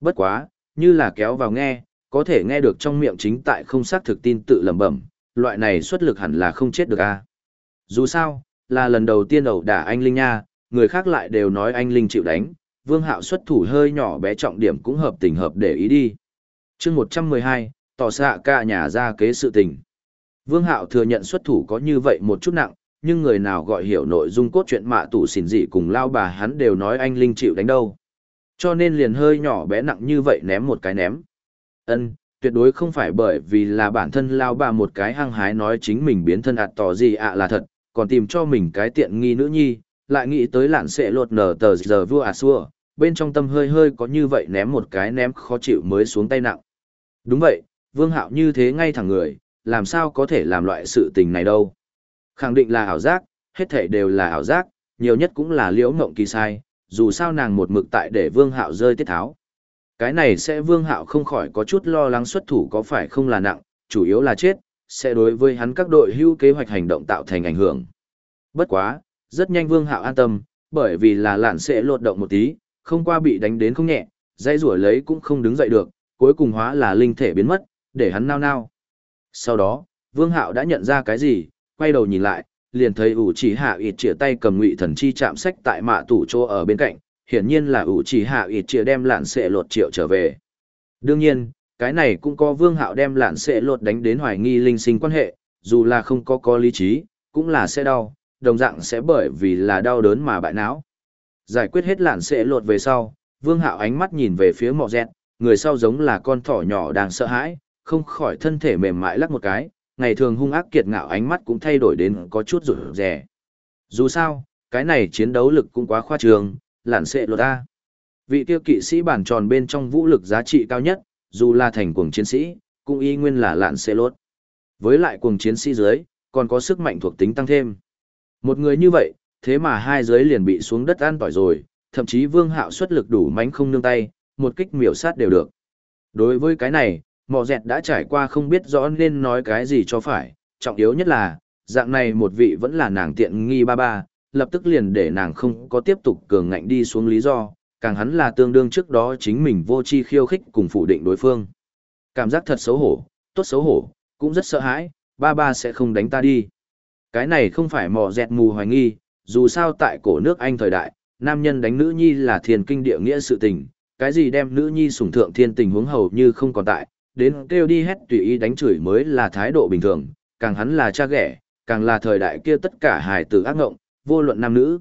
Bất quá, như là kéo vào nghe, có thể nghe được trong miệng chính tại không xác thực tin tự lẩm bẩm, loại này xuất lực hẳn là không chết được a. À? Dù sao, là lần đầu tiên ẩu đả anh Linh nha, người khác lại đều nói anh Linh chịu đánh, Vương Hạo xuất thủ hơi nhỏ bé trọng điểm cũng hợp tình hợp để ý đi. Chương 112, tỏ xạ cả nhà ra kế sự tình. Vương Hạo thừa nhận xuất thủ có như vậy một chút nặng, nhưng người nào gọi hiểu nội dung cốt truyện mạ tủ xỉn dị cùng lao bà hắn đều nói anh Linh chịu đánh đâu. Cho nên liền hơi nhỏ bé nặng như vậy ném một cái ném. Ân, tuyệt đối không phải bởi vì là bản thân lao bà một cái hăng hái nói chính mình biến thân ạt tỏ gì ạ là thật, còn tìm cho mình cái tiện nghi nữ nhi, lại nghĩ tới lạn sẽ lột nở tờ giờ vua à xua, bên trong tâm hơi hơi có như vậy ném một cái ném khó chịu mới xuống tay nặng. Đúng vậy, vương hạo như thế ngay thẳng người, làm sao có thể làm loại sự tình này đâu. Khẳng định là ảo giác, hết thể đều là ảo giác, nhiều nhất cũng là liễu ngộng kỳ sai, dù sao nàng một mực tại để vương hạo rơi tiết tháo. Cái này sẽ vương hạo không khỏi có chút lo lắng xuất thủ có phải không là nặng, chủ yếu là chết, sẽ đối với hắn các đội hưu kế hoạch hành động tạo thành ảnh hưởng. Bất quá, rất nhanh vương hạo an tâm, bởi vì là lạn sẽ lột động một tí, không qua bị đánh đến không nhẹ, dây rủa lấy cũng không đứng dậy được, cuối cùng hóa là linh thể biến mất, để hắn nao nao. Sau đó, vương hạo đã nhận ra cái gì, quay đầu nhìn lại, liền thấy ủ chỉ hạ ít chĩa tay cầm ngụy thần chi chạm sách tại mạ tủ chỗ ở bên cạnh, hiển nhiên là ủ chỉ hạ ít chĩa đem lạn sẽ lột triệu trở về. Đương nhiên, cái này cũng có vương hạo đem lạn sẽ lột đánh đến hoài nghi linh sinh quan hệ, dù là không có có lý trí, cũng là sẽ đau, đồng dạng sẽ bởi vì là đau đớn mà bại não. Giải quyết hết lạn sẽ lột về sau, vương hạo ánh mắt nhìn về phía mọ dẹt, người sau giống là con thỏ nhỏ đang sợ hãi, không khỏi thân thể mềm mại lắc một cái, ngày thường hung ác kiệt ngạo ánh mắt cũng thay đổi đến có chút rủi rẻ. Dù sao, cái này chiến đấu lực cũng quá khoa trường, lạn sệ lột ta. Vị tiêu kỵ sĩ bản tròn bên trong vũ lực giá trị cao nhất, dù là thành cuồng chiến sĩ, cũng y nguyên là lạn sệ lột. Với lại cuồng chiến sĩ dưới, còn có sức mạnh thuộc tính tăng thêm. Một người như vậy, thế mà hai giới liền bị xuống đất an tỏi rồi, thậm chí vương hạo xuất lực đủ mánh không nương tay, một kích miểu sát đều được. Đối với cái này, mò dẹt đã trải qua không biết rõ nên nói cái gì cho phải, trọng yếu nhất là, dạng này một vị vẫn là nàng tiện nghi ba ba, lập tức liền để nàng không có tiếp tục cường ngạnh đi xuống lý do, càng hắn là tương đương trước đó chính mình vô chi khiêu khích cùng phủ định đối phương. Cảm giác thật xấu hổ, tốt xấu hổ, cũng rất sợ hãi, ba ba sẽ không đánh ta đi. Cái này không phải mò dẹt mù hoài nghi, dù sao tại cổ nước Anh thời đại, nam nhân đánh nữ nhi là thiền kinh địa nghĩa sự tình, cái gì đem nữ nhi sủng thượng thiên tình huống hầu như không còn tại, đến kêu đi hét tùy ý đánh chửi mới là thái độ bình thường, càng hắn là cha ghẻ, càng là thời đại kia tất cả hài tử ác ngộng, vô luận nam nữ.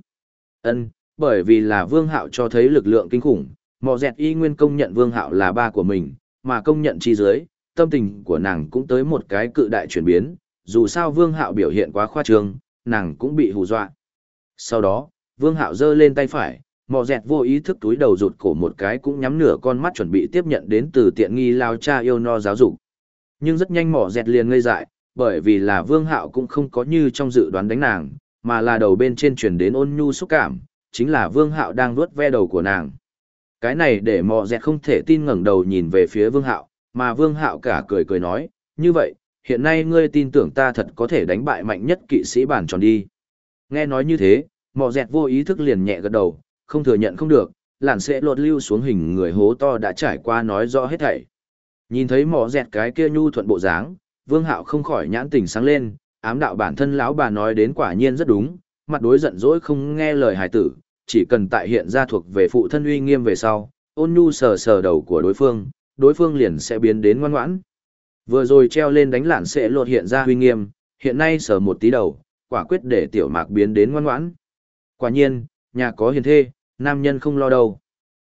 Ân, bởi vì là Vương Hạo cho thấy lực lượng kinh khủng, Mộ Dẹt y nguyên công nhận Vương Hạo là ba của mình, mà công nhận chi dưới, tâm tình của nàng cũng tới một cái cự đại chuyển biến, dù sao Vương Hạo biểu hiện quá khoa trương, nàng cũng bị hù dọa. Sau đó, Vương Hạo giơ lên tay phải, mò dẹt vô ý thức túi đầu rụt cổ một cái cũng nhắm nửa con mắt chuẩn bị tiếp nhận đến từ tiện nghi lao cha yêu no giáo dục. Nhưng rất nhanh mỏ dẹt liền ngây dại, bởi vì là Vương Hạo cũng không có như trong dự đoán đánh nàng, mà là đầu bên trên chuyển đến ôn nhu xúc cảm, chính là Vương Hạo đang vuốt ve đầu của nàng. Cái này để mò dẹt không thể tin ngẩng đầu nhìn về phía Vương Hạo, mà Vương Hạo cả cười cười nói, như vậy, hiện nay ngươi tin tưởng ta thật có thể đánh bại mạnh nhất kỵ sĩ bản tròn đi. Nghe nói như thế, mò dẹt vô ý thức liền nhẹ gật đầu, không thừa nhận không được, làn sẽ lột lưu xuống hình người hố to đã trải qua nói rõ hết thảy. Nhìn thấy mỏ dẹt cái kia nhu thuận bộ dáng, vương hạo không khỏi nhãn tình sáng lên, ám đạo bản thân lão bà nói đến quả nhiên rất đúng, mặt đối giận dỗi không nghe lời hài tử, chỉ cần tại hiện ra thuộc về phụ thân uy nghiêm về sau, ôn nhu sờ sờ đầu của đối phương, đối phương liền sẽ biến đến ngoan ngoãn. Vừa rồi treo lên đánh lạn sẽ lột hiện ra huy nghiêm, hiện nay sờ một tí đầu, quả quyết để tiểu mạc biến đến ngoan ngoãn. Quả nhiên, nhà có hiền thê, nam nhân không lo đâu.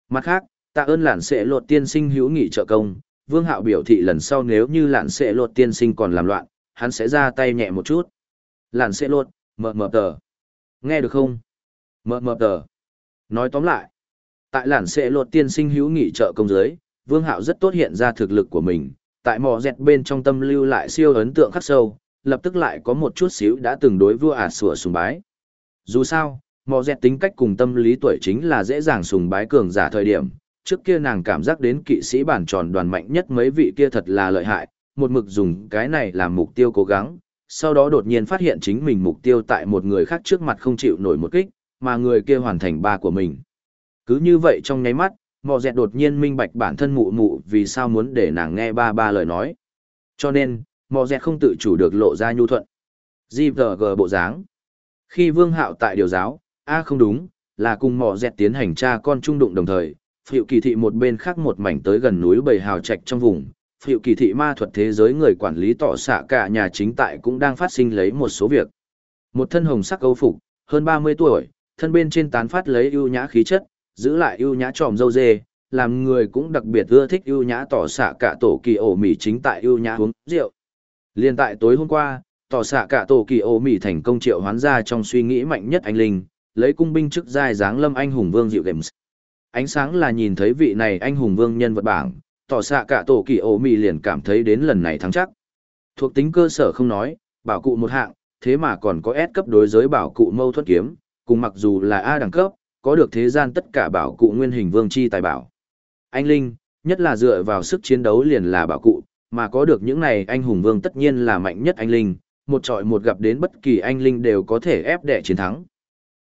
Mặt khác, tạ ơn lạn sẽ lột tiên sinh hữu nghị trợ công, vương hạo biểu thị lần sau nếu như lạn sẽ lột tiên sinh còn làm loạn, hắn sẽ ra tay nhẹ một chút. Lạn sẽ lột, mờ mờ tờ. Nghe được không? Mờ mờ tờ. Nói tóm lại, tại lạn sẽ lột tiên sinh hữu nghị trợ công dưới, vương hạo rất tốt hiện ra thực lực của mình, tại mò dẹt bên trong tâm lưu lại siêu ấn tượng khắc sâu, lập tức lại có một chút xíu đã từng đối vua ả sủa sùng bái. Dù sao, mò dẹt tính cách cùng tâm lý tuổi chính là dễ dàng sùng bái cường giả thời điểm, trước kia nàng cảm giác đến kỵ sĩ bản tròn đoàn mạnh nhất mấy vị kia thật là lợi hại, một mực dùng cái này làm mục tiêu cố gắng, sau đó đột nhiên phát hiện chính mình mục tiêu tại một người khác trước mặt không chịu nổi một kích, mà người kia hoàn thành ba của mình. Cứ như vậy trong nháy mắt, mò dẹt đột nhiên minh bạch bản thân mụ mụ vì sao muốn để nàng nghe ba ba lời nói. Cho nên, mò dẹt không tự chủ được lộ ra nhu thuận. GVG bộ dáng. Khi vương hạo tại điều giáo, a à, không đúng, là cùng mỏ dẹt tiến hành tra con trung đụng đồng thời, phiệu kỳ thị một bên khác một mảnh tới gần núi bầy hào trạch trong vùng. Phiệu kỳ thị ma thuật thế giới người quản lý tỏ xạ cả nhà chính tại cũng đang phát sinh lấy một số việc. Một thân hồng sắc âu phục, hơn 30 tuổi, thân bên trên tán phát lấy ưu nhã khí chất, giữ lại ưu nhã tròm dâu dê, làm người cũng đặc biệt ưa thích ưu nhã tỏ xạ cả tổ kỳ ổ mỉ chính tại ưu nhã uống rượu. Liên tại tối hôm qua, tỏ xạ cả tổ kỳ ổ mỉ thành công triệu hoán ra trong suy nghĩ mạnh nhất anh linh, lấy cung binh chức giai dáng lâm anh hùng vương diệu games. Ánh sáng là nhìn thấy vị này anh hùng vương nhân vật bảng, tỏ xạ cả tổ kỳ ổ mỉ liền cảm thấy đến lần này thắng chắc. Thuộc tính cơ sở không nói, bảo cụ một hạng, thế mà còn có S cấp đối giới bảo cụ mâu thuẫn kiếm, cùng mặc dù là A đẳng cấp, có được thế gian tất cả bảo cụ nguyên hình vương chi tài bảo. Anh Linh, nhất là dựa vào sức chiến đấu liền là bảo cụ, mà có được những này anh hùng vương tất nhiên là mạnh nhất anh Linh, một trọi một gặp đến bất kỳ anh Linh đều có thể ép đệ chiến thắng.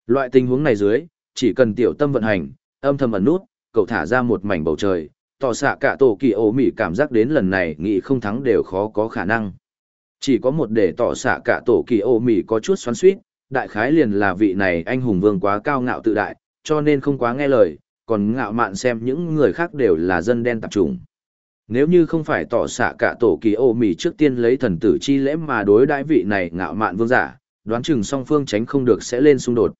Loại tình huống này dưới, chỉ cần tiểu tâm vận hành, âm thầm ẩn nút, cậu thả ra một mảnh bầu trời, tỏ xạ cả tổ kỳ ố mỉ cảm giác đến lần này nghĩ không thắng đều khó có khả năng. Chỉ có một để tỏ xạ cả tổ kỳ ố mỉ có chút xoắn suýt, đại khái liền là vị này anh hùng vương quá cao ngạo tự đại, cho nên không quá nghe lời, còn ngạo mạn xem những người khác đều là dân đen tạp trùng. Nếu như không phải tỏ xạ cả tổ kỳ ô mì trước tiên lấy thần tử chi lễ mà đối đãi vị này ngạo mạn vương giả, đoán chừng song phương tránh không được sẽ lên xung đột.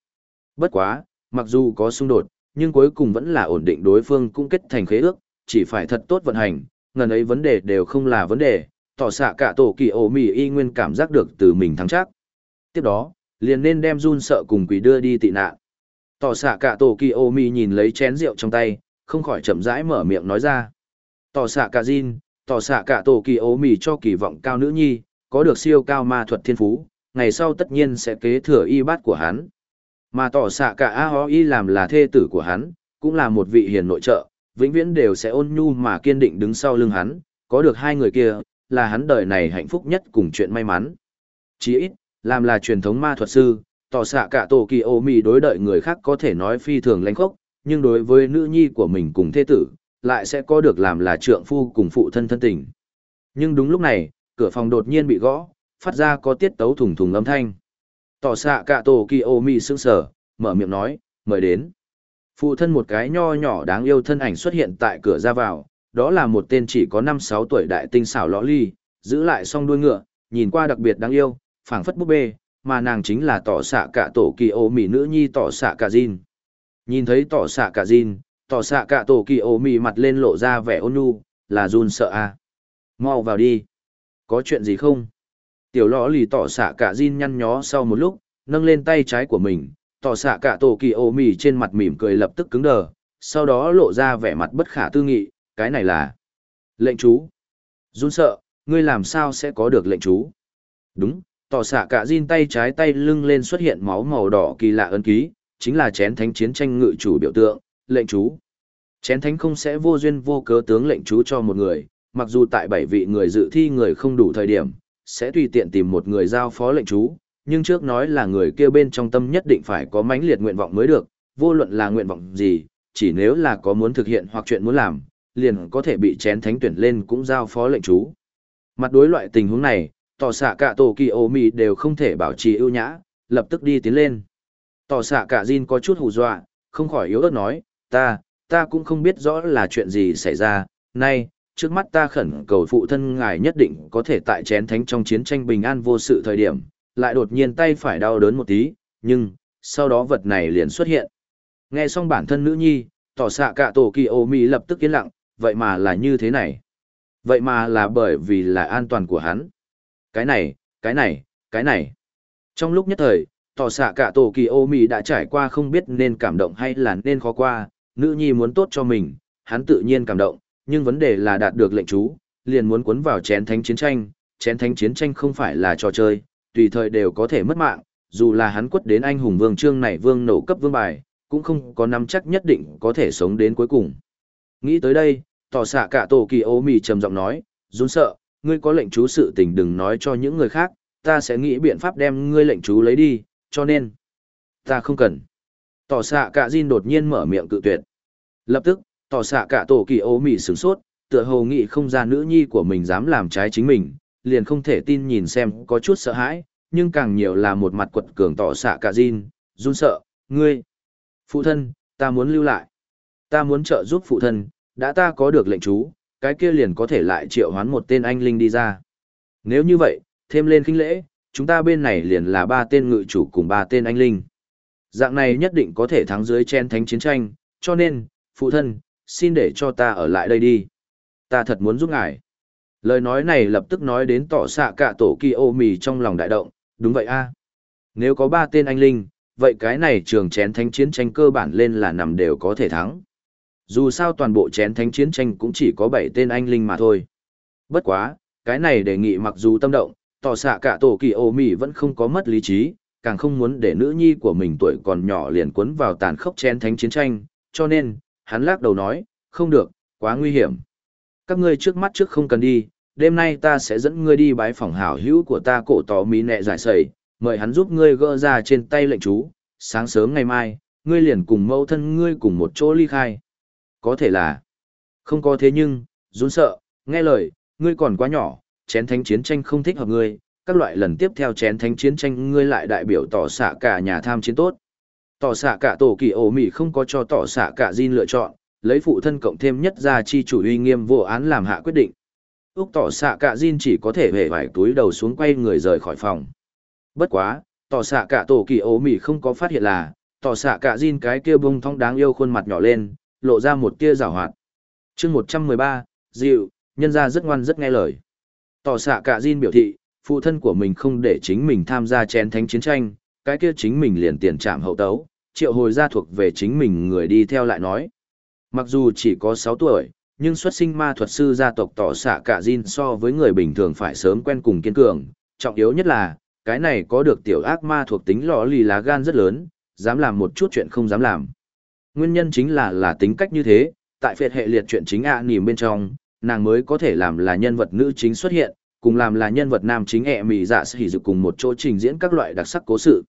Bất quá, mặc dù có xung đột, nhưng cuối cùng vẫn là ổn định đối phương cũng kết thành khế ước, chỉ phải thật tốt vận hành, ngần ấy vấn đề đều không là vấn đề, tỏ xạ cả tổ kỳ ổ mì y nguyên cảm giác được từ mình thắng chắc. Tiếp đó, liền nên đem run sợ cùng quỷ đưa đi tị nạn. Tỏ xạ cả tổ kỳ ổ mì nhìn lấy chén rượu trong tay, không khỏi chậm rãi mở miệng nói ra. Tỏ xạ cả Jin, tỏ xạ cả tổ kỳ ổ mì cho kỳ vọng cao nữ nhi, có được siêu cao ma thuật thiên phú, ngày sau tất nhiên sẽ kế thừa y bát của hắn. Mà tỏ xạ cả A Ho Y làm là thê tử của hắn, cũng là một vị hiền nội trợ, vĩnh viễn đều sẽ ôn nhu mà kiên định đứng sau lưng hắn, có được hai người kia, là hắn đời này hạnh phúc nhất cùng chuyện may mắn. Chỉ ít, làm là truyền thống ma thuật sư, tỏ xạ cả tổ kỳ ô mì đối đợi người khác có thể nói phi thường lãnh khốc, nhưng đối với nữ nhi của mình cùng thế tử, lại sẽ có được làm là trượng phu cùng phụ thân thân tình. Nhưng đúng lúc này, cửa phòng đột nhiên bị gõ, phát ra có tiết tấu thùng thùng âm thanh. Tỏ xạ cả tổ kỳ ô mi sững sờ, mở miệng nói, mời đến. Phụ thân một cái nho nhỏ đáng yêu thân ảnh xuất hiện tại cửa ra vào, đó là một tên chỉ có 5-6 tuổi đại tinh xảo lõ ly, giữ lại song đuôi ngựa, nhìn qua đặc biệt đáng yêu, phảng phất búp bê, mà nàng chính là tỏ xạ cả tổ kỳ ô mì nữ nhi tỏ xạ cả Jin. Nhìn thấy tỏ xạ cả Jin, tỏ xạ cả tổ kỳ ô mì mặt lên lộ ra vẻ ôn nhu, là run sợ à. Mau vào đi. Có chuyện gì không? Tiểu lõ lì tỏ xạ cả Jin nhăn nhó sau một lúc, nâng lên tay trái của mình, tỏ xạ cả tổ kỳ ô mì trên mặt mỉm cười lập tức cứng đờ, sau đó lộ ra vẻ mặt bất khả tư nghị, cái này là lệnh chú. Run sợ, ngươi làm sao sẽ có được lệnh chú? Đúng, tỏ xạ cả Jin tay trái tay lưng lên xuất hiện máu màu đỏ kỳ lạ ấn ký, chính là chén thánh chiến tranh ngự chủ biểu tượng, lệnh chú. Chén thánh không sẽ vô duyên vô cớ tướng lệnh chú cho một người, mặc dù tại bảy vị người dự thi người không đủ thời điểm, sẽ tùy tiện tìm một người giao phó lệnh chú, nhưng trước nói là người kia bên trong tâm nhất định phải có mãnh liệt nguyện vọng mới được, vô luận là nguyện vọng gì, chỉ nếu là có muốn thực hiện hoặc chuyện muốn làm, liền có thể bị chén thánh tuyển lên cũng giao phó lệnh chú. Mặt đối loại tình huống này, tỏ xạ cả tổ kỳ ô mì đều không thể bảo trì ưu nhã, lập tức đi tiến lên. Tỏ xạ cả Jin có chút hù dọa, không khỏi yếu ớt nói, ta, ta cũng không biết rõ là chuyện gì xảy ra, nay, trước mắt ta khẩn cầu phụ thân ngài nhất định có thể tại chén thánh trong chiến tranh bình an vô sự thời điểm, lại đột nhiên tay phải đau đớn một tí, nhưng, sau đó vật này liền xuất hiện. Nghe xong bản thân nữ nhi, tỏ xạ cả tổ kỳ ô mì lập tức yên lặng, vậy mà là như thế này. Vậy mà là bởi vì là an toàn của hắn. Cái này, cái này, cái này. Trong lúc nhất thời, tỏ xạ cả tổ kỳ ô mì đã trải qua không biết nên cảm động hay là nên khó qua, nữ nhi muốn tốt cho mình, hắn tự nhiên cảm động, nhưng vấn đề là đạt được lệnh chú, liền muốn cuốn vào chén thánh chiến tranh, chén thánh chiến tranh không phải là trò chơi, tùy thời đều có thể mất mạng, dù là hắn quất đến anh hùng vương trương này vương nổ cấp vương bài, cũng không có nắm chắc nhất định có thể sống đến cuối cùng. Nghĩ tới đây, tỏ xạ cả tổ kỳ ô mì trầm giọng nói, run sợ, ngươi có lệnh chú sự tình đừng nói cho những người khác, ta sẽ nghĩ biện pháp đem ngươi lệnh chú lấy đi, cho nên, ta không cần. Tỏ xạ cả Jin đột nhiên mở miệng cự tuyệt. Lập tức, Tỏ xạ cả tổ kỳ ô mị sửng sốt, tựa hồ nghĩ không ra nữ nhi của mình dám làm trái chính mình, liền không thể tin nhìn xem có chút sợ hãi, nhưng càng nhiều là một mặt quật cường tỏ xạ cả Jin, run sợ, ngươi. Phụ thân, ta muốn lưu lại. Ta muốn trợ giúp phụ thân, đã ta có được lệnh chú, cái kia liền có thể lại triệu hoán một tên anh linh đi ra. Nếu như vậy, thêm lên kinh lễ, chúng ta bên này liền là ba tên ngự chủ cùng ba tên anh linh. Dạng này nhất định có thể thắng dưới chen thánh chiến tranh, cho nên, phụ thân, xin để cho ta ở lại đây đi. Ta thật muốn giúp ngài. Lời nói này lập tức nói đến tỏ xạ cả tổ kỳ ô mì trong lòng đại động, đúng vậy a Nếu có ba tên anh linh, vậy cái này trường chén thánh chiến tranh cơ bản lên là nằm đều có thể thắng. Dù sao toàn bộ chén thánh chiến tranh cũng chỉ có bảy tên anh linh mà thôi. Bất quá, cái này đề nghị mặc dù tâm động, tỏ xạ cả tổ kỳ ô mì vẫn không có mất lý trí, càng không muốn để nữ nhi của mình tuổi còn nhỏ liền cuốn vào tàn khốc chén thánh chiến tranh, cho nên, hắn lắc đầu nói, không được, quá nguy hiểm. Các ngươi trước mắt trước không cần đi, đêm nay ta sẽ dẫn ngươi đi bái phòng hảo hữu của ta cổ tỏ mỹ nẹ giải sẩy, mời hắn giúp ngươi gỡ ra trên tay lệnh chú, sáng sớm ngày mai, ngươi liền cùng mẫu thân ngươi cùng một chỗ ly khai. Có thể là, không có thế nhưng, run sợ, nghe lời, ngươi còn quá nhỏ, chén thánh chiến tranh không thích hợp ngươi, các loại lần tiếp theo chén thánh chiến tranh ngươi lại đại biểu tỏ xạ cả nhà tham chiến tốt. Tỏ xạ cả tổ kỳ ổ mỉ không có cho tỏ xạ cả Jin lựa chọn, lấy phụ thân cộng thêm nhất ra chi chủ uy nghiêm vô án làm hạ quyết định. Úc tỏ xạ cả Jin chỉ có thể hề vải túi đầu xuống quay người rời khỏi phòng. Bất quá, tỏ xạ cả tổ kỳ ố mỉ không có phát hiện là, tỏ xạ cả Jin cái kia bông thong đáng yêu khuôn mặt nhỏ lên, lộ ra một tia rào hoạt. chương 113, dịu, nhân ra rất ngoan rất nghe lời. Tỏ xạ cả Jin biểu thị, phụ thân của mình không để chính mình tham gia chén thánh chiến tranh, cái kia chính mình liền tiền trạm hậu tấu, triệu hồi ra thuộc về chính mình người đi theo lại nói. Mặc dù chỉ có 6 tuổi, nhưng xuất sinh ma thuật sư gia tộc tỏ xạ cả Jin so với người bình thường phải sớm quen cùng kiên cường, trọng yếu nhất là, cái này có được tiểu ác ma thuộc tính lò lì lá gan rất lớn, dám làm một chút chuyện không dám làm. Nguyên nhân chính là là tính cách như thế, tại phệt hệ liệt chuyện chính ạ à nìm bên trong, nàng mới có thể làm là nhân vật nữ chính xuất hiện, cùng làm là nhân vật nam chính ẹ mì dạ sĩ dự cùng một chỗ trình diễn các loại đặc sắc cố sự.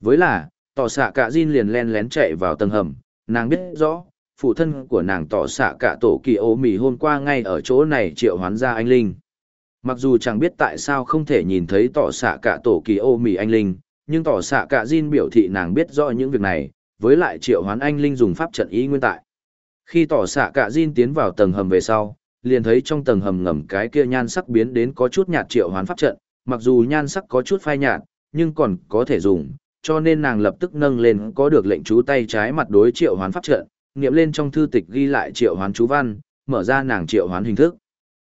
Với là, tỏ xạ cả Jin liền len lén chạy vào tầng hầm, nàng biết rõ, phụ thân của nàng tỏ xạ cả tổ kỳ ô mì hôm qua ngay ở chỗ này triệu hoán ra anh Linh. Mặc dù chẳng biết tại sao không thể nhìn thấy tỏ xạ cả tổ kỳ ô mì anh Linh, nhưng tỏ xạ cả Jin biểu thị nàng biết rõ những việc này, với lại triệu hoán anh Linh dùng pháp trận ý nguyên tại. Khi tỏ xạ cả Jin tiến vào tầng hầm về sau, liền thấy trong tầng hầm ngầm cái kia nhan sắc biến đến có chút nhạt triệu hoán pháp trận, mặc dù nhan sắc có chút phai nhạt, nhưng còn có thể dùng, cho nên nàng lập tức nâng lên có được lệnh chú tay trái mặt đối triệu hoán pháp trận, niệm lên trong thư tịch ghi lại triệu hoán chú văn, mở ra nàng triệu hoán hình thức.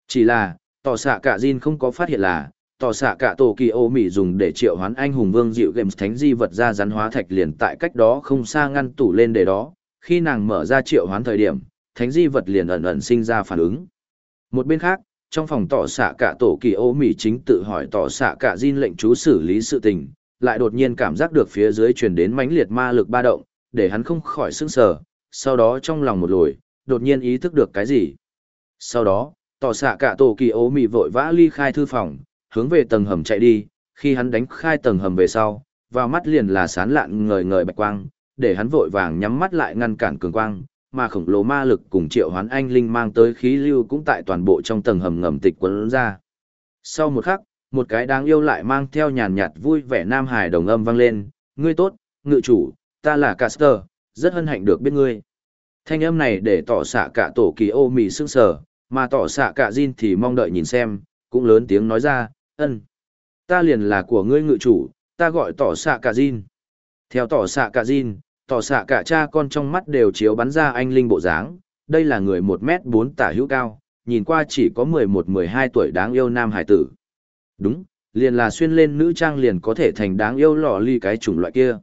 Chỉ là, tỏ xạ cả Jin không có phát hiện là, tỏ xạ cả tổ kỳ ô mỹ dùng để triệu hoán anh hùng vương dịu games thánh di vật ra rắn hóa thạch liền tại cách đó không xa ngăn tủ lên để đó, khi nàng mở ra triệu hoán thời điểm, thánh di vật liền ẩn ẩn sinh ra phản ứng. Một bên khác, trong phòng tỏ xạ cả tổ kỳ ô mỹ chính tự hỏi tỏ xạ cả Jin lệnh chú xử lý sự tình, lại đột nhiên cảm giác được phía dưới truyền đến mãnh liệt ma lực ba động, để hắn không khỏi sững sờ, sau đó trong lòng một lồi, đột nhiên ý thức được cái gì. Sau đó, tỏ xạ cả tổ kỳ ố mị vội vã ly khai thư phòng, hướng về tầng hầm chạy đi, khi hắn đánh khai tầng hầm về sau, vào mắt liền là sán lạn ngời ngời bạch quang, để hắn vội vàng nhắm mắt lại ngăn cản cường quang, mà khổng lồ ma lực cùng triệu hoán anh linh mang tới khí lưu cũng tại toàn bộ trong tầng hầm ngầm tịch quấn ra. Sau một khắc, một cái đáng yêu lại mang theo nhàn nhạt vui vẻ nam hải đồng âm vang lên, ngươi tốt, ngự chủ, ta là Caster, rất hân hạnh được biết ngươi. Thanh âm này để tỏ xạ cả tổ kỳ ô mì sương sở, mà tỏ xạ cả Jin thì mong đợi nhìn xem, cũng lớn tiếng nói ra, ân. Ta liền là của ngươi ngự chủ, ta gọi tỏ xạ cả Jin. Theo tỏ xạ cả Jin, tỏ xạ cả cha con trong mắt đều chiếu bắn ra anh linh bộ dáng, đây là người 1 mét 4 tả hữu cao, nhìn qua chỉ có 11-12 tuổi đáng yêu nam hải tử. Đúng, liền là xuyên lên nữ trang liền có thể thành đáng yêu lọ ly cái chủng loại kia.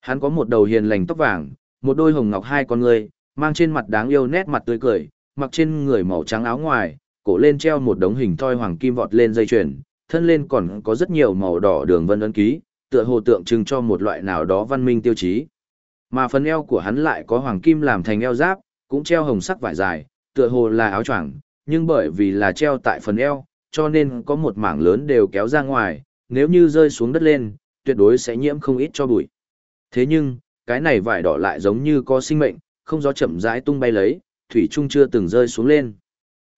Hắn có một đầu hiền lành tóc vàng, một đôi hồng ngọc hai con người, mang trên mặt đáng yêu nét mặt tươi cười, mặc trên người màu trắng áo ngoài, cổ lên treo một đống hình thoi hoàng kim vọt lên dây chuyền, thân lên còn có rất nhiều màu đỏ đường vân ấn ký, tựa hồ tượng trưng cho một loại nào đó văn minh tiêu chí. Mà phần eo của hắn lại có hoàng kim làm thành eo giáp, cũng treo hồng sắc vải dài, tựa hồ là áo choàng, nhưng bởi vì là treo tại phần eo, cho nên có một mảng lớn đều kéo ra ngoài, nếu như rơi xuống đất lên, tuyệt đối sẽ nhiễm không ít cho bụi. Thế nhưng, cái này vải đỏ lại giống như có sinh mệnh, không gió chậm rãi tung bay lấy, thủy trung chưa từng rơi xuống lên.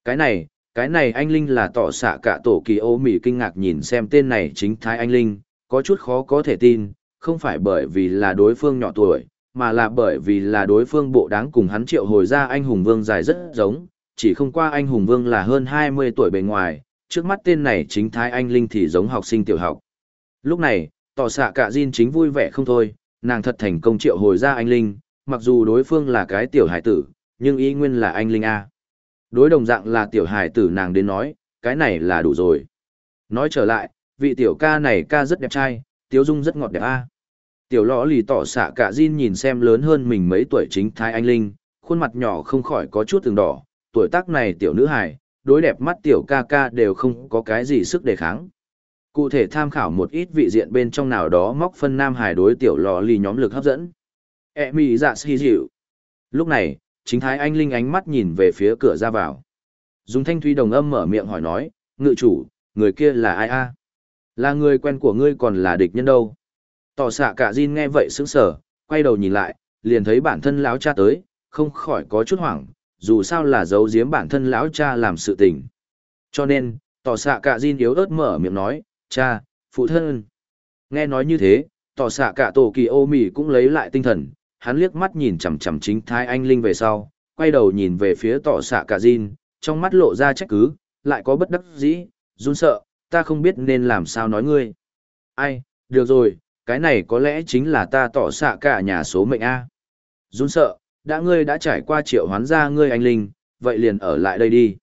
Cái này, cái này anh Linh là tỏ xạ cả tổ kỳ ô mỉ kinh ngạc nhìn xem tên này chính thái anh Linh, có chút khó có thể tin, không phải bởi vì là đối phương nhỏ tuổi, mà là bởi vì là đối phương bộ đáng cùng hắn triệu hồi ra anh hùng vương dài rất giống, chỉ không qua anh hùng vương là hơn 20 tuổi bề ngoài, trước mắt tên này chính thái anh Linh thì giống học sinh tiểu học. Lúc này, tỏ xạ cả Jin chính vui vẻ không thôi, nàng thật thành công triệu hồi ra anh Linh, mặc dù đối phương là cái tiểu hải tử, nhưng ý nguyên là anh Linh A. Đối đồng dạng là tiểu hải tử nàng đến nói, cái này là đủ rồi. Nói trở lại, vị tiểu ca này ca rất đẹp trai, tiếu dung rất ngọt đẹp A. Tiểu lõ lì tỏ xạ cả Jin nhìn xem lớn hơn mình mấy tuổi chính thái anh Linh, khuôn mặt nhỏ không khỏi có chút từng đỏ, tuổi tác này tiểu nữ hải, đối đẹp mắt tiểu ca ca đều không có cái gì sức đề kháng. Cụ thể tham khảo một ít vị diện bên trong nào đó móc phân nam hải đối tiểu lò lì nhóm lực hấp dẫn. E mì dạ si dịu. Lúc này, chính thái anh linh ánh mắt nhìn về phía cửa ra vào. Dùng thanh thúy đồng âm mở miệng hỏi nói, ngự chủ, người kia là ai a? Là người quen của ngươi còn là địch nhân đâu? Tỏ xạ cả Jin nghe vậy sững sờ, quay đầu nhìn lại, liền thấy bản thân láo cha tới, không khỏi có chút hoảng, dù sao là giấu giếm bản thân lão cha làm sự tình. Cho nên, tỏ xạ cả Jin yếu ớt mở miệng nói, cha, phụ thân. Nghe nói như thế, tỏ xạ cả tổ kỳ ô mì cũng lấy lại tinh thần, hắn liếc mắt nhìn chằm chằm chính thái anh linh về sau, quay đầu nhìn về phía tỏ xạ cả Jin, trong mắt lộ ra trách cứ, lại có bất đắc dĩ, run sợ, ta không biết nên làm sao nói ngươi. Ai, được rồi, cái này có lẽ chính là ta tỏ xạ cả nhà số mệnh A. Run sợ, đã ngươi đã trải qua triệu hoán ra ngươi anh linh, vậy liền ở lại đây đi.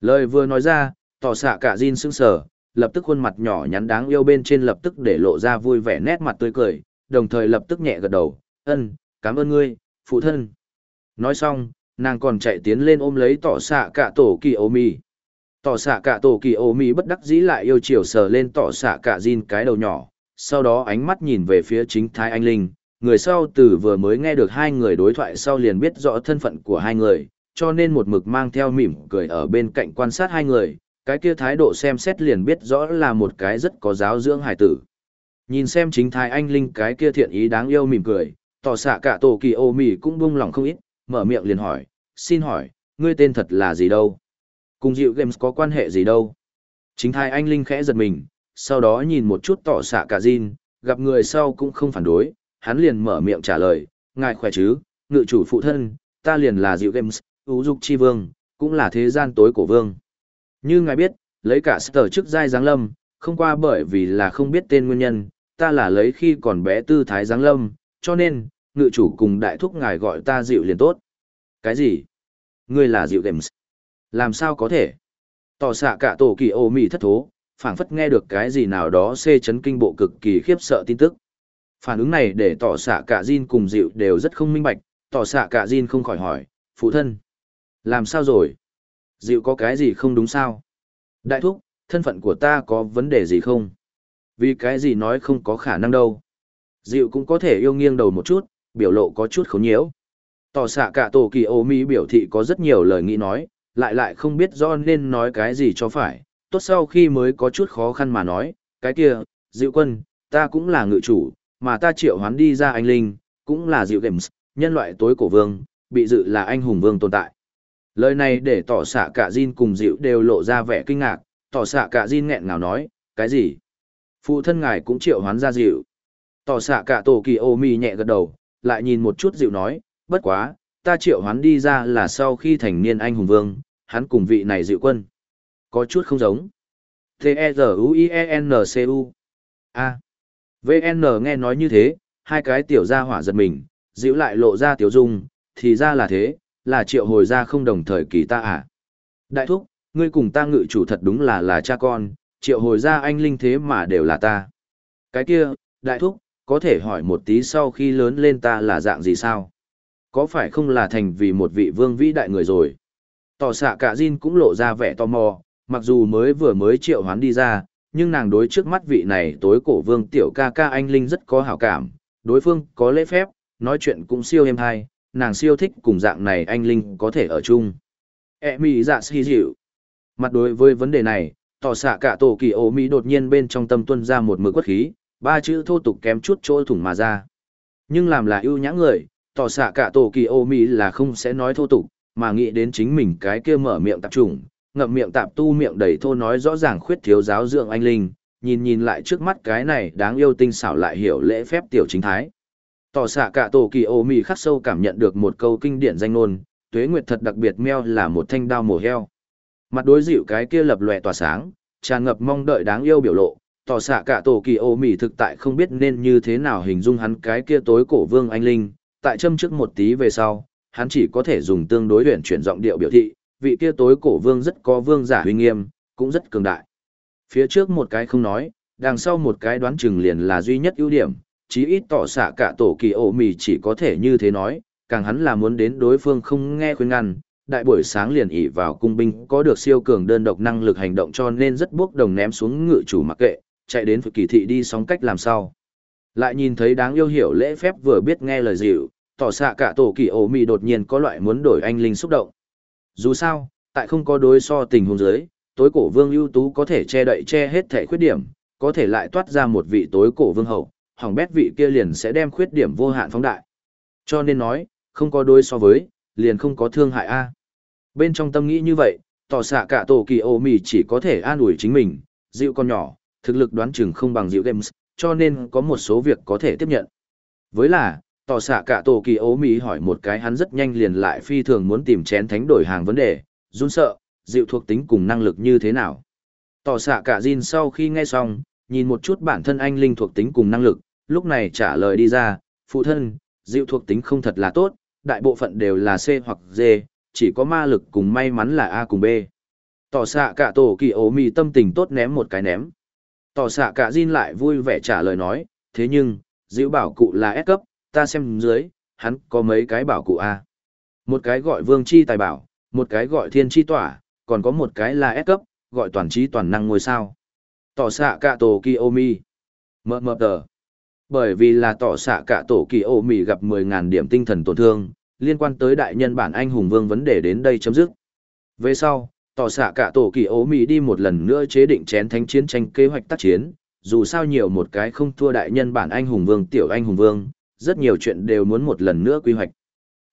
Lời vừa nói ra, tỏ xạ cả Jin sững sờ, lập tức khuôn mặt nhỏ nhắn đáng yêu bên trên lập tức để lộ ra vui vẻ nét mặt tươi cười, đồng thời lập tức nhẹ gật đầu, ân, cảm ơn ngươi, phụ thân. Nói xong, nàng còn chạy tiến lên ôm lấy tỏ xạ cả tổ kỳ ô mi. Tỏ xạ cả tổ kỳ ô mi bất đắc dĩ lại yêu chiều sờ lên tỏ xạ cả Jin cái đầu nhỏ, sau đó ánh mắt nhìn về phía chính thái anh linh. Người sau từ vừa mới nghe được hai người đối thoại sau liền biết rõ thân phận của hai người, cho nên một mực mang theo mỉm cười ở bên cạnh quan sát hai người, cái kia thái độ xem xét liền biết rõ là một cái rất có giáo dưỡng hải tử. Nhìn xem chính thái anh linh cái kia thiện ý đáng yêu mỉm cười, tỏ xạ cả tổ kỳ ô mỉ cũng buông lòng không ít, mở miệng liền hỏi, xin hỏi, ngươi tên thật là gì đâu? Cùng dịu games có quan hệ gì đâu? Chính thái anh linh khẽ giật mình, sau đó nhìn một chút tỏ xạ cả Jin, gặp người sau cũng không phản đối, hắn liền mở miệng trả lời, ngài khỏe chứ, ngự chủ phụ thân, ta liền là dịu games, ưu dục chi vương, cũng là thế gian tối cổ vương. Như ngài biết, lấy cả sở chức giai giáng lâm, không qua bởi vì là không biết tên nguyên nhân, ta là lấy khi còn bé tư thái giáng lâm, cho nên, ngự chủ cùng đại thúc ngài gọi ta dịu liền tốt. Cái gì? Ngươi là dịu games. Làm sao có thể? Tỏ xạ cả tổ kỳ ô mì thất thố, phảng phất nghe được cái gì nào đó xê chấn kinh bộ cực kỳ khiếp sợ tin tức. Phản ứng này để tỏ xạ cả Jin cùng dịu đều rất không minh bạch, tỏ xạ cả Jin không khỏi hỏi, phụ thân. Làm sao rồi? Dịu có cái gì không đúng sao? Đại thúc, thân phận của ta có vấn đề gì không? Vì cái gì nói không có khả năng đâu. Dịu cũng có thể yêu nghiêng đầu một chút, biểu lộ có chút khốn nhiễu. Tỏ xạ cả tổ kỳ ô mi biểu thị có rất nhiều lời nghĩ nói, lại lại không biết do nên nói cái gì cho phải. Tốt sau khi mới có chút khó khăn mà nói, cái kia, dịu quân, ta cũng là ngự chủ, mà ta triệu hoán đi ra anh Linh, cũng là dịu games, nhân loại tối cổ vương, bị dự là anh hùng vương tồn tại. Lời này để tỏ xạ cả Jin cùng dịu đều lộ ra vẻ kinh ngạc, tỏ xạ cả Jin nghẹn ngào nói, cái gì? Phụ thân ngài cũng triệu hoán ra dịu. Tỏ xạ cả tổ kỳ ô mi nhẹ gật đầu, lại nhìn một chút dịu nói, bất quá, ta triệu hoán đi ra là sau khi thành niên anh hùng vương, hắn cùng vị này dịu quân. Có chút không giống. T-E-Z-U-I-E-N-C-U A. VN nghe nói như thế, hai cái tiểu gia hỏa giật mình, dịu lại lộ ra tiểu dung, thì ra là thế, là triệu hồi ra không đồng thời kỳ ta à. Đại thúc, ngươi cùng ta ngự chủ thật đúng là là cha con, triệu hồi ra anh linh thế mà đều là ta. Cái kia, đại thúc, có thể hỏi một tí sau khi lớn lên ta là dạng gì sao? Có phải không là thành vì một vị vương vĩ đại người rồi? Tỏ xạ cả Jin cũng lộ ra vẻ tò mò, mặc dù mới vừa mới triệu hoán đi ra, nhưng nàng đối trước mắt vị này tối cổ vương tiểu ca ca anh linh rất có hảo cảm, đối phương có lễ phép, nói chuyện cũng siêu êm hay, nàng siêu thích cùng dạng này anh Linh có thể ở chung. E mi dạ si dịu. Mặt đối với vấn đề này, tỏ xạ cả tổ kỳ ô mỹ đột nhiên bên trong tâm tuân ra một mực quất khí, ba chữ thô tục kém chút chỗ thủng mà ra. Nhưng làm là ưu nhã người, tỏ xạ cả tổ kỳ ô mỹ là không sẽ nói thô tục, mà nghĩ đến chính mình cái kia mở miệng tạp trùng, ngậm miệng tạp tu miệng đầy thô nói rõ ràng khuyết thiếu giáo dưỡng anh linh, nhìn nhìn lại trước mắt cái này đáng yêu tinh xảo lại hiểu lễ phép tiểu chính thái. Tỏ xạ cả tổ kỳ ô mì khắc sâu cảm nhận được một câu kinh điển danh ngôn, tuế nguyệt thật đặc biệt meo là một thanh đao mổ heo. Mặt đối dịu cái kia lập lòe tỏa sáng, tràn ngập mong đợi đáng yêu biểu lộ, tỏ xạ cả tổ kỳ ô mì thực tại không biết nên như thế nào hình dung hắn cái kia tối cổ vương anh linh, tại châm trước một tí về sau, hắn chỉ có thể dùng tương đối luyện chuyển giọng điệu biểu thị, vị kia tối cổ vương rất có vương giả huy nghiêm, cũng rất cường đại. Phía trước một cái không nói, đằng sau một cái đoán chừng liền là duy nhất ưu điểm, chí ít tỏ xạ cả tổ kỳ ổ mì chỉ có thể như thế nói, càng hắn là muốn đến đối phương không nghe khuyên ngăn, đại buổi sáng liền ỉ vào cung binh có được siêu cường đơn độc năng lực hành động cho nên rất bước đồng ném xuống ngự chủ mặc kệ, chạy đến phủ kỳ thị đi sóng cách làm sao. Lại nhìn thấy đáng yêu hiểu lễ phép vừa biết nghe lời dịu, tỏ xạ cả tổ kỳ ổ mì đột nhiên có loại muốn đổi anh linh xúc động. Dù sao, tại không có đối so tình huống dưới, tối cổ vương ưu tú có thể che đậy che hết thể khuyết điểm, có thể lại toát ra một vị tối cổ vương hậu, hỏng bét vị kia liền sẽ đem khuyết điểm vô hạn phóng đại. Cho nên nói, không có đối so với, liền không có thương hại a. Bên trong tâm nghĩ như vậy, tỏ xạ cả tổ kỳ ô mì chỉ có thể an ủi chính mình, dịu con nhỏ, thực lực đoán chừng không bằng dịu games, cho nên có một số việc có thể tiếp nhận. Với là, tỏ xạ cả tổ kỳ ố mỹ hỏi một cái hắn rất nhanh liền lại phi thường muốn tìm chén thánh đổi hàng vấn đề, run sợ, dịu thuộc tính cùng năng lực như thế nào. Tỏ xạ cả Jin sau khi nghe xong, nhìn một chút bản thân anh linh thuộc tính cùng năng lực, lúc này trả lời đi ra, phụ thân, dịu thuộc tính không thật là tốt, đại bộ phận đều là C hoặc D, chỉ có ma lực cùng may mắn là A cùng B. Tỏ xạ cả tổ kỳ ố mỹ tâm tình tốt ném một cái ném. Tỏ xạ cả Jin lại vui vẻ trả lời nói, thế nhưng, dịu bảo cụ là S cấp, ta xem dưới, hắn có mấy cái bảo cụ A. Một cái gọi vương chi tài bảo, một cái gọi thiên chi tỏa, còn có một cái là S cấp, gọi toàn trí toàn năng ngôi sao. Tỏ xạ cả tổ kỳ ô mi. Mờ mờ tờ. Bởi vì là tỏ xạ cả tổ kỳ ô mi gặp 10.000 điểm tinh thần tổn thương, liên quan tới đại nhân bản anh hùng vương vấn đề đến đây chấm dứt. Về sau, tỏ xạ cả tổ kỳ ô mi đi một lần nữa chế định chén thánh chiến tranh kế hoạch tác chiến, dù sao nhiều một cái không thua đại nhân bản anh hùng vương tiểu anh hùng vương, rất nhiều chuyện đều muốn một lần nữa quy hoạch.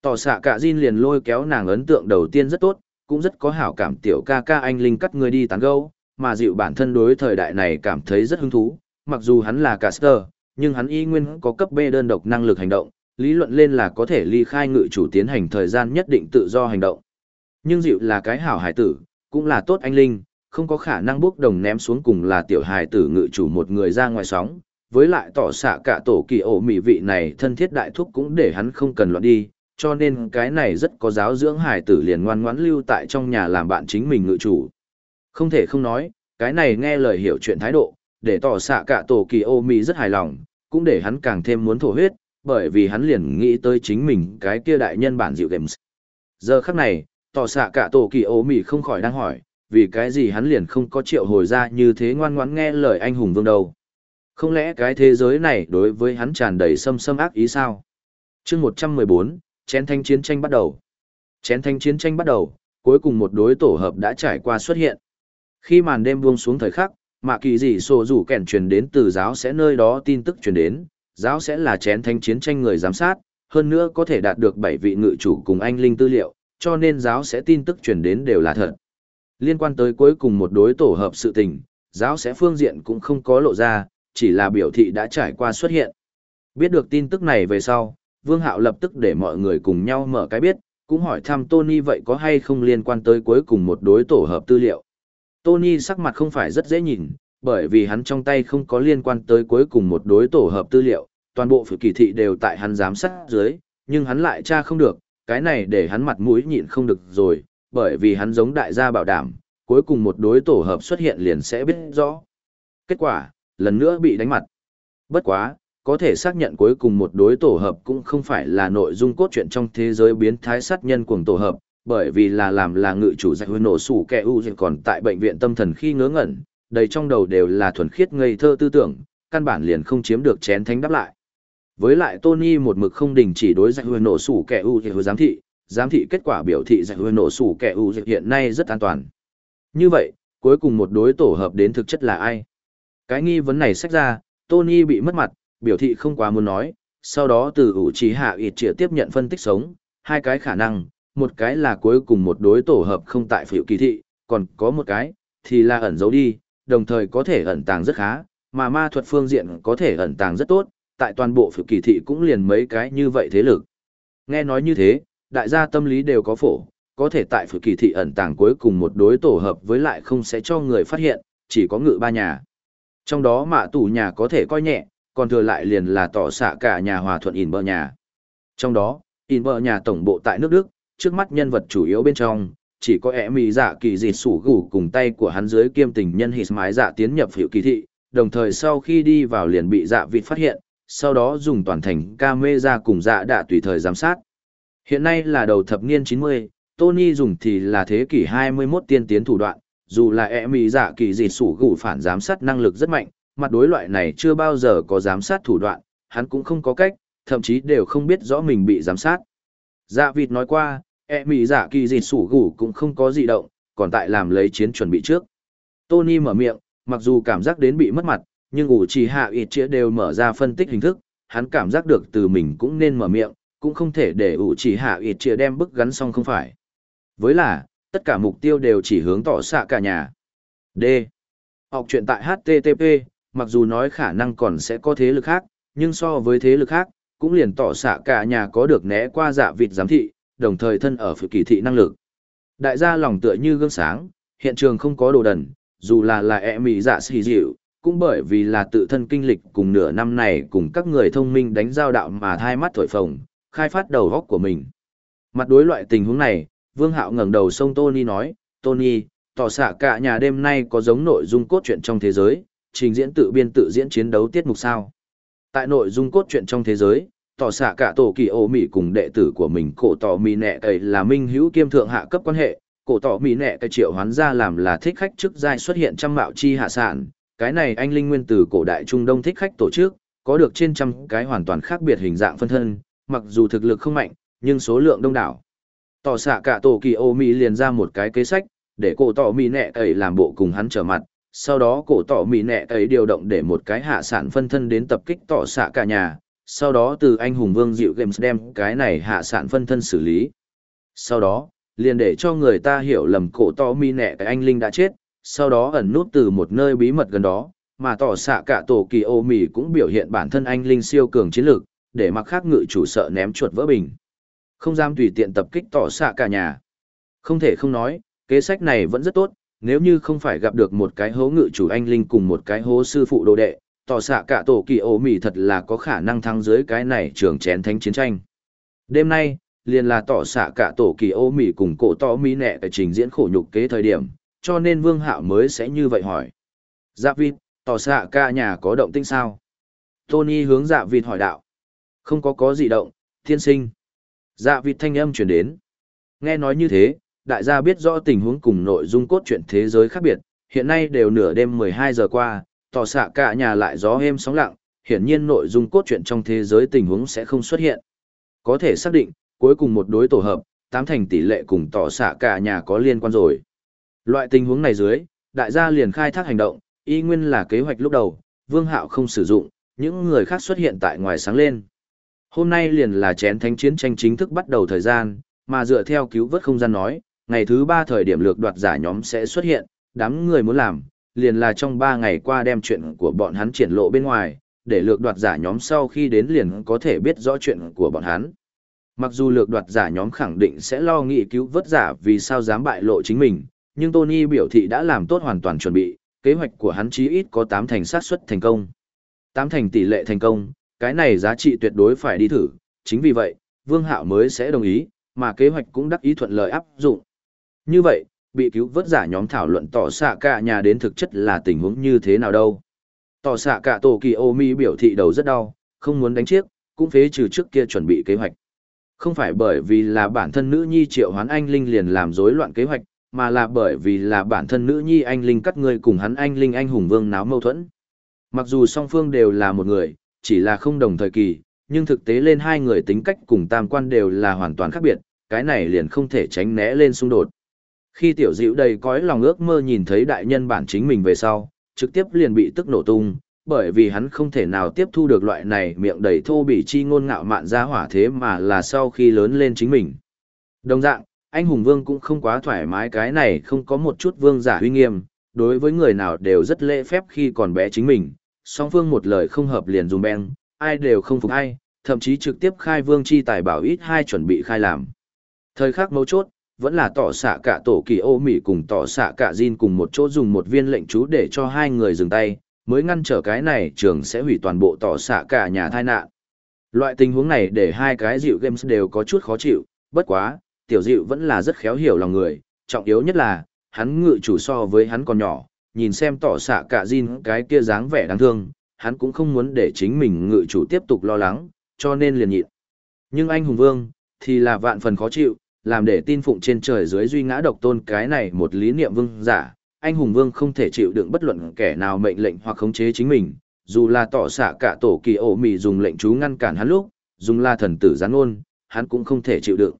Tỏ xạ cả Jin liền lôi kéo nàng ấn tượng đầu tiên rất tốt, cũng rất có hảo cảm tiểu ca ca anh linh cắt người đi tán gẫu, mà dịu bản thân đối thời đại này cảm thấy rất hứng thú, mặc dù hắn là caster, nhưng hắn y nguyên có cấp B đơn độc năng lực hành động, lý luận lên là có thể ly khai ngự chủ tiến hành thời gian nhất định tự do hành động. Nhưng dịu là cái hảo hải tử, cũng là tốt anh linh, không có khả năng bước đồng ném xuống cùng là tiểu hài tử ngự chủ một người ra ngoài sóng, với lại tỏ xạ cả tổ kỳ ổ mỹ vị này thân thiết đại thúc cũng để hắn không cần loạn đi, cho nên cái này rất có giáo dưỡng hải tử liền ngoan ngoãn lưu tại trong nhà làm bạn chính mình ngự chủ. Không thể không nói, cái này nghe lời hiểu chuyện thái độ, để tỏ xạ cả tổ kỳ ô mỹ rất hài lòng, cũng để hắn càng thêm muốn thổ huyết, bởi vì hắn liền nghĩ tới chính mình cái kia đại nhân bản dịu games. Giờ khắc này, tỏ xạ cả tổ kỳ ô mỹ không khỏi đang hỏi, vì cái gì hắn liền không có triệu hồi ra như thế ngoan ngoãn nghe lời anh hùng vương đâu. Không lẽ cái thế giới này đối với hắn tràn đầy xâm xâm ác ý sao? chương 114, chén thanh chiến tranh bắt đầu. Chén thanh chiến tranh bắt đầu, cuối cùng một đối tổ hợp đã trải qua xuất hiện. Khi màn đêm buông xuống thời khắc, mạ kỳ dị sổ rủ kèn truyền đến từ giáo sẽ nơi đó tin tức truyền đến, giáo sẽ là chén thanh chiến tranh người giám sát, hơn nữa có thể đạt được 7 vị ngự chủ cùng anh linh tư liệu, cho nên giáo sẽ tin tức truyền đến đều là thật. Liên quan tới cuối cùng một đối tổ hợp sự tình, giáo sẽ phương diện cũng không có lộ ra, chỉ là biểu thị đã trải qua xuất hiện. Biết được tin tức này về sau, Vương Hạo lập tức để mọi người cùng nhau mở cái biết, cũng hỏi thăm Tony vậy có hay không liên quan tới cuối cùng một đối tổ hợp tư liệu. Tony sắc mặt không phải rất dễ nhìn, bởi vì hắn trong tay không có liên quan tới cuối cùng một đối tổ hợp tư liệu, toàn bộ phụ kỳ thị đều tại hắn giám sát dưới, nhưng hắn lại tra không được, cái này để hắn mặt mũi nhịn không được rồi, bởi vì hắn giống đại gia bảo đảm, cuối cùng một đối tổ hợp xuất hiện liền sẽ biết rõ. Kết quả, lần nữa bị đánh mặt. Bất quá, có thể xác nhận cuối cùng một đối tổ hợp cũng không phải là nội dung cốt truyện trong thế giới biến thái sát nhân cuồng tổ hợp, bởi vì là làm là ngự chủ giải hồi nổ sủ kẻ u còn tại bệnh viện tâm thần khi ngớ ngẩn, đầy trong đầu đều là thuần khiết ngây thơ tư tưởng, căn bản liền không chiếm được chén thánh đáp lại. Với lại Tony một mực không đình chỉ đối giải hồi nổ sủ kẻ u hồi giám thị, giám thị kết quả biểu thị giải hồi nổ sủ kẻ u hiện nay rất an toàn. Như vậy, cuối cùng một đối tổ hợp đến thực chất là ai? Cái nghi vấn này sách ra, Tony bị mất mặt, biểu thị không quá muốn nói, sau đó từ ủ trí hạ ịt trịa tiếp nhận phân tích sống, hai cái khả năng, một cái là cuối cùng một đối tổ hợp không tại phiệu kỳ thị, còn có một cái, thì là ẩn giấu đi, đồng thời có thể ẩn tàng rất khá, mà ma thuật phương diện có thể ẩn tàng rất tốt, tại toàn bộ phiệu kỳ thị cũng liền mấy cái như vậy thế lực. Nghe nói như thế, đại gia tâm lý đều có phổ, có thể tại phiệu kỳ thị ẩn tàng cuối cùng một đối tổ hợp với lại không sẽ cho người phát hiện, chỉ có ngự ba nhà. Trong đó mạ tủ nhà có thể coi nhẹ, còn thừa lại liền là tỏ xạ cả nhà hòa thuận in bờ nhà. Trong đó, in bờ nhà tổng bộ tại nước Đức, trước mắt nhân vật chủ yếu bên trong, chỉ có ẻ mì dạ kỳ dịt sủ gủ cùng tay của hắn dưới kiêm tình nhân hít mái dạ tiến nhập hiệu kỳ thị, đồng thời sau khi đi vào liền bị dạ vịt phát hiện, sau đó dùng toàn thành camera cùng dạ đạ tùy thời giám sát. Hiện nay là đầu thập niên 90, Tony dùng thì là thế kỷ 21 tiên tiến thủ đoạn, dù là e mỹ dạ kỳ dịt sủ gủ phản giám sát năng lực rất mạnh, mặt đối loại này chưa bao giờ có giám sát thủ đoạn, hắn cũng không có cách, thậm chí đều không biết rõ mình bị giám sát. Dạ vịt nói qua, e mỹ dạ kỳ dịt sủ gủ cũng không có gì động, còn tại làm lấy chiến chuẩn bị trước. Tony mở miệng, mặc dù cảm giác đến bị mất mặt, nhưng ủ trì hạ ít chĩa đều mở ra phân tích hình thức, hắn cảm giác được từ mình cũng nên mở miệng, cũng không thể để ủ trì hạ ít chĩa đem bức gắn xong không phải. Với là, tất cả mục tiêu đều chỉ hướng tỏ xạ cả nhà. D. Học chuyện tại HTTP, mặc dù nói khả năng còn sẽ có thế lực khác, nhưng so với thế lực khác, cũng liền tỏ xạ cả nhà có được né qua dạ vịt giám thị, đồng thời thân ở phụ kỳ thị năng lực. Đại gia lòng tựa như gương sáng, hiện trường không có đồ đần, dù là là ẹ mì dạ xì dịu, cũng bởi vì là tự thân kinh lịch cùng nửa năm này cùng các người thông minh đánh giao đạo mà thai mắt thổi phồng, khai phát đầu góc của mình. Mặt đối loại tình huống này, Vương Hạo ngẩng đầu sông Tony nói, Tony, tỏ xạ cả nhà đêm nay có giống nội dung cốt truyện trong thế giới, trình diễn tự biên tự diễn chiến đấu tiết mục sao. Tại nội dung cốt truyện trong thế giới, tỏ xạ cả tổ kỳ ô mỹ cùng đệ tử của mình cổ tỏ mỹ nẹ cậy là minh hữu kiêm thượng hạ cấp quan hệ cổ tỏ mỹ nẹ cậy triệu hoán ra làm là thích khách chức giai xuất hiện trăm mạo chi hạ sản cái này anh linh nguyên từ cổ đại trung đông thích khách tổ chức có được trên trăm cái hoàn toàn khác biệt hình dạng phân thân mặc dù thực lực không mạnh nhưng số lượng đông đảo tỏ xạ cả tổ kỳ ô mỹ liền ra một cái kế sách để cổ tỏ mỹ nẹ ấy làm bộ cùng hắn trở mặt sau đó cổ tỏ mỹ nẹ ấy điều động để một cái hạ sản phân thân đến tập kích tỏ xạ cả nhà sau đó từ anh hùng vương dịu games đem cái này hạ sản phân thân xử lý. Sau đó, liền để cho người ta hiểu lầm cổ tỏ mỹ nẹ ấy anh Linh đã chết, sau đó ẩn nút từ một nơi bí mật gần đó, mà tỏ xạ cả tổ kỳ ô mỹ cũng biểu hiện bản thân anh Linh siêu cường chiến lược, để mặc khác ngự chủ sợ ném chuột vỡ bình. Không dám tùy tiện tập kích tỏ xạ cả nhà. Không thể không nói, kế sách này vẫn rất tốt, nếu như không phải gặp được một cái hố ngự chủ anh Linh cùng một cái hố sư phụ đồ đệ, tỏ xạ cả tổ kỳ ổ mỉ thật là có khả năng thắng dưới cái này trường chén thánh chiến tranh. Đêm nay, liền là tỏ xạ cả tổ kỳ ổ mỉ cùng cổ tỏ mỹ nẹ ở trình diễn khổ nhục kế thời điểm, cho nên vương hạo mới sẽ như vậy hỏi. Dạ vịt, tỏ xạ cả nhà có động tinh sao? Tony hướng dạ vịt hỏi đạo. Không có có gì động, thiên sinh. Dạ vịt thanh âm chuyển đến. Nghe nói như thế, đại gia biết rõ tình huống cùng nội dung cốt truyện thế giới khác biệt, hiện nay đều nửa đêm 12 giờ qua, tỏ xạ cả nhà lại gió êm sóng lặng, hiển nhiên nội dung cốt truyện trong thế giới tình huống sẽ không xuất hiện. Có thể xác định, cuối cùng một đối tổ hợp, tám thành tỷ lệ cùng tỏ xạ cả nhà có liên quan rồi. Loại tình huống này dưới, đại gia liền khai thác hành động, y nguyên là kế hoạch lúc đầu, Vương Hạo không sử dụng, những người khác xuất hiện tại ngoài sáng lên. Hôm nay liền là chén thánh chiến tranh chính thức bắt đầu thời gian, mà dựa theo cứu vớt không gian nói, ngày thứ ba thời điểm lược đoạt giả nhóm sẽ xuất hiện, đám người muốn làm, liền là trong ba ngày qua đem chuyện của bọn hắn triển lộ bên ngoài, để lược đoạt giả nhóm sau khi đến liền có thể biết rõ chuyện của bọn hắn. Mặc dù lược đoạt giả nhóm khẳng định sẽ lo nghị cứu vớt giả vì sao dám bại lộ chính mình, nhưng Tony biểu thị đã làm tốt hoàn toàn chuẩn bị, kế hoạch của hắn chí ít có 8 thành sát suất thành công. 8 thành tỷ lệ thành công, cái này giá trị tuyệt đối phải đi thử, chính vì vậy, Vương Hạo mới sẽ đồng ý, mà kế hoạch cũng đắc ý thuận lợi áp dụng. Như vậy, bị cứu vớt giả nhóm thảo luận tỏ xạ cả nhà đến thực chất là tình huống như thế nào đâu. Tỏ xạ cả tổ kỳ ô mi biểu thị đầu rất đau, không muốn đánh chiếc, cũng phế trừ trước kia chuẩn bị kế hoạch. Không phải bởi vì là bản thân nữ nhi triệu hoán anh linh liền làm rối loạn kế hoạch, mà là bởi vì là bản thân nữ nhi anh linh cắt người cùng hắn anh linh anh hùng vương náo mâu thuẫn. Mặc dù song phương đều là một người, chỉ là không đồng thời kỳ, nhưng thực tế lên hai người tính cách cùng tam quan đều là hoàn toàn khác biệt, cái này liền không thể tránh né lên xung đột. Khi tiểu dịu đầy cõi lòng ước mơ nhìn thấy đại nhân bản chính mình về sau, trực tiếp liền bị tức nổ tung, bởi vì hắn không thể nào tiếp thu được loại này miệng đầy thô bỉ chi ngôn ngạo mạn ra hỏa thế mà là sau khi lớn lên chính mình. Đồng dạng, anh hùng vương cũng không quá thoải mái cái này không có một chút vương giả huy nghiêm, đối với người nào đều rất lễ phép khi còn bé chính mình, song phương một lời không hợp liền dùng beng, ai đều không phục ai, thậm chí trực tiếp khai vương chi tài bảo ít hai chuẩn bị khai làm. Thời khắc mấu chốt, vẫn là tỏ xạ cả tổ kỳ ô mỹ cùng tỏ xạ cả Jin cùng một chỗ dùng một viên lệnh chú để cho hai người dừng tay, mới ngăn trở cái này trường sẽ hủy toàn bộ tỏ xạ cả nhà thai nạn. Loại tình huống này để hai cái dịu games đều có chút khó chịu, bất quá, tiểu dịu vẫn là rất khéo hiểu lòng người, trọng yếu nhất là, hắn ngự chủ so với hắn còn nhỏ, nhìn xem tỏ xạ cả Jin cái kia dáng vẻ đáng thương, hắn cũng không muốn để chính mình ngự chủ tiếp tục lo lắng, cho nên liền nhịn. Nhưng anh hùng vương, thì là vạn phần khó chịu, làm để tin phụng trên trời dưới duy ngã độc tôn cái này một lý niệm vương giả, anh hùng vương không thể chịu đựng bất luận kẻ nào mệnh lệnh hoặc khống chế chính mình, dù là tỏ xạ cả tổ kỳ ổ mì dùng lệnh chú ngăn cản hắn lúc, dùng la thần tử gián ôn, hắn cũng không thể chịu đựng.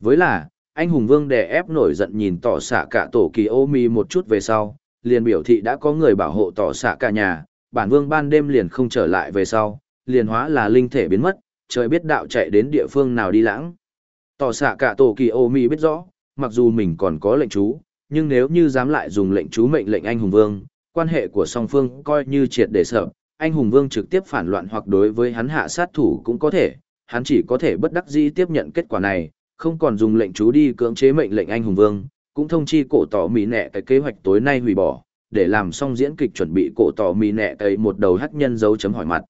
Với là, anh hùng vương đè ép nổi giận nhìn tỏ xạ cả tổ kỳ ô mì một chút về sau, liền biểu thị đã có người bảo hộ tỏ xạ cả nhà, bản vương ban đêm liền không trở lại về sau, liền hóa là linh thể biến mất, trời biết đạo chạy đến địa phương nào đi lãng. Tỏ xạ cả tổ kỳ ô mi biết rõ, mặc dù mình còn có lệnh chú, nhưng nếu như dám lại dùng lệnh chú mệnh lệnh anh hùng vương, quan hệ của song phương coi như triệt để sợ, anh hùng vương trực tiếp phản loạn hoặc đối với hắn hạ sát thủ cũng có thể, hắn chỉ có thể bất đắc dĩ tiếp nhận kết quả này, không còn dùng lệnh chú đi cưỡng chế mệnh lệnh anh hùng vương, cũng thông chi cổ tỏ mỹ nẹ cái kế hoạch tối nay hủy bỏ, để làm xong diễn kịch chuẩn bị cổ tỏ mỹ nẹ cái một đầu hắc nhân dấu chấm hỏi mặt.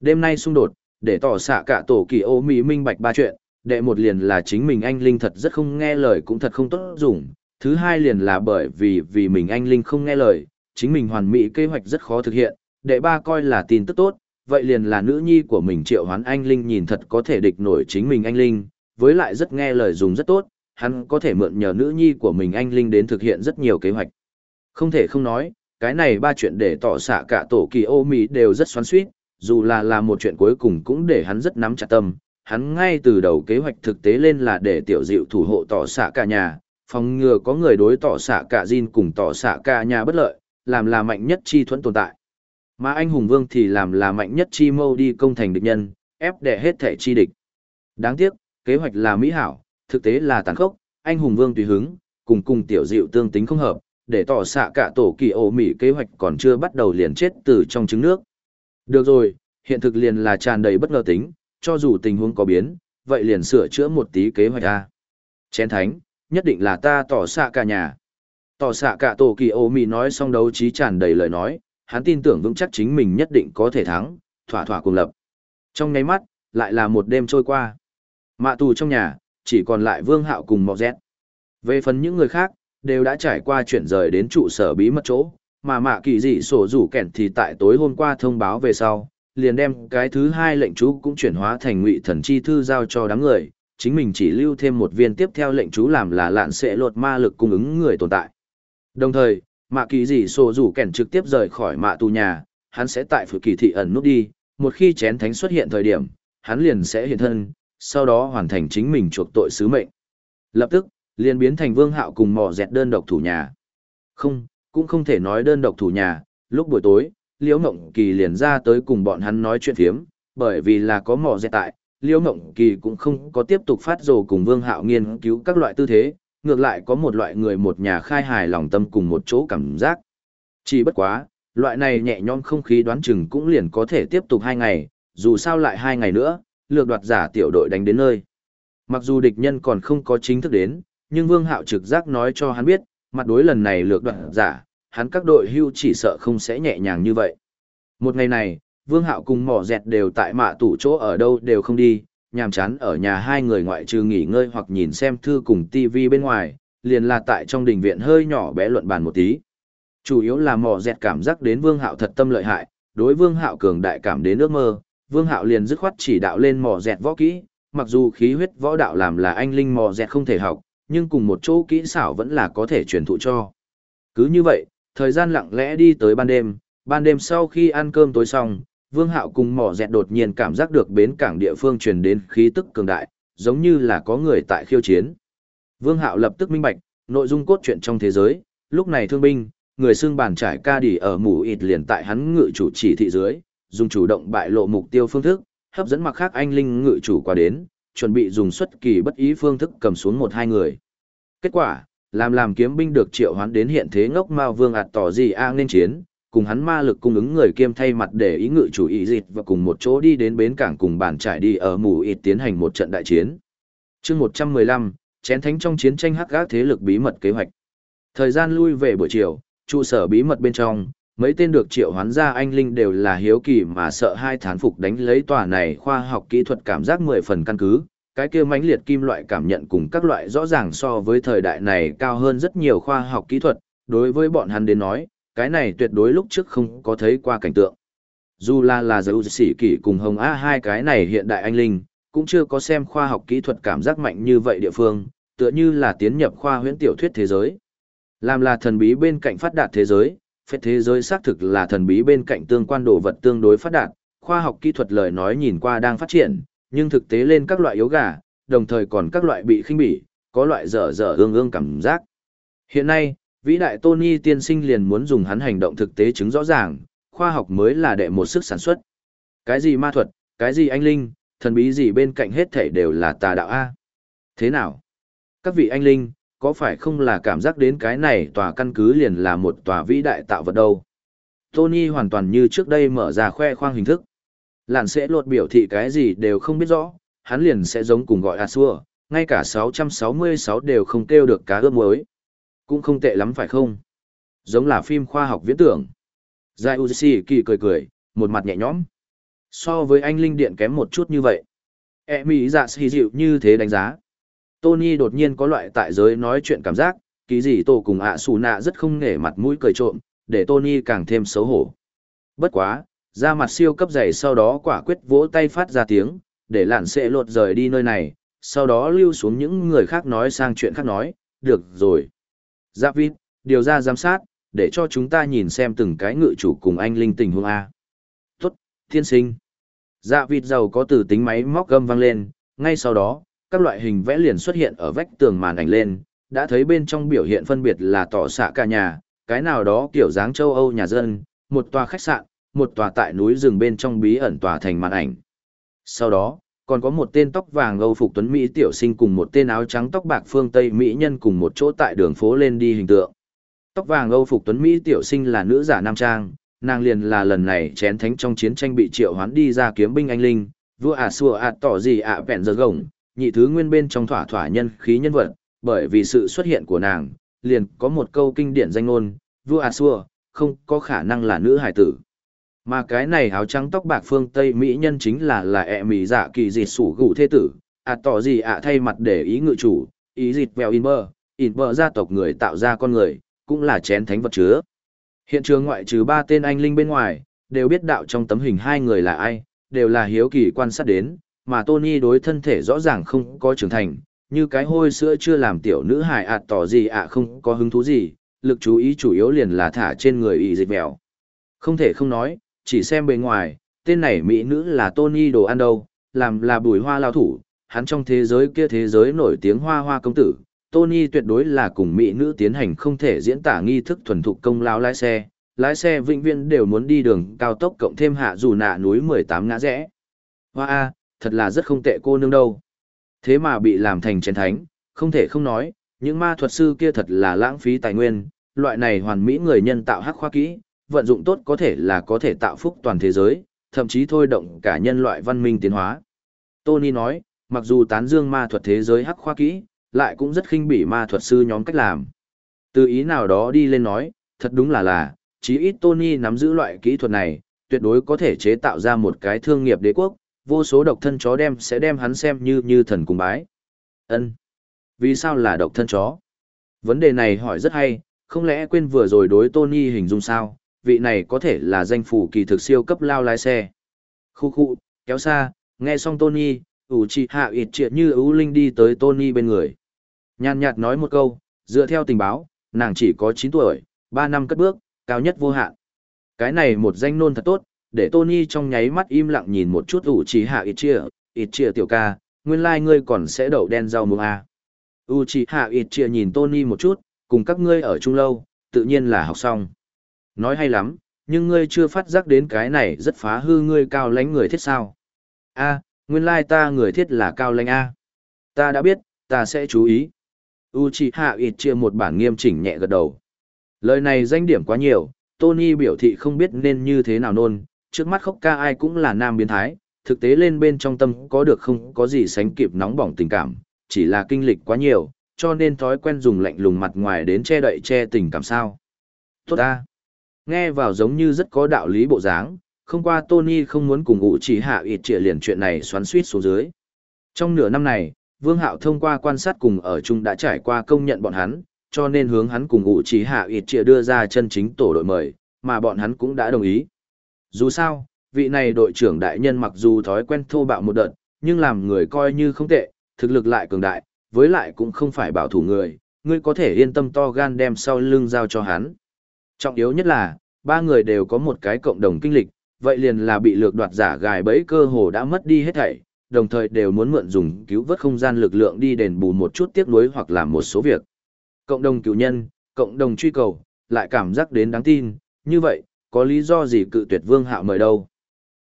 Đêm nay xung đột, để tỏ xạ cả tổ kỳ ô mỹ minh bạch ba chuyện, đệ một liền là chính mình anh Linh thật rất không nghe lời cũng thật không tốt dùng, thứ hai liền là bởi vì vì mình anh Linh không nghe lời, chính mình hoàn mỹ kế hoạch rất khó thực hiện, đệ ba coi là tin tức tốt, vậy liền là nữ nhi của mình triệu hoán anh Linh nhìn thật có thể địch nổi chính mình anh Linh, với lại rất nghe lời dùng rất tốt, hắn có thể mượn nhờ nữ nhi của mình anh Linh đến thực hiện rất nhiều kế hoạch. Không thể không nói, cái này ba chuyện để tỏ xạ cả tổ kỳ ô mỹ đều rất xoắn suýt, dù là làm một chuyện cuối cùng cũng để hắn rất nắm chặt tâm, hắn ngay từ đầu kế hoạch thực tế lên là để tiểu dịu thủ hộ tỏ xạ cả nhà, phòng ngừa có người đối tỏ xạ cả Jin cùng tỏ xạ cả nhà bất lợi, làm là mạnh nhất chi thuẫn tồn tại. Mà anh hùng vương thì làm là mạnh nhất chi mâu đi công thành địch nhân, ép đẻ hết thể chi địch. Đáng tiếc, kế hoạch là mỹ hảo, thực tế là tàn khốc, anh hùng vương tùy hứng, cùng cùng tiểu dịu tương tính không hợp, để tỏ xạ cả tổ kỳ ổ mỹ kế hoạch còn chưa bắt đầu liền chết từ trong trứng nước. Được rồi, hiện thực liền là tràn đầy bất ngờ tính, cho dù tình huống có biến, vậy liền sửa chữa một tí kế hoạch a. Chén thánh, nhất định là ta tỏ xạ cả nhà. Tỏ xạ cả tổ kỳ ổ mì nói xong đấu trí tràn đầy lời nói, hắn tin tưởng vững chắc chính mình nhất định có thể thắng, thỏa thỏa cùng lập. Trong nháy mắt, lại là một đêm trôi qua. Mạ tù trong nhà, chỉ còn lại vương hạo cùng mọ dẹt. Về phần những người khác, đều đã trải qua chuyển rời đến trụ sở bí mật chỗ, mà mạ kỳ dị sổ rủ kẻn thì tại tối hôm qua thông báo về sau, liền đem cái thứ hai lệnh chú cũng chuyển hóa thành ngụy thần chi thư giao cho đám người, chính mình chỉ lưu thêm một viên tiếp theo lệnh chú làm là lạn sẽ lột ma lực cung ứng người tồn tại. Đồng thời, mạ kỳ dị sổ rủ kẻn trực tiếp rời khỏi mạ tù nhà, hắn sẽ tại phủ kỳ thị ẩn nút đi, một khi chén thánh xuất hiện thời điểm, hắn liền sẽ hiện thân, sau đó hoàn thành chính mình chuộc tội sứ mệnh. Lập tức, liền biến thành vương hạo cùng mò dẹt đơn độc thủ nhà. Không, cũng không thể nói đơn độc thủ nhà, lúc buổi tối, Liễu Ngộng Kỳ liền ra tới cùng bọn hắn nói chuyện thiếm, bởi vì là có mò dẹt tại, Liễu Ngộng Kỳ cũng không có tiếp tục phát rồ cùng Vương Hạo nghiên cứu các loại tư thế, ngược lại có một loại người một nhà khai hài lòng tâm cùng một chỗ cảm giác. Chỉ bất quá, loại này nhẹ nhõm không khí đoán chừng cũng liền có thể tiếp tục hai ngày, dù sao lại hai ngày nữa, lược đoạt giả tiểu đội đánh đến nơi. Mặc dù địch nhân còn không có chính thức đến, nhưng Vương Hạo trực giác nói cho hắn biết, mặt đối lần này lược đoạt giả, hắn các đội hưu chỉ sợ không sẽ nhẹ nhàng như vậy. Một ngày này, Vương Hạo cùng mỏ dẹt đều tại mạ tủ chỗ ở đâu đều không đi, nhàm chán ở nhà hai người ngoại trừ nghỉ ngơi hoặc nhìn xem thư cùng TV bên ngoài, liền là tại trong đình viện hơi nhỏ bé luận bàn một tí. Chủ yếu là mỏ dẹt cảm giác đến Vương Hạo thật tâm lợi hại, đối Vương Hạo cường đại cảm đến ước mơ, Vương Hạo liền dứt khoát chỉ đạo lên mỏ dẹt võ kỹ, mặc dù khí huyết võ đạo làm là anh linh mò dẹt không thể học, nhưng cùng một chỗ kỹ xảo vẫn là có thể truyền thụ cho. Cứ như vậy, Thời gian lặng lẽ đi tới ban đêm, ban đêm sau khi ăn cơm tối xong, Vương Hạo cùng mỏ dẹt đột nhiên cảm giác được bến cảng địa phương truyền đến khí tức cường đại, giống như là có người tại khiêu chiến. Vương Hạo lập tức minh bạch, nội dung cốt truyện trong thế giới, lúc này thương binh, người xưng bàn trải ca đỉ ở mù ịt liền tại hắn ngự chủ chỉ thị dưới, dùng chủ động bại lộ mục tiêu phương thức, hấp dẫn mặc khác anh linh ngự chủ qua đến, chuẩn bị dùng xuất kỳ bất ý phương thức cầm xuống một hai người. Kết quả, làm làm kiếm binh được triệu hoán đến hiện thế ngốc ma vương ạt tỏ gì a nên chiến, cùng hắn ma lực cung ứng người kiêm thay mặt để ý ngự chủ ý dịch và cùng một chỗ đi đến bến cảng cùng bản trải đi ở mù ít tiến hành một trận đại chiến. chương 115, chén thánh trong chiến tranh hắc gác thế lực bí mật kế hoạch. Thời gian lui về buổi chiều, trụ sở bí mật bên trong, mấy tên được triệu hoán ra anh linh đều là hiếu kỳ mà sợ hai thán phục đánh lấy tòa này khoa học kỹ thuật cảm giác mười phần căn cứ, cái kia mãnh liệt kim loại cảm nhận cùng các loại rõ ràng so với thời đại này cao hơn rất nhiều khoa học kỹ thuật, đối với bọn hắn đến nói, cái này tuyệt đối lúc trước không có thấy qua cảnh tượng. Dù là là dấu sĩ kỷ cùng hồng A hai cái này hiện đại anh linh, cũng chưa có xem khoa học kỹ thuật cảm giác mạnh như vậy địa phương, tựa như là tiến nhập khoa huyễn tiểu thuyết thế giới. Làm là thần bí bên cạnh phát đạt thế giới, phép thế giới xác thực là thần bí bên cạnh tương quan đồ vật tương đối phát đạt, khoa học kỹ thuật lời nói nhìn qua đang phát triển, nhưng thực tế lên các loại yếu gà, đồng thời còn các loại bị khinh bỉ, có loại dở dở ương ương cảm giác. Hiện nay, vĩ đại Tony tiên sinh liền muốn dùng hắn hành động thực tế chứng rõ ràng, khoa học mới là đệ một sức sản xuất. Cái gì ma thuật, cái gì anh linh, thần bí gì bên cạnh hết thảy đều là tà đạo A. Thế nào? Các vị anh linh, có phải không là cảm giác đến cái này tòa căn cứ liền là một tòa vĩ đại tạo vật đâu? Tony hoàn toàn như trước đây mở ra khoe khoang hình thức. Lạn sẽ lột biểu thị cái gì đều không biết rõ, hắn liền sẽ giống cùng gọi Asua, ngay cả 666 đều không kêu được cá ướp muối. Cũng không tệ lắm phải không? Giống là phim khoa học viễn tưởng. Giai Uzi kỳ cười cười, một mặt nhẹ nhõm. So với anh Linh Điện kém một chút như vậy. E mỹ dạ xì dịu như thế đánh giá. Tony đột nhiên có loại tại giới nói chuyện cảm giác, ký gì tổ cùng ạ xù nạ rất không nể mặt mũi cười trộm, để Tony càng thêm xấu hổ. Bất quá, ra mặt siêu cấp dày sau đó quả quyết vỗ tay phát ra tiếng, để lạn sẽ lột rời đi nơi này, sau đó lưu xuống những người khác nói sang chuyện khác nói, được rồi. Giáp vít, điều ra giám sát, để cho chúng ta nhìn xem từng cái ngự chủ cùng anh linh tình huống A. Tốt, thiên sinh. Dạ vịt giàu có từ tính máy móc gâm vang lên, ngay sau đó, các loại hình vẽ liền xuất hiện ở vách tường màn ảnh lên, đã thấy bên trong biểu hiện phân biệt là tỏ xạ cả nhà, cái nào đó kiểu dáng châu Âu nhà dân, một tòa khách sạn, một tòa tại núi rừng bên trong bí ẩn tòa thành màn ảnh. Sau đó, còn có một tên tóc vàng Âu phục tuấn Mỹ tiểu sinh cùng một tên áo trắng tóc bạc phương Tây Mỹ nhân cùng một chỗ tại đường phố lên đi hình tượng. Tóc vàng Âu phục tuấn Mỹ tiểu sinh là nữ giả nam trang, nàng liền là lần này chén thánh trong chiến tranh bị triệu hoán đi ra kiếm binh anh linh, vua à xua à tỏ gì ạ à vẹn giờ gồng, nhị thứ nguyên bên trong thỏa thỏa nhân khí nhân vật, bởi vì sự xuất hiện của nàng, liền có một câu kinh điển danh ngôn, vua à xua, không có khả năng là nữ hải tử. Mà cái này áo trắng tóc bạc phương Tây Mỹ nhân chính là là ẹ mỹ dạ kỳ dịt sủ gủ thế tử, à tỏ gì ạ thay mặt để ý ngự chủ, ý dịt vèo in bơ, in bơ gia tộc người tạo ra con người, cũng là chén thánh vật chứa. Hiện trường ngoại trừ ba tên anh linh bên ngoài, đều biết đạo trong tấm hình hai người là ai, đều là hiếu kỳ quan sát đến, mà Tony đối thân thể rõ ràng không có trưởng thành, như cái hôi sữa chưa làm tiểu nữ hài ạt tỏ gì ạ không có hứng thú gì, lực chú ý chủ yếu liền là thả trên người ý dịch mèo. Không thể không nói, chỉ xem bề ngoài, tên này mỹ nữ là Tony đồ ăn đâu, làm là bùi hoa lao thủ, hắn trong thế giới kia thế giới nổi tiếng hoa hoa công tử. Tony tuyệt đối là cùng mỹ nữ tiến hành không thể diễn tả nghi thức thuần thục công lao lái xe, lái xe vĩnh viễn đều muốn đi đường cao tốc cộng thêm hạ dù nạ núi 18 ngã rẽ. Hoa a, thật là rất không tệ cô nương đâu. Thế mà bị làm thành chén thánh, không thể không nói, những ma thuật sư kia thật là lãng phí tài nguyên, loại này hoàn mỹ người nhân tạo hắc khoa kỹ, vận dụng tốt có thể là có thể tạo phúc toàn thế giới, thậm chí thôi động cả nhân loại văn minh tiến hóa. Tony nói, mặc dù tán dương ma thuật thế giới hắc khoa kỹ, lại cũng rất khinh bỉ ma thuật sư nhóm cách làm. Từ ý nào đó đi lên nói, thật đúng là là, chí ít Tony nắm giữ loại kỹ thuật này, tuyệt đối có thể chế tạo ra một cái thương nghiệp đế quốc, vô số độc thân chó đem sẽ đem hắn xem như như thần cùng bái. Ân, Vì sao là độc thân chó? Vấn đề này hỏi rất hay, không lẽ quên vừa rồi đối Tony hình dung sao, vị này có thể là danh phủ kỳ thực siêu cấp lao lái xe. Khu khu, kéo xa, nghe xong Tony, ủ trì hạ ịt triệt như ưu linh đi tới Tony bên người. Nhàn nhạt nói một câu, dựa theo tình báo, nàng chỉ có 9 tuổi, 3 năm cất bước, cao nhất vô hạn. Cái này một danh nôn thật tốt, để Tony trong nháy mắt im lặng nhìn một chút ủ chỉ hạ ít chia, ít chia tiểu ca, nguyên lai like ngươi còn sẽ đậu đen rau muống à. U chỉ hạ ít chia nhìn Tony một chút, cùng các ngươi ở chung lâu, tự nhiên là học xong. Nói hay lắm, nhưng ngươi chưa phát giác đến cái này rất phá hư ngươi cao lãnh người thiết sao. a Nguyên lai ta người thiết là cao lãnh A. Ta đã biết, ta sẽ chú ý. Uchiha Itchia một bản nghiêm chỉnh nhẹ gật đầu. Lời này danh điểm quá nhiều, Tony biểu thị không biết nên như thế nào nôn, trước mắt khóc ca ai cũng là nam biến thái, thực tế lên bên trong tâm có được không có gì sánh kịp nóng bỏng tình cảm, chỉ là kinh lịch quá nhiều, cho nên thói quen dùng lạnh lùng mặt ngoài đến che đậy che tình cảm sao. Tốt ta. Nghe vào giống như rất có đạo lý bộ dáng, không qua Tony không muốn cùng ủ chỉ hạ ịt trịa liền chuyện này xoắn suýt xuống dưới. Trong nửa năm này, Vương Hạo thông qua quan sát cùng ở chung đã trải qua công nhận bọn hắn, cho nên hướng hắn cùng ủ chỉ hạ ịt trịa đưa ra chân chính tổ đội mời, mà bọn hắn cũng đã đồng ý. Dù sao, vị này đội trưởng đại nhân mặc dù thói quen thô bạo một đợt, nhưng làm người coi như không tệ, thực lực lại cường đại, với lại cũng không phải bảo thủ người, ngươi có thể yên tâm to gan đem sau lưng giao cho hắn. Trọng yếu nhất là, ba người đều có một cái cộng đồng kinh lịch, vậy liền là bị lược đoạt giả gài bẫy cơ hồ đã mất đi hết thảy, đồng thời đều muốn mượn dùng cứu vớt không gian lực lượng đi đền bù một chút tiếc nuối hoặc làm một số việc. Cộng đồng cứu nhân, cộng đồng truy cầu, lại cảm giác đến đáng tin, như vậy, có lý do gì cự tuyệt Vương Hạo mời đâu.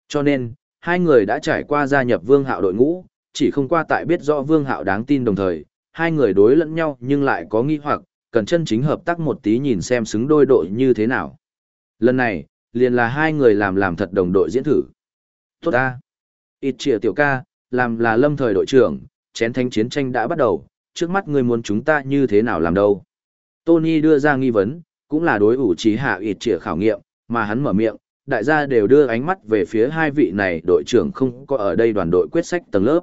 Cho nên, hai người đã trải qua gia nhập Vương Hạo đội ngũ, chỉ không qua tại biết rõ Vương Hạo đáng tin đồng thời, hai người đối lẫn nhau nhưng lại có nghi hoặc, cần chân chính hợp tác một tí nhìn xem xứng đôi đội như thế nào. Lần này, liền là hai người làm làm thật đồng đội diễn thử. Tốt ta. Ít trịa tiểu ca, làm là lâm thời đội trưởng, chén thanh chiến tranh đã bắt đầu, trước mắt người muốn chúng ta như thế nào làm đâu. Tony đưa ra nghi vấn, cũng là đối ủ trí hạ ít trịa khảo nghiệm, mà hắn mở miệng, đại gia đều đưa ánh mắt về phía hai vị này đội trưởng không có ở đây đoàn đội quyết sách tầng lớp.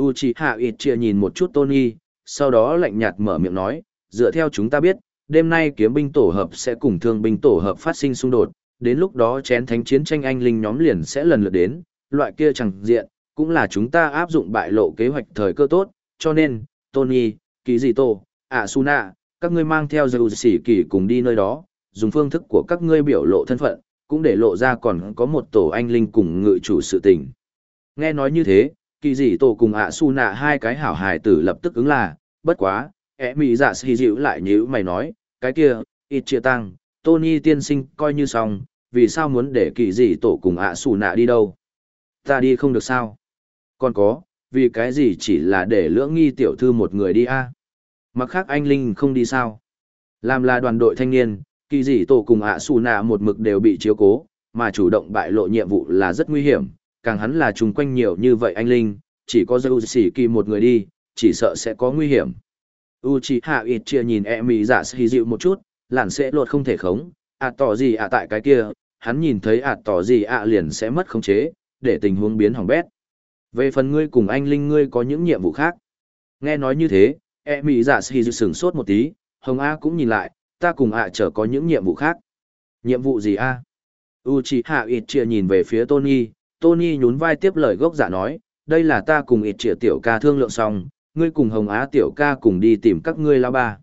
Uchiha Itchia nhìn một chút Tony, sau đó lạnh nhạt mở miệng nói, dựa theo chúng ta biết, đêm nay kiếm binh tổ hợp sẽ cùng thương binh tổ hợp phát sinh xung đột, đến lúc đó chén thánh chiến tranh anh linh nhóm liền sẽ lần lượt đến, loại kia chẳng diện, cũng là chúng ta áp dụng bại lộ kế hoạch thời cơ tốt, cho nên, Tony, Kizito, Asuna, các ngươi mang theo dầu sỉ kỳ cùng đi nơi đó, dùng phương thức của các ngươi biểu lộ thân phận, cũng để lộ ra còn có một tổ anh linh cùng ngự chủ sự tình. Nghe nói như thế, kỳ dị tổ cùng ạ su nạ hai cái hảo hài tử lập tức ứng là, bất quá, ẻ mì dạ xì dịu lại nhữ mày nói, cái kia, ít chia tăng, Tony tiên sinh coi như xong, vì sao muốn để kỳ dị tổ cùng ạ su nạ đi đâu? Ta đi không được sao? Còn có, vì cái gì chỉ là để lưỡng nghi tiểu thư một người đi a à? Mặc khác anh Linh không đi sao? Làm là đoàn đội thanh niên, kỳ dị tổ cùng ạ xù nạ một mực đều bị chiếu cố, mà chủ động bại lộ nhiệm vụ là rất nguy hiểm, càng hắn là chung quanh nhiều như vậy anh Linh, chỉ có dâu xỉ kỳ một người đi, chỉ sợ sẽ có nguy hiểm. Uchiha Itchia nhìn e mì giả xì dịu một chút, làn sẽ lột không thể khống, ạ à tỏ gì ạ tại cái kia, hắn nhìn thấy ạ à tỏ gì ạ liền sẽ mất khống chế, để tình huống biến hỏng bét. Về phần ngươi cùng anh Linh ngươi có những nhiệm vụ khác. Nghe nói như thế, e mì giả xì dịu sửng sốt một tí, Hồng A cũng nhìn lại, ta cùng ạ trở có những nhiệm vụ khác. Nhiệm vụ gì a? Uchiha Itchia nhìn về phía Tony, Tony nhún vai tiếp lời gốc giả nói, đây là ta cùng ít tiểu ca thương lượng xong, ngươi cùng Hồng Á tiểu ca cùng đi tìm các ngươi lao ba.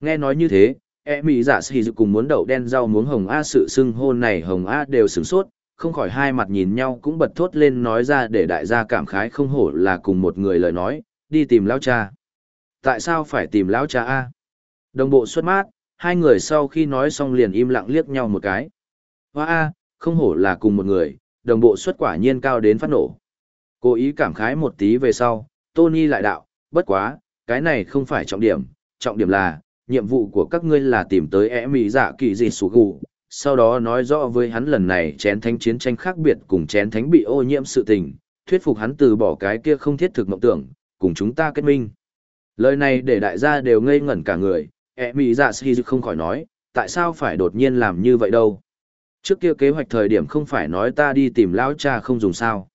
Nghe nói như thế, e mỹ giả sĩ dự cùng muốn đậu đen rau muống Hồng Á sự xưng hôn này Hồng Á đều sửng sốt, không khỏi hai mặt nhìn nhau cũng bật thốt lên nói ra để đại gia cảm khái không hổ là cùng một người lời nói, đi tìm lão cha. Tại sao phải tìm lão cha A? Đồng bộ xuất mát, hai người sau khi nói xong liền im lặng liếc nhau một cái. Hoa A, không hổ là cùng một người, đồng bộ xuất quả nhiên cao đến phát nổ. Cố ý cảm khái một tí về sau, Tony lại đạo, bất quá, cái này không phải trọng điểm, trọng điểm là, nhiệm vụ của các ngươi là tìm tới e ẻ mỹ dạ kỳ gì sủ gù, sau đó nói rõ với hắn lần này chén thánh chiến tranh khác biệt cùng chén thánh bị ô nhiễm sự tình, thuyết phục hắn từ bỏ cái kia không thiết thực mộng tưởng, cùng chúng ta kết minh. Lời này để đại gia đều ngây ngẩn cả người, E ẻ mì dạ sĩ không khỏi nói, tại sao phải đột nhiên làm như vậy đâu. Trước kia kế hoạch thời điểm không phải nói ta đi tìm lão cha không dùng sao.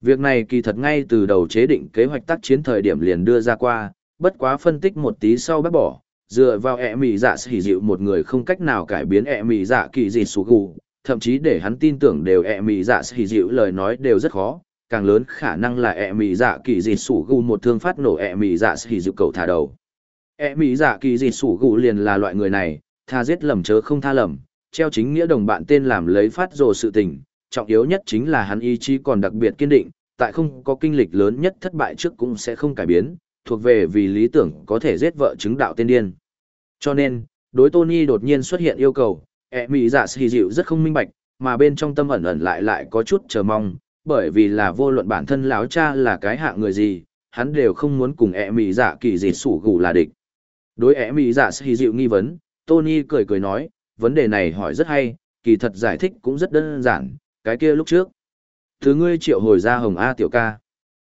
Việc này kỳ thật ngay từ đầu chế định kế hoạch tác chiến thời điểm liền đưa ra qua, bất quá phân tích một tí sau bác bỏ, dựa vào e ẹ mì dạ sĩ dịu một người không cách nào cải biến e ẹ mì dạ kỳ gì sủ gù, thậm chí để hắn tin tưởng đều ẹ mì dạ sĩ dịu lời nói đều rất khó, càng lớn khả năng là ẹ mì dạ kỳ Dị sủ gù một thương phát nổ ẹ mì dạ xỉ dịu cầu thả đầu. E mỹ dạ kỳ gì sủ gụ liền là loại người này, tha giết lầm chớ không tha lầm, treo chính nghĩa đồng bạn tên làm lấy phát rồ sự tình, trọng yếu nhất chính là hắn ý chí còn đặc biệt kiên định, tại không có kinh lịch lớn nhất thất bại trước cũng sẽ không cải biến, thuộc về vì lý tưởng có thể giết vợ chứng đạo tiên điên. Cho nên, đối Tony đột nhiên xuất hiện yêu cầu, E mỹ dạ xì dịu rất không minh bạch, mà bên trong tâm ẩn ẩn lại lại có chút chờ mong, bởi vì là vô luận bản thân lão cha là cái hạng người gì, hắn đều không muốn cùng E mỹ dạ kỳ dịt sủ gù là địch. Đối ẻ mỹ giả sĩ dịu nghi vấn, Tony cười cười nói, vấn đề này hỏi rất hay, kỳ thật giải thích cũng rất đơn giản, cái kia lúc trước. Thứ ngươi triệu hồi ra Hồng A tiểu ca.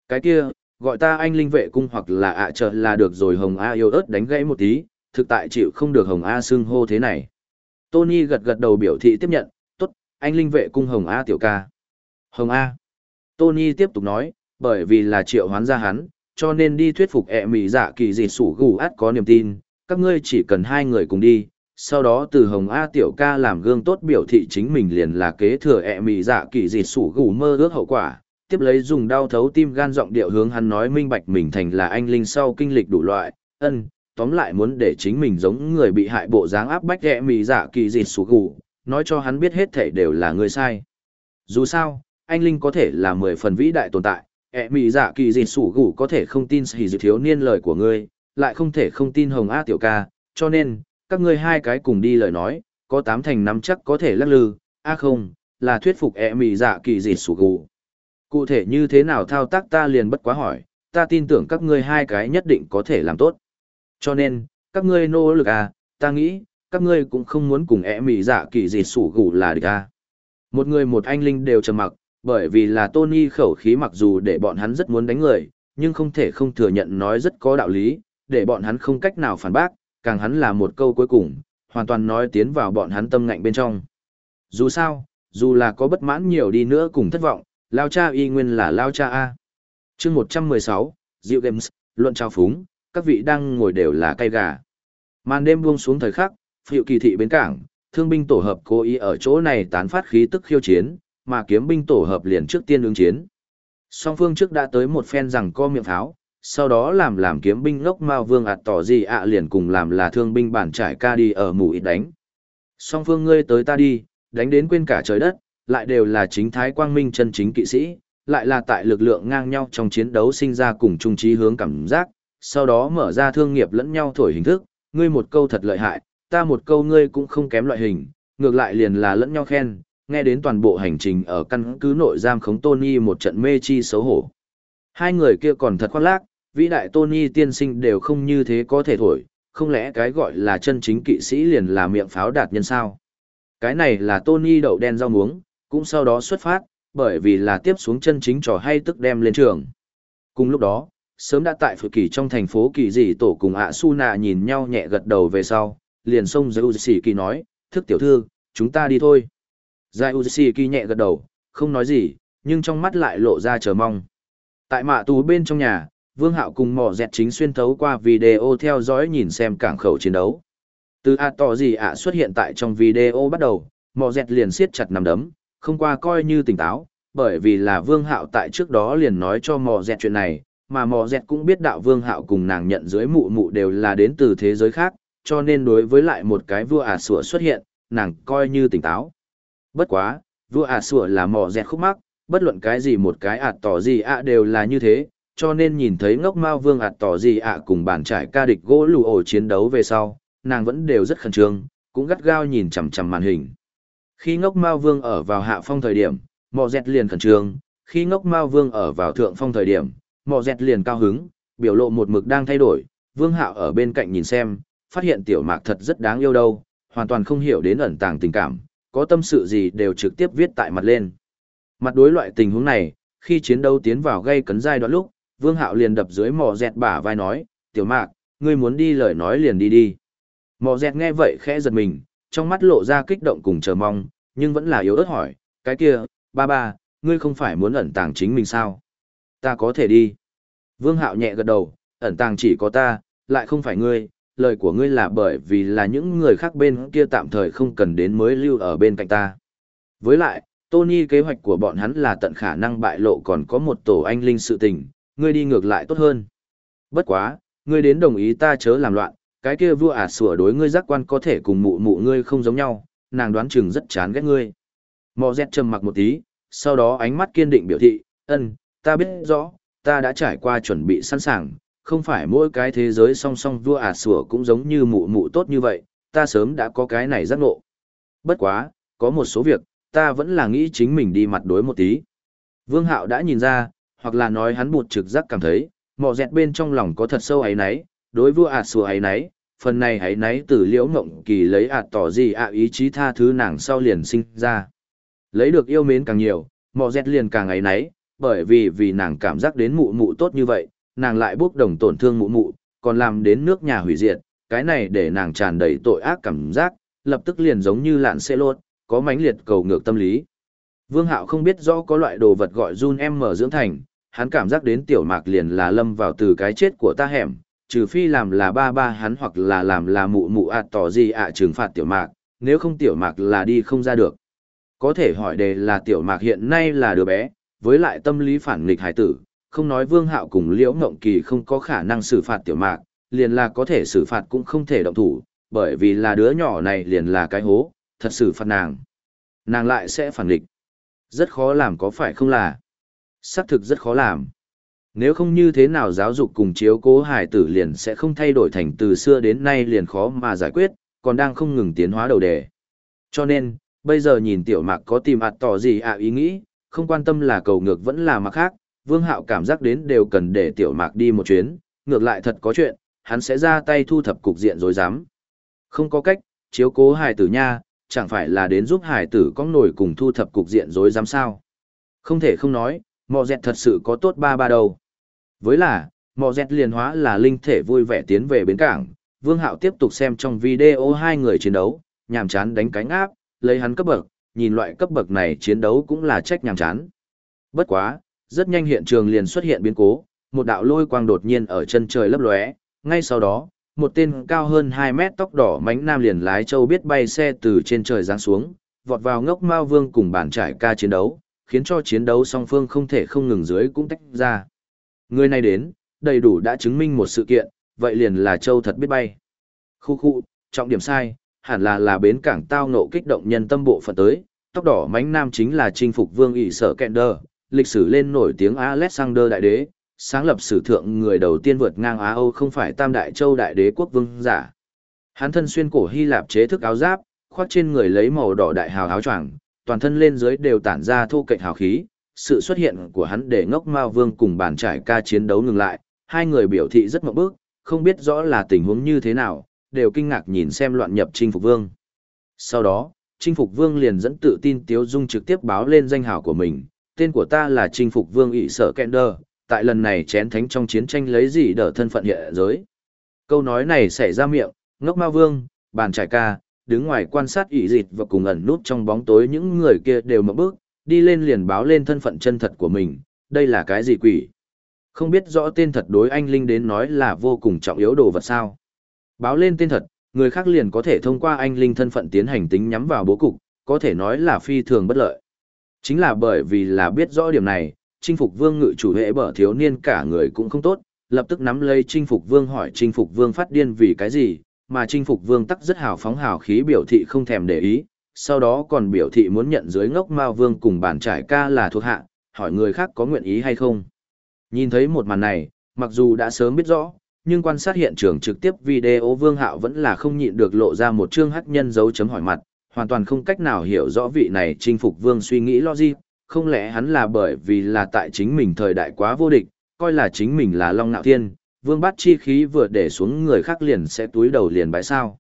Cái kia, gọi ta anh linh vệ cung hoặc là ạ à trợ là được rồi Hồng A yêu ớt đánh gãy một tí, thực tại chịu không được Hồng A xưng hô thế này. Tony gật gật đầu biểu thị tiếp nhận, tốt, anh linh vệ cung Hồng A tiểu ca. Hồng A. Tony tiếp tục nói, bởi vì là triệu hoán ra hắn, cho nên đi thuyết phục ẹ mỹ dạ kỳ dị sủ gù át có niềm tin, các ngươi chỉ cần hai người cùng đi, sau đó từ Hồng A tiểu ca làm gương tốt biểu thị chính mình liền là kế thừa ẹ mỹ dạ kỳ dị sủ gù mơ ước hậu quả, tiếp lấy dùng đau thấu tim gan giọng điệu hướng hắn nói minh bạch mình thành là anh linh sau kinh lịch đủ loại, ân, tóm lại muốn để chính mình giống người bị hại bộ dáng áp bách ẹ mỹ dạ kỳ dị sủ gù, nói cho hắn biết hết thể đều là người sai. Dù sao, anh linh có thể là mười phần vĩ đại tồn tại, ẹ mị dạ kỳ dị sủ gủ có thể không tin hỉ dự thiếu niên lời của ngươi, lại không thể không tin hồng a tiểu ca, cho nên, các ngươi hai cái cùng đi lời nói, có tám thành nắm chắc có thể lắc lư, a không, là thuyết phục ẹ mị dạ kỳ dị sủ gủ Cụ thể như thế nào thao tác ta liền bất quá hỏi, ta tin tưởng các ngươi hai cái nhất định có thể làm tốt. Cho nên, các ngươi nỗ lực à, ta nghĩ, các ngươi cũng không muốn cùng ẹ mị dạ kỳ dị sủ gủ là địch à. Một người một anh linh đều trầm mặc, bởi vì là Tony khẩu khí mặc dù để bọn hắn rất muốn đánh người, nhưng không thể không thừa nhận nói rất có đạo lý, để bọn hắn không cách nào phản bác, càng hắn là một câu cuối cùng, hoàn toàn nói tiến vào bọn hắn tâm ngạnh bên trong. Dù sao, dù là có bất mãn nhiều đi nữa cùng thất vọng, Lao Cha y nguyên là Lao Cha A. chương 116, Diệu Games, luận trao phúng, các vị đang ngồi đều là cây gà. Màn đêm buông xuống thời khắc, phiệu kỳ thị bến cảng, thương binh tổ hợp cố ý ở chỗ này tán phát khí tức khiêu chiến, mà kiếm binh tổ hợp liền trước tiên ứng chiến. Song phương trước đã tới một phen rằng co miệng tháo, sau đó làm làm kiếm binh ngốc mao vương ạt tỏ gì ạ liền cùng làm là thương binh bản trải ca đi ở mù ít đánh. Song phương ngươi tới ta đi, đánh đến quên cả trời đất, lại đều là chính thái quang minh chân chính kỵ sĩ, lại là tại lực lượng ngang nhau trong chiến đấu sinh ra cùng chung trí hướng cảm giác, sau đó mở ra thương nghiệp lẫn nhau thổi hình thức, ngươi một câu thật lợi hại, ta một câu ngươi cũng không kém loại hình, ngược lại liền là lẫn nhau khen, nghe đến toàn bộ hành trình ở căn cứ nội giam khống Tony một trận mê chi xấu hổ. Hai người kia còn thật khoác lác, vĩ đại Tony tiên sinh đều không như thế có thể thổi, không lẽ cái gọi là chân chính kỵ sĩ liền là miệng pháo đạt nhân sao? Cái này là Tony đậu đen rau muống, cũng sau đó xuất phát, bởi vì là tiếp xuống chân chính trò hay tức đem lên trường. Cùng lúc đó, sớm đã tại phự kỳ trong thành phố kỳ dị tổ cùng ạ su nạ nhìn nhau nhẹ gật đầu về sau, liền xông giữ Uzi kỳ nói, thức tiểu thư, chúng ta đi thôi. Giải Uzi kỳ nhẹ gật đầu, không nói gì, nhưng trong mắt lại lộ ra chờ mong. Tại mạ tù bên trong nhà, Vương Hạo cùng mỏ dẹt chính xuyên thấu qua video theo dõi nhìn xem cảng khẩu chiến đấu. Từ ạ tỏ gì ạ xuất hiện tại trong video bắt đầu, mỏ dẹt liền siết chặt nằm đấm, không qua coi như tỉnh táo, bởi vì là Vương Hạo tại trước đó liền nói cho mỏ dẹt chuyện này, mà mỏ dẹt cũng biết đạo Vương Hạo cùng nàng nhận dưới mụ mụ đều là đến từ thế giới khác, cho nên đối với lại một cái vua ả sủa xuất hiện, nàng coi như tỉnh táo. Bất quá, vua ả sủa là mỏ dẹt khúc mắc, bất luận cái gì một cái ạt tỏ gì ạ đều là như thế, cho nên nhìn thấy ngốc mao vương ạt tỏ gì ạ cùng bàn trải ca địch gỗ lù ổ chiến đấu về sau, nàng vẫn đều rất khẩn trương, cũng gắt gao nhìn chằm chằm màn hình. Khi ngốc mao vương ở vào hạ phong thời điểm, mò dẹt liền khẩn trương, khi ngốc mao vương ở vào thượng phong thời điểm, mò dẹt liền cao hứng, biểu lộ một mực đang thay đổi, vương hạo ở bên cạnh nhìn xem, phát hiện tiểu mạc thật rất đáng yêu đâu, hoàn toàn không hiểu đến ẩn tàng tình cảm, có tâm sự gì đều trực tiếp viết tại mặt lên. Mặt đối loại tình huống này, khi chiến đấu tiến vào gây cấn giai đoạn lúc, Vương Hạo liền đập dưới mò dẹt bả vai nói, tiểu mạc, ngươi muốn đi lời nói liền đi đi. Mò dẹt nghe vậy khẽ giật mình, trong mắt lộ ra kích động cùng chờ mong, nhưng vẫn là yếu ớt hỏi, cái kia, ba ba, ngươi không phải muốn ẩn tàng chính mình sao? Ta có thể đi. Vương Hạo nhẹ gật đầu, ẩn tàng chỉ có ta, lại không phải ngươi, lời của ngươi là bởi vì là những người khác bên kia tạm thời không cần đến mới lưu ở bên cạnh ta. Với lại, Tony kế hoạch của bọn hắn là tận khả năng bại lộ còn có một tổ anh linh sự tình, ngươi đi ngược lại tốt hơn. Bất quá, ngươi đến đồng ý ta chớ làm loạn, cái kia vua ả sủa đối ngươi giác quan có thể cùng mụ mụ ngươi không giống nhau, nàng đoán chừng rất chán ghét ngươi. Mò dẹt trầm mặc một tí, sau đó ánh mắt kiên định biểu thị, ân, ta biết rõ, ta đã trải qua chuẩn bị sẵn sàng, không phải mỗi cái thế giới song song vua ả sủa cũng giống như mụ mụ tốt như vậy, ta sớm đã có cái này giác ngộ. Bất quá, có một số việc, ta vẫn là nghĩ chính mình đi mặt đối một tí. Vương Hạo đã nhìn ra, hoặc là nói hắn bụt trực giác cảm thấy, mò dẹt bên trong lòng có thật sâu ấy nấy, đối vua ạt sùa ấy nấy, phần này ấy nấy từ liễu ngộng kỳ lấy ả tỏ gì ạ ý chí tha thứ nàng sau liền sinh ra. Lấy được yêu mến càng nhiều, mò dẹt liền càng ấy nấy, bởi vì vì nàng cảm giác đến mụ mụ tốt như vậy, nàng lại bốc đồng tổn thương mụ mụ, còn làm đến nước nhà hủy diệt, cái này để nàng tràn đầy tội ác cảm giác, lập tức liền giống như lạn xe lốt, có mãnh liệt cầu ngược tâm lý. Vương Hạo không biết rõ có loại đồ vật gọi jun em mở dưỡng thành, hắn cảm giác đến tiểu mạc liền là lâm vào từ cái chết của ta hẻm, trừ phi làm là ba ba hắn hoặc là làm là mụ mụ ạ tỏ gì ạ trừng phạt tiểu mạc, nếu không tiểu mạc là đi không ra được. Có thể hỏi đề là tiểu mạc hiện nay là đứa bé, với lại tâm lý phản nghịch hải tử, không nói vương hạo cùng liễu ngộng kỳ không có khả năng xử phạt tiểu mạc, liền là có thể xử phạt cũng không thể động thủ, bởi vì là đứa nhỏ này liền là cái hố, thật sự phạt nàng. Nàng lại sẽ phản nghịch. Rất khó làm có phải không là? Xác thực rất khó làm. Nếu không như thế nào giáo dục cùng chiếu cố hải tử liền sẽ không thay đổi thành từ xưa đến nay liền khó mà giải quyết, còn đang không ngừng tiến hóa đầu đề. Cho nên, bây giờ nhìn tiểu mạc có tìm ạt tỏ gì ạ ý nghĩ, không quan tâm là cầu ngược vẫn là mặc khác, vương hạo cảm giác đến đều cần để tiểu mạc đi một chuyến, ngược lại thật có chuyện, hắn sẽ ra tay thu thập cục diện rồi dám. Không có cách, chiếu cố hải tử nha, chẳng phải là đến giúp hải tử có nổi cùng thu thập cục diện rồi dám sao. Không thể không nói, mò dẹt thật sự có tốt ba ba đâu. Với là, mò dẹt liền hóa là linh thể vui vẻ tiến về bến cảng, vương hạo tiếp tục xem trong video hai người chiến đấu, nhàm chán đánh cánh áp, lấy hắn cấp bậc, nhìn loại cấp bậc này chiến đấu cũng là trách nhàm chán. Bất quá, rất nhanh hiện trường liền xuất hiện biến cố, một đạo lôi quang đột nhiên ở chân trời lấp lóe, ngay sau đó, một tên cao hơn 2 mét tóc đỏ mánh nam liền lái châu biết bay xe từ trên trời giáng xuống, vọt vào ngốc mao vương cùng bản trải ca chiến đấu, khiến cho chiến đấu song phương không thể không ngừng dưới cũng tách ra. Người này đến, đầy đủ đã chứng minh một sự kiện, vậy liền là châu thật biết bay. Khu khu, trọng điểm sai, hẳn là là bến cảng tao ngộ kích động nhân tâm bộ phận tới, tóc đỏ mánh nam chính là chinh phục vương ỷ sở đờ lịch sử lên nổi tiếng Alexander Đại Đế, sáng lập sử thượng người đầu tiên vượt ngang Á Âu không phải tam đại châu đại đế quốc vương giả. Hắn thân xuyên cổ Hy Lạp chế thức áo giáp, khoác trên người lấy màu đỏ đại hào áo choàng, toàn thân lên dưới đều tản ra thô kệch hào khí. Sự xuất hiện của hắn để ngốc Mao Vương cùng bàn trải ca chiến đấu ngừng lại, hai người biểu thị rất mộng bức, không biết rõ là tình huống như thế nào, đều kinh ngạc nhìn xem loạn nhập chinh phục vương. Sau đó, chinh phục vương liền dẫn tự tin tiếu dung trực tiếp báo lên danh hào của mình, tên của ta là chinh phục vương ỵ sở Kender, tại lần này chén thánh trong chiến tranh lấy gì đỡ thân phận hiện giới. Câu nói này xảy ra miệng, ngốc ma vương, bàn trải ca, đứng ngoài quan sát ỵ dịt và cùng ẩn nút trong bóng tối những người kia đều mở bước, đi lên liền báo lên thân phận chân thật của mình, đây là cái gì quỷ. Không biết rõ tên thật đối anh Linh đến nói là vô cùng trọng yếu đồ vật sao. Báo lên tên thật, người khác liền có thể thông qua anh Linh thân phận tiến hành tính nhắm vào bố cục, có thể nói là phi thường bất lợi. Chính là bởi vì là biết rõ điểm này, chinh phục vương ngự chủ hệ bở thiếu niên cả người cũng không tốt, lập tức nắm lấy chinh phục vương hỏi chinh phục vương phát điên vì cái gì, mà chinh phục vương tắc rất hào phóng hào khí biểu thị không thèm để ý, sau đó còn biểu thị muốn nhận dưới ngốc mao vương cùng bản trải ca là thuộc hạ, hỏi người khác có nguyện ý hay không. Nhìn thấy một màn này, mặc dù đã sớm biết rõ, nhưng quan sát hiện trường trực tiếp video vương hạo vẫn là không nhịn được lộ ra một chương hắc nhân dấu chấm hỏi mặt, hoàn toàn không cách nào hiểu rõ vị này chinh phục vương suy nghĩ logic, không lẽ hắn là bởi vì là tại chính mình thời đại quá vô địch, coi là chính mình là Long Nạo Thiên, vương bát chi khí vừa để xuống người khác liền sẽ túi đầu liền bái sao.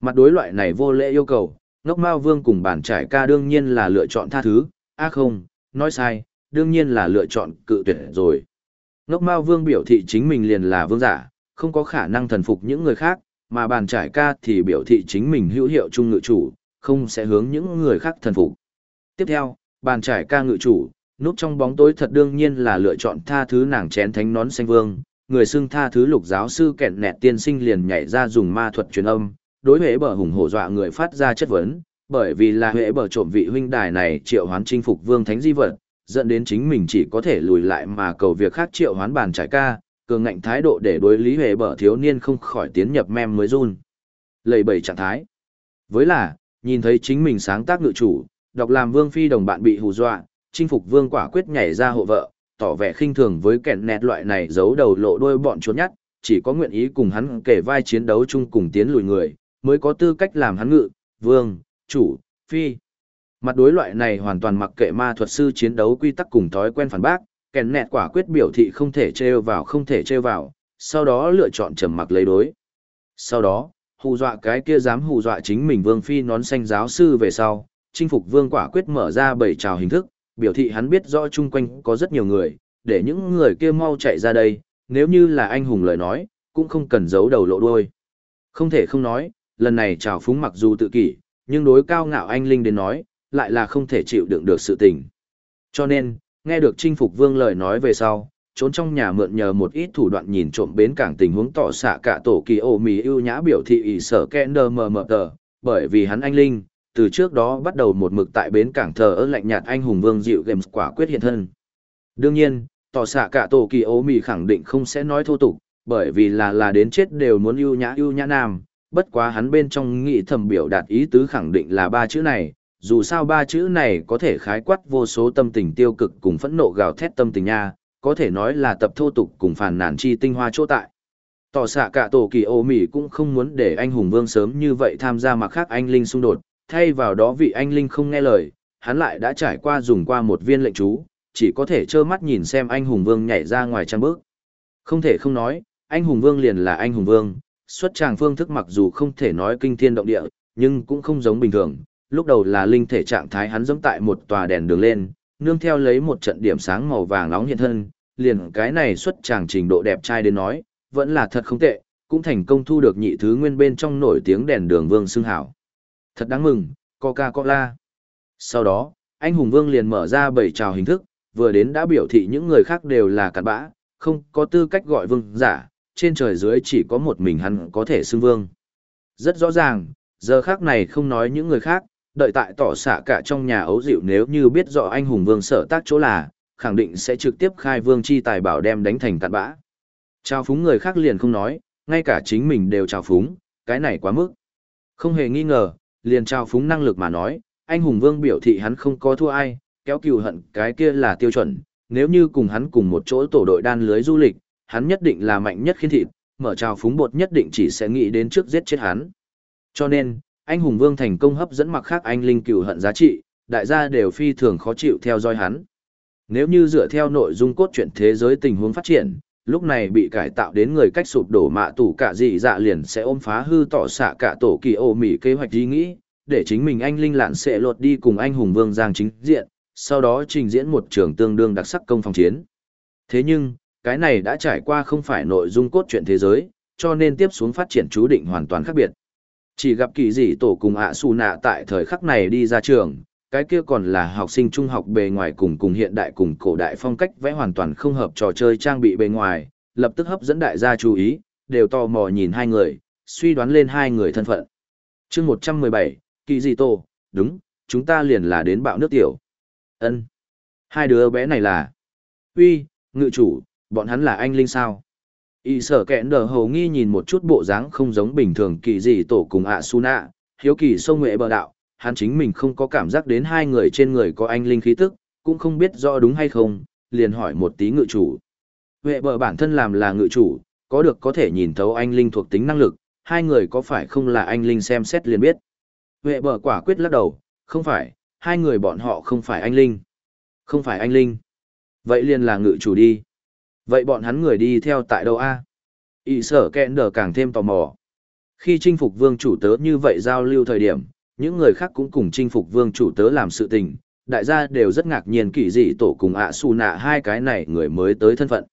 Mặt đối loại này vô lễ yêu cầu, ngốc mao vương cùng bản trải ca đương nhiên là lựa chọn tha thứ, a không, nói sai, đương nhiên là lựa chọn cự tuyệt rồi. Ngốc mao vương biểu thị chính mình liền là vương giả, không có khả năng thần phục những người khác, mà bản trải ca thì biểu thị chính mình hữu hiệu trung ngự chủ, không sẽ hướng những người khác thần phục. Tiếp theo, bàn trải ca ngự chủ, núp trong bóng tối thật đương nhiên là lựa chọn tha thứ nàng chén thánh nón xanh vương, người xưng tha thứ lục giáo sư kẹn nẹt tiên sinh liền nhảy ra dùng ma thuật truyền âm, đối huệ bờ hùng hổ dọa người phát ra chất vấn, bởi vì là huệ bờ trộm vị huynh đài này triệu hoán chinh phục vương thánh di vật, dẫn đến chính mình chỉ có thể lùi lại mà cầu việc khác triệu hoán bàn trải ca, cường ngạnh thái độ để đối lý huệ bờ thiếu niên không khỏi tiến nhập mem mới run. Lầy bảy trạng thái. Với là, nhìn thấy chính mình sáng tác ngự chủ, đọc làm vương phi đồng bạn bị hù dọa, chinh phục vương quả quyết nhảy ra hộ vợ, tỏ vẻ khinh thường với kẻ nẹt loại này giấu đầu lộ đôi bọn chốn nhát, chỉ có nguyện ý cùng hắn kể vai chiến đấu chung cùng tiến lùi người, mới có tư cách làm hắn ngự, vương, chủ, phi. Mặt đối loại này hoàn toàn mặc kệ ma thuật sư chiến đấu quy tắc cùng thói quen phản bác, kèn nẹt quả quyết biểu thị không thể trêu vào không thể trêu vào, sau đó lựa chọn trầm mặc lấy đối. Sau đó, hù dọa cái kia dám hù dọa chính mình vương phi nón xanh giáo sư về sau, chinh phục vương quả quyết mở ra bảy trào hình thức, biểu thị hắn biết rõ chung quanh có rất nhiều người, để những người kia mau chạy ra đây, nếu như là anh hùng lời nói, cũng không cần giấu đầu lộ đuôi. Không thể không nói, lần này trào phúng mặc dù tự kỷ, nhưng đối cao ngạo anh Linh đến nói, lại là không thể chịu đựng được sự tình. Cho nên, nghe được chinh phục vương lời nói về sau, trốn trong nhà mượn nhờ một ít thủ đoạn nhìn trộm bến cảng tình huống tỏ xạ cả tổ kỳ ô mì ưu nhã biểu thị ỷ sở kẽ mờ mờ tờ, bởi vì hắn anh Linh, từ trước đó bắt đầu một mực tại bến cảng thờ ơ lạnh nhạt anh hùng vương dịu games quả quyết hiện thân. Đương nhiên, tỏ xạ cả tổ kỳ ô mì khẳng định không sẽ nói thô tục, bởi vì là là đến chết đều muốn ưu nhã ưu nhã nam, bất quá hắn bên trong nghị thầm biểu đạt ý tứ khẳng định là ba chữ này, dù sao ba chữ này có thể khái quát vô số tâm tình tiêu cực cùng phẫn nộ gào thét tâm tình nha, có thể nói là tập thô tục cùng phản nản chi tinh hoa chỗ tại. Tỏ xạ cả tổ kỳ ô mỉ cũng không muốn để anh hùng vương sớm như vậy tham gia mặc khác anh linh xung đột, thay vào đó vị anh linh không nghe lời, hắn lại đã trải qua dùng qua một viên lệnh chú, chỉ có thể trơ mắt nhìn xem anh hùng vương nhảy ra ngoài trang bước. Không thể không nói, anh hùng vương liền là anh hùng vương, xuất tràng phương thức mặc dù không thể nói kinh thiên động địa, nhưng cũng không giống bình thường. Lúc đầu là linh thể trạng thái hắn giống tại một tòa đèn đường lên, nương theo lấy một trận điểm sáng màu vàng nóng hiện thân, liền cái này xuất chàng trình độ đẹp trai đến nói, vẫn là thật không tệ, cũng thành công thu được nhị thứ nguyên bên trong nổi tiếng đèn đường vương xưng hảo. Thật đáng mừng, Coca-Cola. Sau đó, anh hùng vương liền mở ra bảy trào hình thức, vừa đến đã biểu thị những người khác đều là cặn bã, không có tư cách gọi vương giả, trên trời dưới chỉ có một mình hắn có thể xưng vương. Rất rõ ràng, giờ khác này không nói những người khác, đợi tại tỏ xạ cả trong nhà ấu dịu nếu như biết rõ anh hùng vương sở tác chỗ là, khẳng định sẽ trực tiếp khai vương chi tài bảo đem đánh thành cạn bã. Trao phúng người khác liền không nói, ngay cả chính mình đều trao phúng, cái này quá mức. Không hề nghi ngờ, liền trao phúng năng lực mà nói, anh hùng vương biểu thị hắn không có thua ai, kéo cừu hận cái kia là tiêu chuẩn, nếu như cùng hắn cùng một chỗ tổ đội đan lưới du lịch, hắn nhất định là mạnh nhất khiến thịt, mở trào phúng bột nhất định chỉ sẽ nghĩ đến trước giết chết hắn. Cho nên, anh hùng vương thành công hấp dẫn mặc khác anh linh cửu hận giá trị, đại gia đều phi thường khó chịu theo dõi hắn. Nếu như dựa theo nội dung cốt truyện thế giới tình huống phát triển, lúc này bị cải tạo đến người cách sụp đổ mạ tủ cả dị dạ liền sẽ ôm phá hư tỏ xạ cả tổ kỳ ô mỉ kế hoạch ý nghĩ, để chính mình anh linh lạn sẽ lột đi cùng anh hùng vương giang chính diện, sau đó trình diễn một trường tương đương đặc sắc công phòng chiến. Thế nhưng, cái này đã trải qua không phải nội dung cốt truyện thế giới, cho nên tiếp xuống phát triển chú định hoàn toàn khác biệt. Chỉ gặp kỳ dị tổ cùng ạ xù nạ tại thời khắc này đi ra trường, cái kia còn là học sinh trung học bề ngoài cùng cùng hiện đại cùng cổ đại phong cách vẽ hoàn toàn không hợp trò chơi trang bị bề ngoài, lập tức hấp dẫn đại gia chú ý, đều tò mò nhìn hai người, suy đoán lên hai người thân phận. chương 117, kỳ dị tổ, đúng, chúng ta liền là đến bạo nước tiểu. ân Hai đứa bé này là... uy ngự chủ, bọn hắn là anh linh sao? Y sở kẹn đờ hầu nghi nhìn một chút bộ dáng không giống bình thường kỳ gì tổ cùng ạ su nạ, hiếu kỳ sâu nghệ bờ đạo, hắn chính mình không có cảm giác đến hai người trên người có anh linh khí tức, cũng không biết rõ đúng hay không, liền hỏi một tí ngự chủ. Vệ bờ bản thân làm là ngự chủ, có được có thể nhìn thấu anh linh thuộc tính năng lực, hai người có phải không là anh linh xem xét liền biết. Vệ bờ quả quyết lắc đầu, không phải, hai người bọn họ không phải anh linh. Không phải anh linh. Vậy liền là ngự chủ đi. Vậy bọn hắn người đi theo tại đâu a? À? Sở kẹn đờ càng thêm tò mò. Khi chinh phục vương chủ tớ như vậy giao lưu thời điểm, những người khác cũng cùng chinh phục vương chủ tớ làm sự tình, đại gia đều rất ngạc nhiên kỳ dị tổ cùng ạ su nạ hai cái này người mới tới thân phận.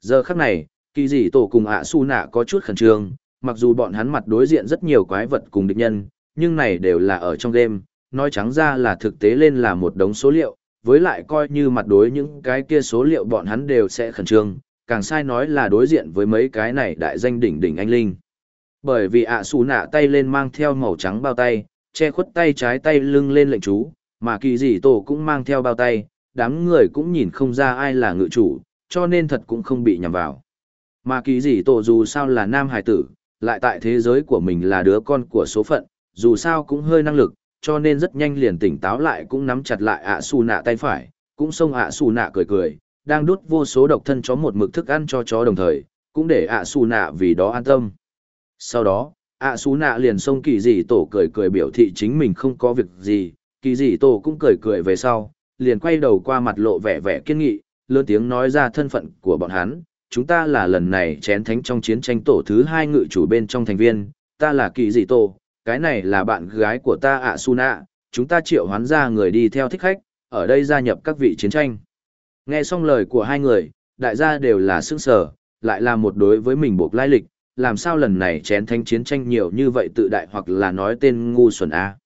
Giờ khắc này, kỳ dị tổ cùng ạ su nạ có chút khẩn trương, mặc dù bọn hắn mặt đối diện rất nhiều quái vật cùng địch nhân, nhưng này đều là ở trong game, nói trắng ra là thực tế lên là một đống số liệu, với lại coi như mặt đối những cái kia số liệu bọn hắn đều sẽ khẩn trương, càng sai nói là đối diện với mấy cái này đại danh đỉnh đỉnh anh linh. Bởi vì ạ xù nạ tay lên mang theo màu trắng bao tay, che khuất tay trái tay lưng lên lệnh chú, mà kỳ dị tổ cũng mang theo bao tay, đám người cũng nhìn không ra ai là ngự chủ, cho nên thật cũng không bị nhầm vào. Mà kỳ dị tổ dù sao là nam hải tử, lại tại thế giới của mình là đứa con của số phận, dù sao cũng hơi năng lực, cho nên rất nhanh liền tỉnh táo lại cũng nắm chặt lại ạ xù nạ tay phải, cũng xông ạ xù nạ cười cười, đang đút vô số độc thân chó một mực thức ăn cho chó đồng thời, cũng để ạ xù nạ vì đó an tâm. Sau đó, ạ xù nạ liền xông kỳ dị tổ cười cười biểu thị chính mình không có việc gì, kỳ dị tổ cũng cười cười về sau, liền quay đầu qua mặt lộ vẻ vẻ kiên nghị, lớn tiếng nói ra thân phận của bọn hắn, chúng ta là lần này chén thánh trong chiến tranh tổ thứ hai ngự chủ bên trong thành viên, ta là kỳ dị tổ, cái này là bạn gái của ta ạ Suna, chúng ta triệu hoán ra người đi theo thích khách, ở đây gia nhập các vị chiến tranh. Nghe xong lời của hai người, đại gia đều là sững sờ, lại là một đối với mình buộc lai lịch, làm sao lần này chén thánh chiến tranh nhiều như vậy tự đại hoặc là nói tên ngu xuẩn a.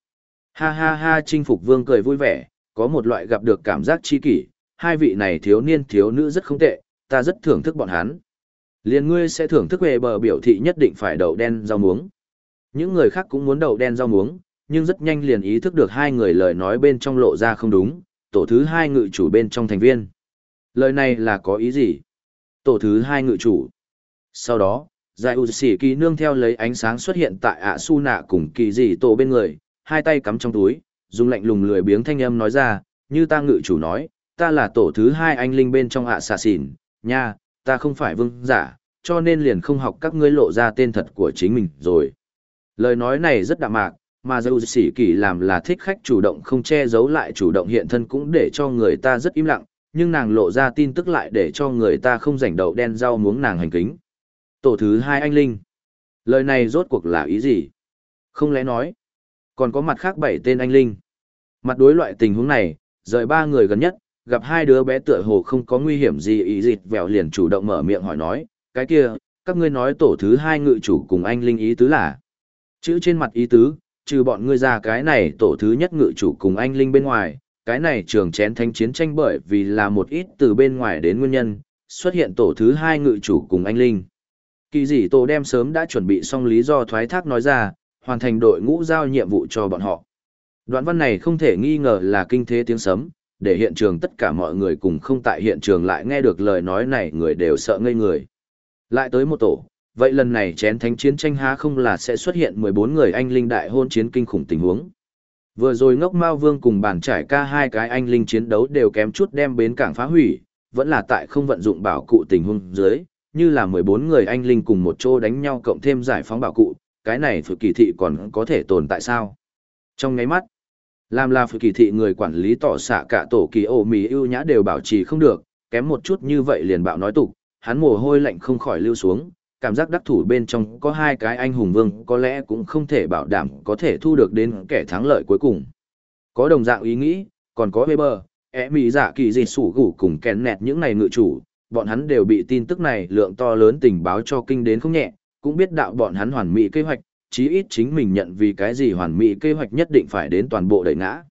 Ha ha ha chinh phục vương cười vui vẻ, có một loại gặp được cảm giác chi kỷ, hai vị này thiếu niên thiếu nữ rất không tệ, ta rất thưởng thức bọn hắn. Liên ngươi sẽ thưởng thức về bờ biểu thị nhất định phải đậu đen rau muống. Những người khác cũng muốn đậu đen rau muống, nhưng rất nhanh liền ý thức được hai người lời nói bên trong lộ ra không đúng, tổ thứ hai ngự chủ bên trong thành viên. Lời này là có ý gì? Tổ thứ hai ngự chủ. Sau đó, Giải U Sĩ Kỳ nương theo lấy ánh sáng xuất hiện tại ạ su nạ cùng kỳ dị tổ bên người, hai tay cắm trong túi, dùng lạnh lùng lười biếng thanh âm nói ra, như ta ngự chủ nói, ta là tổ thứ hai anh linh bên trong ạ xà xỉn, nha, ta không phải vương giả, cho nên liền không học các ngươi lộ ra tên thật của chính mình rồi. Lời nói này rất đạm mạc, mà dù sĩ kỳ làm là thích khách chủ động không che giấu lại chủ động hiện thân cũng để cho người ta rất im lặng, nhưng nàng lộ ra tin tức lại để cho người ta không rảnh đậu đen rau muống nàng hành kính. Tổ thứ hai anh Linh. Lời này rốt cuộc là ý gì? Không lẽ nói, còn có mặt khác bảy tên anh Linh. Mặt đối loại tình huống này, rời ba người gần nhất, gặp hai đứa bé tựa hồ không có nguy hiểm gì ý dịt vẹo liền chủ động mở miệng hỏi nói, cái kia, các ngươi nói tổ thứ hai ngự chủ cùng anh Linh ý tứ là. Chữ trên mặt ý tứ, trừ bọn ngươi ra cái này tổ thứ nhất ngự chủ cùng anh Linh bên ngoài, cái này trường chén thánh chiến tranh bởi vì là một ít từ bên ngoài đến nguyên nhân, xuất hiện tổ thứ hai ngự chủ cùng anh Linh. Kỳ dị tổ đem sớm đã chuẩn bị xong lý do thoái thác nói ra, hoàn thành đội ngũ giao nhiệm vụ cho bọn họ. Đoạn văn này không thể nghi ngờ là kinh thế tiếng sấm, để hiện trường tất cả mọi người cùng không tại hiện trường lại nghe được lời nói này người đều sợ ngây người. Lại tới một tổ, vậy lần này chén thánh chiến tranh há không là sẽ xuất hiện 14 người anh linh đại hôn chiến kinh khủng tình huống. Vừa rồi ngốc Mao Vương cùng bản trải ca hai cái anh linh chiến đấu đều kém chút đem bến cảng phá hủy, vẫn là tại không vận dụng bảo cụ tình huống dưới, như là 14 người anh linh cùng một chỗ đánh nhau cộng thêm giải phóng bảo cụ, cái này phụ kỳ thị còn có thể tồn tại sao? Trong ngáy mắt, làm là phụ kỳ thị người quản lý tỏ xạ cả tổ kỳ ô mì ưu nhã đều bảo trì không được, kém một chút như vậy liền bạo nói tục, hắn mồ hôi lạnh không khỏi lưu xuống, cảm giác đắc thủ bên trong có hai cái anh hùng vương có lẽ cũng không thể bảo đảm có thể thu được đến kẻ thắng lợi cuối cùng. Có đồng dạng ý nghĩ, còn có Weber, ẻ mỹ giả dạ kỳ dịch sủ gủ cùng kèn nẹt những này ngự chủ, bọn hắn đều bị tin tức này lượng to lớn tình báo cho kinh đến không nhẹ, cũng biết đạo bọn hắn hoàn mỹ kế hoạch, chí ít chính mình nhận vì cái gì hoàn mỹ kế hoạch nhất định phải đến toàn bộ đẩy ngã.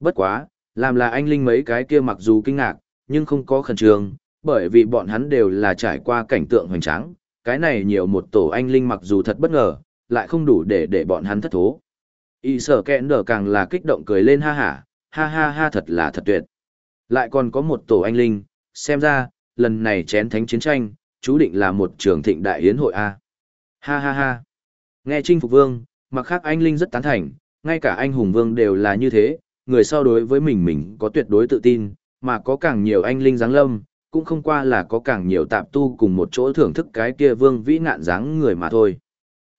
Bất quá, làm là anh Linh mấy cái kia mặc dù kinh ngạc, nhưng không có khẩn trương, bởi vì bọn hắn đều là trải qua cảnh tượng hoành tráng, cái này nhiều một tổ anh Linh mặc dù thật bất ngờ, lại không đủ để để bọn hắn thất thố. Y sở kẹn đờ càng là kích động cười lên ha hả, ha ha ha thật là thật tuyệt. Lại còn có một tổ anh Linh, xem ra, lần này chén thánh chiến tranh, chú định là một trường thịnh đại hiến hội A. Ha ha ha. Nghe Trinh Phục Vương, mặc khác anh Linh rất tán thành, ngay cả anh Hùng Vương đều là như thế, người so đối với mình mình có tuyệt đối tự tin, mà có càng nhiều anh Linh giáng lâm, cũng không qua là có càng nhiều tạp tu cùng một chỗ thưởng thức cái kia vương vĩ nạn dáng người mà thôi.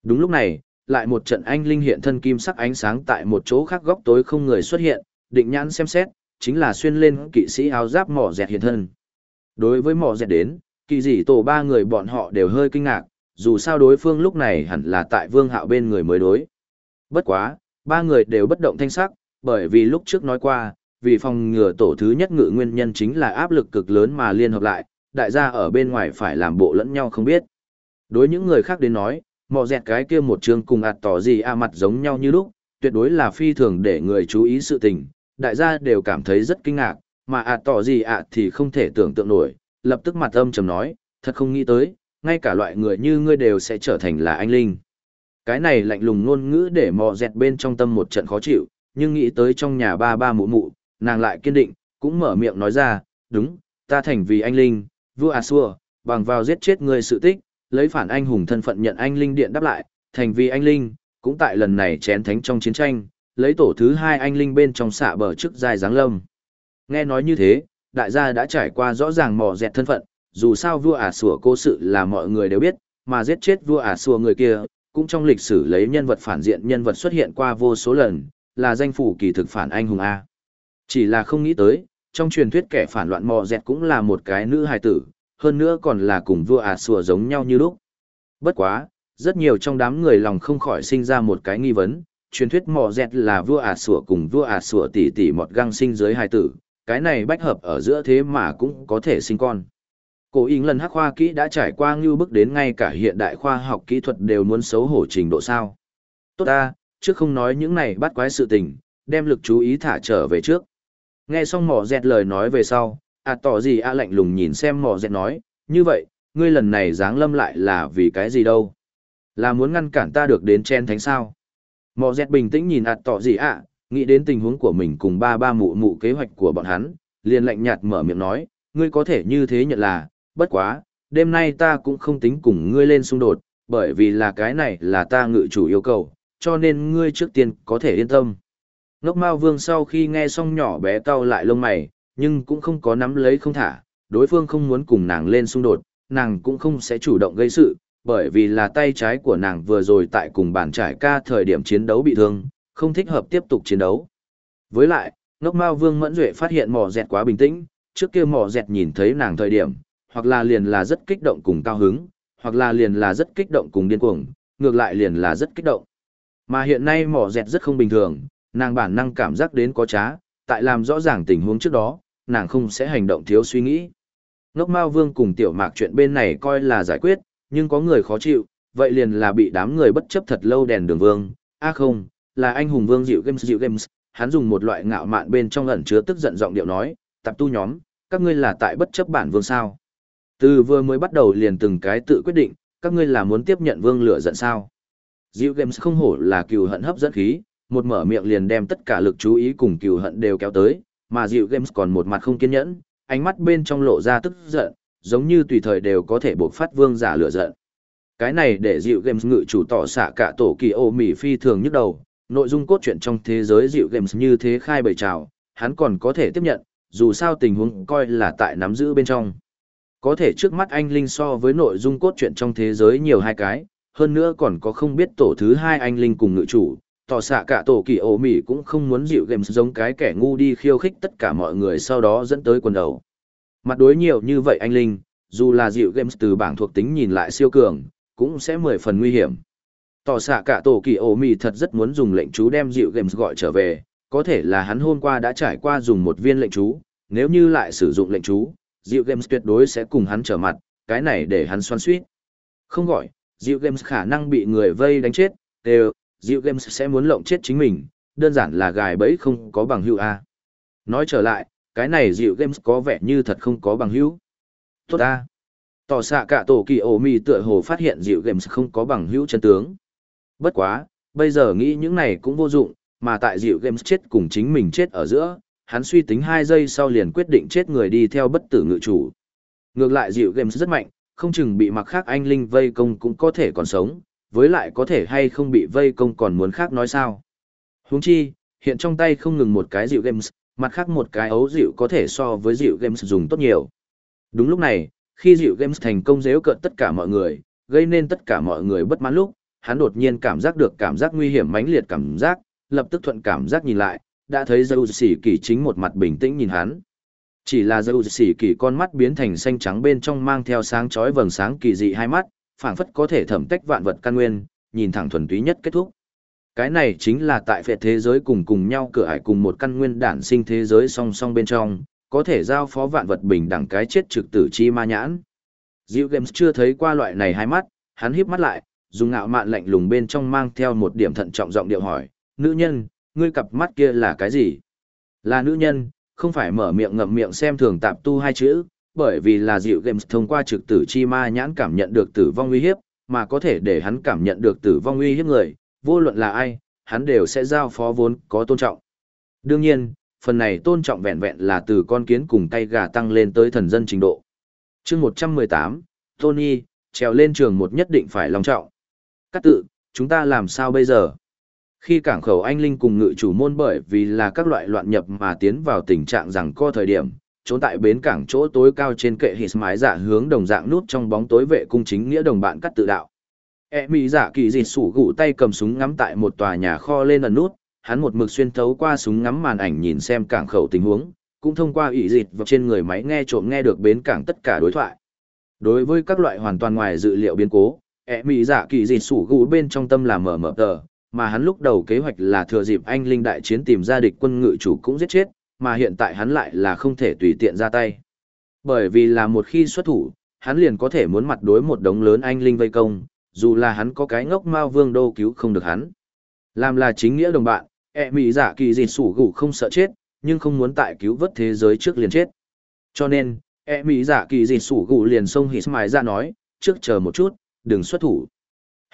Đúng lúc này, lại một trận anh Linh hiện thân kim sắc ánh sáng tại một chỗ khác góc tối không người xuất hiện, định nhãn xem xét, chính là xuyên lên kỵ sĩ áo giáp mỏ dẹt hiện thân. Đối với mỏ dẹt đến, kỳ dị tổ ba người bọn họ đều hơi kinh ngạc, dù sao đối phương lúc này hẳn là tại vương hạo bên người mới đối. Bất quá, ba người đều bất động thanh sắc, bởi vì lúc trước nói qua, vì phòng ngừa tổ thứ nhất ngự nguyên nhân chính là áp lực cực lớn mà liên hợp lại, đại gia ở bên ngoài phải làm bộ lẫn nhau không biết. Đối những người khác đến nói, mò dẹt cái kia một chương cùng ạt tỏ gì a mặt giống nhau như lúc, tuyệt đối là phi thường để người chú ý sự tình, đại gia đều cảm thấy rất kinh ngạc, mà ạt tỏ gì ạ thì không thể tưởng tượng nổi, lập tức mặt âm trầm nói, thật không nghĩ tới, ngay cả loại người như ngươi đều sẽ trở thành là anh linh. Cái này lạnh lùng ngôn ngữ để mò dẹt bên trong tâm một trận khó chịu, nhưng nghĩ tới trong nhà ba ba mụ mụ, nàng lại kiên định, cũng mở miệng nói ra, đúng, ta thành vì anh linh, vua à xua, bằng vào giết chết người sự tích, lấy phản anh hùng thân phận nhận anh linh điện đáp lại, thành vì anh linh, cũng tại lần này chén thánh trong chiến tranh, lấy tổ thứ hai anh linh bên trong xạ bờ trước dài dáng lâm. Nghe nói như thế, đại gia đã trải qua rõ ràng mò dẹt thân phận, dù sao vua ả sủa cố sự là mọi người đều biết, mà giết chết vua ả sủa người kia, cũng trong lịch sử lấy nhân vật phản diện nhân vật xuất hiện qua vô số lần, là danh phủ kỳ thực phản anh hùng A. Chỉ là không nghĩ tới, trong truyền thuyết kẻ phản loạn mò dẹt cũng là một cái nữ hài tử, hơn nữa còn là cùng vua ả sùa giống nhau như lúc. Bất quá, rất nhiều trong đám người lòng không khỏi sinh ra một cái nghi vấn, truyền thuyết mò dẹt là vua ả sùa cùng vua ả sùa tỷ tỷ một găng sinh dưới hài tử, cái này bách hợp ở giữa thế mà cũng có thể sinh con. Cổ Ing lần hắc khoa kỹ đã trải qua ngưu bức đến ngay cả hiện đại khoa học kỹ thuật đều muốn xấu hổ trình độ sao. Tốt ta, trước không nói những này bắt quái sự tình, đem lực chú ý thả trở về trước. Nghe xong mỏ dẹt lời nói về sau, à tỏ gì à lạnh lùng nhìn xem mỏ dẹt nói, như vậy, ngươi lần này dáng lâm lại là vì cái gì đâu? Là muốn ngăn cản ta được đến chen thánh sao? Mỏ dẹt bình tĩnh nhìn ạt à tỏ gì ạ, nghĩ đến tình huống của mình cùng ba ba mụ mụ kế hoạch của bọn hắn, liền lạnh nhạt mở miệng nói, ngươi có thể như thế nhận là, bất quá, đêm nay ta cũng không tính cùng ngươi lên xung đột, bởi vì là cái này là ta ngự chủ yêu cầu, cho nên ngươi trước tiên có thể yên tâm. Ngốc Mao Vương sau khi nghe xong nhỏ bé cau lại lông mày, nhưng cũng không có nắm lấy không thả, đối phương không muốn cùng nàng lên xung đột, nàng cũng không sẽ chủ động gây sự, bởi vì là tay trái của nàng vừa rồi tại cùng bàn trải ca thời điểm chiến đấu bị thương, không thích hợp tiếp tục chiến đấu. Với lại, Ngốc Mao Vương Mẫn Duệ phát hiện mỏ dẹt quá bình tĩnh, trước kia mỏ dẹt nhìn thấy nàng thời điểm, hoặc là liền là rất kích động cùng cao hứng, hoặc là liền là rất kích động cùng điên cuồng, ngược lại liền là rất kích động. Mà hiện nay mỏ dẹt rất không bình thường, nàng bản năng cảm giác đến có trá, tại làm rõ ràng tình huống trước đó, nàng không sẽ hành động thiếu suy nghĩ. Ngốc Mao Vương cùng tiểu mạc chuyện bên này coi là giải quyết, nhưng có người khó chịu, vậy liền là bị đám người bất chấp thật lâu đèn đường vương, a không, là anh hùng vương dịu games dịu games, hắn dùng một loại ngạo mạn bên trong ẩn chứa tức giận giọng điệu nói, tập tu nhóm, các ngươi là tại bất chấp bản vương sao. Từ vừa mới bắt đầu liền từng cái tự quyết định, các ngươi là muốn tiếp nhận vương lửa giận sao. Dịu games không hổ là cừu hận hấp dẫn khí, một mở miệng liền đem tất cả lực chú ý cùng cừu hận đều kéo tới, mà dịu games còn một mặt không kiên nhẫn, ánh mắt bên trong lộ ra tức giận, giống như tùy thời đều có thể buộc phát vương giả lửa giận. Cái này để dịu games ngự chủ tỏ xạ cả tổ kỳ ô mỉ phi thường nhức đầu, nội dung cốt truyện trong thế giới dịu games như thế khai bày trào, hắn còn có thể tiếp nhận, dù sao tình huống coi là tại nắm giữ bên trong. Có thể trước mắt anh Linh so với nội dung cốt truyện trong thế giới nhiều hai cái, hơn nữa còn có không biết tổ thứ hai anh Linh cùng ngự chủ, tỏ xạ cả tổ kỳ ổ mỉ cũng không muốn dịu games giống cái kẻ ngu đi khiêu khích tất cả mọi người sau đó dẫn tới quần đầu. Mặt đối nhiều như vậy anh Linh, dù là dịu games từ bảng thuộc tính nhìn lại siêu cường, cũng sẽ mười phần nguy hiểm. Tỏ xạ cả tổ kỳ ổ mỉ thật rất muốn dùng lệnh chú đem dịu games gọi trở về, có thể là hắn hôm qua đã trải qua dùng một viên lệnh chú, nếu như lại sử dụng lệnh chú, dịu games tuyệt đối sẽ cùng hắn trở mặt, cái này để hắn xoan suýt. Không gọi, dịu games khả năng bị người vây đánh chết, đều, Diệu Games sẽ muốn lộng chết chính mình, đơn giản là gài bẫy không có bằng hữu a. Nói trở lại, cái này Diệu Games có vẻ như thật không có bằng hữu. Tốt a. Tỏ xạ cả tổ kỳ ổ mì tựa hồ phát hiện Diệu Games không có bằng hữu chân tướng. Bất quá, bây giờ nghĩ những này cũng vô dụng, mà tại Diệu Games chết cùng chính mình chết ở giữa, hắn suy tính 2 giây sau liền quyết định chết người đi theo bất tử ngự chủ. Ngược lại Diệu Games rất mạnh, không chừng bị mặc khác anh linh vây công cũng có thể còn sống, với lại có thể hay không bị vây công còn muốn khác nói sao. Huống chi, hiện trong tay không ngừng một cái dịu games, mặt khác một cái ấu dịu có thể so với dịu games dùng tốt nhiều. Đúng lúc này, khi dịu games thành công dễu cợt tất cả mọi người, gây nên tất cả mọi người bất mãn lúc, hắn đột nhiên cảm giác được cảm giác nguy hiểm mãnh liệt cảm giác, lập tức thuận cảm giác nhìn lại, đã thấy dâu xỉ kỳ chính một mặt bình tĩnh nhìn hắn. Chỉ là dâu xỉ kỳ con mắt biến thành xanh trắng bên trong mang theo sáng chói vầng sáng kỳ dị hai mắt, phảng phất có thể thẩm tách vạn vật căn nguyên, nhìn thẳng thuần túy nhất kết thúc. Cái này chính là tại phệ thế giới cùng cùng nhau cửa ải cùng một căn nguyên đản sinh thế giới song song bên trong, có thể giao phó vạn vật bình đẳng cái chết trực tử chi ma nhãn. Diệu Games chưa thấy qua loại này hai mắt, hắn híp mắt lại, dùng ngạo mạn lạnh lùng bên trong mang theo một điểm thận trọng giọng điệu hỏi, nữ nhân, ngươi cặp mắt kia là cái gì? Là nữ nhân, không phải mở miệng ngậm miệng xem thường tạp tu hai chữ, bởi vì là dịu games thông qua trực tử chi ma nhãn cảm nhận được tử vong uy hiếp, mà có thể để hắn cảm nhận được tử vong uy hiếp người, vô luận là ai, hắn đều sẽ giao phó vốn có tôn trọng. Đương nhiên, phần này tôn trọng vẹn vẹn là từ con kiến cùng tay gà tăng lên tới thần dân trình độ. chương 118, Tony, trèo lên trường một nhất định phải lòng trọng. các tự, chúng ta làm sao bây giờ? Khi cảng khẩu anh Linh cùng ngự chủ môn bởi vì là các loại loạn nhập mà tiến vào tình trạng rằng co thời điểm, trốn tại bến cảng chỗ tối cao trên kệ hít mái giả hướng đồng dạng nút trong bóng tối vệ cung chính nghĩa đồng bạn cắt tự đạo. E mỹ giả dạ kỳ dịt sủ gụ tay cầm súng ngắm tại một tòa nhà kho lên ẩn nút, hắn một mực xuyên thấu qua súng ngắm màn ảnh nhìn xem cảng khẩu tình huống, cũng thông qua ủy dịt vào trên người máy nghe trộm nghe được bến cảng tất cả đối thoại. Đối với các loại hoàn toàn ngoài dự liệu biến cố, E mỹ giả dạ kỳ dịch sủ gù bên trong tâm là mở mở tờ, mà hắn lúc đầu kế hoạch là thừa dịp anh linh đại chiến tìm ra địch quân ngự chủ cũng giết chết, mà hiện tại hắn lại là không thể tùy tiện ra tay. Bởi vì là một khi xuất thủ, hắn liền có thể muốn mặt đối một đống lớn anh linh vây công, dù là hắn có cái ngốc mao vương đô cứu không được hắn. Làm là chính nghĩa đồng bạn, ẹ mỹ giả dạ kỳ dịt sủ gủ không sợ chết, nhưng không muốn tại cứu vớt thế giới trước liền chết. Cho nên, ẹ mỹ giả dạ kỳ dịt sủ gủ liền xông hít mài ra nói, trước chờ một chút, đừng xuất thủ.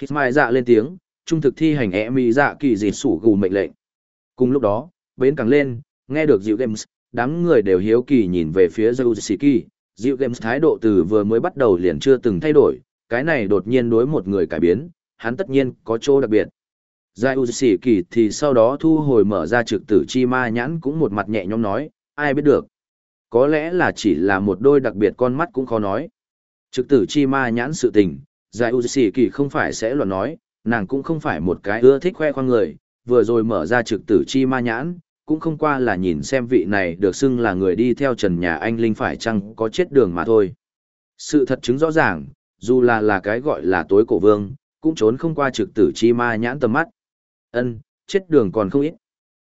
Hít mài dạ lên tiếng, trung thực thi hành ẹ mỹ giả kỳ dịt sủ Gù mệnh lệnh. Cùng lúc đó, bến càng lên, nghe được dịu games, đám người đều hiếu kỳ nhìn về phía Zeusiki, dịu games thái độ từ vừa mới bắt đầu liền chưa từng thay đổi, cái này đột nhiên đối một người cải biến, hắn tất nhiên có chỗ đặc biệt. Zeusiki thì sau đó thu hồi mở ra trực tử chi ma nhãn cũng một mặt nhẹ nhõm nói, ai biết được. Có lẽ là chỉ là một đôi đặc biệt con mắt cũng khó nói. Trực tử chi ma nhãn sự tình, Zeusiki không phải sẽ luận nói, nàng cũng không phải một cái ưa thích khoe khoang người, vừa rồi mở ra trực tử chi ma nhãn, cũng không qua là nhìn xem vị này được xưng là người đi theo trần nhà anh Linh phải chăng có chết đường mà thôi. Sự thật chứng rõ ràng, dù là là cái gọi là tối cổ vương, cũng trốn không qua trực tử chi ma nhãn tầm mắt. Ân, chết đường còn không ít.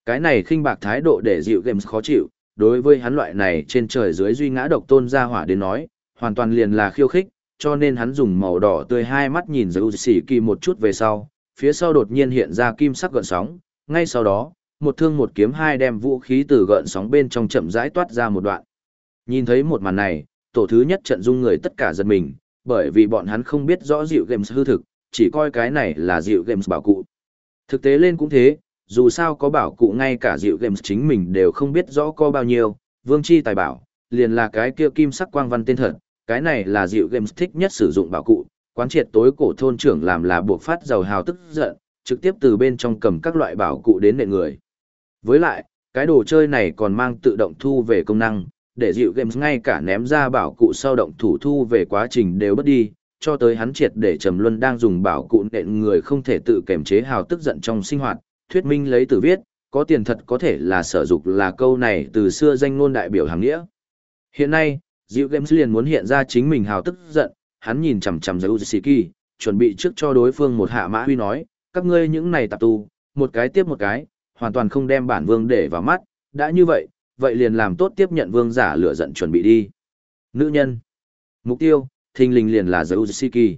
Cái này khinh bạc thái độ để dịu games khó chịu, đối với hắn loại này trên trời dưới duy ngã độc tôn ra hỏa đến nói, hoàn toàn liền là khiêu khích, cho nên hắn dùng màu đỏ tươi hai mắt nhìn dấu xỉ kỳ một chút về sau, phía sau đột nhiên hiện ra kim sắc gợn sóng, ngay sau đó, một thương một kiếm hai đem vũ khí từ gợn sóng bên trong chậm rãi toát ra một đoạn. Nhìn thấy một màn này, tổ thứ nhất trận dung người tất cả giật mình, bởi vì bọn hắn không biết rõ dịu games hư thực, chỉ coi cái này là dịu games bảo cụ. Thực tế lên cũng thế, dù sao có bảo cụ ngay cả dịu games chính mình đều không biết rõ có bao nhiêu, vương chi tài bảo, liền là cái kia kim sắc quang văn tên thật, cái này là dịu games thích nhất sử dụng bảo cụ, quán triệt tối cổ thôn trưởng làm là buộc phát giàu hào tức giận, trực tiếp từ bên trong cầm các loại bảo cụ đến nệ người. Với lại, cái đồ chơi này còn mang tự động thu về công năng, để dịu games ngay cả ném ra bảo cụ sau động thủ thu về quá trình đều bất đi, cho tới hắn triệt để Trầm Luân đang dùng bảo cụ nện người không thể tự kềm chế hào tức giận trong sinh hoạt, thuyết minh lấy từ viết, có tiền thật có thể là sở dục là câu này từ xưa danh ngôn đại biểu hàng nghĩa. Hiện nay, Diệu Games liền muốn hiện ra chính mình hào tức giận, hắn nhìn chằm chằm Zeusiki, chuẩn bị trước cho đối phương một hạ mã huy nói, các ngươi những này tạp tu, một cái tiếp một cái, hoàn toàn không đem bản vương để vào mắt, đã như vậy, vậy liền làm tốt tiếp nhận vương giả lửa giận chuẩn bị đi. Nữ nhân. Mục tiêu, thình lình liền là Zeusiki.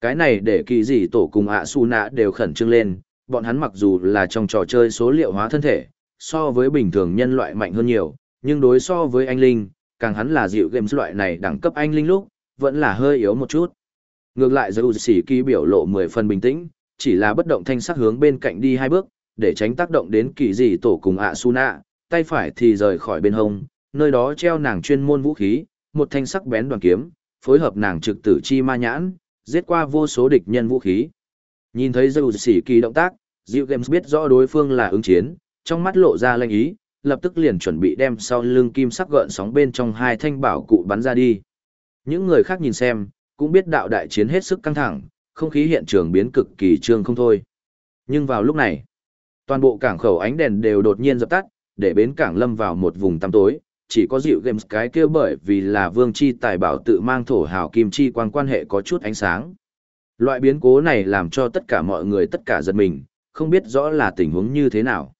Cái này để kỳ gì tổ cùng ạ su nạ đều khẩn trương lên, bọn hắn mặc dù là trong trò chơi số liệu hóa thân thể, so với bình thường nhân loại mạnh hơn nhiều, nhưng đối so với anh Linh, càng hắn là dịu games loại này đẳng cấp anh Linh lúc, vẫn là hơi yếu một chút. Ngược lại Zeusiki biểu lộ 10 phần bình tĩnh, chỉ là bất động thanh sắc hướng bên cạnh đi hai bước, để tránh tác động đến kỳ dị tổ cùng ạ su nạ, tay phải thì rời khỏi bên hông, nơi đó treo nàng chuyên môn vũ khí, một thanh sắc bén đoàn kiếm, phối hợp nàng trực tử chi ma nhãn, giết qua vô số địch nhân vũ khí. Nhìn thấy dầu xỉ kỳ động tác, Diệu Games biết rõ đối phương là ứng chiến, trong mắt lộ ra lanh ý, lập tức liền chuẩn bị đem sau lưng kim sắc gợn sóng bên trong hai thanh bảo cụ bắn ra đi. Những người khác nhìn xem, cũng biết đạo đại chiến hết sức căng thẳng, không khí hiện trường biến cực kỳ trương không thôi. Nhưng vào lúc này, toàn bộ cảng khẩu ánh đèn đều đột nhiên dập tắt, để bến cảng lâm vào một vùng tăm tối, chỉ có dịu games cái kia bởi vì là vương chi tài bảo tự mang thổ hào kim chi quan quan hệ có chút ánh sáng. Loại biến cố này làm cho tất cả mọi người tất cả giật mình, không biết rõ là tình huống như thế nào.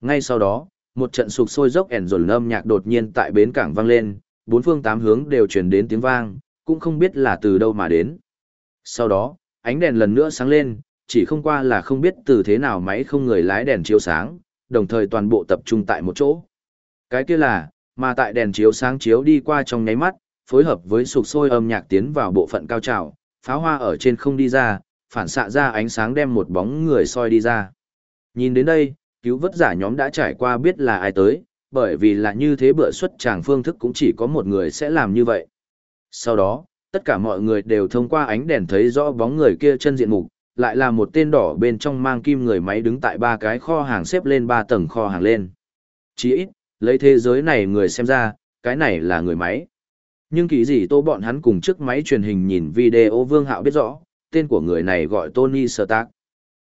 Ngay sau đó, một trận sục sôi dốc ẻn rồn âm nhạc đột nhiên tại bến cảng vang lên, bốn phương tám hướng đều truyền đến tiếng vang, cũng không biết là từ đâu mà đến. Sau đó, ánh đèn lần nữa sáng lên, chỉ không qua là không biết từ thế nào máy không người lái đèn chiếu sáng, đồng thời toàn bộ tập trung tại một chỗ. Cái kia là, mà tại đèn chiếu sáng chiếu đi qua trong nháy mắt, phối hợp với sục sôi âm nhạc tiến vào bộ phận cao trào, pháo hoa ở trên không đi ra, phản xạ ra ánh sáng đem một bóng người soi đi ra. Nhìn đến đây, cứu vớt giả nhóm đã trải qua biết là ai tới, bởi vì là như thế bữa xuất tràng phương thức cũng chỉ có một người sẽ làm như vậy. Sau đó, tất cả mọi người đều thông qua ánh đèn thấy rõ bóng người kia chân diện mục, lại là một tên đỏ bên trong mang kim người máy đứng tại ba cái kho hàng xếp lên ba tầng kho hàng lên. Chỉ ít, lấy thế giới này người xem ra, cái này là người máy. Nhưng kỳ gì tô bọn hắn cùng trước máy truyền hình nhìn video Vương Hạo biết rõ, tên của người này gọi Tony Stark.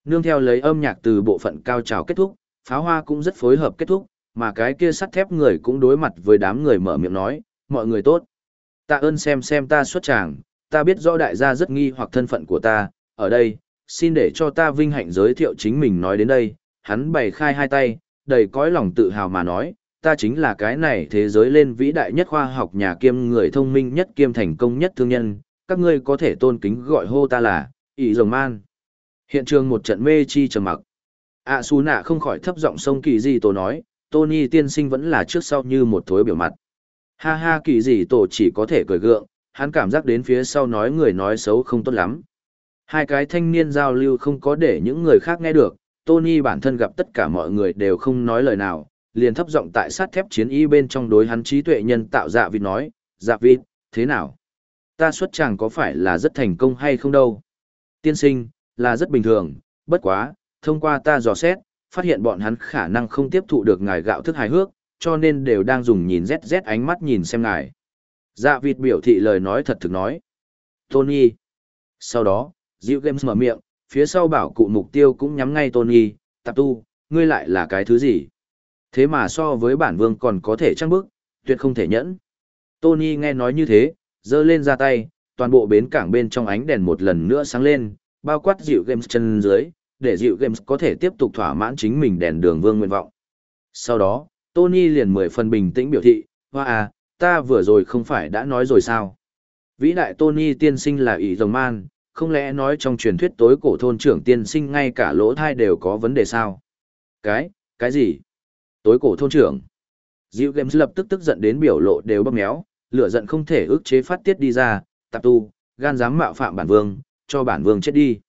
Nương theo lấy âm nhạc từ bộ phận cao trào kết thúc, Pháo hoa cũng rất phối hợp kết thúc, mà cái kia sắt thép người cũng đối mặt với đám người mở miệng nói, mọi người tốt. Tạ ơn xem xem ta xuất tràng, ta biết rõ đại gia rất nghi hoặc thân phận của ta, ở đây, xin để cho ta vinh hạnh giới thiệu chính mình nói đến đây, hắn bày khai hai tay, đầy cõi lòng tự hào mà nói, ta chính là cái này thế giới lên vĩ đại nhất khoa học nhà kiêm người thông minh nhất kiêm thành công nhất thương nhân, các ngươi có thể tôn kính gọi hô ta là, ỷ rồng man. Hiện trường một trận mê chi trầm mặc. ạ xù nạ không khỏi thấp giọng sông kỳ gì tổ nói, Tony tiên sinh vẫn là trước sau như một thối biểu mặt. Ha ha kỳ gì tổ chỉ có thể cười gượng, hắn cảm giác đến phía sau nói người nói xấu không tốt lắm. Hai cái thanh niên giao lưu không có để những người khác nghe được, Tony bản thân gặp tất cả mọi người đều không nói lời nào, liền thấp giọng tại sát thép chiến y bên trong đối hắn trí tuệ nhân tạo dạ vịt nói, dạ vịt, thế nào? Ta xuất chàng có phải là rất thành công hay không đâu? Tiên sinh, là rất bình thường, bất quá, thông qua ta dò xét, phát hiện bọn hắn khả năng không tiếp thụ được ngài gạo thức hài hước, cho nên đều đang dùng nhìn rét rét ánh mắt nhìn xem ngài. Dạ vịt biểu thị lời nói thật thực nói. Tony. Sau đó, Diệu Games mở miệng, phía sau bảo cụ mục tiêu cũng nhắm ngay Tony, tạp tu, ngươi lại là cái thứ gì? Thế mà so với bản vương còn có thể trăng bức, tuyệt không thể nhẫn. Tony nghe nói như thế, giơ lên ra tay, toàn bộ bến cảng bên trong ánh đèn một lần nữa sáng lên, bao quát dịu games chân dưới, để dịu games có thể tiếp tục thỏa mãn chính mình đèn đường vương nguyện vọng. Sau đó, Tony liền mười phần bình tĩnh biểu thị, hoa à, ta vừa rồi không phải đã nói rồi sao? Vĩ đại Tony tiên sinh là ỷ rồng man, không lẽ nói trong truyền thuyết tối cổ thôn trưởng tiên sinh ngay cả lỗ thai đều có vấn đề sao? Cái, cái gì? Tối cổ thôn trưởng. Diệu Games lập tức tức giận đến biểu lộ đều bóp méo, lửa giận không thể ức chế phát tiết đi ra, tạp tu, gan dám mạo phạm bản vương, cho bản vương chết đi.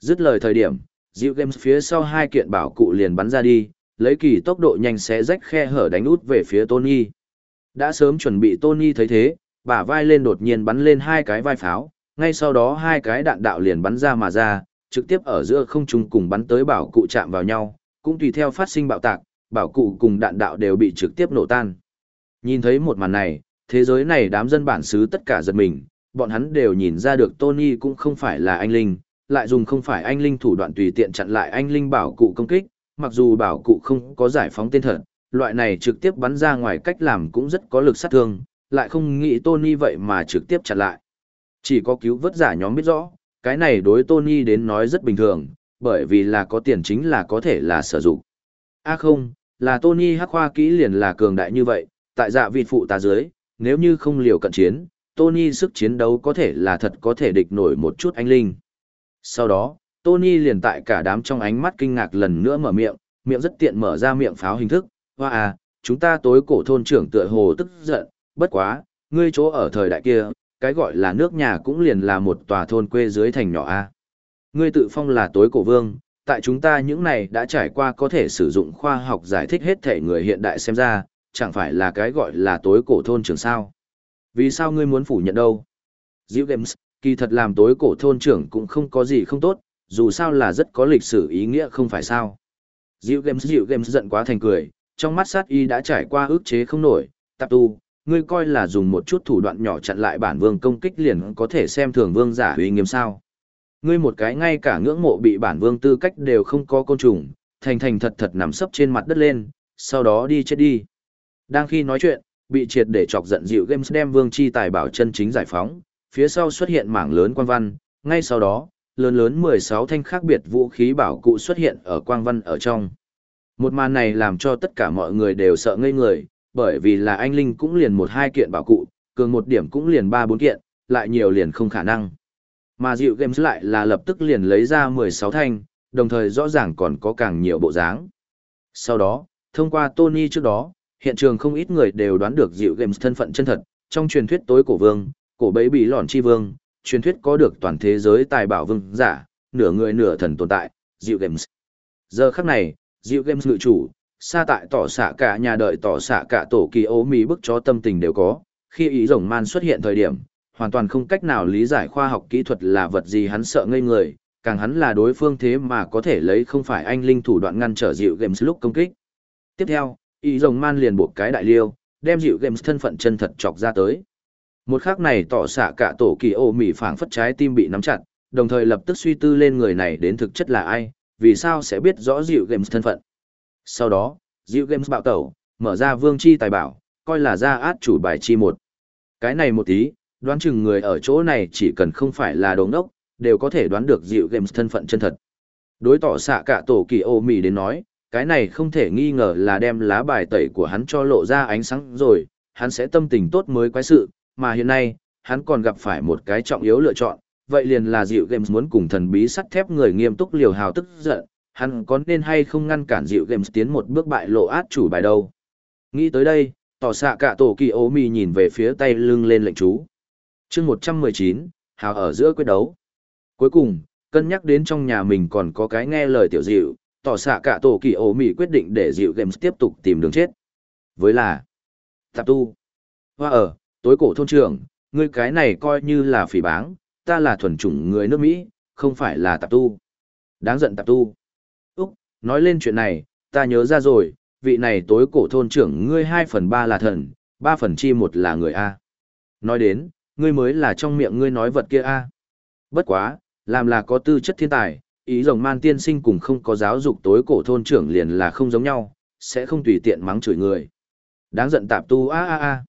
Dứt lời thời điểm, Diệu Games phía sau hai kiện bảo cụ liền bắn ra đi, lấy kỳ tốc độ nhanh xé rách khe hở đánh út về phía Tony. Đã sớm chuẩn bị Tony thấy thế, bả vai lên đột nhiên bắn lên hai cái vai pháo, ngay sau đó hai cái đạn đạo liền bắn ra mà ra, trực tiếp ở giữa không trung cùng bắn tới bảo cụ chạm vào nhau, cũng tùy theo phát sinh bạo tạc, bảo cụ cùng đạn đạo đều bị trực tiếp nổ tan. Nhìn thấy một màn này, thế giới này đám dân bản xứ tất cả giật mình, bọn hắn đều nhìn ra được Tony cũng không phải là anh Linh, lại dùng không phải anh Linh thủ đoạn tùy tiện chặn lại anh Linh bảo cụ công kích, mặc dù bảo cụ không có giải phóng tên thật, loại này trực tiếp bắn ra ngoài cách làm cũng rất có lực sát thương, lại không nghĩ Tony vậy mà trực tiếp chặn lại. Chỉ có cứu vớt giả nhóm biết rõ, cái này đối Tony đến nói rất bình thường, bởi vì là có tiền chính là có thể là sử dụng. A à không, là Tony hắc khoa kỹ liền là cường đại như vậy, tại dạ vị phụ ta dưới, nếu như không liều cận chiến, Tony sức chiến đấu có thể là thật có thể địch nổi một chút anh linh. Sau đó, Tony liền tại cả đám trong ánh mắt kinh ngạc lần nữa mở miệng, miệng rất tiện mở ra miệng pháo hình thức, hoa à, chúng ta tối cổ thôn trưởng tựa hồ tức giận, bất quá, ngươi chỗ ở thời đại kia, cái gọi là nước nhà cũng liền là một tòa thôn quê dưới thành nhỏ a. Ngươi tự phong là tối cổ vương, tại chúng ta những này đã trải qua có thể sử dụng khoa học giải thích hết thể người hiện đại xem ra, chẳng phải là cái gọi là tối cổ thôn trưởng sao. Vì sao ngươi muốn phủ nhận đâu? Diệu Games, kỳ thật làm tối cổ thôn trưởng cũng không có gì không tốt, dù sao là rất có lịch sử ý nghĩa không phải sao. Diệu Games Diệu Games giận quá thành cười, trong mắt sát y đã trải qua ước chế không nổi, tạp tu, ngươi coi là dùng một chút thủ đoạn nhỏ chặn lại bản vương công kích liền có thể xem thường vương giả uy nghiêm sao. Ngươi một cái ngay cả ngưỡng mộ bị bản vương tư cách đều không có côn trùng, thành thành thật thật nằm sấp trên mặt đất lên, sau đó đi chết đi. Đang khi nói chuyện, bị triệt để chọc giận dịu Games đem vương chi tài bảo chân chính giải phóng, phía sau xuất hiện mảng lớn quang văn, ngay sau đó, lớn lớn 16 thanh khác biệt vũ khí bảo cụ xuất hiện ở quang văn ở trong. Một màn này làm cho tất cả mọi người đều sợ ngây người, bởi vì là anh Linh cũng liền một hai kiện bảo cụ, cường một điểm cũng liền ba bốn kiện, lại nhiều liền không khả năng. Mà dịu games lại là lập tức liền lấy ra 16 thanh, đồng thời rõ ràng còn có càng nhiều bộ dáng. Sau đó, thông qua Tony trước đó, hiện trường không ít người đều đoán được dịu games thân phận chân thật, trong truyền thuyết tối cổ vương, cổ bấy bị lòn chi vương, truyền thuyết có được toàn thế giới tài bảo vương giả, nửa người nửa thần tồn tại, dịu games. Giờ khắc này, dịu games ngự chủ, xa tại tỏ xạ cả nhà đợi tỏ xạ cả tổ kỳ ố mỹ bức chó tâm tình đều có, khi ý rồng man xuất hiện thời điểm, hoàn toàn không cách nào lý giải khoa học kỹ thuật là vật gì hắn sợ ngây người, càng hắn là đối phương thế mà có thể lấy không phải anh linh thủ đoạn ngăn trở dịu games lúc công kích. Tiếp theo, ý rồng man liền buộc cái đại liêu, đem dịu games thân phận chân thật chọc ra tới. Một khắc này tỏ xạ cả tổ kỳ ô mỹ phảng phất trái tim bị nắm chặt, đồng thời lập tức suy tư lên người này đến thực chất là ai, vì sao sẽ biết rõ dịu games thân phận. Sau đó, Diệu Games bạo tẩu, mở ra vương chi tài bảo, coi là ra át chủ bài chi một. Cái này một tí, đoán chừng người ở chỗ này chỉ cần không phải là đồ ngốc, đều có thể đoán được Diệu Games thân phận chân thật. Đối tỏ xạ cả tổ kỳ ô mì đến nói, cái này không thể nghi ngờ là đem lá bài tẩy của hắn cho lộ ra ánh sáng rồi, hắn sẽ tâm tình tốt mới quái sự, mà hiện nay, hắn còn gặp phải một cái trọng yếu lựa chọn, vậy liền là dịu Games muốn cùng thần bí sắt thép người nghiêm túc liều hào tức giận, hắn có nên hay không ngăn cản Diệu Games tiến một bước bại lộ át chủ bài đâu. Nghĩ tới đây, tỏ xạ cả tổ kỳ ố mì nhìn về phía tay lưng lên lệnh chú. chương 119, hào ở giữa quyết đấu. Cuối cùng, cân nhắc đến trong nhà mình còn có cái nghe lời tiểu dịu, tỏ xạ cả tổ kỳ ố mì quyết định để dịu games tiếp tục tìm đường chết. Với là, tạp tu. Hoa ở, tối cổ thôn trưởng, ngươi cái này coi như là phỉ báng, ta là thuần chủng người nước Mỹ, không phải là tạp tu. Đáng giận tạp tu. Nói lên chuyện này, ta nhớ ra rồi, vị này tối cổ thôn trưởng ngươi hai phần ba là thần, ba phần chi một là người A. Nói đến, ngươi mới là trong miệng ngươi nói vật kia A. Bất quá, làm là có tư chất thiên tài, ý rồng man tiên sinh cùng không có giáo dục tối cổ thôn trưởng liền là không giống nhau, sẽ không tùy tiện mắng chửi người. Đáng giận tạp tu a a a.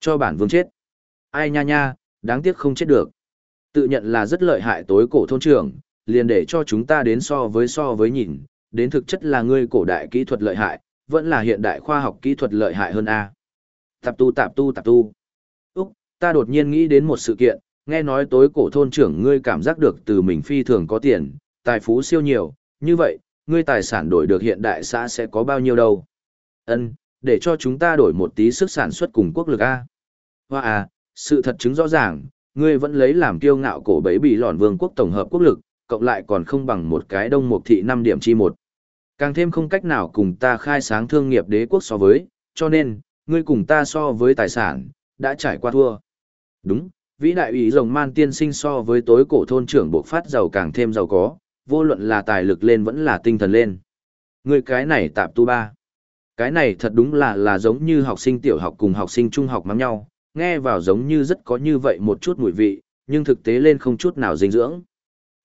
Cho bản vương chết. Ai nha nha, đáng tiếc không chết được. Tự nhận là rất lợi hại tối cổ thôn trưởng, liền để cho chúng ta đến so với so với nhìn, đến thực chất là ngươi cổ đại kỹ thuật lợi hại, vẫn là hiện đại khoa học kỹ thuật lợi hại hơn a. Tạp tu tạp tu tạp tu. Úc, ta đột nhiên nghĩ đến một sự kiện, nghe nói tối cổ thôn trưởng ngươi cảm giác được từ mình phi thường có tiền, tài phú siêu nhiều, như vậy, ngươi tài sản đổi được hiện đại xã sẽ có bao nhiêu đâu? Ân, để cho chúng ta đổi một tí sức sản xuất cùng quốc lực a. Hoa à, sự thật chứng rõ ràng, ngươi vẫn lấy làm kiêu ngạo cổ bấy bị lòn vương quốc tổng hợp quốc lực, cộng lại còn không bằng một cái đông mục thị năm điểm chi một. Càng thêm không cách nào cùng ta khai sáng thương nghiệp đế quốc so với, cho nên, ngươi cùng ta so với tài sản, đã trải qua thua. Đúng, vĩ đại ủy rồng man tiên sinh so với tối cổ thôn trưởng buộc phát giàu càng thêm giàu có, vô luận là tài lực lên vẫn là tinh thần lên. Ngươi cái này tạp tu ba. Cái này thật đúng là là giống như học sinh tiểu học cùng học sinh trung học mắng nhau, nghe vào giống như rất có như vậy một chút mùi vị, nhưng thực tế lên không chút nào dinh dưỡng.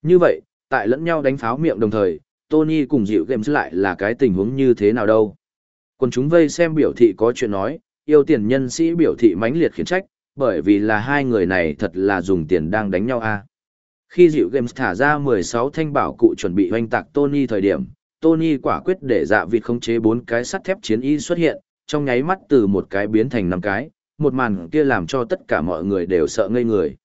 Như vậy, tại lẫn nhau đánh pháo miệng đồng thời, Tony cùng dịu games lại là cái tình huống như thế nào đâu. Còn chúng vây xem biểu thị có chuyện nói, yêu tiền nhân sĩ biểu thị mãnh liệt khiển trách, bởi vì là hai người này thật là dùng tiền đang đánh nhau a. Khi dịu games thả ra 16 thanh bảo cụ chuẩn bị hoanh tạc Tony thời điểm, Tony quả quyết để dạ vịt khống chế bốn cái sắt thép chiến y xuất hiện, trong nháy mắt từ một cái biến thành năm cái, một màn kia làm cho tất cả mọi người đều sợ ngây người.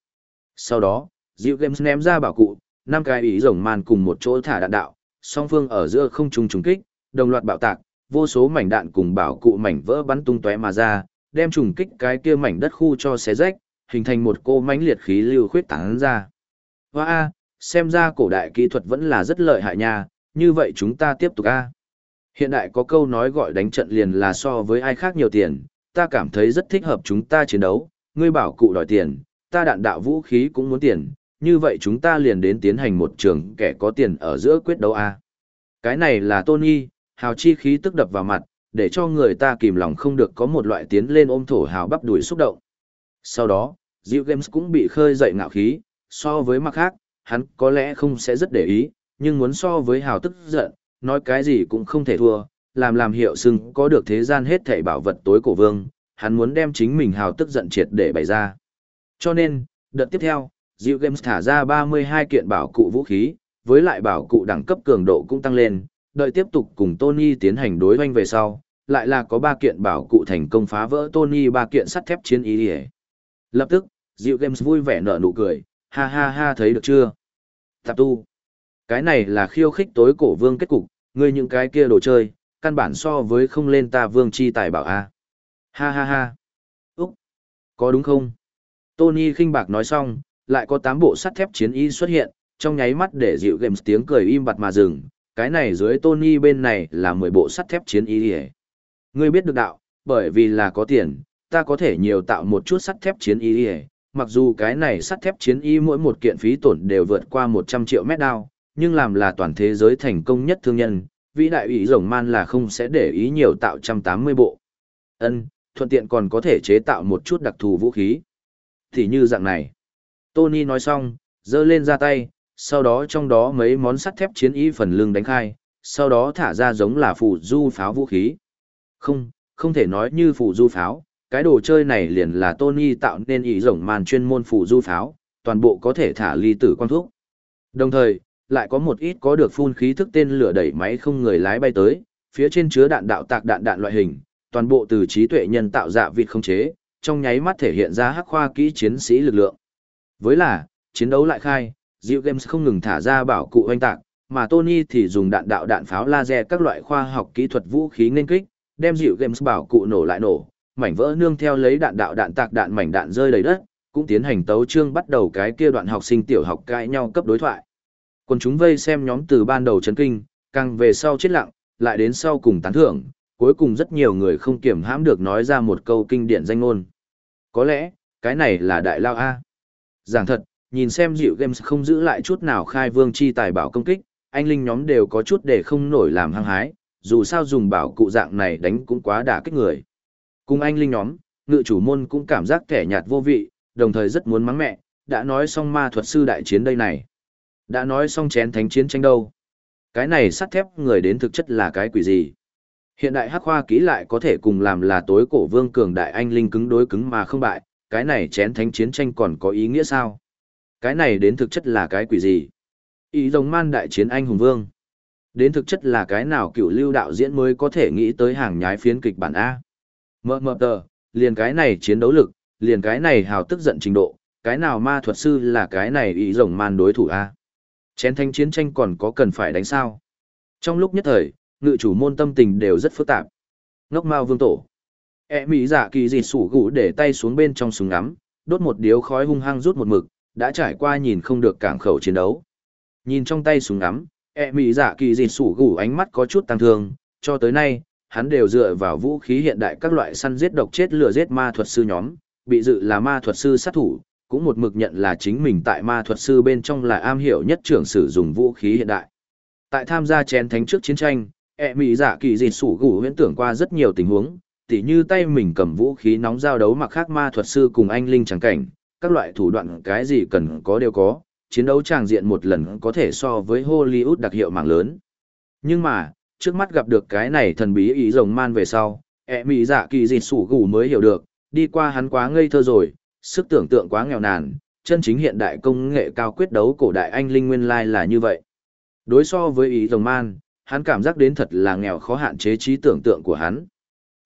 Sau đó, dịu games ném ra bảo cụ, năm cái ý rồng man cùng một chỗ thả đạn đạo, song phương ở giữa không trung trùng kích, đồng loạt bạo tạc, vô số mảnh đạn cùng bảo cụ mảnh vỡ bắn tung tóe mà ra, đem trùng kích cái kia mảnh đất khu cho xé rách, hình thành một cô mãnh liệt khí lưu khuyết tán ra. Hoa a, xem ra cổ đại kỹ thuật vẫn là rất lợi hại nha, như vậy chúng ta tiếp tục a. Hiện đại có câu nói gọi đánh trận liền là so với ai khác nhiều tiền, ta cảm thấy rất thích hợp chúng ta chiến đấu, ngươi bảo cụ đòi tiền, ta đạn đạo vũ khí cũng muốn tiền, như vậy chúng ta liền đến tiến hành một trường kẻ có tiền ở giữa quyết đấu A. Cái này là Tony, hào chi khí tức đập vào mặt, để cho người ta kìm lòng không được có một loại tiến lên ôm thổ hào bắp đuổi xúc động. Sau đó, Diệu Games cũng bị khơi dậy ngạo khí, so với mặt khác, hắn có lẽ không sẽ rất để ý, nhưng muốn so với hào tức giận, nói cái gì cũng không thể thua, làm làm hiệu sưng có được thế gian hết thảy bảo vật tối cổ vương, hắn muốn đem chính mình hào tức giận triệt để bày ra. Cho nên, đợt tiếp theo, Diệu Games thả ra 32 kiện bảo cụ vũ khí, với lại bảo cụ đẳng cấp cường độ cũng tăng lên, đợi tiếp tục cùng Tony tiến hành đối doanh về sau, lại là có 3 kiện bảo cụ thành công phá vỡ Tony 3 kiện sắt thép chiến ý hề. Lập tức, Diệu Games vui vẻ nở nụ cười, ha ha ha thấy được chưa? Tạp tu. Cái này là khiêu khích tối cổ vương kết cục, ngươi những cái kia đồ chơi, căn bản so với không lên ta vương chi tài bảo a. Ha ha ha. Úc. Có đúng không? Tony khinh bạc nói xong, lại có tám bộ sắt thép chiến y xuất hiện, trong nháy mắt để dịu games tiếng cười im bặt mà dừng, cái này dưới Tony bên này là 10 bộ sắt thép chiến y Ngươi biết được đạo, bởi vì là có tiền, ta có thể nhiều tạo một chút sắt thép chiến y mặc dù cái này sắt thép chiến y mỗi một kiện phí tổn đều vượt qua 100 triệu mét đao, nhưng làm là toàn thế giới thành công nhất thương nhân, vĩ đại ủy rồng man là không sẽ để ý nhiều tạo 180 bộ. Ân, thuận tiện còn có thể chế tạo một chút đặc thù vũ khí. Thì như dạng này. Tony nói xong, giơ lên ra tay, sau đó trong đó mấy món sắt thép chiến y phần lưng đánh khai, sau đó thả ra giống là phụ du pháo vũ khí. Không, không thể nói như phụ du pháo, cái đồ chơi này liền là Tony tạo nên ý rồng màn chuyên môn phụ du pháo, toàn bộ có thể thả ly tử quang thuốc. Đồng thời, lại có một ít có được phun khí thức tên lửa đẩy máy không người lái bay tới, phía trên chứa đạn đạo tạc đạn đạn loại hình, toàn bộ từ trí tuệ nhân tạo dạ vịt không chế, trong nháy mắt thể hiện ra hắc khoa kỹ chiến sĩ lực lượng. Với là, chiến đấu lại khai, Diệu Games không ngừng thả ra bảo cụ hoanh tạc, mà Tony thì dùng đạn đạo đạn pháo laser các loại khoa học kỹ thuật vũ khí nên kích, đem Diệu Games bảo cụ nổ lại nổ, mảnh vỡ nương theo lấy đạn đạo đạn tạc đạn mảnh đạn rơi đầy đất, cũng tiến hành tấu trương bắt đầu cái kia đoạn học sinh tiểu học cãi nhau cấp đối thoại. Còn chúng vây xem nhóm từ ban đầu chấn kinh, càng về sau chết lặng, lại đến sau cùng tán thưởng, cuối cùng rất nhiều người không kiểm hãm được nói ra một câu kinh điển danh ngôn. Có lẽ, cái này là đại lao A. Giảng thật, nhìn xem dịu games không giữ lại chút nào khai vương chi tài bảo công kích, anh linh nhóm đều có chút để không nổi làm hăng hái, dù sao dùng bảo cụ dạng này đánh cũng quá đả kích người. Cùng anh linh nhóm, ngự chủ môn cũng cảm giác thẻ nhạt vô vị, đồng thời rất muốn mắng mẹ, đã nói xong ma thuật sư đại chiến đây này. Đã nói xong chén thánh chiến tranh đâu. Cái này sắt thép người đến thực chất là cái quỷ gì? Hiện đại hắc khoa kỹ lại có thể cùng làm là tối cổ vương cường đại anh linh cứng đối cứng mà không bại, cái này chén thánh chiến tranh còn có ý nghĩa sao? Cái này đến thực chất là cái quỷ gì? Ý rồng man đại chiến anh hùng vương. Đến thực chất là cái nào cựu lưu đạo diễn mới có thể nghĩ tới hàng nhái phiến kịch bản A. Mơ mơ tờ, liền cái này chiến đấu lực, liền cái này hào tức giận trình độ, cái nào ma thuật sư là cái này ý rồng man đối thủ A. Chén thanh chiến tranh còn có cần phải đánh sao? Trong lúc nhất thời, ngự chủ môn tâm tình đều rất phức tạp. Ngốc Mao Vương Tổ. E mỹ dạ kỳ dịt sủ gụ để tay xuống bên trong súng ngắm, đốt một điếu khói hung hăng rút một mực, đã trải qua nhìn không được cảng khẩu chiến đấu. Nhìn trong tay súng ngắm, e mỹ dạ kỳ dịt sủ gụ ánh mắt có chút tăng thương, cho tới nay, hắn đều dựa vào vũ khí hiện đại các loại săn giết độc chết lừa giết ma thuật sư nhóm, bị dự là ma thuật sư sát thủ, cũng một mực nhận là chính mình tại ma thuật sư bên trong là am hiểu nhất trưởng sử dụng vũ khí hiện đại. Tại tham gia chén thánh trước chiến tranh, e ẹ mỹ dạ kỳ dịt sủ gủ huyễn tưởng qua rất nhiều tình huống, tỉ như tay mình cầm vũ khí nóng giao đấu mặc khác ma thuật sư cùng anh linh trắng cảnh, các loại thủ đoạn cái gì cần có đều có, chiến đấu tràng diện một lần có thể so với Hollywood đặc hiệu mạng lớn. Nhưng mà, trước mắt gặp được cái này thần bí ý rồng man về sau, ẹ mị dạ kỳ dịt sủ gủ mới hiểu được, đi qua hắn quá ngây thơ rồi, sức tưởng tượng quá nghèo nàn, chân chính hiện đại công nghệ cao quyết đấu cổ đại anh linh nguyên lai là như vậy. Đối so với ý rồng man, hắn cảm giác đến thật là nghèo khó hạn chế trí tưởng tượng của hắn.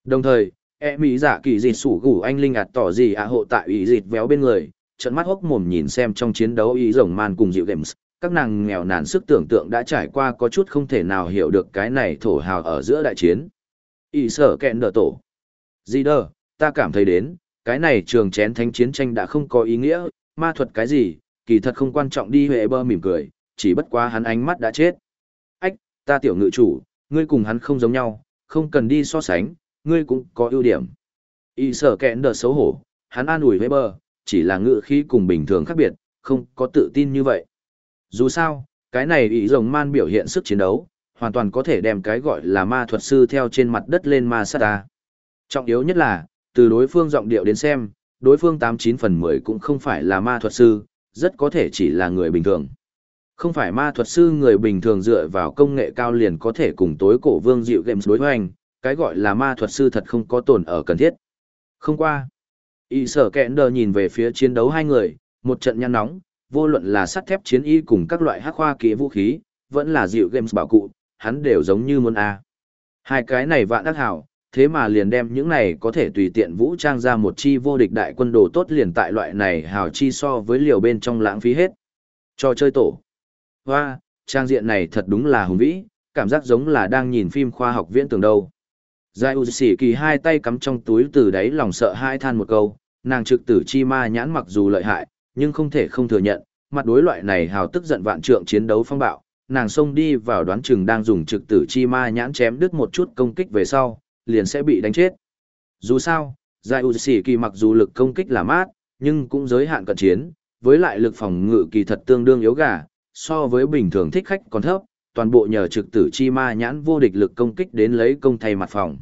Đồng thời, e mỹ giả dạ kỳ dịt sủ gủ anh linh ạt tỏ gì ạ hộ tại ý dịt véo bên người, trận mắt hốc mồm nhìn xem trong chiến đấu ý rồng man cùng dịu games, các nàng nghèo nàn sức tưởng tượng đã trải qua có chút không thể nào hiểu được cái này thổ hào ở giữa đại chiến. Ý sở kẹn đỡ tổ. Gì đờ, ta cảm thấy đến, cái này trường chén thánh chiến tranh đã không có ý nghĩa, ma thuật cái gì, kỳ thật không quan trọng đi huệ bơ mỉm cười, chỉ bất quá hắn ánh mắt đã chết. Ách, ta tiểu ngự chủ, ngươi cùng hắn không giống nhau, không cần đi so sánh, ngươi cũng có ưu điểm. Y sở kẹn đỡ xấu hổ, hắn an ủi Weber, chỉ là ngự khí cùng bình thường khác biệt, không có tự tin như vậy. Dù sao, cái này ý rồng man biểu hiện sức chiến đấu, hoàn toàn có thể đem cái gọi là ma thuật sư theo trên mặt đất lên ma sát ta. Trọng yếu nhất là, từ đối phương giọng điệu đến xem, đối phương 89 phần 10 cũng không phải là ma thuật sư, rất có thể chỉ là người bình thường. Không phải ma thuật sư người bình thường dựa vào công nghệ cao liền có thể cùng tối cổ vương dịu games đối hoành, cái gọi là ma thuật sư thật không có tồn ở cần thiết. Không qua. Y sở kẹn đờ nhìn về phía chiến đấu hai người, một trận nhăn nóng, vô luận là sắt thép chiến y cùng các loại hắc khoa kỹ vũ khí, vẫn là dịu games bảo cụ, hắn đều giống như muốn A. Hai cái này vạn đắc hảo, thế mà liền đem những này có thể tùy tiện vũ trang ra một chi vô địch đại quân đồ tốt liền tại loại này hào chi so với liều bên trong lãng phí hết. Cho chơi tổ. Hoa, trang diện này thật đúng là hùng vĩ, cảm giác giống là đang nhìn phim khoa học viễn tưởng đâu. Giai U Sĩ Kỳ hai tay cắm trong túi từ đáy lòng sợ hai than một câu, nàng trực tử chi ma nhãn mặc dù lợi hại, nhưng không thể không thừa nhận, mặt đối loại này hào tức giận vạn trượng chiến đấu phong bạo, nàng xông đi vào đoán chừng đang dùng trực tử chi ma nhãn chém đứt một chút công kích về sau, liền sẽ bị đánh chết. Dù sao, Giai U Sĩ Kỳ mặc dù lực công kích là mát, nhưng cũng giới hạn cận chiến, với lại lực phòng ngự kỳ thật tương đương yếu gà, so với bình thường thích khách còn thấp, toàn bộ nhờ trực tử chi ma nhãn vô địch lực công kích đến lấy công thay mặt phòng.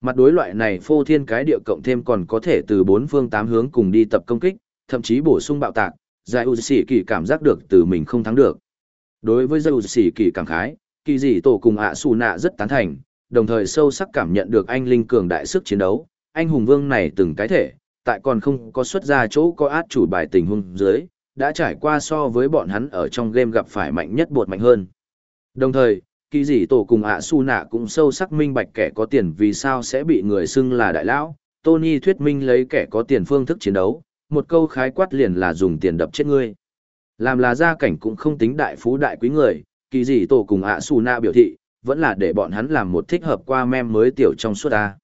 Mặt đối loại này phô thiên cái địa cộng thêm còn có thể từ bốn phương tám hướng cùng đi tập công kích, thậm chí bổ sung bạo tạc, Giải U Sĩ Kỳ cảm giác được từ mình không thắng được. Đối với Giải U Sĩ Kỳ cảm khái, kỳ dị tổ cùng ạ xù nạ rất tán thành, đồng thời sâu sắc cảm nhận được anh linh cường đại sức chiến đấu, anh hùng vương này từng cái thể, tại còn không có xuất ra chỗ có át chủ bài tình huống dưới, đã trải qua so với bọn hắn ở trong game gặp phải mạnh nhất bột mạnh hơn. Đồng thời, kỳ dị tổ cùng ạ su nạ cũng sâu sắc minh bạch kẻ có tiền vì sao sẽ bị người xưng là đại lão. Tony thuyết minh lấy kẻ có tiền phương thức chiến đấu, một câu khái quát liền là dùng tiền đập chết ngươi. Làm là gia cảnh cũng không tính đại phú đại quý người, kỳ dị tổ cùng ạ su nạ biểu thị, vẫn là để bọn hắn làm một thích hợp qua mem mới tiểu trong suốt a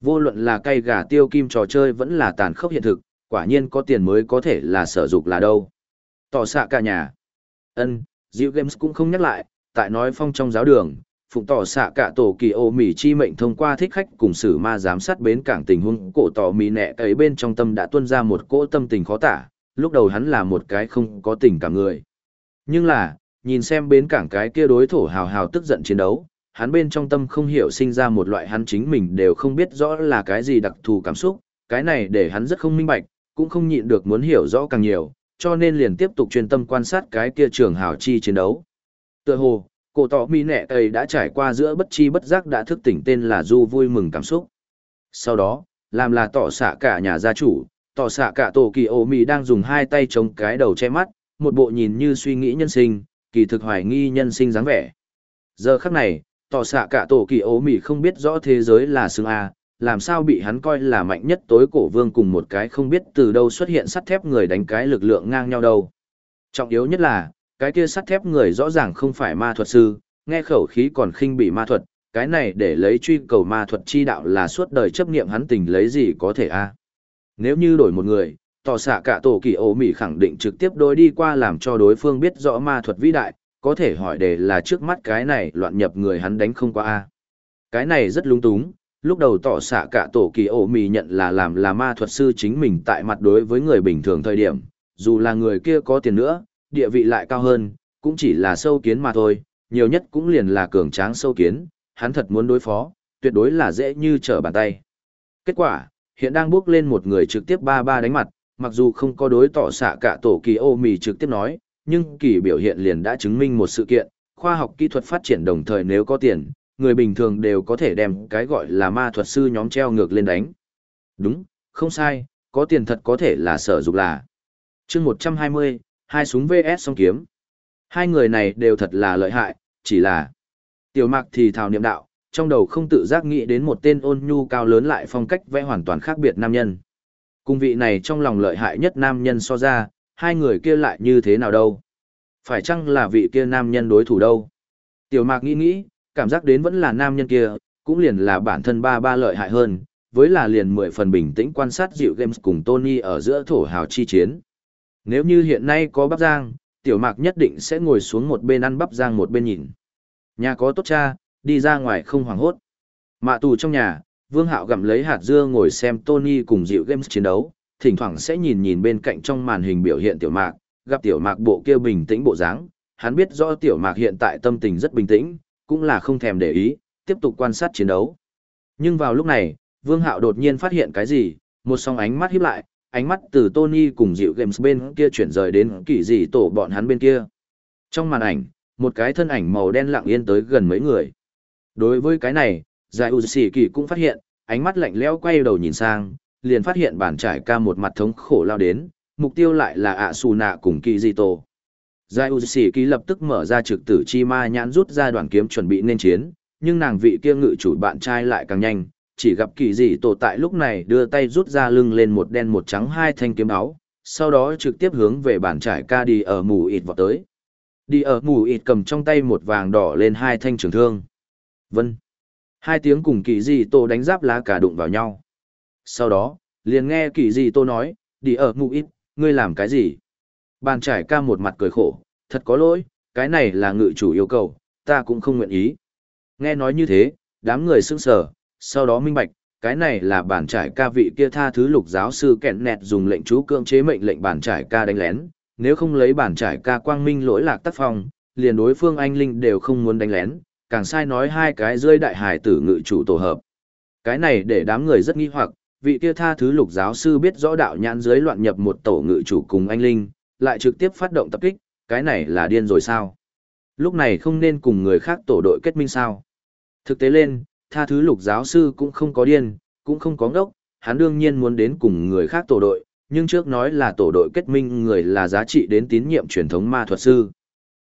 Vô luận là cây gà tiêu kim trò chơi vẫn là tàn khốc hiện thực, quả nhiên có tiền mới có thể là sở dục là đâu. Tỏ xạ cả nhà. ân Diệu Games cũng không nhắc lại, tại nói phong trong giáo đường, phụng tỏ xạ cả tổ kỳ ô mỉ chi mệnh thông qua thích khách cùng sử ma giám sát bến cảng tình huống cổ tỏ mỉ nẹ ấy bên trong tâm đã tuân ra một cỗ tâm tình khó tả, lúc đầu hắn là một cái không có tình cảm người. Nhưng là, nhìn xem bến cảng cái kia đối thủ hào hào tức giận chiến đấu, hắn bên trong tâm không hiểu sinh ra một loại hắn chính mình đều không biết rõ là cái gì đặc thù cảm xúc, cái này để hắn rất không minh bạch, cũng không nhịn được muốn hiểu rõ càng nhiều, cho nên liền tiếp tục chuyên tâm quan sát cái kia trường hào chi chiến đấu. Tựa hồ, cổ tỏ mi nẹ ấy đã trải qua giữa bất chi bất giác đã thức tỉnh tên là du vui mừng cảm xúc. Sau đó, làm là tỏ xạ cả nhà gia chủ, tỏ xạ cả tổ kỳ ô mì đang dùng hai tay chống cái đầu che mắt, một bộ nhìn như suy nghĩ nhân sinh, kỳ thực hoài nghi nhân sinh dáng vẻ. Giờ khắc này, tỏ xạ cả tổ kỳ ô mì không biết rõ thế giới là xương A, làm sao bị hắn coi là mạnh nhất tối cổ vương cùng một cái không biết từ đâu xuất hiện sắt thép người đánh cái lực lượng ngang nhau đâu. Trọng yếu nhất là, cái kia sắt thép người rõ ràng không phải ma thuật sư, nghe khẩu khí còn khinh bị ma thuật, cái này để lấy truy cầu ma thuật chi đạo là suốt đời chấp niệm hắn tình lấy gì có thể a? Nếu như đổi một người, tỏ xạ cả tổ kỳ ố mỉ khẳng định trực tiếp đối đi qua làm cho đối phương biết rõ ma thuật vĩ đại, có thể hỏi đề là trước mắt cái này loạn nhập người hắn đánh không qua a. Cái này rất lung túng, lúc đầu tỏ xạ cả tổ kỳ ổ mì nhận là làm là ma thuật sư chính mình tại mặt đối với người bình thường thời điểm, dù là người kia có tiền nữa, địa vị lại cao hơn, cũng chỉ là sâu kiến mà thôi, nhiều nhất cũng liền là cường tráng sâu kiến, hắn thật muốn đối phó, tuyệt đối là dễ như trở bàn tay. Kết quả, hiện đang bước lên một người trực tiếp ba ba đánh mặt, mặc dù không có đối tỏ xạ cả tổ kỳ ô mì trực tiếp nói, nhưng kỳ biểu hiện liền đã chứng minh một sự kiện, khoa học kỹ thuật phát triển đồng thời nếu có tiền, người bình thường đều có thể đem cái gọi là ma thuật sư nhóm treo ngược lên đánh. Đúng, không sai, có tiền thật có thể là sở dục là. chương 120, hai súng VS song kiếm. Hai người này đều thật là lợi hại, chỉ là tiểu mạc thì thào niệm đạo, trong đầu không tự giác nghĩ đến một tên ôn nhu cao lớn lại phong cách vẽ hoàn toàn khác biệt nam nhân. Cung vị này trong lòng lợi hại nhất nam nhân so ra, hai người kia lại như thế nào đâu? Phải chăng là vị kia nam nhân đối thủ đâu? Tiểu mạc nghĩ nghĩ, cảm giác đến vẫn là nam nhân kia, cũng liền là bản thân ba ba lợi hại hơn, với là liền mười phần bình tĩnh quan sát dịu games cùng Tony ở giữa thổ hào chi chiến. Nếu như hiện nay có bắp giang, tiểu mạc nhất định sẽ ngồi xuống một bên ăn bắp giang một bên nhìn. Nhà có tốt cha, đi ra ngoài không hoảng hốt. Mạ tù trong nhà, Vương Hạo gặm lấy hạt dưa ngồi xem Tony cùng dịu games chiến đấu, thỉnh thoảng sẽ nhìn nhìn bên cạnh trong màn hình biểu hiện tiểu mạc, gặp tiểu mạc bộ kia bình tĩnh bộ dáng, hắn biết rõ tiểu mạc hiện tại tâm tình rất bình tĩnh, cũng là không thèm để ý, tiếp tục quan sát chiến đấu. Nhưng vào lúc này, Vương Hạo đột nhiên phát hiện cái gì, một song ánh mắt híp lại, ánh mắt từ Tony cùng dịu games bên kia chuyển rời đến kỳ dị tổ bọn hắn bên kia. Trong màn ảnh, một cái thân ảnh màu đen lặng yên tới gần mấy người. Đối với cái này, Giải Uzi Kỳ cũng phát hiện, ánh mắt lạnh lẽo quay đầu nhìn sang, liền phát hiện bản trải ca một mặt thống khổ lao đến, mục tiêu lại là ạ xù nạ cùng kỳ di tổ. Giải Uzi Kỳ lập tức mở ra trực tử chi ma nhãn rút ra đoạn kiếm chuẩn bị nên chiến, nhưng nàng vị kia ngự chủ bạn trai lại càng nhanh, chỉ gặp kỳ dị tổ tại lúc này đưa tay rút ra lưng lên một đen một trắng hai thanh kiếm áo, sau đó trực tiếp hướng về bản trải ca đi ở mù ịt vọt tới. Đi ở mù ịt cầm trong tay một vàng đỏ lên hai thanh trường thương. Vân. Hai tiếng cùng kỳ dị tổ đánh giáp lá cả đụng vào nhau. Sau đó, liền nghe kỳ dị tổ nói, đi ở mù ịt, ngươi làm cái gì? Bàn trải ca một mặt cười khổ, thật có lỗi, cái này là ngự chủ yêu cầu, ta cũng không nguyện ý. Nghe nói như thế, đám người sững sờ, sau đó minh bạch, cái này là bản trải ca vị kia tha thứ lục giáo sư kẹn nẹt dùng lệnh chú cưỡng chế mệnh lệnh bản trải ca đánh lén, nếu không lấy bản trải ca quang minh lỗi lạc tác phong, liền đối phương anh linh đều không muốn đánh lén, càng sai nói hai cái rơi đại hải tử ngự chủ tổ hợp. Cái này để đám người rất nghi hoặc, vị kia tha thứ lục giáo sư biết rõ đạo nhãn dưới loạn nhập một tổ ngự chủ cùng anh linh, lại trực tiếp phát động tập kích, cái này là điên rồi sao? Lúc này không nên cùng người khác tổ đội kết minh sao. Thực tế lên, tha thứ lục giáo sư cũng không có điên, cũng không có ngốc, hắn đương nhiên muốn đến cùng người khác tổ đội, nhưng trước nói là tổ đội kết minh người là giá trị đến tín nhiệm truyền thống ma thuật sư.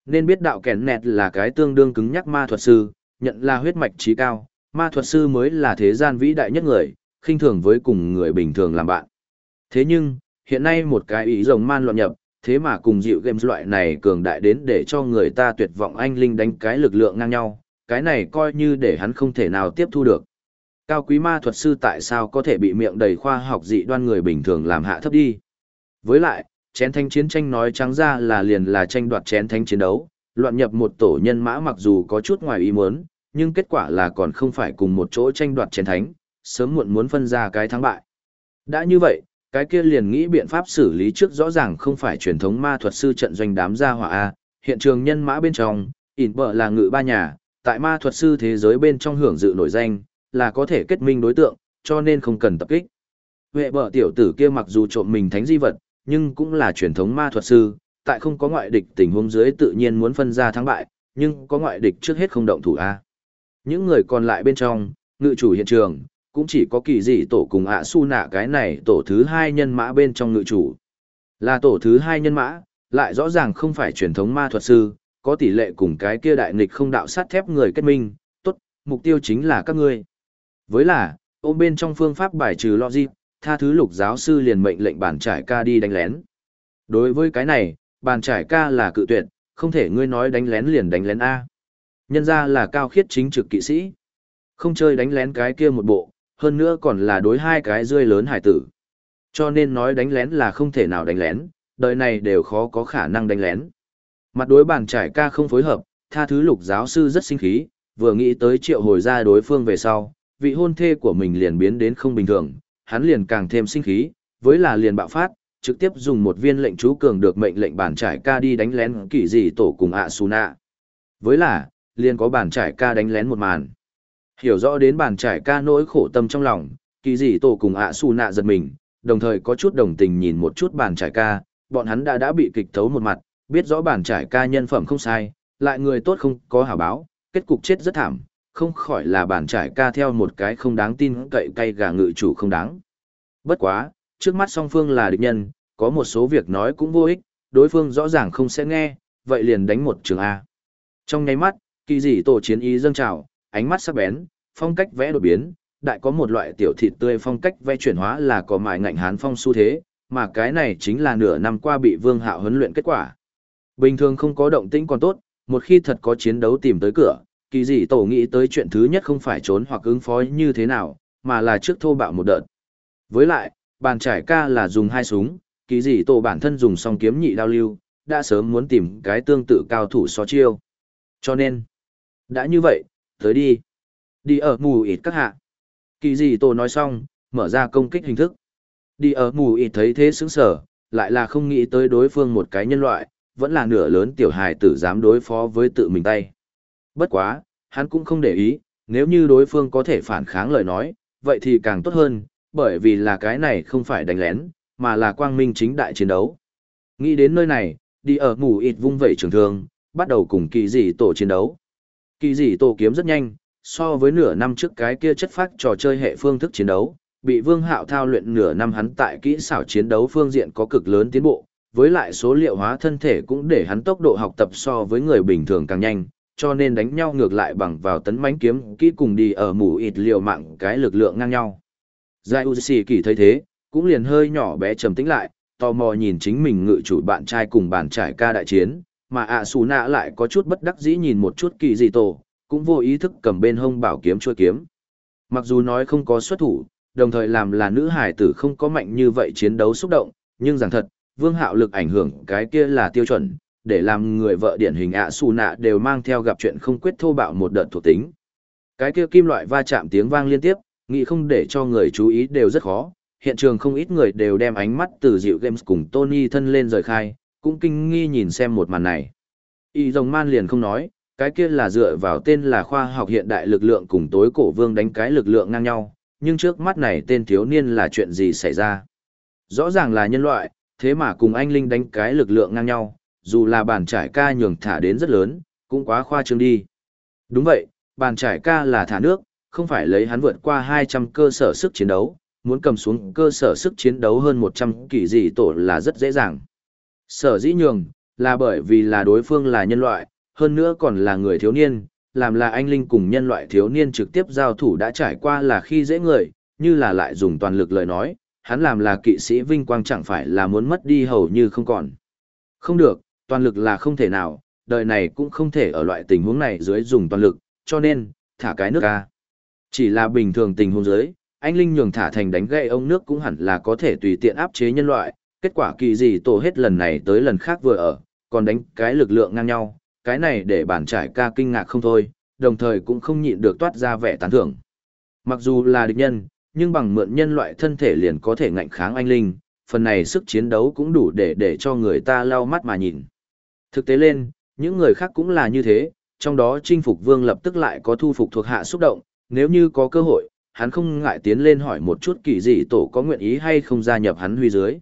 Nên biết đạo kẻn nẹt là cái tương đương cứng nhắc ma thuật sư, nhận là huyết mạch trí cao, ma thuật sư mới là thế gian vĩ đại nhất người, khinh thường với cùng người bình thường làm bạn. Thế nhưng, hiện nay một cái ý rồng man loạn nhập, thế mà cùng dịu games loại này cường đại đến để cho người ta tuyệt vọng anh linh đánh cái lực lượng ngang nhau, cái này coi như để hắn không thể nào tiếp thu được. Cao quý ma thuật sư tại sao có thể bị miệng đầy khoa học dị đoan người bình thường làm hạ thấp đi. Với lại, chén thánh chiến tranh nói trắng ra là liền là tranh đoạt chén thánh chiến đấu, loạn nhập một tổ nhân mã mặc dù có chút ngoài ý muốn, nhưng kết quả là còn không phải cùng một chỗ tranh đoạt chén thánh, sớm muộn muốn phân ra cái thắng bại. Đã như vậy, cái kia liền nghĩ biện pháp xử lý trước rõ ràng không phải truyền thống ma thuật sư trận doanh đám gia hỏa A, hiện trường nhân mã bên trong, ỉn bờ là ngự ba nhà, tại ma thuật sư thế giới bên trong hưởng dự nổi danh, là có thể kết minh đối tượng, cho nên không cần tập kích. Vệ bờ tiểu tử kia mặc dù trộm mình thánh di vật, nhưng cũng là truyền thống ma thuật sư, tại không có ngoại địch tình huống dưới tự nhiên muốn phân ra thắng bại, nhưng có ngoại địch trước hết không động thủ A. À. Những người còn lại bên trong, ngự chủ hiện trường, cũng chỉ có kỳ dị tổ cùng ạ su nạ cái này tổ thứ hai nhân mã bên trong ngự chủ. Là tổ thứ hai nhân mã, lại rõ ràng không phải truyền thống ma thuật sư, có tỷ lệ cùng cái kia đại nghịch không đạo sát thép người kết minh, tốt, mục tiêu chính là các ngươi. Với là, ôm bên trong phương pháp bài trừ logic, tha thứ lục giáo sư liền mệnh lệnh bàn trải ca đi đánh lén. Đối với cái này, bàn trải ca là cự tuyệt, không thể ngươi nói đánh lén liền đánh lén A. Nhân ra là cao khiết chính trực kỵ sĩ. Không chơi đánh lén cái kia một bộ, hơn nữa còn là đối hai cái rươi lớn hải tử. Cho nên nói đánh lén là không thể nào đánh lén, đời này đều khó có khả năng đánh lén. Mặt đối bàn trải ca không phối hợp, tha thứ lục giáo sư rất sinh khí, vừa nghĩ tới triệu hồi ra đối phương về sau, vị hôn thê của mình liền biến đến không bình thường, hắn liền càng thêm sinh khí, với là liền bạo phát, trực tiếp dùng một viên lệnh chú cường được mệnh lệnh bàn trải ca đi đánh lén kỳ dị tổ cùng ạ su nạ. Với là, liền có bàn trải ca đánh lén một màn. Hiểu rõ đến bàn trải ca nỗi khổ tâm trong lòng, kỳ dị tổ cùng ạ su nạ giật mình, đồng thời có chút đồng tình nhìn một chút bàn trải ca, bọn hắn đã đã bị kịch thấu một mặt, biết rõ bản trải ca nhân phẩm không sai, lại người tốt không có hảo báo, kết cục chết rất thảm, không khỏi là bản trải ca theo một cái không đáng tin cậy cay gà ngự chủ không đáng. Bất quá, trước mắt song phương là địch nhân, có một số việc nói cũng vô ích, đối phương rõ ràng không sẽ nghe, vậy liền đánh một trường A. Trong nháy mắt, kỳ dị tổ chiến ý dâng trào, ánh mắt sắc bén, phong cách vẽ đột biến, đại có một loại tiểu thịt tươi phong cách vẽ chuyển hóa là có mại ngạnh hán phong xu thế, mà cái này chính là nửa năm qua bị Vương Hạo huấn luyện kết quả. Bình thường không có động tĩnh còn tốt, một khi thật có chiến đấu tìm tới cửa, kỳ dị tổ nghĩ tới chuyện thứ nhất không phải trốn hoặc ứng phó như thế nào, mà là trước thô bạo một đợt. Với lại, bàn trải ca là dùng hai súng, kỳ dị tổ bản thân dùng song kiếm nhị đao lưu, đã sớm muốn tìm cái tương tự cao thủ so chiêu. Cho nên, đã như vậy, tới đi. Đi ở mù ít các hạ. Kỳ dị tổ nói xong, mở ra công kích hình thức. Đi ở mù ít thấy thế sững sở, lại là không nghĩ tới đối phương một cái nhân loại, vẫn là nửa lớn tiểu hài tử dám đối phó với tự mình tay. Bất quá, hắn cũng không để ý, nếu như đối phương có thể phản kháng lời nói, vậy thì càng tốt hơn, bởi vì là cái này không phải đánh lén, mà là quang minh chính đại chiến đấu. Nghĩ đến nơi này, đi ở mù ịt vung vẩy trường thương, bắt đầu cùng kỳ dị tổ chiến đấu. Kỳ dị tổ kiếm rất nhanh, so với nửa năm trước cái kia chất phát trò chơi hệ phương thức chiến đấu, bị Vương Hạo thao luyện nửa năm hắn tại kỹ xảo chiến đấu phương diện có cực lớn tiến bộ, với lại số liệu hóa thân thể cũng để hắn tốc độ học tập so với người bình thường càng nhanh, cho nên đánh nhau ngược lại bằng vào tấn mãnh kiếm kỹ cùng đi ở mù ịt liều mạng cái lực lượng ngang nhau. Giai Uzi kỳ thấy thế, cũng liền hơi nhỏ bé trầm tĩnh lại, tò mò nhìn chính mình ngự chủ bạn trai cùng bàn trải ca đại chiến, mà ạ xù nạ lại có chút bất đắc dĩ nhìn một chút kỳ dị tổ, cũng vô ý thức cầm bên hông bảo kiếm chua kiếm. Mặc dù nói không có xuất thủ, đồng thời làm là nữ hải tử không có mạnh như vậy chiến đấu xúc động, nhưng rằng thật, vương hạo lực ảnh hưởng cái kia là tiêu chuẩn, để làm người vợ điển hình ạ xù nạ đều mang theo gặp chuyện không quyết thô bạo một đợt thuộc tính. Cái kia kim loại va chạm tiếng vang liên tiếp, nghĩ không để cho người chú ý đều rất khó, hiện trường không ít người đều đem ánh mắt từ dịu games cùng Tony thân lên rời khai, cũng kinh nghi nhìn xem một màn này. Y rồng man liền không nói, cái kia là dựa vào tên là khoa học hiện đại lực lượng cùng tối cổ vương đánh cái lực lượng ngang nhau, nhưng trước mắt này tên thiếu niên là chuyện gì xảy ra. Rõ ràng là nhân loại, thế mà cùng anh Linh đánh cái lực lượng ngang nhau, dù là bàn trải ca nhường thả đến rất lớn, cũng quá khoa trương đi. Đúng vậy, bàn trải ca là thả nước, không phải lấy hắn vượt qua 200 cơ sở sức chiến đấu, muốn cầm xuống cơ sở sức chiến đấu hơn 100 kỳ dị tổ là rất dễ dàng. Sở dĩ nhường, là bởi vì là đối phương là nhân loại, hơn nữa còn là người thiếu niên, làm là anh linh cùng nhân loại thiếu niên trực tiếp giao thủ đã trải qua là khi dễ người, như là lại dùng toàn lực lời nói, hắn làm là kỵ sĩ vinh quang chẳng phải là muốn mất đi hầu như không còn. Không được, toàn lực là không thể nào, đời này cũng không thể ở loại tình huống này dưới dùng toàn lực, cho nên, thả cái nước ca. Chỉ là bình thường tình huống dưới, anh Linh nhường thả thành đánh gậy ông nước cũng hẳn là có thể tùy tiện áp chế nhân loại, kết quả kỳ gì tổ hết lần này tới lần khác vừa ở, còn đánh cái lực lượng ngang nhau, cái này để bản trải ca kinh ngạc không thôi, đồng thời cũng không nhịn được toát ra vẻ tán thưởng. Mặc dù là địch nhân, nhưng bằng mượn nhân loại thân thể liền có thể ngạnh kháng anh Linh, phần này sức chiến đấu cũng đủ để để cho người ta lau mắt mà nhìn. Thực tế lên, những người khác cũng là như thế, trong đó chinh phục vương lập tức lại có thu phục thuộc hạ xúc động, nếu như có cơ hội, hắn không ngại tiến lên hỏi một chút kỳ dị tổ có nguyện ý hay không gia nhập hắn huy dưới.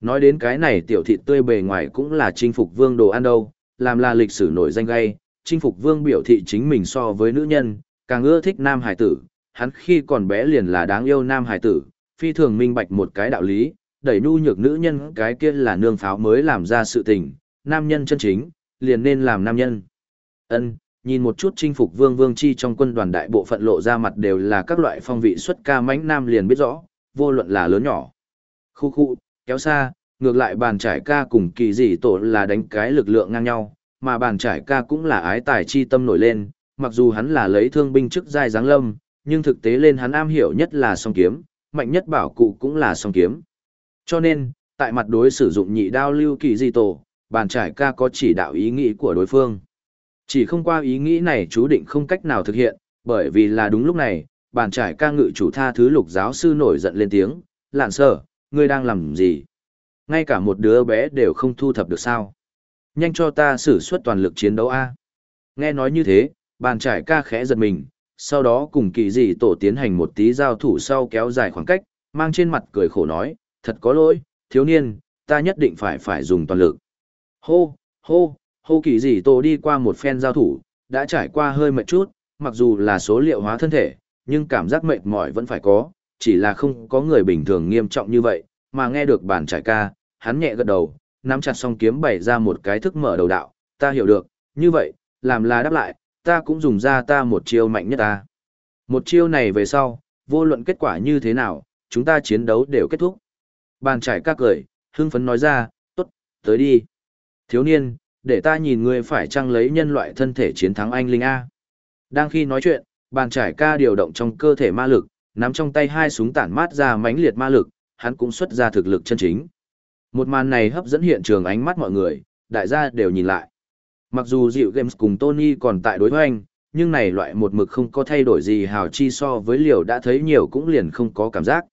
Nói đến cái này tiểu thịt tươi bề ngoài cũng là chinh phục vương đồ ăn đâu, làm là lịch sử nổi danh gay, chinh phục vương biểu thị chính mình so với nữ nhân, càng ưa thích nam hải tử, hắn khi còn bé liền là đáng yêu nam hải tử, phi thường minh bạch một cái đạo lý, đẩy nu nhược nữ nhân cái kia là nương pháo mới làm ra sự tình, nam nhân chân chính, liền nên làm nam nhân. Ân, nhìn một chút chinh phục vương vương chi trong quân đoàn đại bộ phận lộ ra mặt đều là các loại phong vị xuất ca mãnh nam liền biết rõ, vô luận là lớn nhỏ. Khu khu, kéo xa, ngược lại bàn trải ca cùng kỳ dị tổ là đánh cái lực lượng ngang nhau, mà bàn trải ca cũng là ái tài chi tâm nổi lên, mặc dù hắn là lấy thương binh chức giai giáng lâm, nhưng thực tế lên hắn am hiểu nhất là song kiếm, mạnh nhất bảo cụ cũng là song kiếm. Cho nên, tại mặt đối sử dụng nhị đao lưu kỳ di tổ, bàn trải ca có chỉ đạo ý nghĩ của đối phương. Chỉ không qua ý nghĩ này chú định không cách nào thực hiện, bởi vì là đúng lúc này, bàn trải ca ngự chủ tha thứ lục giáo sư nổi giận lên tiếng, lạn sở, ngươi đang làm gì? Ngay cả một đứa bé đều không thu thập được sao? Nhanh cho ta sử xuất toàn lực chiến đấu A. Nghe nói như thế, bàn trải ca khẽ giật mình, sau đó cùng kỳ dị tổ tiến hành một tí giao thủ sau kéo dài khoảng cách, mang trên mặt cười khổ nói, thật có lỗi, thiếu niên, ta nhất định phải phải dùng toàn lực. Hô, hô, hô kỳ dị tổ đi qua một phen giao thủ, đã trải qua hơi mệt chút, mặc dù là số liệu hóa thân thể, nhưng cảm giác mệt mỏi vẫn phải có, chỉ là không có người bình thường nghiêm trọng như vậy, mà nghe được bản trải ca, hắn nhẹ gật đầu, nắm chặt song kiếm bày ra một cái thức mở đầu đạo, ta hiểu được, như vậy, làm là đáp lại, ta cũng dùng ra ta một chiêu mạnh nhất ta. Một chiêu này về sau, vô luận kết quả như thế nào, chúng ta chiến đấu đều kết thúc. Bàn trải ca cười, hưng phấn nói ra, tốt, tới đi. Thiếu niên, để ta nhìn ngươi phải trăng lấy nhân loại thân thể chiến thắng anh Linh A. Đang khi nói chuyện, bàn trải ca điều động trong cơ thể ma lực, nắm trong tay hai súng tản mát ra mãnh liệt ma lực, hắn cũng xuất ra thực lực chân chính. Một màn này hấp dẫn hiện trường ánh mắt mọi người, đại gia đều nhìn lại. Mặc dù dịu Games cùng Tony còn tại đối hoành, nhưng này loại một mực không có thay đổi gì hào chi so với liều đã thấy nhiều cũng liền không có cảm giác.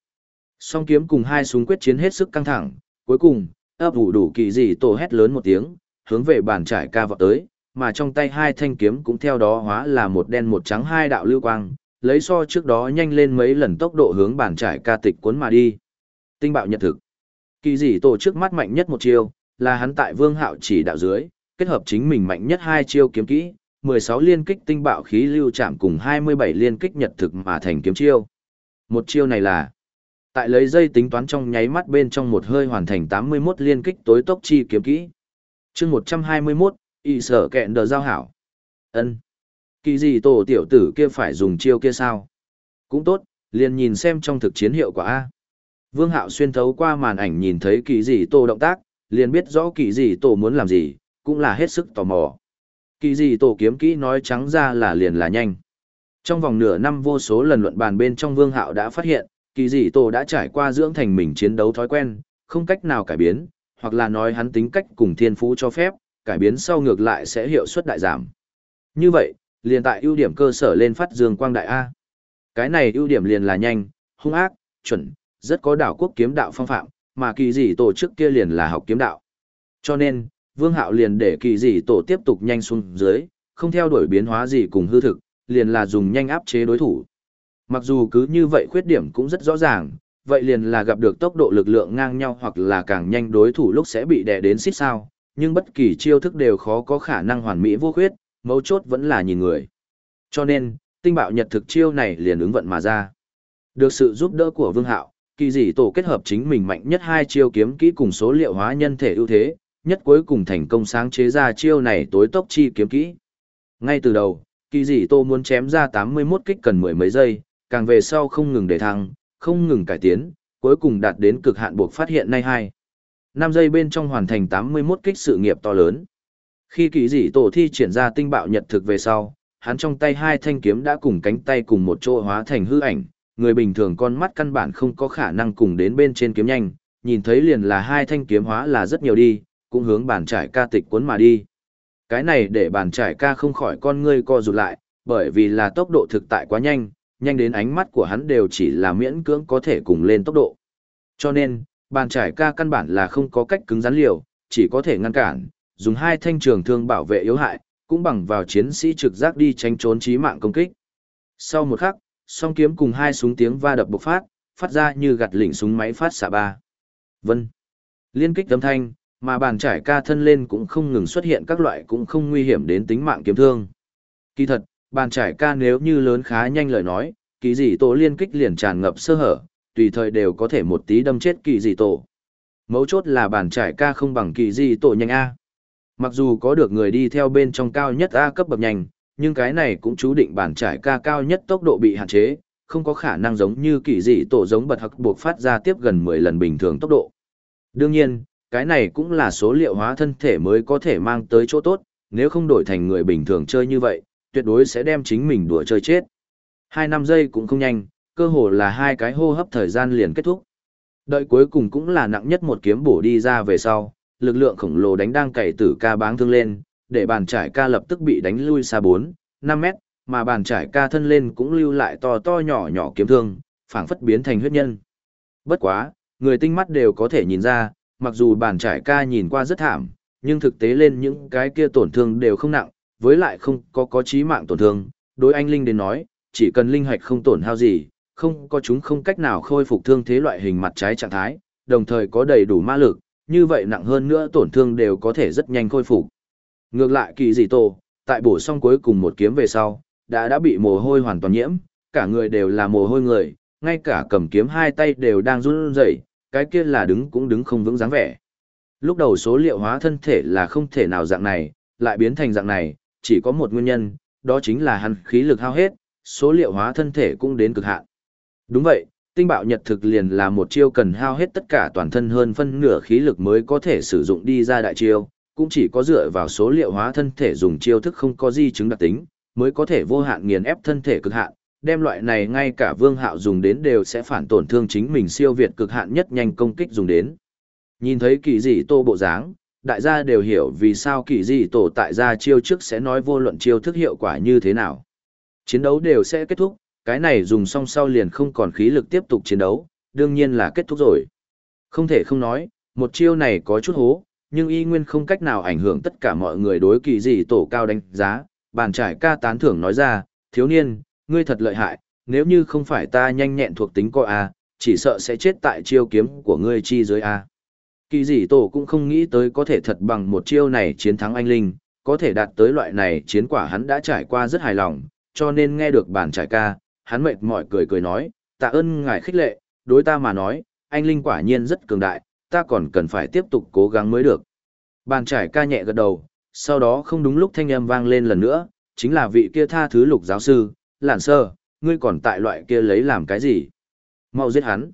Song kiếm cùng hai súng quyết chiến hết sức căng thẳng, cuối cùng, ấp ủ đủ kỳ gì tổ hét lớn một tiếng, hướng về bàn trải ca vọt tới, mà trong tay hai thanh kiếm cũng theo đó hóa là một đen một trắng hai đạo lưu quang, lấy so trước đó nhanh lên mấy lần tốc độ hướng bàn trải ca tịch cuốn mà đi. Tinh bạo nhật thực. Kỳ dị tổ trước mắt mạnh nhất một chiêu, là hắn tại vương hạo chỉ đạo dưới, kết hợp chính mình mạnh nhất hai chiêu kiếm kỹ, 16 liên kích tinh bạo khí lưu chạm cùng 27 liên kích nhật thực mà thành kiếm chiêu. Một chiêu này là tại lấy dây tính toán trong nháy mắt bên trong một hơi hoàn thành 81 liên kích tối tốc chi kiếm kỹ. chương 121, y sở kẹn đờ giao hảo. ân Kỳ gì tổ tiểu tử kia phải dùng chiêu kia sao? Cũng tốt, liền nhìn xem trong thực chiến hiệu quả A. Vương Hạo xuyên thấu qua màn ảnh nhìn thấy kỳ gì tổ động tác, liền biết rõ kỳ gì tổ muốn làm gì, cũng là hết sức tò mò. Kỳ gì tổ kiếm kỹ nói trắng ra là liền là nhanh. Trong vòng nửa năm vô số lần luận bàn bên trong Vương Hạo đã phát hiện, kỳ dị tổ đã trải qua dưỡng thành mình chiến đấu thói quen, không cách nào cải biến, hoặc là nói hắn tính cách cùng thiên phú cho phép, cải biến sau ngược lại sẽ hiệu suất đại giảm. Như vậy, liền tại ưu điểm cơ sở lên phát dương quang đại A. Cái này ưu điểm liền là nhanh, hung ác, chuẩn, rất có đảo quốc kiếm đạo phong phạm, mà kỳ dị tổ trước kia liền là học kiếm đạo. Cho nên, Vương Hạo liền để kỳ dị tổ tiếp tục nhanh xuống dưới, không theo đuổi biến hóa gì cùng hư thực, liền là dùng nhanh áp chế đối thủ. Mặc dù cứ như vậy khuyết điểm cũng rất rõ ràng, vậy liền là gặp được tốc độ lực lượng ngang nhau hoặc là càng nhanh đối thủ lúc sẽ bị đè đến xít sao, nhưng bất kỳ chiêu thức đều khó có khả năng hoàn mỹ vô khuyết, mấu chốt vẫn là nhìn người. Cho nên, tinh bạo nhật thực chiêu này liền ứng vận mà ra. Được sự giúp đỡ của Vương Hạo, kỳ dị tổ kết hợp chính mình mạnh nhất hai chiêu kiếm kỹ cùng số liệu hóa nhân thể ưu thế, nhất cuối cùng thành công sáng chế ra chiêu này tối tốc chi kiếm kỹ. Ngay từ đầu, kỳ dị tô muốn chém ra 81 kích cần mười mấy giây, càng về sau không ngừng để thăng, không ngừng cải tiến, cuối cùng đạt đến cực hạn buộc phát hiện nay hai. 5 giây bên trong hoàn thành 81 kích sự nghiệp to lớn. Khi kỳ dị tổ thi triển ra tinh bạo nhật thực về sau, hắn trong tay hai thanh kiếm đã cùng cánh tay cùng một chỗ hóa thành hư ảnh, người bình thường con mắt căn bản không có khả năng cùng đến bên trên kiếm nhanh, nhìn thấy liền là hai thanh kiếm hóa là rất nhiều đi, cũng hướng bàn trải ca tịch cuốn mà đi. Cái này để bàn trải ca không khỏi con ngươi co rụt lại, bởi vì là tốc độ thực tại quá nhanh, nhanh đến ánh mắt của hắn đều chỉ là miễn cưỡng có thể cùng lên tốc độ. Cho nên, bàn trải ca căn bản là không có cách cứng rắn liều, chỉ có thể ngăn cản, dùng hai thanh trường thương bảo vệ yếu hại, cũng bằng vào chiến sĩ trực giác đi tránh trốn chí mạng công kích. Sau một khắc, song kiếm cùng hai súng tiếng va đập bộc phát, phát ra như gạt lỉnh súng máy phát xạ ba. Vân. Liên kích âm thanh, mà bàn trải ca thân lên cũng không ngừng xuất hiện các loại cũng không nguy hiểm đến tính mạng kiếm thương. Kỳ thật, bàn trải ca nếu như lớn khá nhanh lời nói, kỳ dị tổ liên kích liền tràn ngập sơ hở, tùy thời đều có thể một tí đâm chết kỳ dị tổ. Mấu chốt là bàn trải ca không bằng kỳ dị tổ nhanh A. Mặc dù có được người đi theo bên trong cao nhất A cấp bậc nhanh, nhưng cái này cũng chú định bàn trải ca cao nhất tốc độ bị hạn chế, không có khả năng giống như kỳ dị tổ giống bật hặc buộc phát ra tiếp gần 10 lần bình thường tốc độ. Đương nhiên, cái này cũng là số liệu hóa thân thể mới có thể mang tới chỗ tốt, nếu không đổi thành người bình thường chơi như vậy, tuyệt đối sẽ đem chính mình đùa chơi chết. Hai năm giây cũng không nhanh, cơ hồ là hai cái hô hấp thời gian liền kết thúc. Đợi cuối cùng cũng là nặng nhất một kiếm bổ đi ra về sau, lực lượng khổng lồ đánh đang cày tử ca báng thương lên, để bàn trải ca lập tức bị đánh lui xa 4, 5 mét, mà bàn trải ca thân lên cũng lưu lại to to nhỏ nhỏ kiếm thương, phảng phất biến thành huyết nhân. Bất quá, người tinh mắt đều có thể nhìn ra, mặc dù bàn trải ca nhìn qua rất thảm, nhưng thực tế lên những cái kia tổn thương đều không nặng, với lại không có có chí mạng tổn thương. Đối anh Linh đến nói, chỉ cần linh hạch không tổn hao gì, không có chúng không cách nào khôi phục thương thế loại hình mặt trái trạng thái, đồng thời có đầy đủ ma lực, như vậy nặng hơn nữa tổn thương đều có thể rất nhanh khôi phục. Ngược lại kỳ dị tổ, tại bổ xong cuối cùng một kiếm về sau, đã đã bị mồ hôi hoàn toàn nhiễm, cả người đều là mồ hôi người, ngay cả cầm kiếm hai tay đều đang run rẩy, cái kia là đứng cũng đứng không vững dáng vẻ. Lúc đầu số liệu hóa thân thể là không thể nào dạng này, lại biến thành dạng này, chỉ có một nguyên nhân, đó chính là hắn khí lực hao hết, số liệu hóa thân thể cũng đến cực hạn. Đúng vậy, tinh bạo nhật thực liền là một chiêu cần hao hết tất cả toàn thân hơn phân nửa khí lực mới có thể sử dụng đi ra đại chiêu, cũng chỉ có dựa vào số liệu hóa thân thể dùng chiêu thức không có di chứng đặc tính, mới có thể vô hạn nghiền ép thân thể cực hạn, đem loại này ngay cả vương hạo dùng đến đều sẽ phản tổn thương chính mình siêu việt cực hạn nhất nhanh công kích dùng đến. Nhìn thấy kỳ dị tô bộ dáng, đại gia đều hiểu vì sao kỳ dị tổ tại gia chiêu trước sẽ nói vô luận chiêu thức hiệu quả như thế nào. Chiến đấu đều sẽ kết thúc, cái này dùng xong sau liền không còn khí lực tiếp tục chiến đấu, đương nhiên là kết thúc rồi. Không thể không nói, một chiêu này có chút hố, nhưng y nguyên không cách nào ảnh hưởng tất cả mọi người đối kỳ dị tổ cao đánh giá. Bàn trải ca tán thưởng nói ra, thiếu niên, ngươi thật lợi hại, nếu như không phải ta nhanh nhẹn thuộc tính coi A, chỉ sợ sẽ chết tại chiêu kiếm của ngươi chi dưới A. Kỳ dị tổ cũng không nghĩ tới có thể thật bằng một chiêu này chiến thắng anh Linh, có thể đạt tới loại này chiến quả hắn đã trải qua rất hài lòng, cho nên nghe được bản trải ca, hắn mệt mỏi cười cười nói, tạ ơn ngài khích lệ, đối ta mà nói, anh Linh quả nhiên rất cường đại, ta còn cần phải tiếp tục cố gắng mới được. Bàn trải ca nhẹ gật đầu, sau đó không đúng lúc thanh âm vang lên lần nữa, chính là vị kia tha thứ lục giáo sư, lạn sơ, ngươi còn tại loại kia lấy làm cái gì? Mau giết hắn.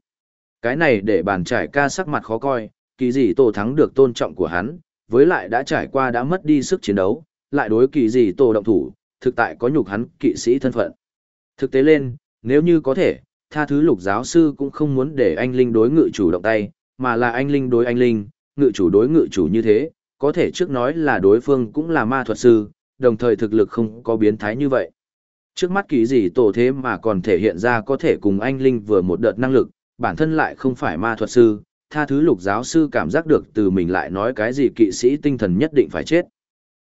Cái này để bàn trải ca sắc mặt khó coi, kỳ gì tổ thắng được tôn trọng của hắn, với lại đã trải qua đã mất đi sức chiến đấu, lại đối kỳ gì tổ động thủ, thực tại có nhục hắn kỵ sĩ thân phận. Thực tế lên, nếu như có thể, tha thứ lục giáo sư cũng không muốn để anh Linh đối ngự chủ động tay, mà là anh Linh đối anh Linh, ngự chủ đối ngự chủ như thế, có thể trước nói là đối phương cũng là ma thuật sư, đồng thời thực lực không có biến thái như vậy. Trước mắt kỳ gì tổ thế mà còn thể hiện ra có thể cùng anh Linh vừa một đợt năng lực, bản thân lại không phải ma thuật sư, tha thứ lục giáo sư cảm giác được từ mình lại nói cái gì kỵ sĩ tinh thần nhất định phải chết.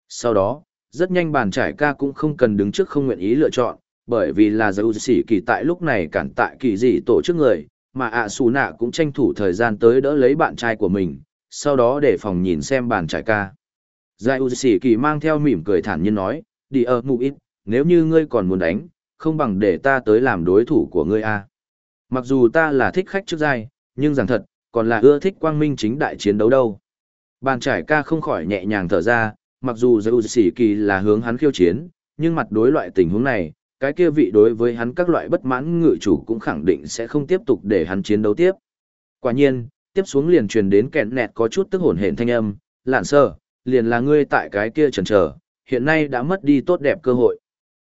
Sau đó, rất nhanh bàn trải ca cũng không cần đứng trước không nguyện ý lựa chọn, bởi vì là dấu sĩ kỳ tại lúc này cản tại kỳ gì tổ chức người, mà ạ xù nạ cũng tranh thủ thời gian tới đỡ lấy bạn trai của mình, sau đó để phòng nhìn xem bàn trải ca. Giải U Sĩ Kỳ mang theo mỉm cười thản nhiên nói, đi ở mụ ít, nếu như ngươi còn muốn đánh, không bằng để ta tới làm đối thủ của ngươi a. Mặc dù ta là thích khách trước giai, nhưng rằng thật, còn là ưa thích quang minh chính đại chiến đấu đâu. Bàn trải ca không khỏi nhẹ nhàng thở ra, mặc dù Zeus Sĩ Kỳ là hướng hắn khiêu chiến, nhưng mặt đối loại tình huống này, cái kia vị đối với hắn các loại bất mãn ngự chủ cũng khẳng định sẽ không tiếp tục để hắn chiến đấu tiếp. Quả nhiên, tiếp xuống liền truyền đến kẹn nẹt có chút tức hồn hển thanh âm, lạn sơ, liền là ngươi tại cái kia chần chờ, hiện nay đã mất đi tốt đẹp cơ hội.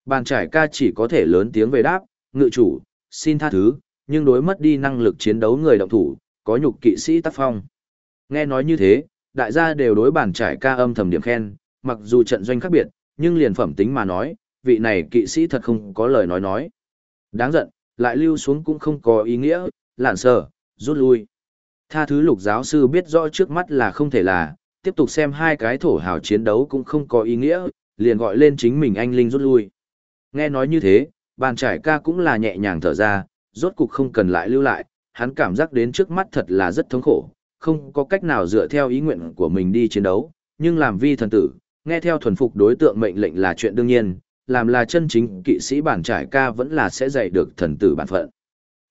Bàn trải ca chỉ có thể lớn tiếng về đáp, ngự chủ, xin tha thứ, nhưng đối mất đi năng lực chiến đấu người động thủ, có nhục kỵ sĩ tác phong. Nghe nói như thế, đại gia đều đối bàn trải ca âm thầm điểm khen, mặc dù trận doanh khác biệt, nhưng liền phẩm tính mà nói, vị này kỵ sĩ thật không có lời nói nói. Đáng giận, lại lưu xuống cũng không có ý nghĩa, lản sở, rút lui. Tha thứ lục giáo sư biết rõ trước mắt là không thể là, tiếp tục xem hai cái thổ hào chiến đấu cũng không có ý nghĩa, liền gọi lên chính mình anh Linh rút lui. Nghe nói như thế, bàn trải ca cũng là nhẹ nhàng thở ra, rốt cục không cần lại lưu lại, hắn cảm giác đến trước mắt thật là rất thống khổ, không có cách nào dựa theo ý nguyện của mình đi chiến đấu, nhưng làm vi thần tử, nghe theo thuần phục đối tượng mệnh lệnh là chuyện đương nhiên, làm là chân chính kỵ sĩ bản trải ca vẫn là sẽ dạy được thần tử bản phận.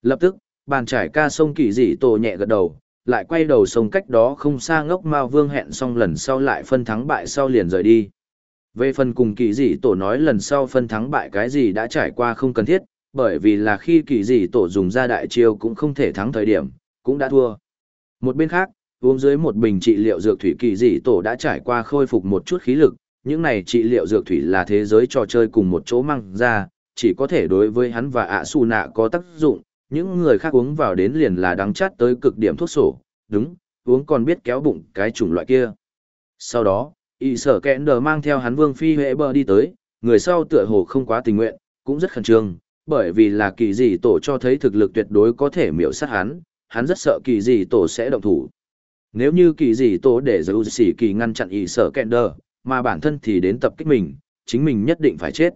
Lập tức, bàn trải ca sông kỳ dị tổ nhẹ gật đầu, lại quay đầu sông cách đó không xa ngốc Mao Vương hẹn xong lần sau lại phân thắng bại sau liền rời đi. Về phần cùng kỳ dị tổ nói lần sau phân thắng bại cái gì đã trải qua không cần thiết, bởi vì là khi kỳ dị tổ dùng ra đại chiêu cũng không thể thắng thời điểm, cũng đã thua. Một bên khác, uống dưới một bình trị liệu dược thủy kỳ dị tổ đã trải qua khôi phục một chút khí lực, những này trị liệu dược thủy là thế giới trò chơi cùng một chỗ mang ra, chỉ có thể đối với hắn và ạ su nạ có tác dụng, những người khác uống vào đến liền là đắng chát tới cực điểm thuốc sổ, đúng, uống còn biết kéo bụng cái chủng loại kia. Sau đó, y sở kẽn đờ mang theo hắn vương phi huệ bờ đi tới, người sau tựa hồ không quá tình nguyện, cũng rất khẩn trương, bởi vì là kỳ dị tổ cho thấy thực lực tuyệt đối có thể miễu sát hắn, hắn rất sợ kỳ dị tổ sẽ động thủ. Nếu như kỳ dị tổ để giữ sĩ kỳ ngăn chặn y sở kẽn đờ, mà bản thân thì đến tập kích mình, chính mình nhất định phải chết.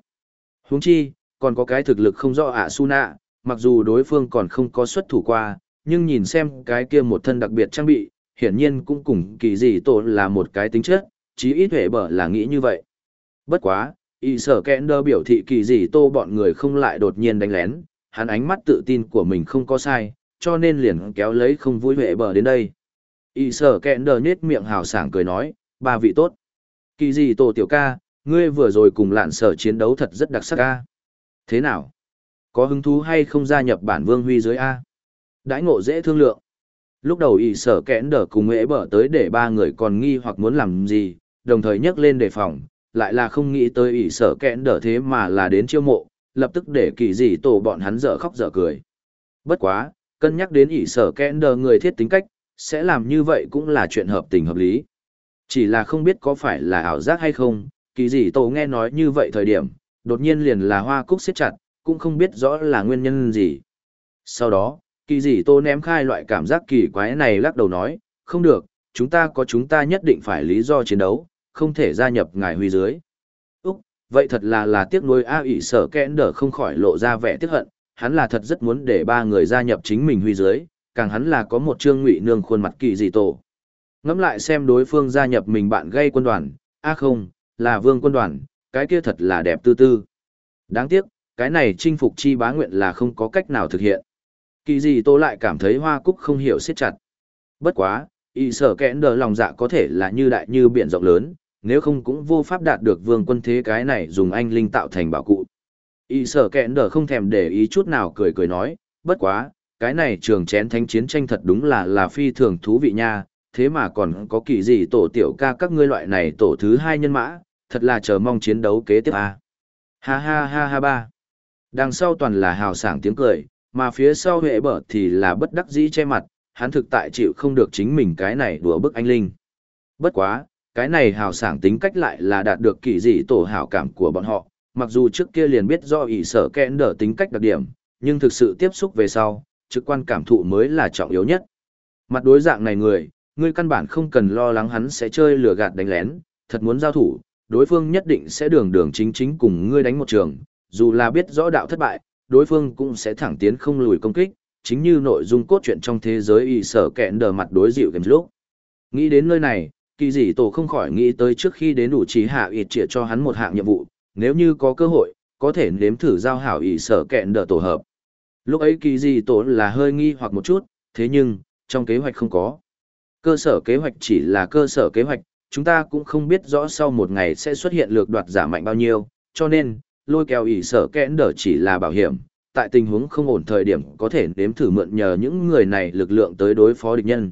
Huống chi, còn có cái thực lực không rõ ạ su nạ, mặc dù đối phương còn không có xuất thủ qua, nhưng nhìn xem cái kia một thân đặc biệt trang bị, hiển nhiên cũng cùng kỳ dị tổ là một cái tính chất, chí ít huệ bở là nghĩ như vậy. Bất quá, y sở kẽn đơ biểu thị kỳ gì tô bọn người không lại đột nhiên đánh lén, hắn ánh mắt tự tin của mình không có sai, cho nên liền kéo lấy không vui huệ bở đến đây. Y sở kẽn đơ nhết miệng hào sảng cười nói, ba vị tốt. Kỳ gì tô tiểu ca, ngươi vừa rồi cùng lạn sở chiến đấu thật rất đặc sắc ca. Thế nào? Có hứng thú hay không gia nhập bản vương huy dưới A? Đãi ngộ dễ thương lượng. Lúc đầu ỷ sở kẽn đờ cùng mễ bở tới để ba người còn nghi hoặc muốn làm gì, đồng thời nhắc lên đề phòng, lại là không nghĩ tới ỷ sở kẽn đỡ thế mà là đến chiêu mộ, lập tức để kỳ dị tổ bọn hắn dở khóc dở cười. Bất quá, cân nhắc đến ỷ sở kẽn đỡ người thiết tính cách, sẽ làm như vậy cũng là chuyện hợp tình hợp lý. Chỉ là không biết có phải là ảo giác hay không, kỳ dị tổ nghe nói như vậy thời điểm, đột nhiên liền là hoa cúc siết chặt, cũng không biết rõ là nguyên nhân gì. Sau đó, kỳ dị tổ ném khai loại cảm giác kỳ quái này lắc đầu nói, không được, chúng ta có chúng ta nhất định phải lý do chiến đấu, không thể gia nhập ngài huy dưới. Úc, vậy thật là là tiếc nuối A ỉ sở kẽn đỡ không khỏi lộ ra vẻ tiếc hận, hắn là thật rất muốn để ba người gia nhập chính mình huy dưới, càng hắn là có một trương ngụy nương khuôn mặt kỳ dị tổ. Ngẫm lại xem đối phương gia nhập mình bạn gây quân đoàn, a không, là vương quân đoàn, cái kia thật là đẹp tư tư. Đáng tiếc, cái này chinh phục chi bá nguyện là không có cách nào thực hiện. Kỳ gì tôi lại cảm thấy hoa cúc không hiểu siết chặt. Bất quá, y sở kẽn đờ lòng dạ có thể là như đại như biển rộng lớn, nếu không cũng vô pháp đạt được vương quân thế cái này dùng anh linh tạo thành bảo cụ. Y sở kẹn đờ không thèm để ý chút nào cười cười nói, bất quá, cái này trường chén thánh chiến tranh thật đúng là là phi thường thú vị nha, thế mà còn có kỳ gì tổ tiểu ca các ngươi loại này tổ thứ hai nhân mã, thật là chờ mong chiến đấu kế tiếp à. Ha ha ha ha ba. Đằng sau toàn là hào sảng tiếng cười, mà phía sau huệ bở thì là bất đắc dĩ che mặt, hắn thực tại chịu không được chính mình cái này đùa bức anh Linh. Bất quá, cái này hào sảng tính cách lại là đạt được kỳ dị tổ hảo cảm của bọn họ, mặc dù trước kia liền biết do ỷ sở kẽn đỡ tính cách đặc điểm, nhưng thực sự tiếp xúc về sau, trực quan cảm thụ mới là trọng yếu nhất. Mặt đối dạng này người, ngươi căn bản không cần lo lắng hắn sẽ chơi lừa gạt đánh lén, thật muốn giao thủ, đối phương nhất định sẽ đường đường chính chính cùng ngươi đánh một trường, dù là biết rõ đạo thất bại, đối phương cũng sẽ thẳng tiến không lùi công kích, chính như nội dung cốt truyện trong thế giới y sở kẹn đờ mặt đối dịu game lúc. Nghĩ đến nơi này, kỳ dị tổ không khỏi nghĩ tới trước khi đến đủ trí hạ ịt trịa cho hắn một hạng nhiệm vụ, nếu như có cơ hội, có thể nếm thử giao hảo ỷ sở kẹn đỡ tổ hợp. Lúc ấy kỳ gì tổ là hơi nghi hoặc một chút, thế nhưng, trong kế hoạch không có. Cơ sở kế hoạch chỉ là cơ sở kế hoạch, chúng ta cũng không biết rõ sau một ngày sẽ xuất hiện lược đoạt giả mạnh bao nhiêu, cho nên, lôi kéo ỷ sở kẽn đỡ chỉ là bảo hiểm, tại tình huống không ổn thời điểm có thể nếm thử mượn nhờ những người này lực lượng tới đối phó địch nhân.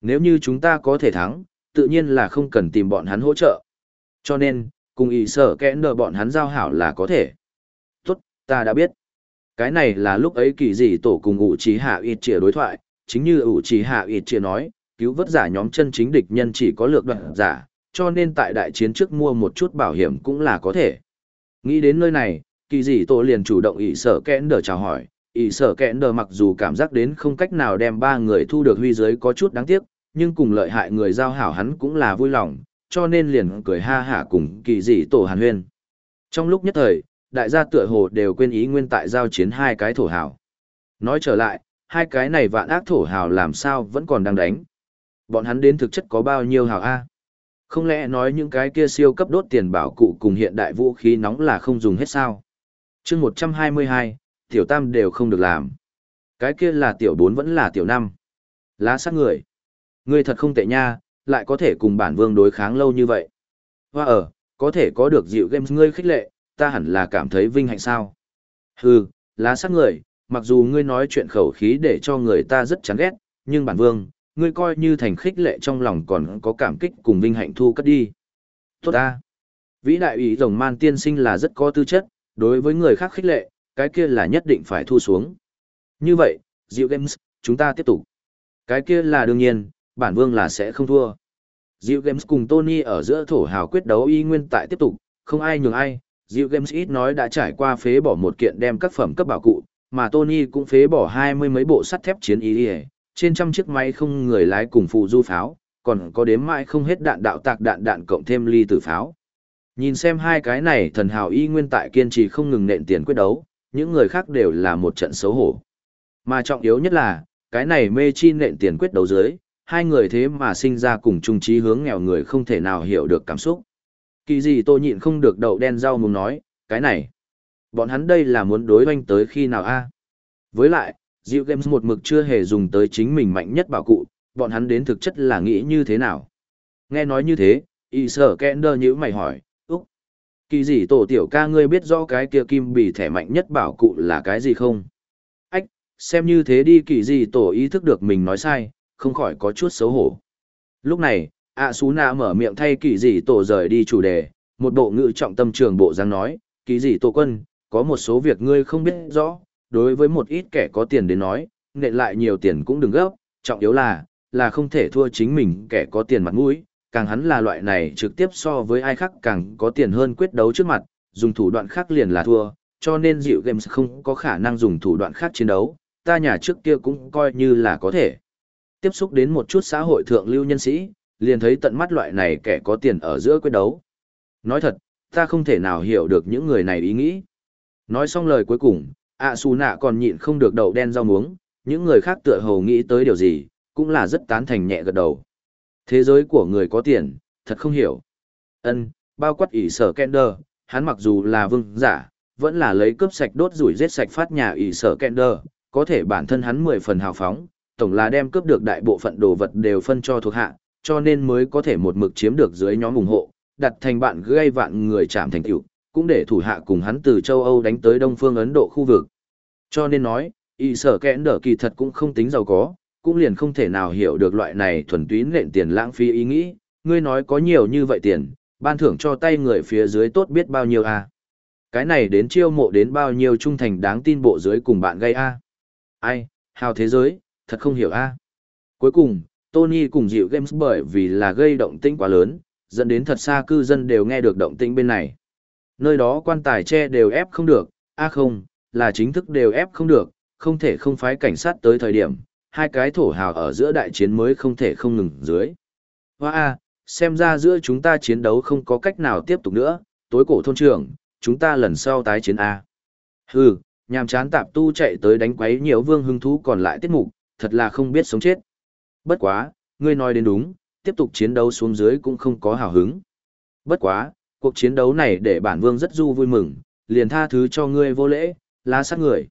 Nếu như chúng ta có thể thắng, tự nhiên là không cần tìm bọn hắn hỗ trợ. Cho nên, cùng ý sở kẽn đỡ bọn hắn giao hảo là có thể. Tốt, ta đã biết. Cái này là lúc ấy kỳ dị tổ cùng ủ trí hạ ít trịa đối thoại, chính như ủ trí hạ ít trịa nói, cứu vớt giả nhóm chân chính địch nhân chỉ có lược đoạn giả, cho nên tại đại chiến trước mua một chút bảo hiểm cũng là có thể. Nghĩ đến nơi này, kỳ dị tổ liền chủ động ý sở kẽn đờ chào hỏi, ý sở kẽn đờ mặc dù cảm giác đến không cách nào đem ba người thu được huy giới có chút đáng tiếc, nhưng cùng lợi hại người giao hảo hắn cũng là vui lòng, cho nên liền cười ha hả cùng kỳ dị tổ hàn huyên. Trong lúc nhất thời, đại gia tựa hồ đều quên ý nguyên tại giao chiến hai cái thổ hào. Nói trở lại, hai cái này vạn ác thổ hào làm sao vẫn còn đang đánh. Bọn hắn đến thực chất có bao nhiêu hào A? Không lẽ nói những cái kia siêu cấp đốt tiền bảo cụ cùng hiện đại vũ khí nóng là không dùng hết sao? chương 122, tiểu tam đều không được làm. Cái kia là tiểu 4 vẫn là tiểu 5. Lá sát người. Ngươi thật không tệ nha, lại có thể cùng bản vương đối kháng lâu như vậy. Hoa ở, có thể có được dịu games ngươi khích lệ, ta hẳn là cảm thấy vinh hạnh sao. Hừ, lá sát người, mặc dù ngươi nói chuyện khẩu khí để cho người ta rất chán ghét, nhưng bản vương, ngươi coi như thành khích lệ trong lòng còn có cảm kích cùng vinh hạnh thu cất đi. Tốt ta. Vĩ đại ủy rồng man tiên sinh là rất có tư chất, đối với người khác khích lệ, cái kia là nhất định phải thu xuống. Như vậy, Diệu Games, chúng ta tiếp tục. Cái kia là đương nhiên, bản vương là sẽ không thua. Diệu Games cùng Tony ở giữa thổ hào quyết đấu y nguyên tại tiếp tục, không ai nhường ai. Diệu Games ít nói đã trải qua phế bỏ một kiện đem các phẩm cấp bảo cụ, mà Tony cũng phế bỏ hai mươi mấy bộ sắt thép chiến y trên trăm chiếc máy không người lái cùng phụ du pháo, còn có đếm mãi không hết đạn đạo tạc đạn đạn cộng thêm ly tử pháo. Nhìn xem hai cái này thần hào y nguyên tại kiên trì không ngừng nện tiền quyết đấu, những người khác đều là một trận xấu hổ. Mà trọng yếu nhất là, cái này mê chi nện tiền quyết đấu dưới, hai người thế mà sinh ra cùng chung trí hướng nghèo người không thể nào hiểu được cảm xúc. Kỳ gì tôi nhịn không được đậu đen rau muốn nói, cái này, bọn hắn đây là muốn đối oanh tới khi nào a à? Với lại, Diệu Games một mực chưa hề dùng tới chính mình mạnh nhất bảo cụ, bọn hắn đến thực chất là nghĩ như thế nào. Nghe nói như thế, y sở Kender nhữ mày hỏi, Úc, kỳ gì tổ tiểu ca ngươi biết rõ cái kia kim bì thẻ mạnh nhất bảo cụ là cái gì không? Ách, xem như thế đi kỳ gì tổ ý thức được mình nói sai, không khỏi có chút xấu hổ. Lúc này, ạ xú nạ mở miệng thay kỳ gì tổ rời đi chủ đề, một bộ ngữ trọng tâm trường bộ giang nói, kỳ gì tổ quân, có một số việc ngươi không biết rõ, đối với một ít kẻ có tiền đến nói, nện lại nhiều tiền cũng đừng gấp, trọng yếu là, là không thể thua chính mình kẻ có tiền mặt mũi, càng hắn là loại này trực tiếp so với ai khác càng có tiền hơn quyết đấu trước mặt, dùng thủ đoạn khác liền là thua, cho nên dịu games không có khả năng dùng thủ đoạn khác chiến đấu, ta nhà trước kia cũng coi như là có thể. Tiếp xúc đến một chút xã hội thượng lưu nhân sĩ, liền thấy tận mắt loại này kẻ có tiền ở giữa quyết đấu. Nói thật, ta không thể nào hiểu được những người này ý nghĩ. Nói xong lời cuối cùng, ạ xù nạ còn nhịn không được đậu đen rau muống những người khác tựa hồ nghĩ tới điều gì cũng là rất tán thành nhẹ gật đầu thế giới của người có tiền thật không hiểu ân bao quát ỷ sở kender hắn mặc dù là vương giả vẫn là lấy cướp sạch đốt rủi giết sạch phát nhà ỷ sở kender có thể bản thân hắn mười phần hào phóng tổng là đem cướp được đại bộ phận đồ vật đều phân cho thuộc hạ cho nên mới có thể một mực chiếm được dưới nhóm ủng hộ đặt thành bạn gây vạn người chạm thành tựu cũng để thủ hạ cùng hắn từ châu Âu đánh tới Đông phương Ấn Độ khu vực. Cho nên nói, y sở kẽn đỡ kỳ thật cũng không tính giàu có, cũng liền không thể nào hiểu được loại này thuần túy nện tiền lãng phí ý nghĩ, ngươi nói có nhiều như vậy tiền, ban thưởng cho tay người phía dưới tốt biết bao nhiêu à. Cái này đến chiêu mộ đến bao nhiêu trung thành đáng tin bộ dưới cùng bạn gây a à. Ai, hào thế giới, thật không hiểu a à. Cuối cùng, Tony cùng dịu Games bởi vì là gây động tĩnh quá lớn, dẫn đến thật xa cư dân đều nghe được động tĩnh bên này. Nơi đó quan tài che đều ép không được, a không, là chính thức đều ép không được, không thể không phái cảnh sát tới thời điểm, hai cái thổ hào ở giữa đại chiến mới không thể không ngừng dưới. Hoa a, xem ra giữa chúng ta chiến đấu không có cách nào tiếp tục nữa, tối cổ thôn trưởng, chúng ta lần sau tái chiến A. Hừ, nhàm chán tạp tu chạy tới đánh quấy nhiều vương hưng thú còn lại tiết mục, thật là không biết sống chết. Bất quá, ngươi nói đến đúng, tiếp tục chiến đấu xuống dưới cũng không có hào hứng. Bất quá, Cuộc chiến đấu này để bản vương rất du vui mừng, liền tha thứ cho ngươi vô lễ, lá sát người.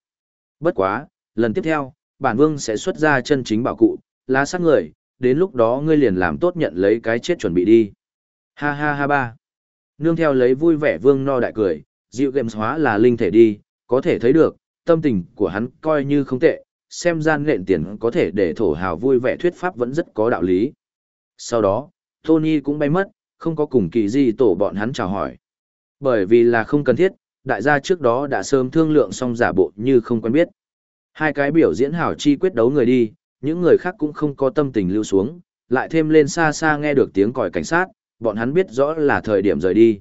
Bất quá, lần tiếp theo, bản vương sẽ xuất ra chân chính bảo cụ, lá sát người, đến lúc đó ngươi liền làm tốt nhận lấy cái chết chuẩn bị đi. Ha ha ha ba. Nương theo lấy vui vẻ vương no đại cười, dịu games hóa là linh thể đi, có thể thấy được, tâm tình của hắn coi như không tệ, xem gian nện tiền có thể để thổ hào vui vẻ thuyết pháp vẫn rất có đạo lý. Sau đó, Tony cũng bay mất, không có cùng kỳ gì tổ bọn hắn chào hỏi. Bởi vì là không cần thiết, đại gia trước đó đã sớm thương lượng xong giả bộ như không quen biết. Hai cái biểu diễn hảo chi quyết đấu người đi, những người khác cũng không có tâm tình lưu xuống, lại thêm lên xa xa nghe được tiếng còi cảnh sát, bọn hắn biết rõ là thời điểm rời đi.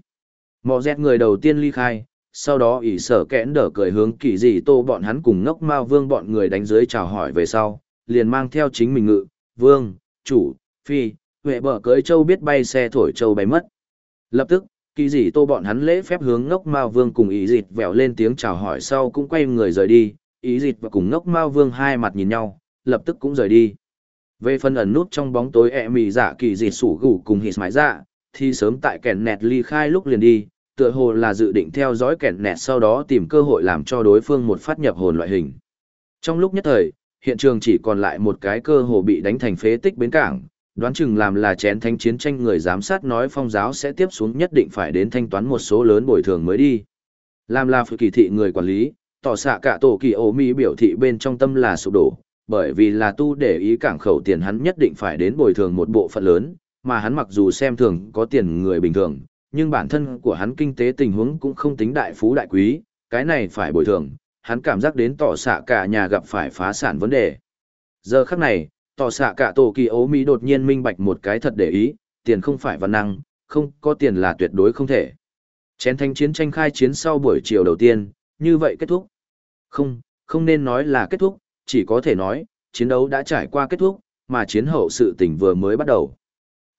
Mò dẹt người đầu tiên ly khai, sau đó ỷ sở kẽn đỡ cười hướng kỳ dị tô bọn hắn cùng ngốc mao vương bọn người đánh dưới chào hỏi về sau, liền mang theo chính mình ngự, vương, chủ, phi, huệ bờ cưới châu biết bay xe thổi châu bay mất. Lập tức, kỳ dị tô bọn hắn lễ phép hướng ngốc mao vương cùng ý dịt vẹo lên tiếng chào hỏi sau cũng quay người rời đi, ý dịt và cùng ngốc mao vương hai mặt nhìn nhau, lập tức cũng rời đi. Về phần ẩn nút trong bóng tối ẹ mì giả kỳ dịt sủ gủ cùng hít mái dạ, thì sớm tại kèn nẹt ly khai lúc liền đi, tựa hồ là dự định theo dõi kẻn nẹt sau đó tìm cơ hội làm cho đối phương một phát nhập hồn loại hình. Trong lúc nhất thời, hiện trường chỉ còn lại một cái cơ hồ bị đánh thành phế tích bến cảng, đoán chừng làm là chén thanh chiến tranh người giám sát nói phong giáo sẽ tiếp xuống nhất định phải đến thanh toán một số lớn bồi thường mới đi. Làm là phụ kỳ thị người quản lý, tỏ xạ cả tổ kỳ ổ mỹ biểu thị bên trong tâm là sụp đổ, bởi vì là tu để ý cảng khẩu tiền hắn nhất định phải đến bồi thường một bộ phận lớn, mà hắn mặc dù xem thường có tiền người bình thường, nhưng bản thân của hắn kinh tế tình huống cũng không tính đại phú đại quý, cái này phải bồi thường, hắn cảm giác đến tỏ xạ cả nhà gặp phải phá sản vấn đề. Giờ khắc này, tỏ xạ cả tổ kỳ ố Mỹ đột nhiên minh bạch một cái thật để ý, tiền không phải văn năng, không có tiền là tuyệt đối không thể. Chén thanh chiến tranh khai chiến sau buổi chiều đầu tiên, như vậy kết thúc. Không, không nên nói là kết thúc, chỉ có thể nói, chiến đấu đã trải qua kết thúc, mà chiến hậu sự tình vừa mới bắt đầu.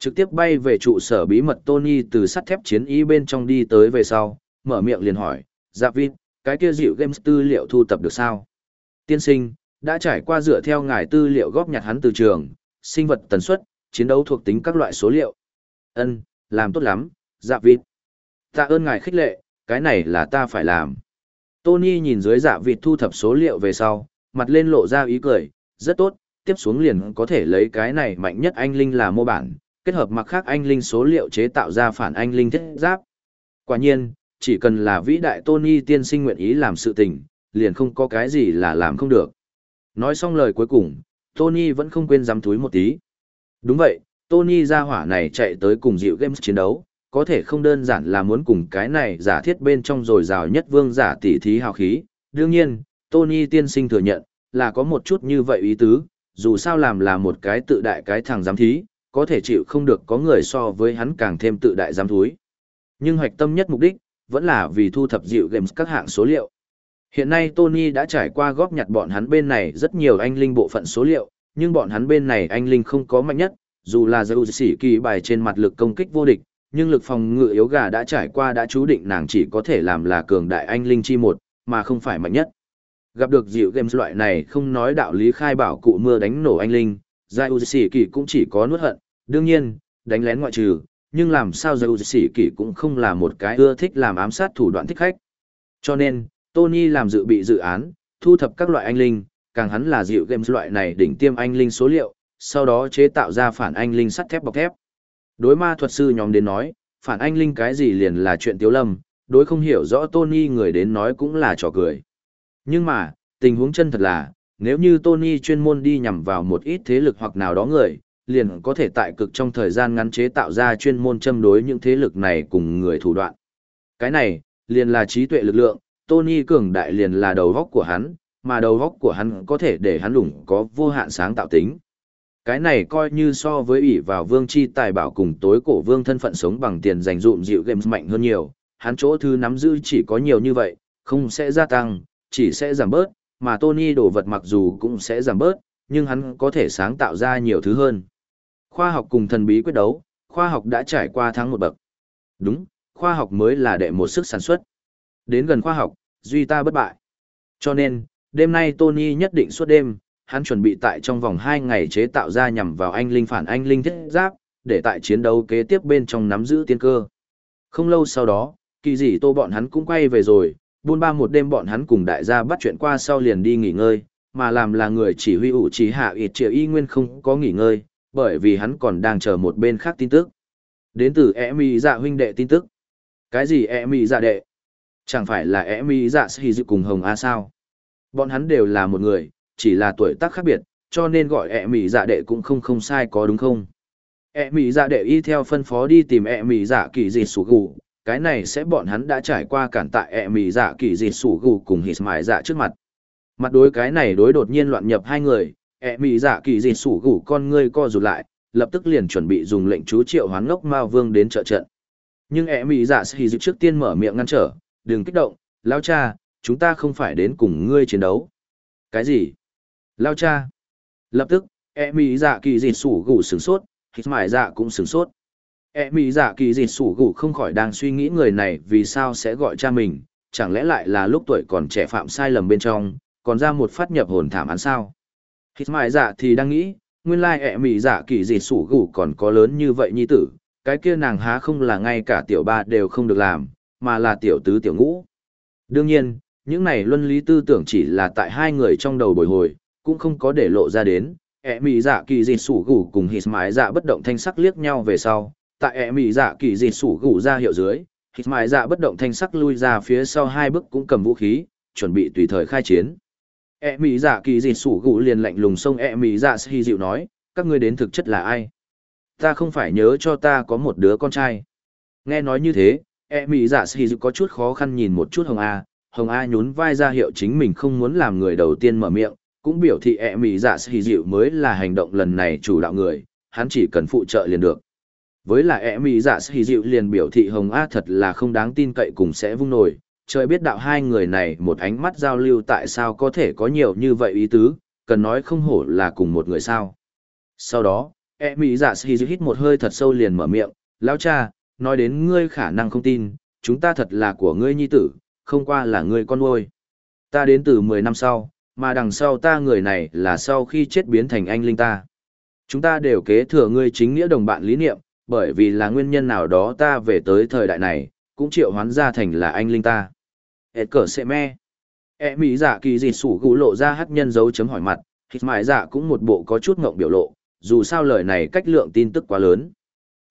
Trực tiếp bay về trụ sở bí mật Tony từ sắt thép chiến y bên trong đi tới về sau, mở miệng liền hỏi, Dạ Vin, cái kia dịu games tư liệu thu tập được sao? Tiên sinh, đã trải qua dựa theo ngài tư liệu góp nhặt hắn từ trường, sinh vật tần suất, chiến đấu thuộc tính các loại số liệu. Ân, làm tốt lắm, Dạ Vin. Tạ ơn ngài khích lệ, cái này là ta phải làm. Tony nhìn dưới dạ vịt thu thập số liệu về sau, mặt lên lộ ra ý cười, rất tốt, tiếp xuống liền có thể lấy cái này mạnh nhất anh linh là mô bản, kết hợp mặc khác anh linh số liệu chế tạo ra phản anh linh thiết giáp. Quả nhiên, chỉ cần là vĩ đại Tony tiên sinh nguyện ý làm sự tình, liền không có cái gì là làm không được. Nói xong lời cuối cùng, Tony vẫn không quên dám túi một tí. Đúng vậy, Tony ra hỏa này chạy tới cùng dịu games chiến đấu, có thể không đơn giản là muốn cùng cái này giả thiết bên trong rồi rào nhất vương giả tỷ thí hào khí. Đương nhiên, Tony tiên sinh thừa nhận, là có một chút như vậy ý tứ, dù sao làm là một cái tự đại cái thằng giám thí, có thể chịu không được có người so với hắn càng thêm tự đại giám thúi. Nhưng hoạch tâm nhất mục đích, vẫn là vì thu thập dịu games các hạng số liệu. Hiện nay Tony đã trải qua góp nhặt bọn hắn bên này rất nhiều anh linh bộ phận số liệu, nhưng bọn hắn bên này anh linh không có mạnh nhất, dù là dấu sĩ kỳ bài trên mặt lực công kích vô địch, nhưng lực phòng ngự yếu gà đã trải qua đã chú định nàng chỉ có thể làm là cường đại anh linh chi một, mà không phải mạnh nhất. Gặp được dịu games loại này không nói đạo lý khai bảo cụ mưa đánh nổ anh linh, Giai Uzi Kỳ cũng chỉ có nuốt hận, đương nhiên, đánh lén ngoại trừ, nhưng làm sao Giai sĩ kỷ cũng không là một cái ưa thích làm ám sát thủ đoạn thích khách. Cho nên, Tony làm dự bị dự án, thu thập các loại anh linh, càng hắn là dịu games loại này đỉnh tiêm anh linh số liệu, sau đó chế tạo ra phản anh linh sắt thép bọc thép. Đối ma thuật sư nhóm đến nói, phản anh linh cái gì liền là chuyện tiếu lâm, đối không hiểu rõ Tony người đến nói cũng là trò cười. Nhưng mà, tình huống chân thật là, nếu như Tony chuyên môn đi nhằm vào một ít thế lực hoặc nào đó người, liền có thể tại cực trong thời gian ngắn chế tạo ra chuyên môn châm đối những thế lực này cùng người thủ đoạn. Cái này, liền là trí tuệ lực lượng, Tony cường đại liền là đầu góc của hắn, mà đầu góc của hắn có thể để hắn lủng có vô hạn sáng tạo tính. Cái này coi như so với ủy vào vương chi tài bảo cùng tối cổ vương thân phận sống bằng tiền dành dụm dịu games mạnh hơn nhiều, hắn chỗ thư nắm giữ chỉ có nhiều như vậy, không sẽ gia tăng, chỉ sẽ giảm bớt, mà Tony đồ vật mặc dù cũng sẽ giảm bớt, nhưng hắn có thể sáng tạo ra nhiều thứ hơn. Khoa học cùng thần bí quyết đấu, khoa học đã trải qua tháng một bậc. Đúng, khoa học mới là đệ một sức sản xuất. Đến gần khoa học, duy ta bất bại. Cho nên, đêm nay Tony nhất định suốt đêm, hắn chuẩn bị tại trong vòng 2 ngày chế tạo ra nhằm vào anh linh phản anh linh thiết giáp, để tại chiến đấu kế tiếp bên trong nắm giữ tiên cơ. Không lâu sau đó, kỳ dị tô bọn hắn cũng quay về rồi, buôn ba một đêm bọn hắn cùng đại gia bắt chuyện qua sau liền đi nghỉ ngơi, mà làm là người chỉ huy ủ trí hạ ịt triệu y nguyên không có nghỉ ngơi, bởi vì hắn còn đang chờ một bên khác tin tức. Đến từ e ẻ mì dạ huynh đệ tin tức. Cái gì e ẻ mì dạ đệ? Chẳng phải là e ẻ mì dạ sĩ dự cùng hồng A sao? Bọn hắn đều là một người, chỉ là tuổi tác khác biệt, cho nên gọi ẻ mì dạ đệ cũng không không sai có đúng không? E mi dạ đệ y theo phân phó đi tìm e mi dạ kỳ dịt sủ gù, cái này sẽ bọn hắn đã trải qua cản tại e mi dạ kỳ dịt sủ gù cùng hít mại dạ trước mặt. Mặt đối cái này đối đột nhiên loạn nhập hai người, E ẹ mị dạ kỳ dị sủ gủ con ngươi co rụt lại, lập tức liền chuẩn bị dùng lệnh chú triệu hoán ngốc mao vương đến trợ trận. Nhưng e ẹ mị dạ xì Dị trước tiên mở miệng ngăn trở, đừng kích động, lao cha, chúng ta không phải đến cùng ngươi chiến đấu. Cái gì? Lao cha. Lập tức, e ẹ mị dạ kỳ dị sủ gủ sửng sốt, hít mải dạ cũng sửng sốt. ẹ mị dạ kỳ dị sủ gủ không khỏi đang suy nghĩ người này vì sao sẽ gọi cha mình, chẳng lẽ lại là lúc tuổi còn trẻ phạm sai lầm bên trong, còn ra một phát nhập hồn thảm án sao. Hít mại dạ thì đang nghĩ, nguyên lai ẹ mị dạ kỳ gì sủ gủ còn có lớn như vậy nhi tử, cái kia nàng há không là ngay cả tiểu ba đều không được làm, mà là tiểu tứ tiểu ngũ. Đương nhiên, những này luân lý tư tưởng chỉ là tại hai người trong đầu bồi hồi, cũng không có để lộ ra đến. ẹ mị dạ kỳ gì sủ gủ cùng hít mại dạ bất động thanh sắc liếc nhau về sau, tại ẹ mị dạ kỳ gì sủ gủ ra hiệu dưới, hít mại dạ bất động thanh sắc lui ra phía sau hai bước cũng cầm vũ khí, chuẩn bị tùy thời khai chiến e mỹ dạ kỳ dịt sủ gụ liền lạnh lùng xông e mỹ dạ xì dịu nói, các ngươi đến thực chất là ai? Ta không phải nhớ cho ta có một đứa con trai. Nghe nói như thế e mỹ dạ xì dịu có chút khó khăn nhìn một chút hồng a. Hồng a nhún vai ra hiệu chính mình không muốn làm người đầu tiên mở miệng, cũng biểu thị e mỹ dạ xì dịu mới là hành động lần này chủ đạo người, hắn chỉ cần phụ trợ liền được. Với là e mỹ dạ xì dịu liền biểu thị hồng a thật là không đáng tin cậy cùng sẽ vung nổi trời biết đạo hai người này một ánh mắt giao lưu tại sao có thể có nhiều như vậy ý tứ, cần nói không hổ là cùng một người sao. Sau đó, e mỹ dạ sĩ hít một hơi thật sâu liền mở miệng, lão cha, nói đến ngươi khả năng không tin, chúng ta thật là của ngươi nhi tử, không qua là ngươi con nuôi. Ta đến từ 10 năm sau, mà đằng sau ta người này là sau khi chết biến thành anh linh ta. Chúng ta đều kế thừa ngươi chính nghĩa đồng bạn lý niệm, bởi vì là nguyên nhân nào đó ta về tới thời đại này, cũng triệu hoán ra thành là anh linh ta. e cờ sẽ me. E mỹ dạ kỳ dị sủ gũ lộ ra hắc nhân dấu chấm hỏi mặt, hít mại dạ cũng một bộ có chút ngộng biểu lộ, dù sao lời này cách lượng tin tức quá lớn.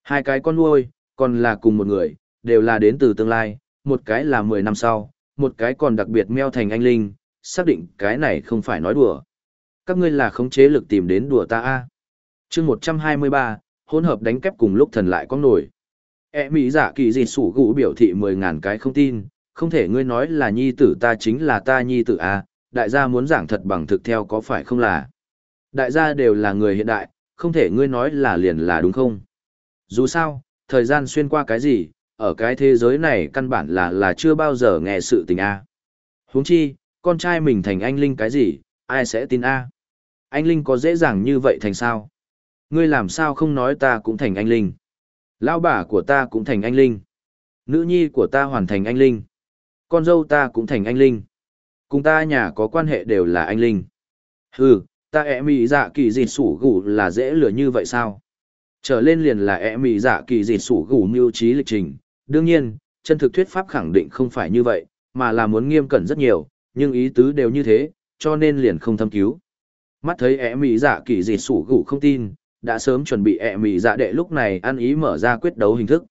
Hai cái con nuôi, còn là cùng một người, đều là đến từ tương lai, một cái là 10 năm sau, một cái còn đặc biệt meo thành anh linh, xác định cái này không phải nói đùa. Các ngươi là khống chế lực tìm đến đùa ta a. À. Chương 123, hỗn hợp đánh kép cùng lúc thần lại có nổi. E mỹ giả kỳ dị sủ gũ biểu thị 10.000 cái không tin, không thể ngươi nói là nhi tử ta chính là ta nhi tử à, đại gia muốn giảng thật bằng thực theo có phải không là. Đại gia đều là người hiện đại, không thể ngươi nói là liền là đúng không. Dù sao, thời gian xuyên qua cái gì, ở cái thế giới này căn bản là là chưa bao giờ nghe sự tình a. À. Huống chi, con trai mình thành anh linh cái gì, ai sẽ tin a? Anh linh có dễ dàng như vậy thành sao? Ngươi làm sao không nói ta cũng thành anh linh? Lão bà của ta cũng thành anh linh. Nữ nhi của ta hoàn thành anh linh con dâu ta cũng thành anh linh. Cùng ta nhà có quan hệ đều là anh linh. Hừ, ta ẹ mị dạ kỳ dịt sủ gủ là dễ lừa như vậy sao? Trở lên liền là ẹ mị dạ kỳ dịt sủ gủ mưu trí lịch trình. Đương nhiên, chân thực thuyết pháp khẳng định không phải như vậy, mà là muốn nghiêm cẩn rất nhiều, nhưng ý tứ đều như thế, cho nên liền không thâm cứu. Mắt thấy ẹ mị dạ kỳ dịt sủ gủ không tin, đã sớm chuẩn bị ẹ mị dạ đệ lúc này ăn ý mở ra quyết đấu hình thức.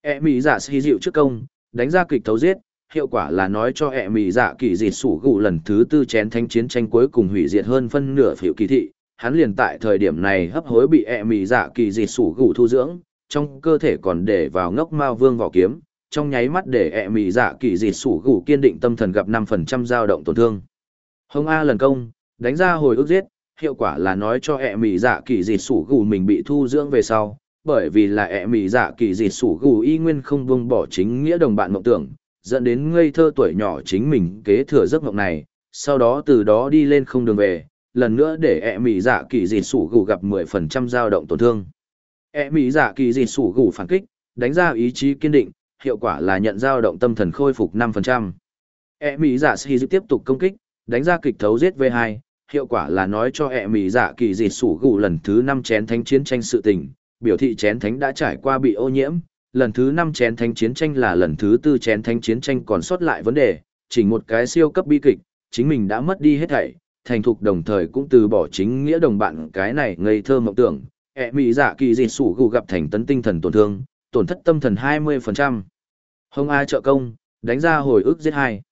ẹ mị dạ xì dịu trước công, đánh ra kịch thấu giết, hiệu quả là nói cho ẹ mỹ dạ kỳ dịt sủ gụ lần thứ tư chén thánh chiến tranh cuối cùng hủy diệt hơn phân nửa phiệu kỳ thị hắn liền tại thời điểm này hấp hối bị ẹ mỹ dạ kỳ dịt sủ gụ thu dưỡng trong cơ thể còn để vào ngốc mao vương vỏ kiếm trong nháy mắt để ẹ mỹ dạ kỳ dịt sủ gụ kiên định tâm thần gặp năm phần trăm dao động tổn thương hông a lần công đánh ra hồi ức giết hiệu quả là nói cho ẹ mì dạ kỳ dịt sủ gù mình bị thu dưỡng về sau bởi vì là ẹ mì dạ kỳ dịt sủ gù y nguyên không buông bỏ chính nghĩa đồng bạn mộng tưởng dẫn đến ngây thơ tuổi nhỏ chính mình kế thừa giấc mộng này, sau đó từ đó đi lên không đường về, lần nữa để ẹ mì dạ kỳ dị sủ gù gặp 10% dao động tổn thương. ẹ mì dạ kỳ dị sủ gù phản kích, đánh ra ý chí kiên định, hiệu quả là nhận dao động tâm thần khôi phục 5%. ẹ mì dạ sĩ tiếp tục công kích, đánh ra kịch thấu giết V2, hiệu quả là nói cho ẹ mỉ dạ kỳ dị sủ gù lần thứ năm chén thánh chiến tranh sự tình, biểu thị chén thánh đã trải qua bị ô nhiễm, lần thứ năm chén thánh chiến tranh là lần thứ tư chén thánh chiến tranh còn sót lại vấn đề, chỉ một cái siêu cấp bi kịch, chính mình đã mất đi hết thảy, thành thục đồng thời cũng từ bỏ chính nghĩa đồng bạn cái này ngây thơ mộng tưởng. ẹ mỹ dạ kỳ dịt sủ gù gặp thành tấn tinh thần tổn thương, tổn thất tâm thần 20%. Hông A trợ công, đánh ra hồi ức giết hai.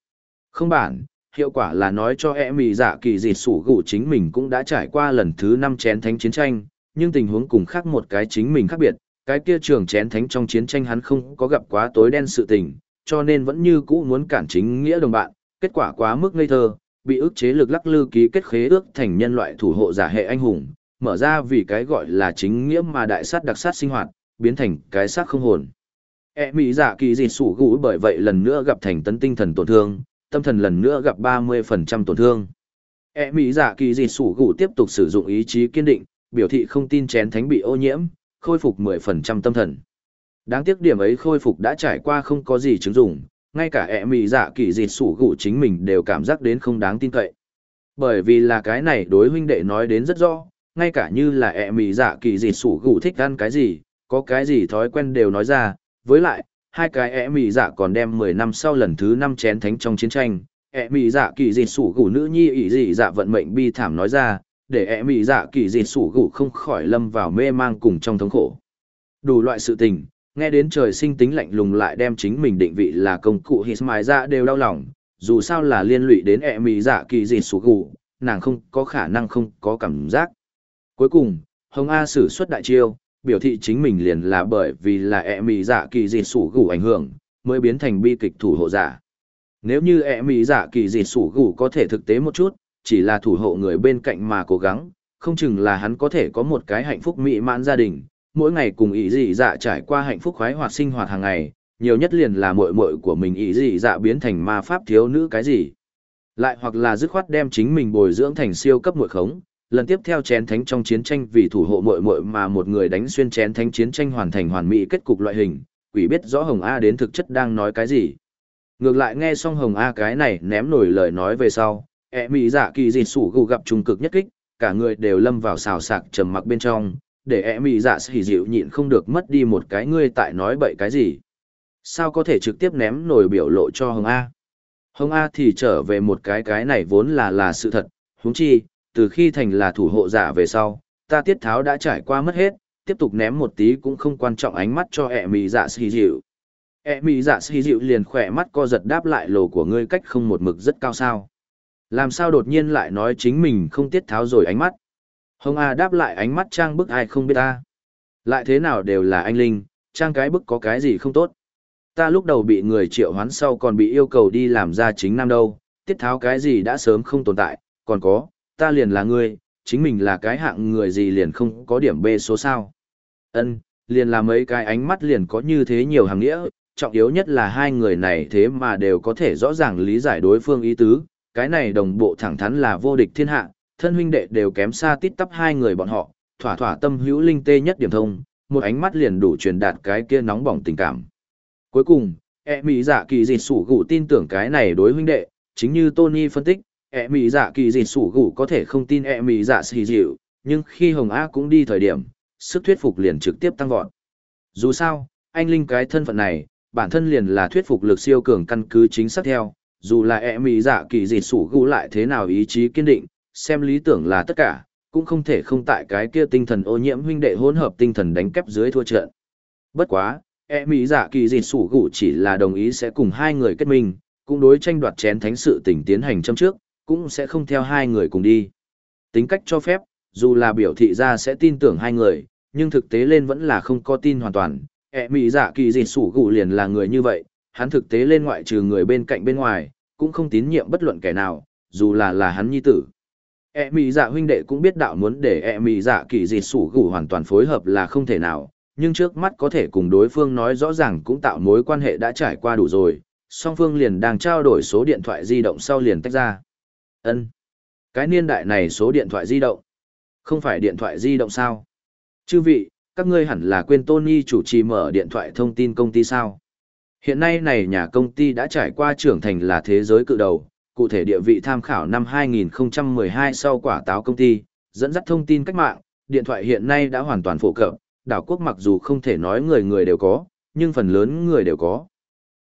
Không bản, hiệu quả là nói cho e mỹ dạ kỳ dịt sủ gụ chính mình cũng đã trải qua lần thứ năm chén thánh chiến tranh, nhưng tình huống cùng khác một cái chính mình khác biệt, cái kia trường chén thánh trong chiến tranh hắn không có gặp quá tối đen sự tình, cho nên vẫn như cũ muốn cản chính nghĩa đồng bạn, kết quả quá mức ngây thơ, bị ức chế lực lắc lư ký kết khế ước thành nhân loại thủ hộ giả hệ anh hùng, mở ra vì cái gọi là chính nghĩa mà đại sát đặc sát sinh hoạt, biến thành cái xác không hồn. E mỹ giả dạ kỳ dị sủ gũ bởi vậy lần nữa gặp thành tấn tinh thần tổn thương, tâm thần lần nữa gặp 30% tổn thương. E mỹ giả kỳ dị sủ gụ tiếp tục sử dụng ý chí kiên định, biểu thị không tin chén thánh bị ô nhiễm, khôi phục 10% tâm thần. Đáng tiếc điểm ấy khôi phục đã trải qua không có gì chứng dụng, ngay cả ẹ mị dạ kỳ dịt sủ gụ chính mình đều cảm giác đến không đáng tin cậy. Bởi vì là cái này đối huynh đệ nói đến rất rõ, ngay cả như là ẹ mị dạ kỳ dịt sủ gụ thích ăn cái gì, có cái gì thói quen đều nói ra, với lại, hai cái ẹ mỹ dạ còn đem 10 năm sau lần thứ năm chén thánh trong chiến tranh, ẹ mỹ dạ kỳ dịt sủ gủ nữ nhi ỷ dị dạ vận mệnh bi thảm nói ra, để ẹ mỹ dạ kỳ dịt sủ gủ không khỏi lâm vào mê mang cùng trong thống khổ. Đủ loại sự tình, nghe đến trời sinh tính lạnh lùng lại đem chính mình định vị là công cụ hít mài ra dạ đều đau lòng, dù sao là liên lụy đến ẹ mỹ dạ kỳ dịt sủ gủ nàng không có khả năng không có cảm giác. Cuối cùng, Hồng A sử xuất đại chiêu, biểu thị chính mình liền là bởi vì là ẹ mì dạ kỳ dị sủ gủ ảnh hưởng, mới biến thành bi kịch thủ hộ giả. Nếu như ẹ mì dạ kỳ dị sủ gủ có thể thực tế một chút, chỉ là thủ hộ người bên cạnh mà cố gắng, không chừng là hắn có thể có một cái hạnh phúc mỹ mãn gia đình, mỗi ngày cùng ý dị dạ trải qua hạnh phúc khoái hoạt sinh hoạt hàng ngày, nhiều nhất liền là muội muội của mình ý dị dạ biến thành ma pháp thiếu nữ cái gì. Lại hoặc là dứt khoát đem chính mình bồi dưỡng thành siêu cấp muội khống, lần tiếp theo chén thánh trong chiến tranh vì thủ hộ muội muội mà một người đánh xuyên chén thánh chiến tranh hoàn thành hoàn mỹ kết cục loại hình, quỷ biết rõ Hồng A đến thực chất đang nói cái gì. Ngược lại nghe xong Hồng A cái này ném nổi lời nói về sau, ẹ mỹ dạ kỳ dịt sủ gù gặp trung cực nhất kích cả người đều lâm vào xào sạc trầm mặc bên trong để ẹ mỹ dạ xì dịu nhịn không được mất đi một cái ngươi tại nói bậy cái gì sao có thể trực tiếp ném nổi biểu lộ cho hồng a hồng a thì trở về một cái cái này vốn là là sự thật huống chi từ khi thành là thủ hộ giả về sau ta tiết tháo đã trải qua mất hết tiếp tục ném một tí cũng không quan trọng ánh mắt cho ẹ mì dạ xì dịu ẹ mì dạ xì dịu liền khỏe mắt co giật đáp lại lồ của ngươi cách không một mực rất cao sao làm sao đột nhiên lại nói chính mình không tiết tháo rồi ánh mắt? Hồng A đáp lại ánh mắt trang bức ai không biết ta. Lại thế nào đều là anh Linh, trang cái bức có cái gì không tốt. Ta lúc đầu bị người triệu hoán sau còn bị yêu cầu đi làm ra chính nam đâu, tiết tháo cái gì đã sớm không tồn tại, còn có, ta liền là người, chính mình là cái hạng người gì liền không có điểm B số sao. Ân, liền là mấy cái ánh mắt liền có như thế nhiều hàng nghĩa, trọng yếu nhất là hai người này thế mà đều có thể rõ ràng lý giải đối phương ý tứ, cái này đồng bộ thẳng thắn là vô địch thiên hạ, thân huynh đệ đều kém xa tít tắp hai người bọn họ, thỏa thỏa tâm hữu linh tê nhất điểm thông, một ánh mắt liền đủ truyền đạt cái kia nóng bỏng tình cảm. Cuối cùng, e mỹ giả dạ kỳ dịt sủ gụ tin tưởng cái này đối huynh đệ, chính như Tony phân tích, e mỹ dạ kỳ dịt sủ gụ có thể không tin e mỹ dạ xì dịu, nhưng khi Hồng A cũng đi thời điểm, sức thuyết phục liền trực tiếp tăng vọt. Dù sao, anh Linh cái thân phận này, bản thân liền là thuyết phục lực siêu cường căn cứ chính xác theo, dù là e mỹ dạ kỳ dị sủ gũ lại thế nào ý chí kiên định, xem lý tưởng là tất cả, cũng không thể không tại cái kia tinh thần ô nhiễm huynh đệ hỗn hợp tinh thần đánh kép dưới thua trận. Bất quá, e mỹ dạ kỳ dị sủ gũ chỉ là đồng ý sẽ cùng hai người kết minh, cũng đối tranh đoạt chén thánh sự tình tiến hành châm trước, cũng sẽ không theo hai người cùng đi. Tính cách cho phép, dù là biểu thị ra sẽ tin tưởng hai người, nhưng thực tế lên vẫn là không có tin hoàn toàn. Ế mỹ dạ kỳ dị sủ gụ liền là người như vậy, hắn thực tế lên ngoại trừ người bên cạnh bên ngoài, cũng không tín nhiệm bất luận kẻ nào, dù là là hắn nhi tử. Ế mỹ dạ huynh đệ cũng biết đạo muốn để Ế mỹ dạ kỳ dị sủ gụ hoàn toàn phối hợp là không thể nào, nhưng trước mắt có thể cùng đối phương nói rõ ràng cũng tạo mối quan hệ đã trải qua đủ rồi, song phương liền đang trao đổi số điện thoại di động sau liền tách ra. Ân, Cái niên đại này số điện thoại di động. Không phải điện thoại di động sao? Chư vị, các ngươi hẳn là quên Tony chủ trì mở điện thoại thông tin công ty sao? Hiện nay này nhà công ty đã trải qua trưởng thành là thế giới cự đầu, cụ thể địa vị tham khảo năm 2012 sau quả táo công ty, dẫn dắt thông tin cách mạng, điện thoại hiện nay đã hoàn toàn phổ cập, đảo quốc mặc dù không thể nói người người đều có, nhưng phần lớn người đều có.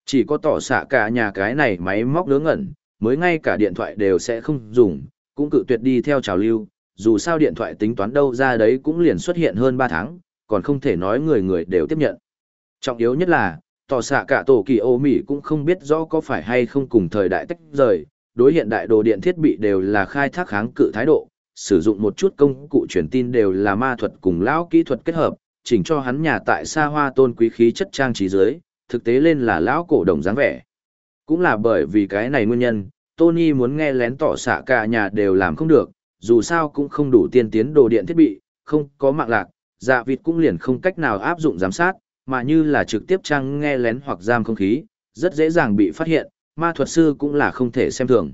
Chỉ có tỏ xạ cả nhà cái này máy móc ngớ ngẩn, mới ngay cả điện thoại đều sẽ không dùng, cũng cự tuyệt đi theo trào lưu, dù sao điện thoại tính toán đâu ra đấy cũng liền xuất hiện hơn 3 tháng, còn không thể nói người người đều tiếp nhận. Trọng yếu nhất là, tỏ xạ cả tổ kỳ ô Mỹ cũng không biết rõ có phải hay không cùng thời đại tách rời, đối hiện đại đồ điện thiết bị đều là khai thác kháng cự thái độ, sử dụng một chút công cụ truyền tin đều là ma thuật cùng lão kỹ thuật kết hợp, chỉnh cho hắn nhà tại xa hoa tôn quý khí chất trang trí dưới, thực tế lên là lão cổ đồng dáng vẻ. Cũng là bởi vì cái này nguyên nhân, Tony muốn nghe lén tỏ xạ cả nhà đều làm không được, dù sao cũng không đủ tiên tiến đồ điện thiết bị, không có mạng lạc, dạ vịt cũng liền không cách nào áp dụng giám sát, mà như là trực tiếp trang nghe lén hoặc giam không khí, rất dễ dàng bị phát hiện, ma thuật sư cũng là không thể xem thường.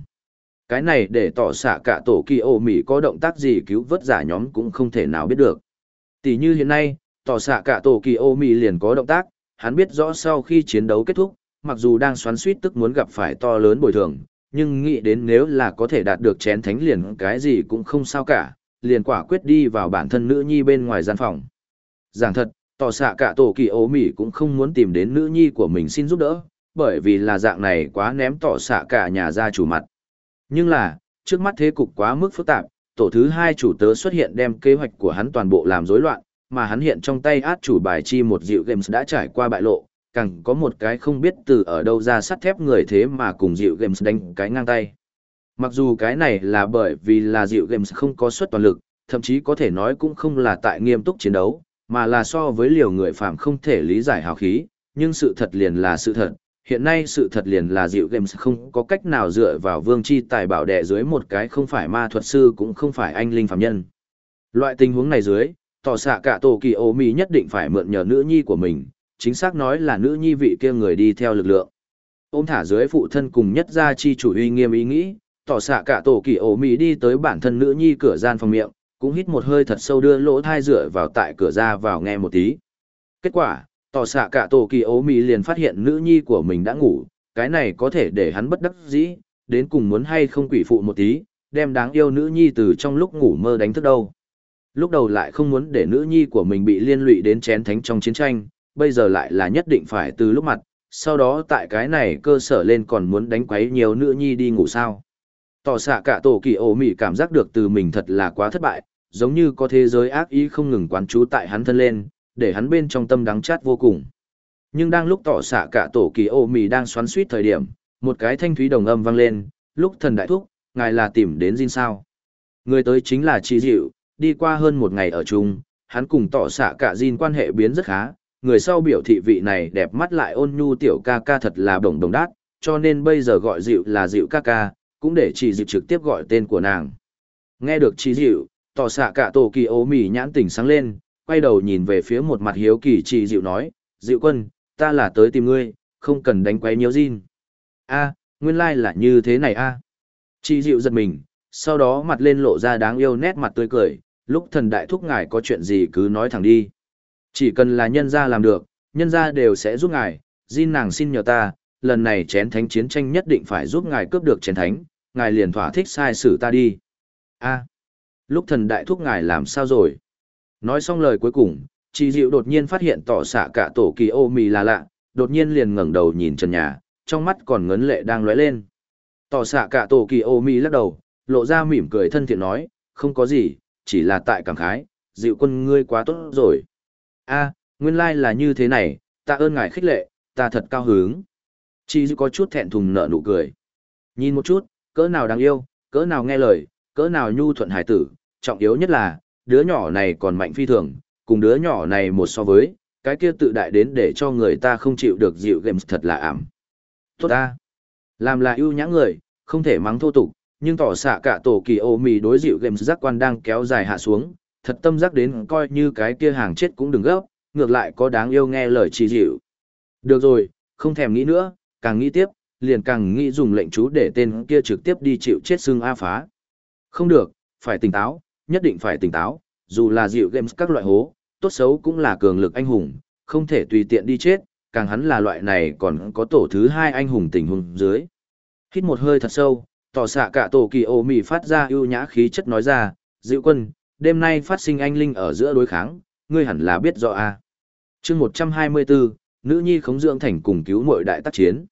Cái này để tỏ xạ cả tổ kỳ ô Mỹ có động tác gì cứu vớt giả nhóm cũng không thể nào biết được. Tỷ như hiện nay, tỏ xạ cả tổ kỳ ô Mỹ liền có động tác, hắn biết rõ sau khi chiến đấu kết thúc, mặc dù đang xoắn suýt tức muốn gặp phải to lớn bồi thường, nhưng nghĩ đến nếu là có thể đạt được chén thánh liền cái gì cũng không sao cả, liền quả quyết đi vào bản thân nữ nhi bên ngoài gian phòng. Giảng thật, tỏ xạ cả tổ kỳ ố mỉ cũng không muốn tìm đến nữ nhi của mình xin giúp đỡ, bởi vì là dạng này quá ném tỏ xạ cả nhà ra chủ mặt. Nhưng là, trước mắt thế cục quá mức phức tạp, tổ thứ hai chủ tớ xuất hiện đem kế hoạch của hắn toàn bộ làm rối loạn, mà hắn hiện trong tay át chủ bài chi một dịu games đã trải qua bại lộ, càng có một cái không biết từ ở đâu ra sắt thép người thế mà cùng dịu games đánh cái ngang tay. Mặc dù cái này là bởi vì là dịu games không có suất toàn lực, thậm chí có thể nói cũng không là tại nghiêm túc chiến đấu, mà là so với liều người phạm không thể lý giải hào khí, nhưng sự thật liền là sự thật. Hiện nay sự thật liền là dịu games không có cách nào dựa vào vương chi tài bảo đẻ dưới một cái không phải ma thuật sư cũng không phải anh linh phạm nhân. Loại tình huống này dưới, tỏ xạ cả tổ kỳ ô mi nhất định phải mượn nhờ nữ nhi của mình, chính xác nói là nữ nhi vị kia người đi theo lực lượng. Ôm thả dưới phụ thân cùng nhất gia chi chủ uy nghiêm ý nghĩ, tỏ xạ cả tổ kỳ ổ mỹ đi tới bản thân nữ nhi cửa gian phòng miệng, cũng hít một hơi thật sâu đưa lỗ thai rửa vào tại cửa ra vào nghe một tí. Kết quả, tỏ xạ cả tổ kỳ ố mỹ liền phát hiện nữ nhi của mình đã ngủ, cái này có thể để hắn bất đắc dĩ, đến cùng muốn hay không quỷ phụ một tí, đem đáng yêu nữ nhi từ trong lúc ngủ mơ đánh thức đâu. Lúc đầu lại không muốn để nữ nhi của mình bị liên lụy đến chén thánh trong chiến tranh, bây giờ lại là nhất định phải từ lúc mặt, sau đó tại cái này cơ sở lên còn muốn đánh quấy nhiều nữ nhi đi ngủ sao. Tỏ xạ cả tổ kỳ ổ mỉ cảm giác được từ mình thật là quá thất bại, giống như có thế giới ác ý không ngừng quán trú tại hắn thân lên, để hắn bên trong tâm đắng chát vô cùng. Nhưng đang lúc tỏ xạ cả tổ kỳ ổ mì đang xoắn suýt thời điểm, một cái thanh thúy đồng âm vang lên, lúc thần đại thúc, ngài là tìm đến Jin sao. Người tới chính là Chi Diệu, đi qua hơn một ngày ở chung, hắn cùng tỏ xạ cả Jin quan hệ biến rất khá, người sau biểu thị vị này đẹp mắt lại ôn nhu tiểu ca ca thật là đồng đồng đát, cho nên bây giờ gọi dịu là dịu ca ca, cũng để chỉ dịu trực tiếp gọi tên của nàng. Nghe được chỉ dịu, tỏ xạ cả tổ kỳ ố mỉ nhãn tỉnh sáng lên, quay đầu nhìn về phía một mặt hiếu kỳ chỉ dịu nói, dịu quân, ta là tới tìm ngươi, không cần đánh quấy nhiều Jin. a nguyên lai like là như thế này a à. Chỉ dịu giật mình, sau đó mặt lên lộ ra đáng yêu nét mặt tươi cười, lúc thần đại thúc ngài có chuyện gì cứ nói thẳng đi. Chỉ cần là nhân gia làm được, nhân gia đều sẽ giúp ngài, Jin nàng xin nhờ ta, lần này chén thánh chiến tranh nhất định phải giúp ngài cướp được chén thánh, ngài liền thỏa thích sai xử ta đi. a lúc thần đại thúc ngài làm sao rồi? Nói xong lời cuối cùng, chị Diệu đột nhiên phát hiện tỏ xạ cả tổ kỳ ô mì là lạ, đột nhiên liền ngẩng đầu nhìn trần nhà, trong mắt còn ngấn lệ đang lóe lên. Tỏ xạ cả tổ kỳ ô mì lắc đầu, lộ ra mỉm cười thân thiện nói, không có gì, chỉ là tại cảm khái, dịu quân ngươi quá tốt rồi a, nguyên lai là như thế này tạ ơn ngài khích lệ, ta thật cao hứng. Chị có chút thẹn thùng nợ nụ cười. Nhìn một chút, cỡ nào đáng yêu, cỡ nào nghe lời, cỡ nào nhu thuận hải tử, trọng yếu nhất là, đứa nhỏ này còn mạnh phi thường, cùng đứa nhỏ này một so với, cái kia tự đại đến để cho người ta không chịu được dịu games thật là ảm. Tốt ta. Làm là ưu nhã người, không thể mắng thô tục, nhưng tỏ xạ cả tổ kỳ ô mì đối dịu games giác quan đang kéo dài hạ xuống thật tâm giác đến coi như cái kia hàng chết cũng đừng gấp, ngược lại có đáng yêu nghe lời chỉ dịu. Được rồi, không thèm nghĩ nữa, càng nghĩ tiếp, liền càng nghĩ dùng lệnh chú để tên kia trực tiếp đi chịu chết xương A phá. Không được, phải tỉnh táo, nhất định phải tỉnh táo, dù là dịu games các loại hố, tốt xấu cũng là cường lực anh hùng, không thể tùy tiện đi chết, càng hắn là loại này còn có tổ thứ hai anh hùng tình hùng dưới. Hít một hơi thật sâu, tỏ xạ cả tổ kỳ ô mì phát ra ưu nhã khí chất nói ra, dịu quân, đêm nay phát sinh anh linh ở giữa đối kháng, ngươi hẳn là biết rõ a. À. Chương 124, nữ nhi khống dưỡng thành cùng cứu muội đại tác chiến.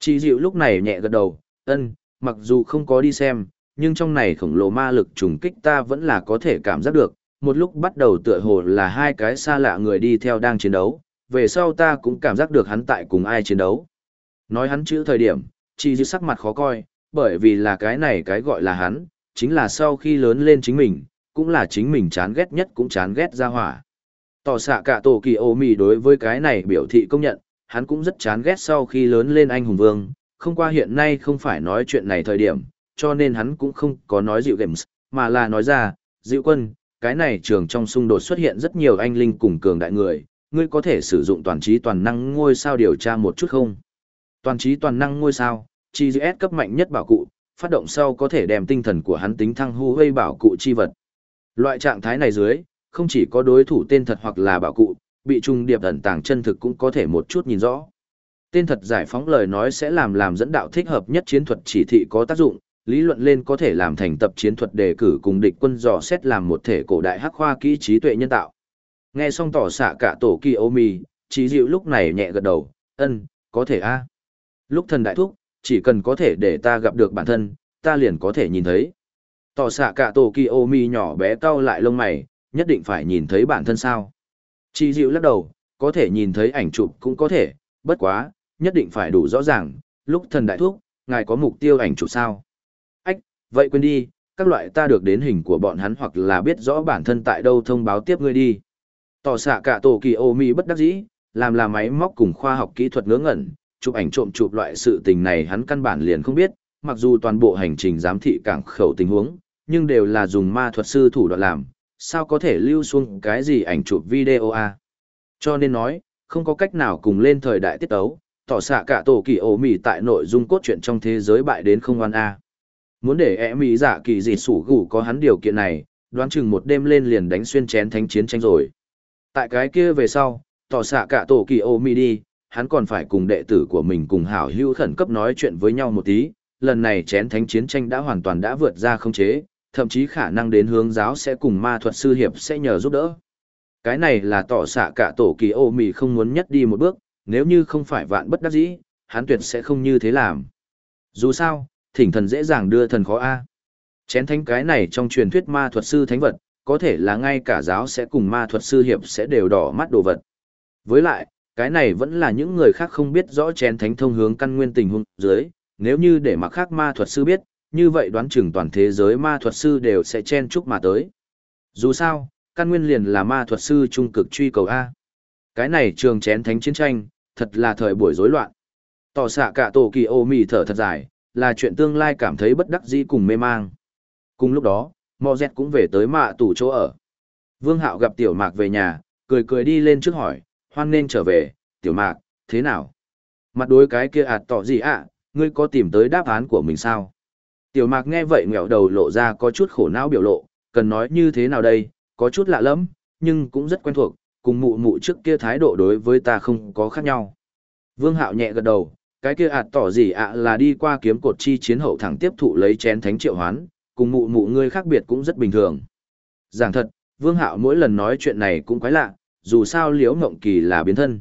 Chi dịu lúc này nhẹ gật đầu, ân, mặc dù không có đi xem, nhưng trong này khổng lồ ma lực trùng kích ta vẫn là có thể cảm giác được, một lúc bắt đầu tựa hồ là hai cái xa lạ người đi theo đang chiến đấu, về sau ta cũng cảm giác được hắn tại cùng ai chiến đấu. Nói hắn chữ thời điểm, chi dịu sắc mặt khó coi, bởi vì là cái này cái gọi là hắn, chính là sau khi lớn lên chính mình, cũng là chính mình chán ghét nhất cũng chán ghét ra hỏa. Tỏ xạ cả tổ kỳ ô mì đối với cái này biểu thị công nhận, hắn cũng rất chán ghét sau khi lớn lên anh hùng vương, không qua hiện nay không phải nói chuyện này thời điểm, cho nên hắn cũng không có nói dịu games, mà là nói ra, dịu quân, cái này trường trong xung đột xuất hiện rất nhiều anh linh cùng cường đại người, ngươi có thể sử dụng toàn trí toàn năng ngôi sao điều tra một chút không? Toàn trí toàn năng ngôi sao, chi GS cấp mạnh nhất bảo cụ, phát động sau có thể đem tinh thần của hắn tính thăng hư gây bảo cụ chi vật. Loại trạng thái này dưới, không chỉ có đối thủ tên thật hoặc là bảo cụ, bị trung điệp ẩn tàng chân thực cũng có thể một chút nhìn rõ. Tên thật giải phóng lời nói sẽ làm làm dẫn đạo thích hợp nhất chiến thuật chỉ thị có tác dụng, lý luận lên có thể làm thành tập chiến thuật đề cử cùng địch quân dò xét làm một thể cổ đại hắc khoa kỹ trí tuệ nhân tạo. Nghe xong tỏ xạ cả tổ kỳ ô mì, trí dịu lúc này nhẹ gật đầu, ân, có thể a Lúc thần đại thúc, chỉ cần có thể để ta gặp được bản thân, ta liền có thể nhìn thấy. Tỏ xạ cả tổ kỳ ô mi nhỏ bé cau lại lông mày, nhất định phải nhìn thấy bản thân sao. Chi dịu lắc đầu, có thể nhìn thấy ảnh chụp cũng có thể, bất quá, nhất định phải đủ rõ ràng, lúc thần đại thuốc, ngài có mục tiêu ảnh chụp sao. Ách, vậy quên đi, các loại ta được đến hình của bọn hắn hoặc là biết rõ bản thân tại đâu thông báo tiếp ngươi đi. Tỏ xạ cả tổ kỳ ô mi bất đắc dĩ, làm là máy móc cùng khoa học kỹ thuật ngớ ngẩn, chụp ảnh trộm chụp loại sự tình này hắn căn bản liền không biết, mặc dù toàn bộ hành trình giám thị cảng khẩu tình huống, nhưng đều là dùng ma thuật sư thủ đoạn làm, sao có thể lưu xuống cái gì ảnh chụp video a à? Cho nên nói, không có cách nào cùng lên thời đại tiết tấu, tỏ xạ cả tổ kỳ ổ mì tại nội dung cốt truyện trong thế giới bại đến không oan a. Muốn để ẻ mì giả kỳ gì sủ gủ có hắn điều kiện này, đoán chừng một đêm lên liền đánh xuyên chén thánh chiến tranh rồi. Tại cái kia về sau, tỏ xạ cả tổ kỳ ổ mì đi, hắn còn phải cùng đệ tử của mình cùng hảo hưu khẩn cấp nói chuyện với nhau một tí, lần này chén thánh chiến tranh đã hoàn toàn đã vượt ra không chế, thậm chí khả năng đến hướng giáo sẽ cùng ma thuật sư hiệp sẽ nhờ giúp đỡ. Cái này là tỏ xạ cả tổ kỳ ô mì không muốn nhất đi một bước, nếu như không phải vạn bất đắc dĩ, hắn tuyệt sẽ không như thế làm. Dù sao, thỉnh thần dễ dàng đưa thần khó A. Chén thánh cái này trong truyền thuyết ma thuật sư thánh vật, có thể là ngay cả giáo sẽ cùng ma thuật sư hiệp sẽ đều đỏ mắt đồ vật. Với lại, cái này vẫn là những người khác không biết rõ chén thánh thông hướng căn nguyên tình huống dưới, nếu như để mặc khác ma thuật sư biết, như vậy đoán chừng toàn thế giới ma thuật sư đều sẽ chen chúc mà tới. Dù sao, căn nguyên liền là ma thuật sư trung cực truy cầu A. Cái này trường chén thánh chiến tranh, thật là thời buổi rối loạn. Tỏ xạ cả tổ kỳ ô mì thở thật dài, là chuyện tương lai cảm thấy bất đắc dĩ cùng mê mang. Cùng lúc đó, Mò Dẹt cũng về tới mạ tủ chỗ ở. Vương Hạo gặp Tiểu Mạc về nhà, cười cười đi lên trước hỏi, hoan nên trở về, Tiểu Mạc, thế nào? Mặt đối cái kia ạt tỏ gì ạ, ngươi có tìm tới đáp án của mình sao? Tiểu mạc nghe vậy ngẹo đầu lộ ra có chút khổ não biểu lộ, cần nói như thế nào đây, có chút lạ lắm, nhưng cũng rất quen thuộc, cùng mụ mụ trước kia thái độ đối với ta không có khác nhau. Vương hạo nhẹ gật đầu, cái kia ạt tỏ gì ạ là đi qua kiếm cột chi chiến hậu thẳng tiếp thụ lấy chén thánh triệu hoán, cùng mụ mụ ngươi khác biệt cũng rất bình thường. Giảng thật, Vương hạo mỗi lần nói chuyện này cũng quái lạ, dù sao liễu ngộng kỳ là biến thân.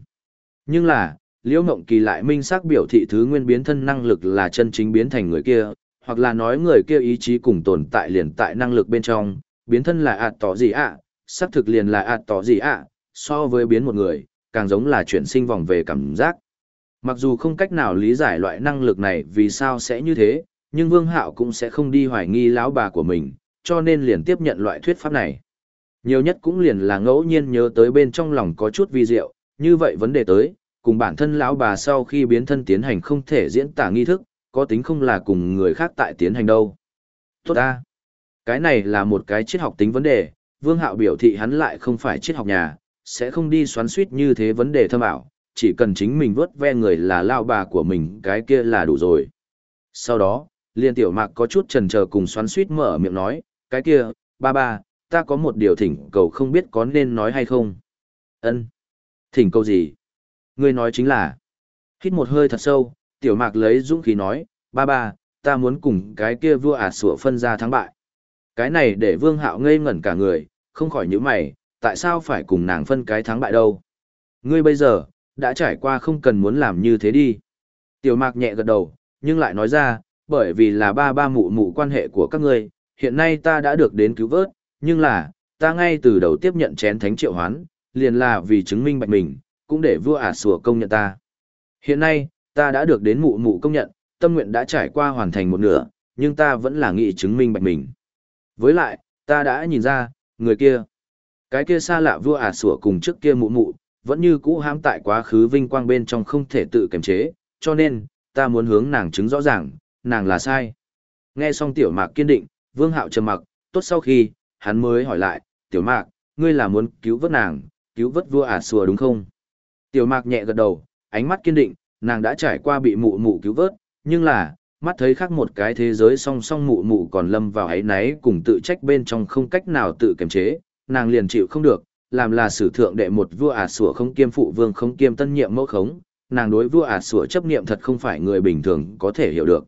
Nhưng là, liễu ngộng kỳ lại minh xác biểu thị thứ nguyên biến thân năng lực là chân chính biến thành người kia, hoặc là nói người kia ý chí cùng tồn tại liền tại năng lực bên trong, biến thân là ạt tỏ gì ạ, à, thực liền là ạt tỏ gì ạ, so với biến một người, càng giống là chuyển sinh vòng về cảm giác. Mặc dù không cách nào lý giải loại năng lực này vì sao sẽ như thế, nhưng Vương Hạo cũng sẽ không đi hoài nghi lão bà của mình, cho nên liền tiếp nhận loại thuyết pháp này. Nhiều nhất cũng liền là ngẫu nhiên nhớ tới bên trong lòng có chút vi diệu, như vậy vấn đề tới, cùng bản thân lão bà sau khi biến thân tiến hành không thể diễn tả nghi thức, có tính không là cùng người khác tại tiến hành đâu. Tốt ta. Cái này là một cái triết học tính vấn đề, Vương Hạo biểu thị hắn lại không phải triết học nhà, sẽ không đi xoắn suýt như thế vấn đề thâm ảo, chỉ cần chính mình vớt ve người là lao bà của mình cái kia là đủ rồi. Sau đó, liên tiểu mạc có chút trần chờ cùng xoắn suýt mở miệng nói, cái kia, ba ba, ta có một điều thỉnh cầu không biết có nên nói hay không. ân Thỉnh cầu gì? Ngươi nói chính là, hít một hơi thật sâu, tiểu mạc lấy dũng khí nói, ba ba, ta muốn cùng cái kia vua Ả sủa phân ra thắng bại. Cái này để vương hạo ngây ngẩn cả người, không khỏi những mày, tại sao phải cùng nàng phân cái thắng bại đâu. Ngươi bây giờ, đã trải qua không cần muốn làm như thế đi. Tiểu mạc nhẹ gật đầu, nhưng lại nói ra, bởi vì là ba ba mụ mụ quan hệ của các ngươi, hiện nay ta đã được đến cứu vớt, nhưng là, ta ngay từ đầu tiếp nhận chén thánh triệu hoán, liền là vì chứng minh bạch mình, cũng để vua ả sủa công nhận ta. Hiện nay, ta đã được đến mụ mụ công nhận, tâm nguyện đã trải qua hoàn thành một nửa, nhưng ta vẫn là nghị chứng minh bạch mình. Với lại, ta đã nhìn ra, người kia, cái kia xa lạ vua ả sủa cùng trước kia mụ mụ, vẫn như cũ hãm tại quá khứ vinh quang bên trong không thể tự kiềm chế, cho nên, ta muốn hướng nàng chứng rõ ràng, nàng là sai. Nghe xong tiểu mạc kiên định, vương hạo trầm mặc, tốt sau khi, hắn mới hỏi lại, tiểu mạc, ngươi là muốn cứu vớt nàng, cứu vớt vua ả sùa đúng không? Tiểu mạc nhẹ gật đầu, ánh mắt kiên định, nàng đã trải qua bị mụ mụ cứu vớt, nhưng là, mắt thấy khác một cái thế giới song song mụ mụ còn lâm vào ấy náy cùng tự trách bên trong không cách nào tự kiềm chế, nàng liền chịu không được, làm là sử thượng đệ một vua ả sủa không kiêm phụ vương không kiêm tân nhiệm mẫu khống, nàng đối vua ả sủa chấp niệm thật không phải người bình thường có thể hiểu được.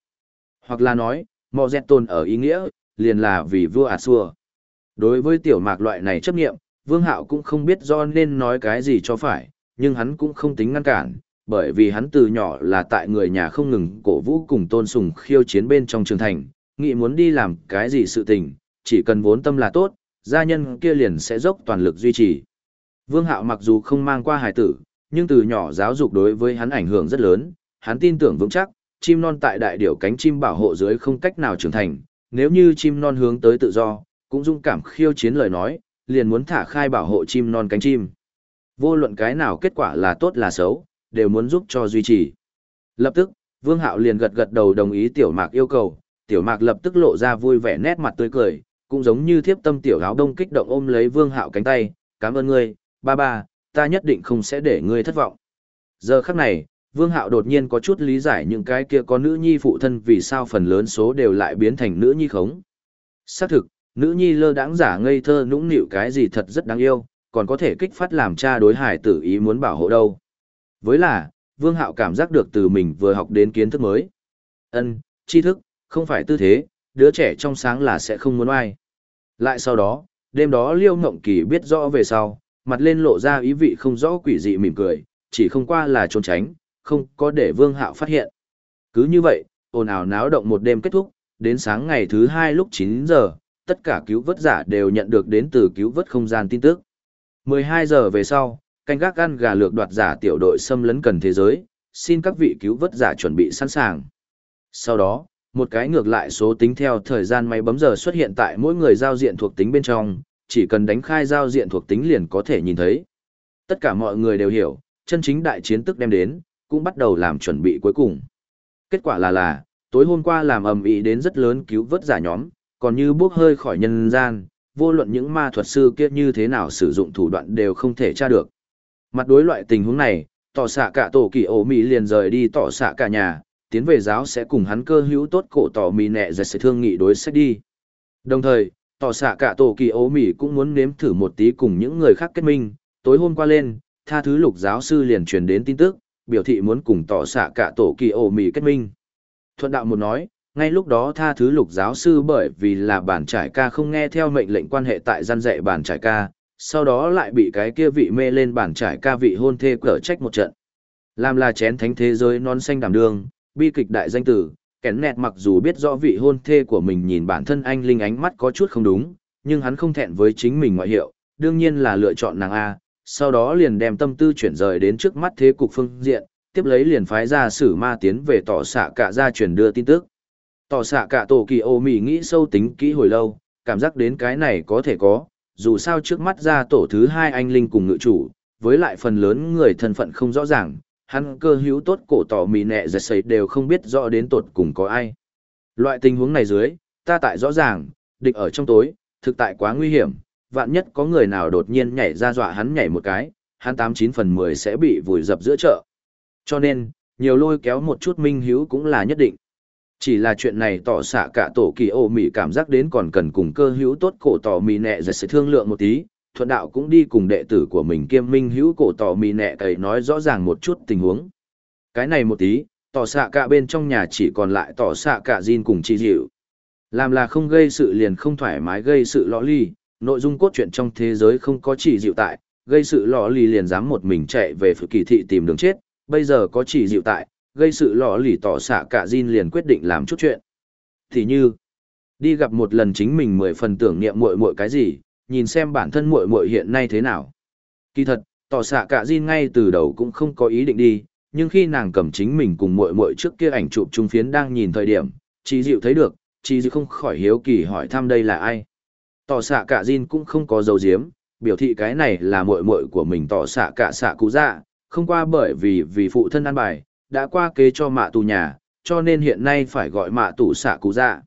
Hoặc là nói, mò dẹt tồn ở ý nghĩa, liền là vì vua ả sủa. Đối với tiểu mạc loại này chấp niệm, vương hạo cũng không biết do nên nói cái gì cho phải, nhưng hắn cũng không tính ngăn cản, bởi vì hắn từ nhỏ là tại người nhà không ngừng cổ vũ cùng tôn sùng khiêu chiến bên trong trường thành, nghĩ muốn đi làm cái gì sự tình, chỉ cần vốn tâm là tốt, gia nhân kia liền sẽ dốc toàn lực duy trì. Vương Hạo mặc dù không mang qua hài tử, nhưng từ nhỏ giáo dục đối với hắn ảnh hưởng rất lớn, hắn tin tưởng vững chắc, chim non tại đại điểu cánh chim bảo hộ dưới không cách nào trưởng thành, nếu như chim non hướng tới tự do, cũng dung cảm khiêu chiến lời nói, liền muốn thả khai bảo hộ chim non cánh chim. Vô luận cái nào kết quả là tốt là xấu, đều muốn giúp cho duy trì. Lập tức, Vương Hạo liền gật gật đầu đồng ý Tiểu Mạc yêu cầu, Tiểu Mạc lập tức lộ ra vui vẻ nét mặt tươi cười, cũng giống như thiếp tâm Tiểu áo đông kích động ôm lấy Vương Hạo cánh tay, cảm ơn ngươi, ba ba, ta nhất định không sẽ để ngươi thất vọng. Giờ khắc này, Vương Hạo đột nhiên có chút lý giải những cái kia có nữ nhi phụ thân vì sao phần lớn số đều lại biến thành nữ nhi khống. Xác thực, nữ nhi lơ đãng giả ngây thơ nũng nịu cái gì thật rất đáng yêu, còn có thể kích phát làm cha đối hải tử ý muốn bảo hộ đâu. Với là, Vương Hạo cảm giác được từ mình vừa học đến kiến thức mới. Ân, tri thức, không phải tư thế, đứa trẻ trong sáng là sẽ không muốn ai. Lại sau đó, đêm đó Liêu Ngộng Kỳ biết rõ về sau, mặt lên lộ ra ý vị không rõ quỷ dị mỉm cười, chỉ không qua là trốn tránh, không có để Vương Hạo phát hiện. Cứ như vậy, ồn ào náo động một đêm kết thúc, đến sáng ngày thứ hai lúc 9 giờ, tất cả cứu vớt giả đều nhận được đến từ cứu vớt không gian tin tức. 12 giờ về sau, canh gác ăn gà lược đoạt giả tiểu đội xâm lấn cần thế giới, xin các vị cứu vớt giả chuẩn bị sẵn sàng. Sau đó, một cái ngược lại số tính theo thời gian máy bấm giờ xuất hiện tại mỗi người giao diện thuộc tính bên trong, chỉ cần đánh khai giao diện thuộc tính liền có thể nhìn thấy. Tất cả mọi người đều hiểu, chân chính đại chiến tức đem đến, cũng bắt đầu làm chuẩn bị cuối cùng. Kết quả là là, tối hôm qua làm ầm ĩ đến rất lớn cứu vớt giả nhóm, còn như bước hơi khỏi nhân gian, vô luận những ma thuật sư kia như thế nào sử dụng thủ đoạn đều không thể tra được. Mặt đối loại tình huống này, tỏ xạ cả tổ kỳ ổ mỹ liền rời đi tỏ xạ cả nhà, tiến về giáo sẽ cùng hắn cơ hữu tốt cổ tỏ mỹ nẹ giật sẽ thương nghị đối sách đi. Đồng thời, tỏ xạ cả tổ kỳ ổ mỹ cũng muốn nếm thử một tí cùng những người khác kết minh, tối hôm qua lên, tha thứ lục giáo sư liền truyền đến tin tức, biểu thị muốn cùng tỏ xạ cả tổ kỳ ổ mỹ kết minh. Thuận đạo một nói, ngay lúc đó tha thứ lục giáo sư bởi vì là bản trải ca không nghe theo mệnh lệnh quan hệ tại gian dạy bản trải ca, sau đó lại bị cái kia vị mê lên bản trải ca vị hôn thê cở trách một trận. Làm là chén thánh thế giới non xanh đảm đường, bi kịch đại danh tử, kén nẹt mặc dù biết rõ vị hôn thê của mình nhìn bản thân anh linh ánh mắt có chút không đúng, nhưng hắn không thẹn với chính mình ngoại hiệu, đương nhiên là lựa chọn nàng A, sau đó liền đem tâm tư chuyển rời đến trước mắt thế cục phương diện, tiếp lấy liền phái ra sử ma tiến về tỏ xạ cả ra truyền đưa tin tức. Tỏ xạ cả tổ kỳ ô mì nghĩ sâu tính kỹ hồi lâu, cảm giác đến cái này có thể có, dù sao trước mắt ra tổ thứ hai anh linh cùng ngự chủ, với lại phần lớn người thân phận không rõ ràng, hắn cơ hữu tốt cổ tỏ mì nẹ giật sấy đều không biết rõ đến tột cùng có ai. Loại tình huống này dưới, ta tại rõ ràng, địch ở trong tối, thực tại quá nguy hiểm, vạn nhất có người nào đột nhiên nhảy ra dọa hắn nhảy một cái, hắn tám chín phần mười sẽ bị vùi dập giữa chợ. Cho nên, nhiều lôi kéo một chút minh hiếu cũng là nhất định. Chỉ là chuyện này tỏ xạ cả tổ kỳ ô mỹ cảm giác đến còn cần cùng cơ hữu tốt cổ tỏ mì nẹ giật sẽ thương lượng một tí, thuận đạo cũng đi cùng đệ tử của mình kiêm minh hữu cổ tỏ mì nẹ cầy nói rõ ràng một chút tình huống. Cái này một tí, tỏ xạ cả bên trong nhà chỉ còn lại tỏ xạ cả Jin cùng chi dịu. Làm là không gây sự liền không thoải mái gây sự lõ ly, nội dung cốt truyện trong thế giới không có chỉ dịu tại, gây sự lọ ly liền dám một mình chạy về phụ kỳ thị tìm đường chết, bây giờ có chỉ dịu tại, gây sự lọ lì tỏ xạ cả Jin liền quyết định làm chút chuyện. Thì như, đi gặp một lần chính mình mười phần tưởng niệm muội muội cái gì, nhìn xem bản thân muội muội hiện nay thế nào. Kỳ thật, tỏ xạ cả Jin ngay từ đầu cũng không có ý định đi, nhưng khi nàng cầm chính mình cùng muội muội trước kia ảnh chụp trung phiến đang nhìn thời điểm, chỉ dịu thấy được, chỉ dịu không khỏi hiếu kỳ hỏi thăm đây là ai. Tỏ xạ cả Jin cũng không có dấu diếm, biểu thị cái này là muội muội của mình tỏ xạ cả xạ cụ dạ, không qua bởi vì vì phụ thân ăn bài, đã qua kế cho mạ tù nhà, cho nên hiện nay phải gọi mạ tù xạ cụ dạ.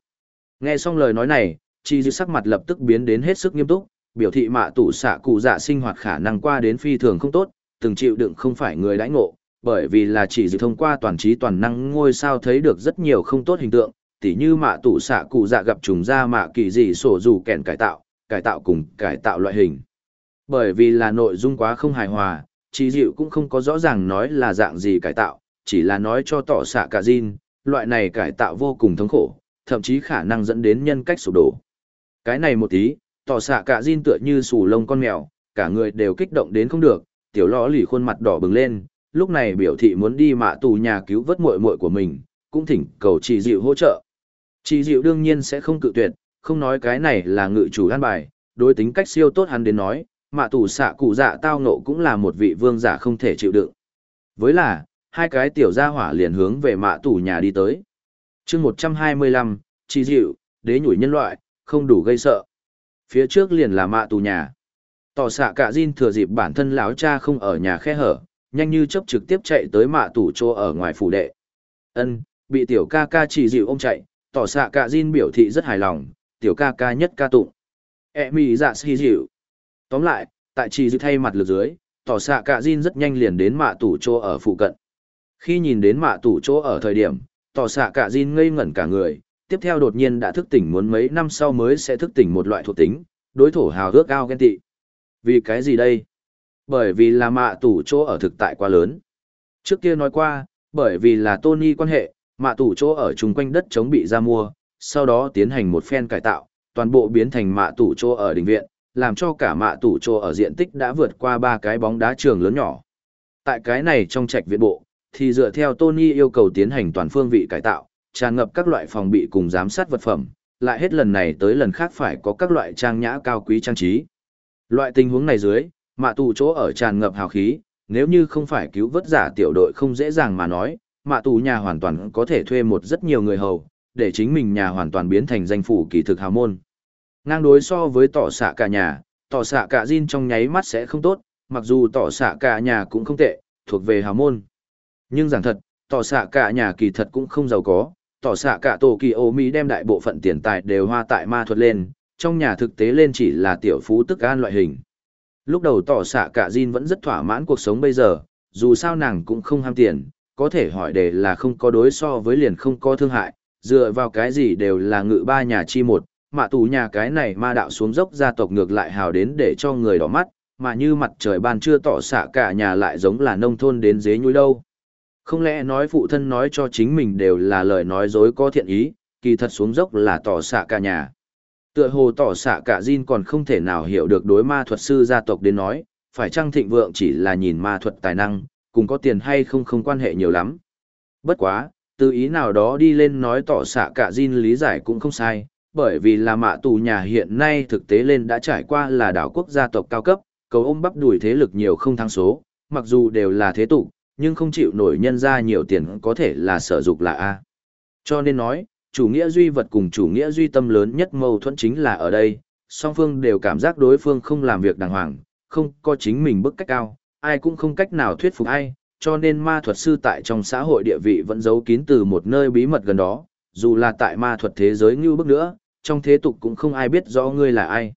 Nghe xong lời nói này, chi dư sắc mặt lập tức biến đến hết sức nghiêm túc, biểu thị mạ tù xạ cụ dạ sinh hoạt khả năng qua đến phi thường không tốt, từng chịu đựng không phải người đãi ngộ, bởi vì là chỉ dư thông qua toàn trí toàn năng ngôi sao thấy được rất nhiều không tốt hình tượng, tỉ như mạ tù xạ cụ dạ gặp trùng ra mạ kỳ dị sổ dù kèn cải tạo, cải tạo cùng cải tạo loại hình. Bởi vì là nội dung quá không hài hòa, chi dịu cũng không có rõ ràng nói là dạng gì cải tạo, chỉ là nói cho tỏ xạ cả Jin, loại này cải tạo vô cùng thống khổ, thậm chí khả năng dẫn đến nhân cách sụp đổ. Cái này một tí, tỏ xạ cả Jin tựa như sù lông con mèo, cả người đều kích động đến không được, tiểu lõ lì khuôn mặt đỏ bừng lên, lúc này biểu thị muốn đi mạ tù nhà cứu vớt muội muội của mình, cũng thỉnh cầu chỉ dịu hỗ trợ. Chỉ dịu đương nhiên sẽ không cự tuyệt, không nói cái này là ngự chủ an bài, đối tính cách siêu tốt hắn đến nói, mạ tù xạ cụ dạ tao nộ cũng là một vị vương giả không thể chịu đựng. Với là, hai cái tiểu gia hỏa liền hướng về mạ tù nhà đi tới. chương một trăm hai mươi lăm chi dịu, đế nhủi nhân loại, không đủ gây sợ. Phía trước liền là mạ tù nhà. Tỏ xạ cả Jin thừa dịp bản thân lão cha không ở nhà khe hở, nhanh như chấp trực tiếp chạy tới mạ tù chỗ ở ngoài phủ đệ. ân bị tiểu ca ca chỉ dịu ôm chạy, tỏ xạ cả Jin biểu thị rất hài lòng, tiểu ca ca nhất ca tụng. E mì dạ si dịu, Tóm lại, tại chỉ dịu thay mặt lực dưới, tỏ xạ cả Jin rất nhanh liền đến mạ tủ chỗ ở phụ cận. Khi nhìn đến mạ tủ chỗ ở thời điểm, tỏ xạ cả Jin ngây ngẩn cả người, tiếp theo đột nhiên đã thức tỉnh muốn mấy năm sau mới sẽ thức tỉnh một loại thuộc tính, đối thủ hào ước ao ghen tị. Vì cái gì đây? Bởi vì là mạ tủ chỗ ở thực tại quá lớn. Trước kia nói qua, bởi vì là Tony quan hệ, mạ tủ chỗ ở chung quanh đất chống bị ra mua, sau đó tiến hành một phen cải tạo, toàn bộ biến thành mạ tủ chỗ ở đình viện, làm cho cả mạ tủ chỗ ở diện tích đã vượt qua ba cái bóng đá trường lớn nhỏ. Tại cái này trong trạch viện bộ, thì dựa theo Tony yêu cầu tiến hành toàn phương vị cải tạo, tràn ngập các loại phòng bị cùng giám sát vật phẩm, lại hết lần này tới lần khác phải có các loại trang nhã cao quý trang trí. Loại tình huống này dưới, mạ tù chỗ ở tràn ngập hào khí, nếu như không phải cứu vớt giả tiểu đội không dễ dàng mà nói, mạ tù nhà hoàn toàn có thể thuê một rất nhiều người hầu, để chính mình nhà hoàn toàn biến thành danh phủ kỳ thực hào môn. Ngang đối so với tỏ xạ cả nhà, tỏ xạ cả Jin trong nháy mắt sẽ không tốt, mặc dù tỏ xạ cả nhà cũng không tệ, thuộc về hào môn. Nhưng giảng thật, tỏ xạ cả nhà kỳ thật cũng không giàu có, tỏ xạ cả tổ kỳ ô mỹ đem đại bộ phận tiền tài đều hoa tại ma thuật lên, trong nhà thực tế lên chỉ là tiểu phú tức an loại hình. Lúc đầu tỏ xạ cả Jin vẫn rất thỏa mãn cuộc sống bây giờ, dù sao nàng cũng không ham tiền, có thể hỏi đề là không có đối so với liền không có thương hại, dựa vào cái gì đều là ngự ba nhà chi một, mạ tù nhà cái này ma đạo xuống dốc gia tộc ngược lại hào đến để cho người đỏ mắt, mà như mặt trời ban chưa tỏ xạ cả nhà lại giống là nông thôn đến dế nhuối đâu. Không lẽ nói phụ thân nói cho chính mình đều là lời nói dối có thiện ý, kỳ thật xuống dốc là tỏ xạ cả nhà. Tựa hồ tỏ xạ cả Jin còn không thể nào hiểu được đối ma thuật sư gia tộc đến nói, phải chăng thịnh vượng chỉ là nhìn ma thuật tài năng, cùng có tiền hay không không quan hệ nhiều lắm. Bất quá, từ ý nào đó đi lên nói tỏ xạ cả Jin lý giải cũng không sai, bởi vì là mạ tù nhà hiện nay thực tế lên đã trải qua là đảo quốc gia tộc cao cấp, cầu ôm bắp đuổi thế lực nhiều không thắng số, mặc dù đều là thế tục, nhưng không chịu nổi nhân ra nhiều tiền có thể là sở dục là A. Cho nên nói, chủ nghĩa duy vật cùng chủ nghĩa duy tâm lớn nhất mâu thuẫn chính là ở đây, song phương đều cảm giác đối phương không làm việc đàng hoàng, không có chính mình bức cách cao, ai cũng không cách nào thuyết phục ai, cho nên ma thuật sư tại trong xã hội địa vị vẫn giấu kín từ một nơi bí mật gần đó, dù là tại ma thuật thế giới như bức nữa, trong thế tục cũng không ai biết rõ ngươi là ai.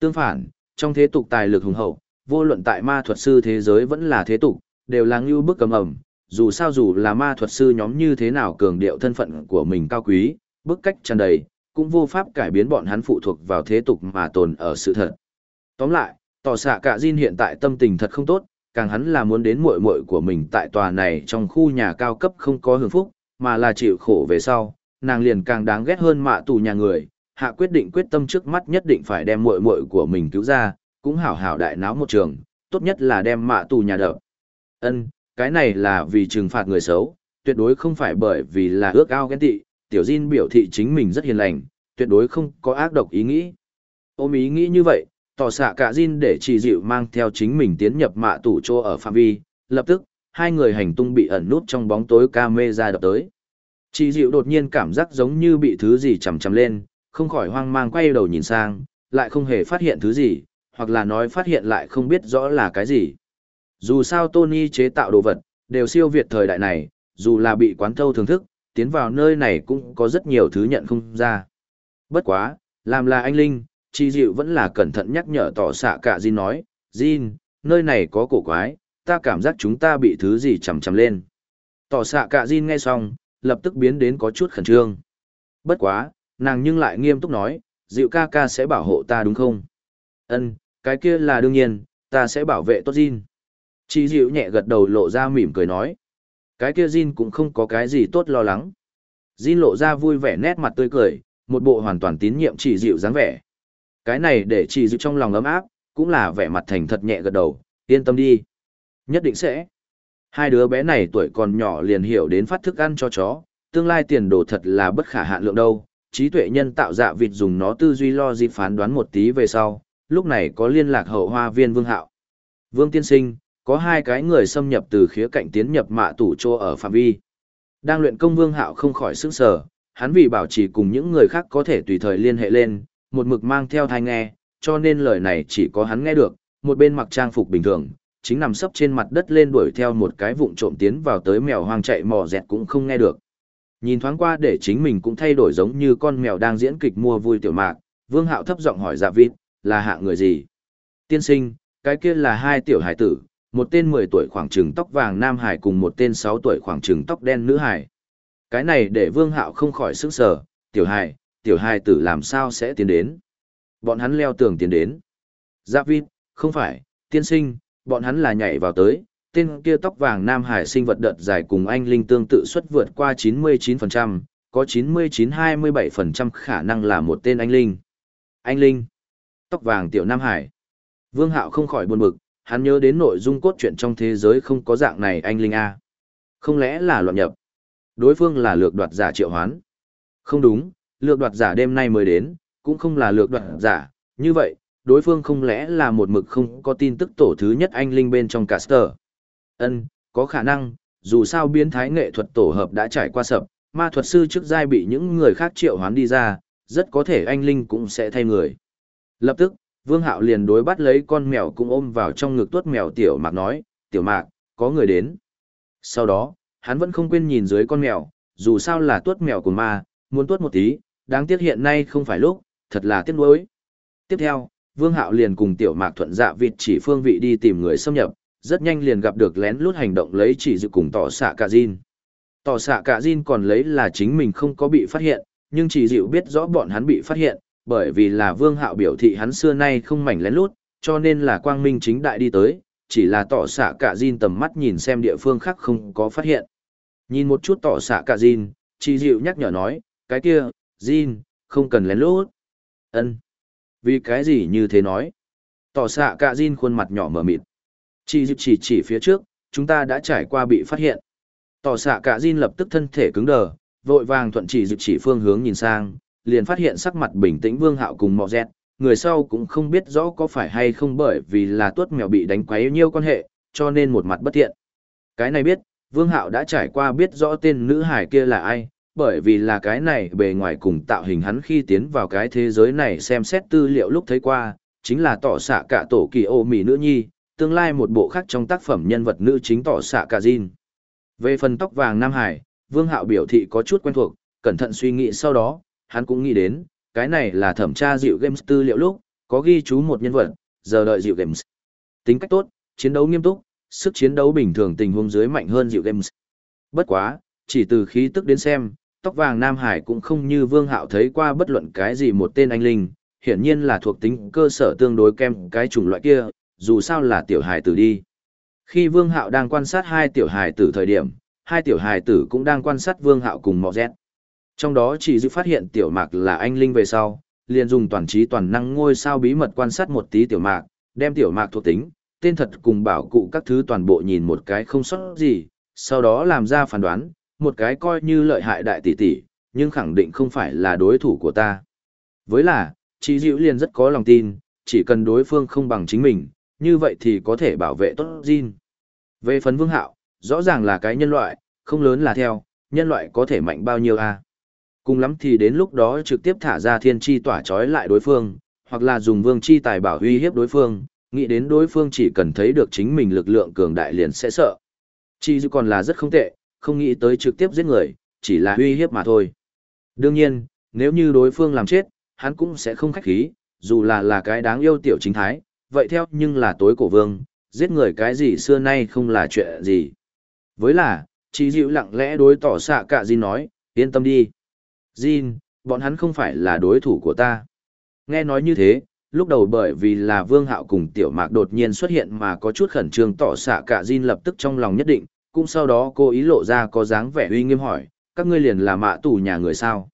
Tương phản, trong thế tục tài lực hùng hậu, vô luận tại ma thuật sư thế giới vẫn là thế tục, đều là ngưu bức cầm ẩm, dù sao dù là ma thuật sư nhóm như thế nào cường điệu thân phận của mình cao quý, bức cách tràn đầy, cũng vô pháp cải biến bọn hắn phụ thuộc vào thế tục mà tồn ở sự thật. Tóm lại, tỏ xạ cả Jin hiện tại tâm tình thật không tốt, càng hắn là muốn đến muội muội của mình tại tòa này trong khu nhà cao cấp không có hưởng phúc, mà là chịu khổ về sau, nàng liền càng đáng ghét hơn mạ tù nhà người, hạ quyết định quyết tâm trước mắt nhất định phải đem muội muội của mình cứu ra, cũng hảo hảo đại náo một trường, tốt nhất là đem mạ tù nhà đập. Ân, cái này là vì trừng phạt người xấu, tuyệt đối không phải bởi vì là ước ao ghen tị, tiểu Jin biểu thị chính mình rất hiền lành, tuyệt đối không có ác độc ý nghĩ. Ôm ý nghĩ như vậy, tỏ xạ cả Jin để chỉ dịu mang theo chính mình tiến nhập mạ tủ chỗ ở phạm vi, lập tức, hai người hành tung bị ẩn nút trong bóng tối ca mê ra đập tới. Chỉ dịu đột nhiên cảm giác giống như bị thứ gì chầm chầm lên, không khỏi hoang mang quay đầu nhìn sang, lại không hề phát hiện thứ gì, hoặc là nói phát hiện lại không biết rõ là cái gì. Dù sao Tony chế tạo đồ vật, đều siêu việt thời đại này, dù là bị quán thâu thưởng thức, tiến vào nơi này cũng có rất nhiều thứ nhận không ra. Bất quá, làm là anh Linh, chị Dịu vẫn là cẩn thận nhắc nhở tỏ xạ cả Jin nói, Jin, nơi này có cổ quái, ta cảm giác chúng ta bị thứ gì chầm chầm lên. Tỏ xạ cả Jin nghe xong, lập tức biến đến có chút khẩn trương. Bất quá, nàng nhưng lại nghiêm túc nói, Dịu ca ca sẽ bảo hộ ta đúng không? Ân, cái kia là đương nhiên, ta sẽ bảo vệ tốt Jin. Chỉ Dịu nhẹ gật đầu lộ ra mỉm cười nói. Cái kia Jin cũng không có cái gì tốt lo lắng. Jin lộ ra vui vẻ nét mặt tươi cười, một bộ hoàn toàn tín nhiệm chỉ dịu dáng vẻ. Cái này để chỉ dịu trong lòng ấm áp, cũng là vẻ mặt thành thật nhẹ gật đầu, yên tâm đi. Nhất định sẽ. Hai đứa bé này tuổi còn nhỏ liền hiểu đến phát thức ăn cho chó, tương lai tiền đồ thật là bất khả hạn lượng đâu. Trí tuệ nhân tạo dạ vịt dùng nó tư duy lo dịp phán đoán một tí về sau, lúc này có liên lạc hậu hoa viên Vương Hạo. Vương Tiên Sinh, có hai cái người xâm nhập từ khía cạnh tiến nhập mạ tủ chỗ ở phạm vi. Đang luyện công Vương Hạo không khỏi sức sở, hắn vì bảo trì cùng những người khác có thể tùy thời liên hệ lên, một mực mang theo thai nghe, cho nên lời này chỉ có hắn nghe được, một bên mặc trang phục bình thường, chính nằm sấp trên mặt đất lên đuổi theo một cái vụng trộm tiến vào tới mèo hoang chạy mò dẹt cũng không nghe được. Nhìn thoáng qua để chính mình cũng thay đổi giống như con mèo đang diễn kịch mua vui tiểu mạc, Vương Hạo thấp giọng hỏi Dạ Vịt, là hạng người gì? Tiên sinh, cái kia là hai tiểu hải tử, một tên 10 tuổi khoảng trừng tóc vàng nam hải cùng một tên 6 tuổi khoảng trừng tóc đen nữ hải. Cái này để Vương Hạo không khỏi sức sở, tiểu hải, tiểu hải tử làm sao sẽ tiến đến. Bọn hắn leo tường tiến đến. Giáp vít, không phải, tiên sinh, bọn hắn là nhảy vào tới, tên kia tóc vàng nam hải sinh vật đợt dài cùng anh linh tương tự xuất vượt qua 99%, có 99-27% khả năng là một tên anh linh. Anh linh, tóc vàng tiểu nam hải. Vương Hạo không khỏi buồn bực, hắn nhớ đến nội dung cốt truyện trong thế giới không có dạng này anh linh a. Không lẽ là loạn nhập? Đối phương là lược đoạt giả triệu hoán. Không đúng, lược đoạt giả đêm nay mới đến, cũng không là lược đoạt giả, như vậy, đối phương không lẽ là một mực không có tin tức tổ thứ nhất anh linh bên trong caster. Ân, có khả năng, dù sao biến thái nghệ thuật tổ hợp đã trải qua sập, ma thuật sư trước giai bị những người khác triệu hoán đi ra, rất có thể anh linh cũng sẽ thay người. Lập tức, Vương Hạo liền đối bắt lấy con mèo cũng ôm vào trong ngực tuốt mèo tiểu mạc nói, tiểu mạc, có người đến. Sau đó, hắn vẫn không quên nhìn dưới con mèo, dù sao là tuốt mèo của ma, muốn tuốt một tí, đáng tiếc hiện nay không phải lúc, thật là tiếc nuối. Tiếp theo, Vương Hạo liền cùng tiểu mạc thuận dạ vịt chỉ phương vị đi tìm người xâm nhập, rất nhanh liền gặp được lén lút hành động lấy chỉ dự cùng tỏ xạ cả Jin. Tỏ xạ cả Jin còn lấy là chính mình không có bị phát hiện, nhưng chỉ dịu biết rõ bọn hắn bị phát hiện, bởi vì là vương hạo biểu thị hắn xưa nay không mảnh lén lút, cho nên là quang minh chính đại đi tới, chỉ là tỏ xạ cả Jin tầm mắt nhìn xem địa phương khác không có phát hiện. Nhìn một chút tỏ xạ cả Jin, chị dịu nhắc nhở nói, cái kia, Jin, không cần lén lút. ân Vì cái gì như thế nói? Tỏ xạ cả Jin khuôn mặt nhỏ mở mịt. Chị dịu chỉ chỉ phía trước, chúng ta đã trải qua bị phát hiện. Tỏ xạ cả Jin lập tức thân thể cứng đờ, vội vàng thuận chỉ dịu chỉ phương hướng nhìn sang, liền phát hiện sắc mặt bình tĩnh Vương Hạo cùng Mọ Dẹt, người sau cũng không biết rõ có phải hay không bởi vì là tuốt mèo bị đánh quấy nhiêu quan hệ, cho nên một mặt bất thiện. Cái này biết, Vương Hạo đã trải qua biết rõ tên nữ hải kia là ai, bởi vì là cái này bề ngoài cùng tạo hình hắn khi tiến vào cái thế giới này xem xét tư liệu lúc thấy qua, chính là tỏ xạ cả tổ kỳ ô mỹ nữ nhi, tương lai một bộ khác trong tác phẩm nhân vật nữ chính tỏ xạ cả Jin. Về phần tóc vàng Nam Hải, Vương Hạo biểu thị có chút quen thuộc, cẩn thận suy nghĩ sau đó, hắn cũng nghĩ đến, cái này là thẩm tra dịu games tư liệu lúc, có ghi chú một nhân vật, giờ đợi dịu games. Tính cách tốt, chiến đấu nghiêm túc, sức chiến đấu bình thường tình huống dưới mạnh hơn dịu games. Bất quá, chỉ từ khí tức đến xem, tóc vàng Nam Hải cũng không như Vương Hạo thấy qua bất luận cái gì một tên anh linh, hiển nhiên là thuộc tính cơ sở tương đối kem cái chủng loại kia, dù sao là tiểu hài tử đi. Khi Vương Hạo đang quan sát hai tiểu hài tử thời điểm, hai tiểu hài tử cũng đang quan sát Vương Hạo cùng Mọ Dẹt. Trong đó chỉ dự phát hiện tiểu mạc là anh linh về sau, liền dùng toàn trí toàn năng ngôi sao bí mật quan sát một tí tiểu mạc, đem tiểu mạc thuộc tính, tên thật cùng bảo cụ các thứ toàn bộ nhìn một cái không sót gì, sau đó làm ra phán đoán, một cái coi như lợi hại đại tỷ tỷ, nhưng khẳng định không phải là đối thủ của ta. Với là, chị Diệu liền rất có lòng tin, chỉ cần đối phương không bằng chính mình, như vậy thì có thể bảo vệ tốt Jin. Về phần Vương Hạo, rõ ràng là cái nhân loại, không lớn là theo, nhân loại có thể mạnh bao nhiêu? À? Cùng lắm thì đến lúc đó trực tiếp thả ra thiên chi tỏa chói lại đối phương, hoặc là dùng vương chi tài bảo uy hiếp đối phương, nghĩ đến đối phương chỉ cần thấy được chính mình lực lượng cường đại liền sẽ sợ. Chi dư còn là rất không tệ, không nghĩ tới trực tiếp giết người, chỉ là uy hiếp mà thôi. Đương nhiên, nếu như đối phương làm chết, hắn cũng sẽ không khách khí, dù là là cái đáng yêu tiểu chính thái, vậy theo nhưng là tối cổ vương, giết người cái gì xưa nay không là chuyện gì. Với là, chỉ dịu lặng lẽ đối tỏ xạ cả gì nói, yên tâm đi. Jin, bọn hắn không phải là đối thủ của ta. Nghe nói như thế, lúc đầu bởi vì là vương hạo cùng tiểu mạc đột nhiên xuất hiện mà có chút khẩn trương tỏ xạ cả Jin lập tức trong lòng nhất định, cũng sau đó cô ý lộ ra có dáng vẻ uy nghiêm hỏi, các ngươi liền là mạ tù nhà người sao.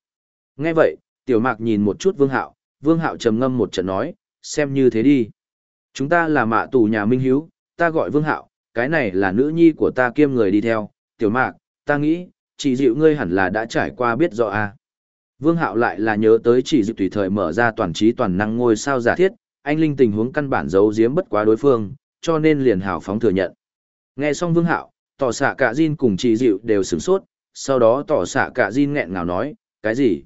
Nghe vậy, tiểu mạc nhìn một chút vương hạo, vương hạo trầm ngâm một trận nói, xem như thế đi. Chúng ta là mạ tù nhà minh hiếu, ta gọi vương hạo, cái này là nữ nhi của ta kiêm người đi theo, tiểu mạc, ta nghĩ, chỉ dịu ngươi hẳn là đã trải qua biết rõ à. Vương hạo lại là nhớ tới chỉ dịu tùy thời mở ra toàn trí toàn năng ngôi sao giả thiết, anh linh tình huống căn bản giấu giếm bất quá đối phương, cho nên liền hào phóng thừa nhận. Nghe xong vương hạo, tỏ xạ cả Jin cùng chỉ dịu đều sửng sốt, sau đó tỏ xạ cả Jin nghẹn ngào nói, cái gì?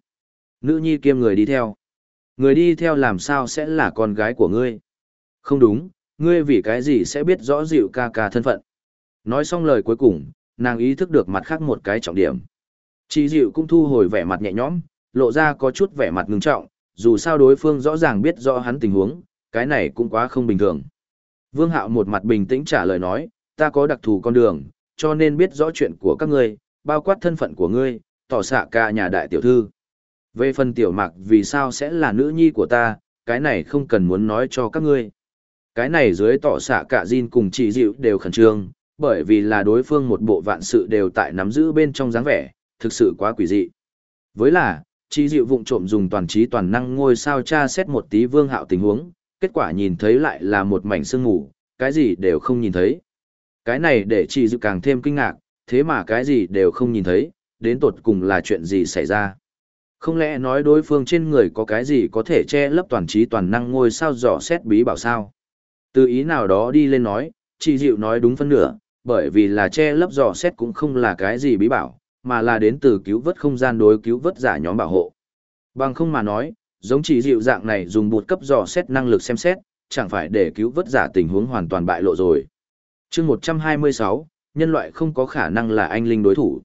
Nữ nhi kiêm người đi theo. Người đi theo làm sao sẽ là con gái của ngươi? Không đúng, ngươi vì cái gì sẽ biết rõ dịu ca ca thân phận. Nói xong lời cuối cùng, nàng ý thức được mặt khác một cái trọng điểm. Chỉ dịu cũng thu hồi vẻ mặt nhẹ nhõm, lộ ra có chút vẻ mặt ngưng trọng, dù sao đối phương rõ ràng biết rõ hắn tình huống, cái này cũng quá không bình thường. Vương Hạo một mặt bình tĩnh trả lời nói, ta có đặc thù con đường, cho nên biết rõ chuyện của các ngươi, bao quát thân phận của ngươi, tỏ xạ ca nhà đại tiểu thư. Về phần tiểu mạc vì sao sẽ là nữ nhi của ta, cái này không cần muốn nói cho các ngươi. Cái này dưới tỏ xạ cả Jin cùng chị Diệu đều khẩn trương, bởi vì là đối phương một bộ vạn sự đều tại nắm giữ bên trong dáng vẻ, thực sự quá quỷ dị. Với là, chi dịu vụng trộm dùng toàn trí toàn năng ngôi sao tra xét một tí vương hạo tình huống, kết quả nhìn thấy lại là một mảnh sương ngủ, cái gì đều không nhìn thấy. Cái này để chi dịu càng thêm kinh ngạc, thế mà cái gì đều không nhìn thấy, đến tột cùng là chuyện gì xảy ra. Không lẽ nói đối phương trên người có cái gì có thể che lấp toàn trí toàn năng ngôi sao dò xét bí bảo sao? Từ ý nào đó đi lên nói, chi dịu nói đúng phân nửa, bởi vì là che lấp dò xét cũng không là cái gì bí bảo, mà là đến từ cứu vớt không gian đối cứu vớt giả nhóm bảo hộ. Bằng không mà nói, giống chỉ dịu dạng này dùng bột cấp dò xét năng lực xem xét, chẳng phải để cứu vớt giả tình huống hoàn toàn bại lộ rồi. chương 126, nhân loại không có khả năng là anh linh đối thủ.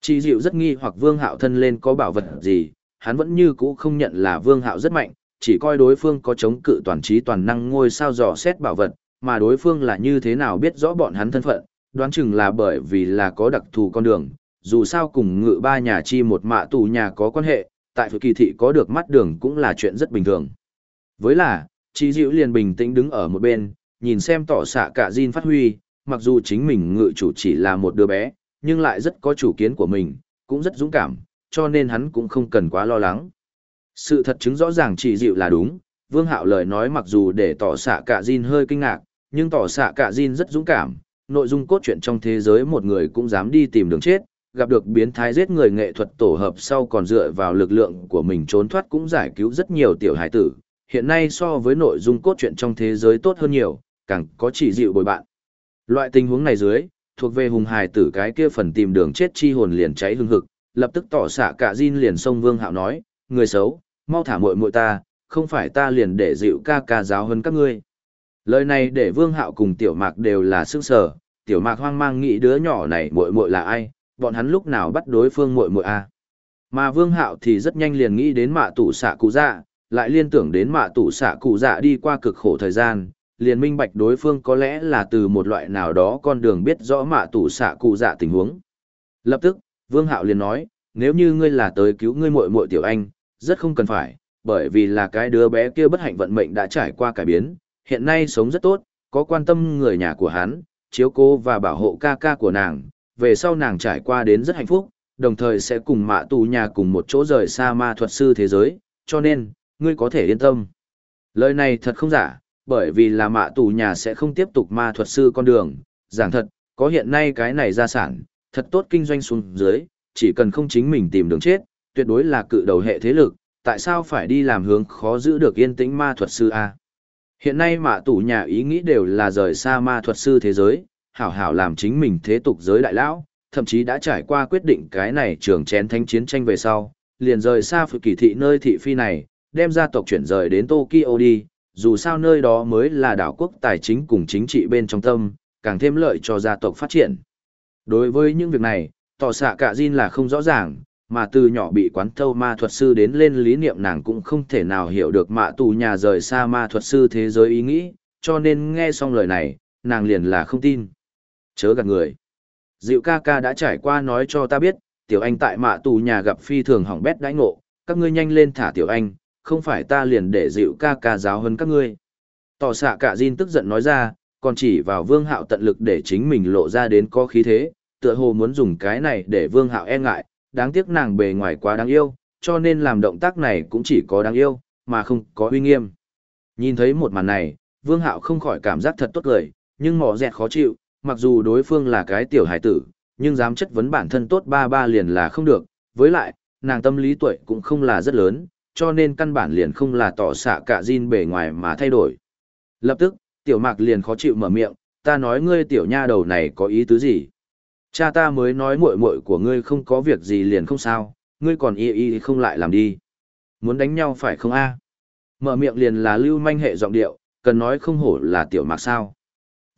Chỉ dịu rất nghi hoặc vương hạo thân lên có bảo vật gì, hắn vẫn như cũ không nhận là vương hạo rất mạnh, chỉ coi đối phương có chống cự toàn trí toàn năng ngôi sao dò xét bảo vật, mà đối phương là như thế nào biết rõ bọn hắn thân phận, đoán chừng là bởi vì là có đặc thù con đường, dù sao cùng ngự ba nhà chi một mạ tù nhà có quan hệ, tại phụ kỳ thị có được mắt đường cũng là chuyện rất bình thường. Với là, Chi Diệu liền bình tĩnh đứng ở một bên, nhìn xem tỏ xạ cả Jin phát huy, mặc dù chính mình ngự chủ chỉ là một đứa bé, nhưng lại rất có chủ kiến của mình, cũng rất dũng cảm, cho nên hắn cũng không cần quá lo lắng. Sự thật chứng rõ ràng chỉ dịu là đúng, Vương Hạo lời nói mặc dù để tỏ xạ cả Jin hơi kinh ngạc, nhưng tỏ xạ cả Jin rất dũng cảm, nội dung cốt truyện trong thế giới một người cũng dám đi tìm đường chết, gặp được biến thái giết người nghệ thuật tổ hợp sau còn dựa vào lực lượng của mình trốn thoát cũng giải cứu rất nhiều tiểu hải tử. Hiện nay so với nội dung cốt truyện trong thế giới tốt hơn nhiều, càng có chỉ dịu bồi bạn. Loại tình huống này dưới, thuộc về hùng hải tử cái kia phần tìm đường chết chi hồn liền cháy hương hực, lập tức tỏ xạ cả Jin liền xông Vương Hạo nói, người xấu, mau thả muội muội ta, không phải ta liền để dịu ca ca giáo hơn các ngươi. Lời này để Vương Hạo cùng Tiểu Mạc đều là sức sở, Tiểu Mạc hoang mang nghĩ đứa nhỏ này muội muội là ai, bọn hắn lúc nào bắt đối phương muội muội a. À. Mà Vương Hạo thì rất nhanh liền nghĩ đến mạ tủ xạ cụ dạ, lại liên tưởng đến mạ tủ xạ cụ dạ đi qua cực khổ thời gian, liền minh bạch đối phương có lẽ là từ một loại nào đó con đường biết rõ mạ tủ xạ cụ dạ tình huống. Lập tức, Vương Hạo liền nói, nếu như ngươi là tới cứu ngươi muội muội tiểu anh, rất không cần phải, bởi vì là cái đứa bé kia bất hạnh vận mệnh đã trải qua cải biến, hiện nay sống rất tốt, có quan tâm người nhà của hắn, chiếu cố và bảo hộ ca ca của nàng, về sau nàng trải qua đến rất hạnh phúc, đồng thời sẽ cùng mạ tù nhà cùng một chỗ rời xa ma thuật sư thế giới, cho nên, ngươi có thể yên tâm. Lời này thật không giả, bởi vì là mạ tù nhà sẽ không tiếp tục ma thuật sư con đường, giảng thật, có hiện nay cái này gia sản, thật tốt kinh doanh xuống dưới, chỉ cần không chính mình tìm đường chết, tuyệt đối là cự đầu hệ thế lực, tại sao phải đi làm hướng khó giữ được yên tĩnh ma thuật sư A. Hiện nay mạ tù nhà ý nghĩ đều là rời xa ma thuật sư thế giới, hảo hảo làm chính mình thế tục giới đại lão, thậm chí đã trải qua quyết định cái này trường chén thánh chiến tranh về sau, liền rời xa phụ kỳ thị nơi thị phi này, đem gia tộc chuyển rời đến Tokyo đi, dù sao nơi đó mới là đảo quốc tài chính cùng chính trị bên trong tâm, càng thêm lợi cho gia tộc phát triển. Đối với những việc này, tỏ xạ cả Jin là không rõ ràng, mà từ nhỏ bị quán thâu ma thuật sư đến lên lý niệm nàng cũng không thể nào hiểu được mạ tù nhà rời xa ma thuật sư thế giới ý nghĩ, cho nên nghe xong lời này, nàng liền là không tin. Chớ gạt người. Diệu ca ca đã trải qua nói cho ta biết, tiểu anh tại mạ tù nhà gặp phi thường hỏng bét đãi ngộ, các ngươi nhanh lên thả tiểu anh, không phải ta liền để dịu ca ca giáo hơn các ngươi. Tỏ xạ cả Jin tức giận nói ra, còn chỉ vào vương hạo tận lực để chính mình lộ ra đến có khí thế, tựa hồ muốn dùng cái này để vương hạo e ngại, đáng tiếc nàng bề ngoài quá đáng yêu, cho nên làm động tác này cũng chỉ có đáng yêu, mà không có uy nghiêm. Nhìn thấy một màn này, vương hạo không khỏi cảm giác thật tốt lời, nhưng mỏ dẹt khó chịu, mặc dù đối phương là cái tiểu hải tử, nhưng dám chất vấn bản thân tốt ba ba liền là không được, với lại, nàng tâm lý tuổi cũng không là rất lớn, cho nên căn bản liền không là tỏ xạ cả Jin bề ngoài mà thay đổi. Lập tức, tiểu mạc liền khó chịu mở miệng, ta nói ngươi tiểu nha đầu này có ý tứ gì? Cha ta mới nói muội muội của ngươi không có việc gì liền không sao, ngươi còn y y không lại làm đi. Muốn đánh nhau phải không a? Mở miệng liền là lưu manh hệ giọng điệu, cần nói không hổ là tiểu mạc sao.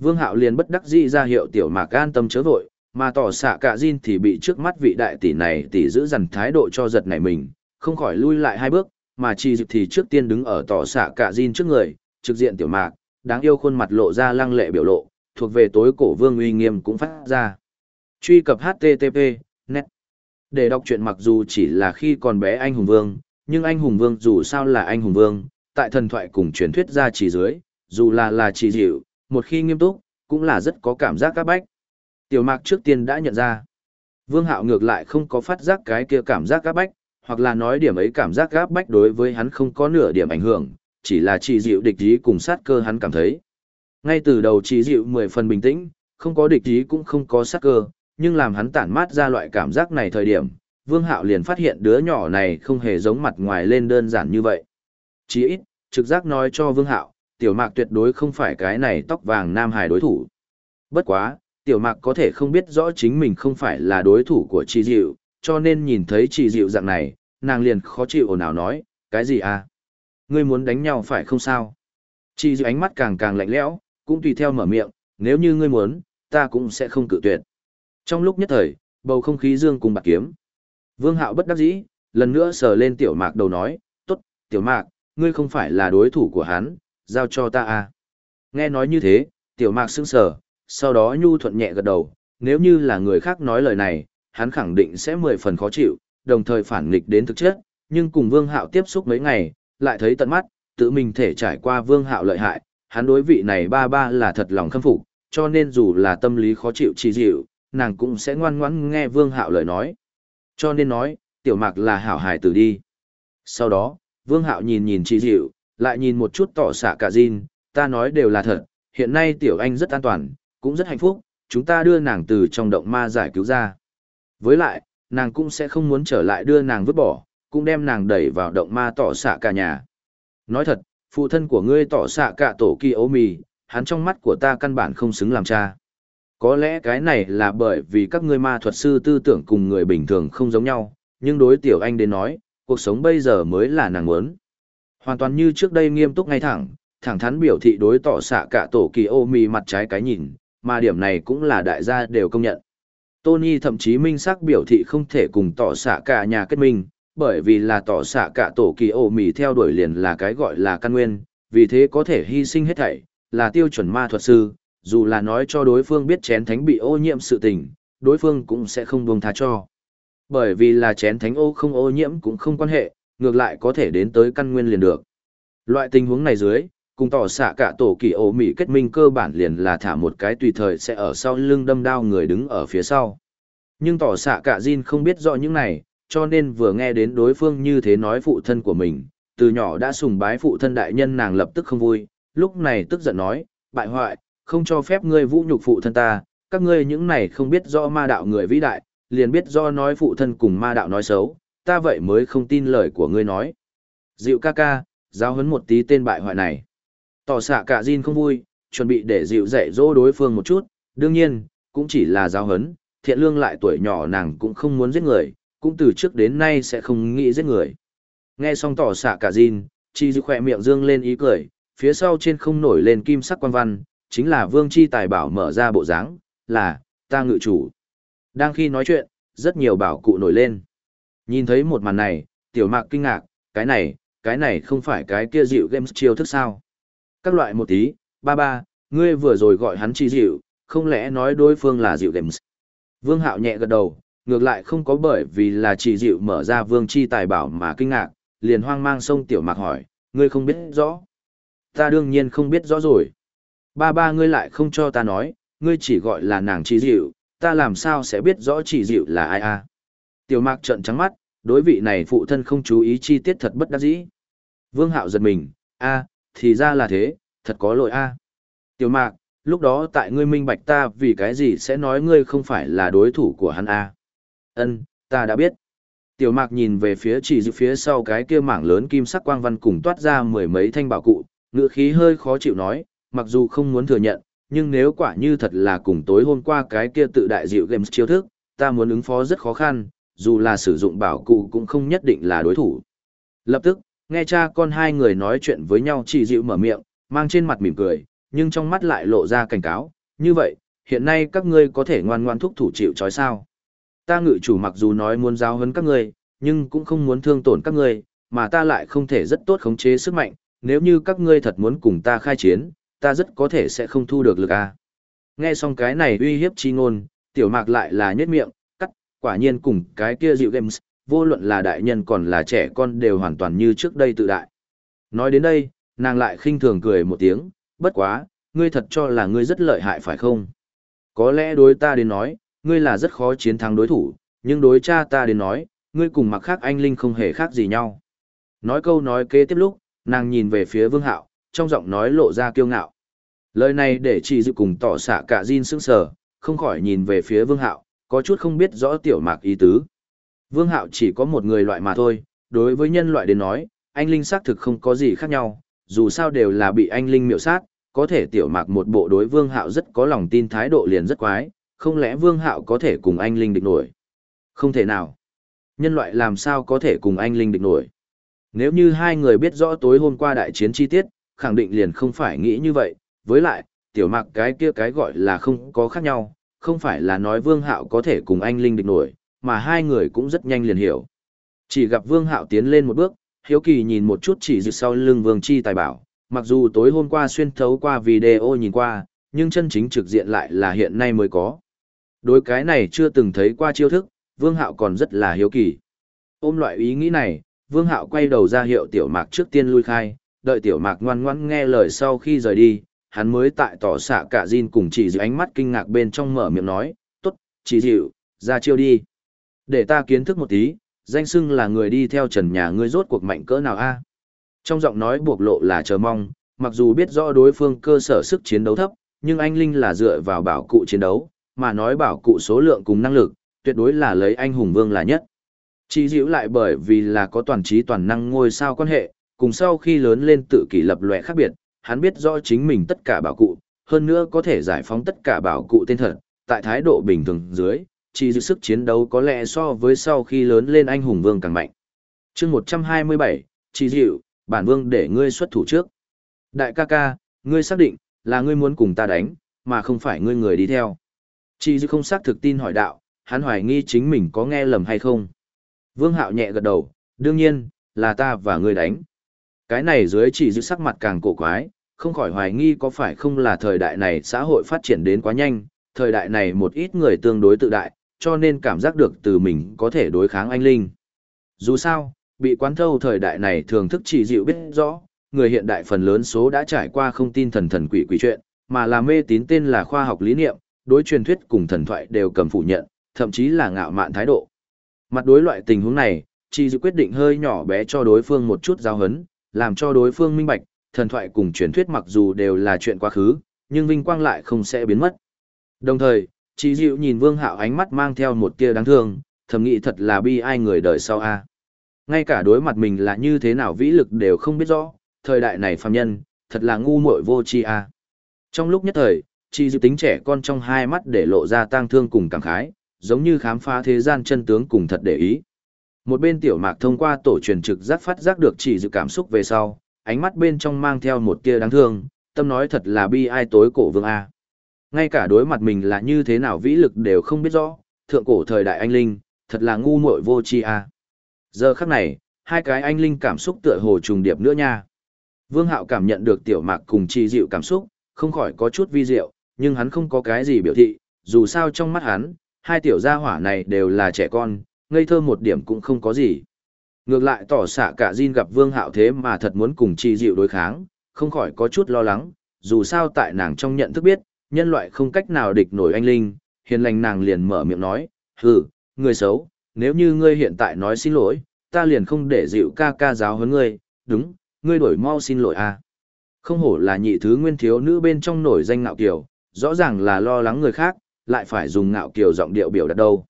Vương Hạo liền bất đắc dĩ ra hiệu tiểu mạc an tâm chớ vội, mà tỏ xạ cả Jin thì bị trước mắt vị đại tỷ này tỷ giữ dằn thái độ cho giật nảy mình, không khỏi lui lại hai bước, mà chi dịp thì trước tiên đứng ở tỏ xạ cả Jin trước người, trực diện tiểu mạc, đáng yêu khuôn mặt lộ ra lăng lệ biểu lộ, thuộc về tối cổ vương uy nghiêm cũng phát ra. Truy cập HTTP, net. Để đọc truyện mặc dù chỉ là khi còn bé anh hùng vương, nhưng anh hùng vương dù sao là anh hùng vương, tại thần thoại cùng truyền thuyết ra chỉ dưới, dù là là chỉ dịu, một khi nghiêm túc, cũng là rất có cảm giác các bách. Tiểu mạc trước tiên đã nhận ra. Vương hạo ngược lại không có phát giác cái kia cảm giác các bách, hoặc là nói điểm ấy cảm giác gáp bách đối với hắn không có nửa điểm ảnh hưởng, chỉ là chỉ dịu địch ý cùng sát cơ hắn cảm thấy. Ngay từ đầu chỉ dịu mười phần bình tĩnh, không có địch ý cũng không có sát cơ, nhưng làm hắn tản mát ra loại cảm giác này thời điểm, Vương Hạo liền phát hiện đứa nhỏ này không hề giống mặt ngoài lên đơn giản như vậy. Chỉ ít, trực giác nói cho Vương Hạo, tiểu mạc tuyệt đối không phải cái này tóc vàng nam hài đối thủ. Bất quá, tiểu mạc có thể không biết rõ chính mình không phải là đối thủ của Chi Diệu, cho nên nhìn thấy chị dịu dạng này, nàng liền khó chịu ồn ào nói, cái gì à? Ngươi muốn đánh nhau phải không sao? Chị dịu ánh mắt càng càng lạnh lẽo, cũng tùy theo mở miệng, nếu như ngươi muốn, ta cũng sẽ không cự tuyệt. Trong lúc nhất thời, bầu không khí dương cùng bạc kiếm. Vương hạo bất đắc dĩ, lần nữa sờ lên tiểu mạc đầu nói, tốt, tiểu mạc, ngươi không phải là đối thủ của hắn, giao cho ta à. Nghe nói như thế, tiểu mạc sững sờ, sau đó nhu thuận nhẹ gật đầu, nếu như là người khác nói lời này, hắn khẳng định sẽ mười phần khó chịu, đồng thời phản nghịch đến thực chất, nhưng cùng Vương Hạo tiếp xúc mấy ngày, lại thấy tận mắt, tự mình thể trải qua Vương Hạo lợi hại, hắn đối vị này ba ba là thật lòng khâm phục, cho nên dù là tâm lý khó chịu chỉ dịu, nàng cũng sẽ ngoan ngoãn nghe Vương Hạo lời nói. Cho nên nói, tiểu mạc là hảo hài tử đi. Sau đó, Vương Hạo nhìn nhìn chỉ dịu, lại nhìn một chút tỏ xạ cả Jin, ta nói đều là thật, hiện nay tiểu anh rất an toàn, cũng rất hạnh phúc, chúng ta đưa nàng từ trong động ma giải cứu ra. Với lại, nàng cũng sẽ không muốn trở lại đưa nàng vứt bỏ, cũng đem nàng đẩy vào động ma tỏ xạ cả nhà. Nói thật, phụ thân của ngươi tỏ xạ cả tổ kỳ ố mì, hắn trong mắt của ta căn bản không xứng làm cha. Có lẽ cái này là bởi vì các ngươi ma thuật sư tư tưởng cùng người bình thường không giống nhau, nhưng đối tiểu anh đến nói, cuộc sống bây giờ mới là nàng muốn. Hoàn toàn như trước đây nghiêm túc ngay thẳng, thẳng thắn biểu thị đối tỏ xạ cả tổ kỳ ô mì mặt trái cái nhìn, mà điểm này cũng là đại gia đều công nhận. Tony thậm chí minh xác biểu thị không thể cùng tỏ xạ cả nhà kết minh, bởi vì là tỏ xạ cả tổ kỳ ô mì theo đuổi liền là cái gọi là căn nguyên, vì thế có thể hy sinh hết thảy, là tiêu chuẩn ma thuật sư, dù là nói cho đối phương biết chén thánh bị ô nhiễm sự tình, đối phương cũng sẽ không buông tha cho. Bởi vì là chén thánh ô không ô nhiễm cũng không quan hệ, ngược lại có thể đến tới căn nguyên liền được. Loại tình huống này dưới, cùng tỏ xạ cả tổ kỳ ổ mỹ kết minh cơ bản liền là thả một cái tùy thời sẽ ở sau lưng đâm đao người đứng ở phía sau. Nhưng tỏ xạ cả Jin không biết rõ những này, cho nên vừa nghe đến đối phương như thế nói phụ thân của mình, từ nhỏ đã sùng bái phụ thân đại nhân nàng lập tức không vui, lúc này tức giận nói, bại hoại, không cho phép ngươi vũ nhục phụ thân ta, các ngươi những này không biết rõ ma đạo người vĩ đại, liền biết do nói phụ thân cùng ma đạo nói xấu, ta vậy mới không tin lời của ngươi nói. Dịu ca ca, giáo huấn một tí tên bại hoại này. Tỏ xạ cả Jin không vui, chuẩn bị để dịu dạy dỗ đối phương một chút, đương nhiên, cũng chỉ là giáo huấn, thiện lương lại tuổi nhỏ nàng cũng không muốn giết người, cũng từ trước đến nay sẽ không nghĩ giết người. Nghe xong tỏ xạ cả Jin, chi dư khỏe miệng dương lên ý cười, phía sau trên không nổi lên kim sắc quan văn, chính là vương chi tài bảo mở ra bộ dáng, là, ta ngự chủ. Đang khi nói chuyện, rất nhiều bảo cụ nổi lên. Nhìn thấy một màn này, tiểu mạc kinh ngạc, cái này, cái này không phải cái kia dịu games chiêu thức sao. Các loại một tí, ba ba, ngươi vừa rồi gọi hắn chi dịu, không lẽ nói đối phương là dịu games. Vương hạo nhẹ gật đầu, ngược lại không có bởi vì là chỉ dịu mở ra vương chi tài bảo mà kinh ngạc, liền hoang mang sông tiểu mạc hỏi, ngươi không biết rõ. Ta đương nhiên không biết rõ rồi. Ba ba ngươi lại không cho ta nói, ngươi chỉ gọi là nàng chỉ dịu, ta làm sao sẽ biết rõ chỉ dịu là ai a? Tiểu mạc trợn trắng mắt, đối vị này phụ thân không chú ý chi tiết thật bất đắc dĩ. Vương hạo giật mình, a, thì ra là thế, thật có lỗi a. Tiểu mạc, lúc đó tại ngươi minh bạch ta vì cái gì sẽ nói ngươi không phải là đối thủ của hắn a. Ân, ta đã biết. Tiểu mạc nhìn về phía chỉ dịu phía sau cái kia mảng lớn kim sắc quang văn cùng toát ra mười mấy thanh bảo cụ, ngựa khí hơi khó chịu nói, mặc dù không muốn thừa nhận, nhưng nếu quả như thật là cùng tối hôm qua cái kia tự đại dịu games chiêu thức, ta muốn ứng phó rất khó khăn, dù là sử dụng bảo cụ cũng không nhất định là đối thủ. Lập tức, nghe cha con hai người nói chuyện với nhau chỉ dịu mở miệng, mang trên mặt mỉm cười, nhưng trong mắt lại lộ ra cảnh cáo, như vậy, hiện nay các ngươi có thể ngoan ngoan thúc thủ chịu trói sao. Ta ngự chủ mặc dù nói muốn giáo huấn các ngươi, nhưng cũng không muốn thương tổn các ngươi, mà ta lại không thể rất tốt khống chế sức mạnh, nếu như các ngươi thật muốn cùng ta khai chiến, ta rất có thể sẽ không thu được lực a. Nghe xong cái này uy hiếp chi ngôn, tiểu mạc lại là nhất miệng, quả nhiên cùng cái kia dịu games, vô luận là đại nhân còn là trẻ con đều hoàn toàn như trước đây tự đại. Nói đến đây, nàng lại khinh thường cười một tiếng, bất quá, ngươi thật cho là ngươi rất lợi hại phải không? Có lẽ đối ta đến nói, ngươi là rất khó chiến thắng đối thủ, nhưng đối cha ta đến nói, ngươi cùng mặc khác anh Linh không hề khác gì nhau. Nói câu nói kế tiếp lúc, nàng nhìn về phía vương hạo, trong giọng nói lộ ra kiêu ngạo. Lời này để chỉ dự cùng tỏ xạ cả Jin sững sờ, không khỏi nhìn về phía vương hạo, có chút không biết rõ tiểu mạc ý tứ. Vương hạo chỉ có một người loại mà thôi, đối với nhân loại đến nói, anh Linh xác thực không có gì khác nhau, dù sao đều là bị anh Linh miệu sát, có thể tiểu mạc một bộ đối vương hạo rất có lòng tin thái độ liền rất quái, không lẽ vương hạo có thể cùng anh Linh địch nổi? Không thể nào. Nhân loại làm sao có thể cùng anh Linh địch nổi? Nếu như hai người biết rõ tối hôm qua đại chiến chi tiết, khẳng định liền không phải nghĩ như vậy, với lại, tiểu mạc cái kia cái gọi là không có khác nhau, không phải là nói vương hạo có thể cùng anh Linh địch nổi, mà hai người cũng rất nhanh liền hiểu. Chỉ gặp vương hạo tiến lên một bước, hiếu kỳ nhìn một chút chỉ dự sau lưng vương chi tài bảo, mặc dù tối hôm qua xuyên thấu qua video nhìn qua, nhưng chân chính trực diện lại là hiện nay mới có. Đối cái này chưa từng thấy qua chiêu thức, vương hạo còn rất là hiếu kỳ. Ôm loại ý nghĩ này, vương hạo quay đầu ra hiệu tiểu mạc trước tiên lui khai, đợi tiểu mạc ngoan ngoãn nghe lời sau khi rời đi, hắn mới tại tỏ xạ cả Jin cùng chỉ dịu ánh mắt kinh ngạc bên trong mở miệng nói, tốt, chỉ dịu, ra chiêu đi. Để ta kiến thức một tí, danh xưng là người đi theo trần nhà ngươi rốt cuộc mạnh cỡ nào a Trong giọng nói buộc lộ là chờ mong, mặc dù biết rõ đối phương cơ sở sức chiến đấu thấp, nhưng anh Linh là dựa vào bảo cụ chiến đấu, mà nói bảo cụ số lượng cùng năng lực, tuyệt đối là lấy anh hùng vương là nhất. Chỉ dịu lại bởi vì là có toàn trí toàn năng ngôi sao quan hệ, cùng sau khi lớn lên tự kỷ lập lòe khác biệt, hắn biết rõ chính mình tất cả bảo cụ, hơn nữa có thể giải phóng tất cả bảo cụ tên thật, tại thái độ bình thường dưới, chỉ dư sức chiến đấu có lẽ so với sau khi lớn lên anh hùng vương càng mạnh. chương 127, chỉ dịu, bản vương để ngươi xuất thủ trước. Đại ca ca, ngươi xác định, là ngươi muốn cùng ta đánh, mà không phải ngươi người đi theo. Chỉ dư không xác thực tin hỏi đạo, hắn hoài nghi chính mình có nghe lầm hay không. Vương hạo nhẹ gật đầu, đương nhiên, là ta và ngươi đánh. Cái này dưới chỉ dư sắc mặt càng cổ quái, không khỏi hoài nghi có phải không là thời đại này xã hội phát triển đến quá nhanh, thời đại này một ít người tương đối tự đại, cho nên cảm giác được từ mình có thể đối kháng anh linh. Dù sao, bị quán thâu thời đại này thường thức chỉ dịu biết rõ, người hiện đại phần lớn số đã trải qua không tin thần thần quỷ quỷ chuyện, mà là mê tín tên là khoa học lý niệm, đối truyền thuyết cùng thần thoại đều cầm phủ nhận, thậm chí là ngạo mạn thái độ. Mặt đối loại tình huống này, chỉ dịu quyết định hơi nhỏ bé cho đối phương một chút giao hấn, làm cho đối phương minh bạch, thần thoại cùng truyền thuyết mặc dù đều là chuyện quá khứ, nhưng vinh quang lại không sẽ biến mất. Đồng thời, chỉ dịu nhìn Vương Hạo ánh mắt mang theo một tia đáng thương, thầm nghĩ thật là bi ai người đời sau a. Ngay cả đối mặt mình là như thế nào vĩ lực đều không biết rõ, thời đại này phàm nhân, thật là ngu muội vô tri a. Trong lúc nhất thời, chỉ dịu tính trẻ con trong hai mắt để lộ ra tang thương cùng cảm khái, giống như khám phá thế gian chân tướng cùng thật để ý. Một bên tiểu mạc thông qua tổ truyền trực giác phát giác được chỉ dự cảm xúc về sau, ánh mắt bên trong mang theo một tia đáng thương, tâm nói thật là bi ai tối cổ vương A. Ngay cả đối mặt mình là như thế nào vĩ lực đều không biết rõ, thượng cổ thời đại anh linh, thật là ngu muội vô tri A. Giờ khắc này, hai cái anh linh cảm xúc tựa hồ trùng điệp nữa nha. Vương Hạo cảm nhận được tiểu mạc cùng chi dịu cảm xúc, không khỏi có chút vi diệu, nhưng hắn không có cái gì biểu thị, dù sao trong mắt hắn, hai tiểu gia hỏa này đều là trẻ con, ngây thơ một điểm cũng không có gì. Ngược lại tỏ xạ cả Jin gặp Vương Hạo thế mà thật muốn cùng chi dịu đối kháng, không khỏi có chút lo lắng, dù sao tại nàng trong nhận thức biết, nhân loại không cách nào địch nổi anh Linh, hiền lành nàng liền mở miệng nói, hừ, người xấu, nếu như ngươi hiện tại nói xin lỗi, ta liền không để dịu ca ca giáo huấn ngươi, đúng, ngươi đổi mau xin lỗi à. Không hổ là nhị thứ nguyên thiếu nữ bên trong nổi danh ngạo kiều, rõ ràng là lo lắng người khác, lại phải dùng ngạo kiều giọng điệu biểu đặt đâu.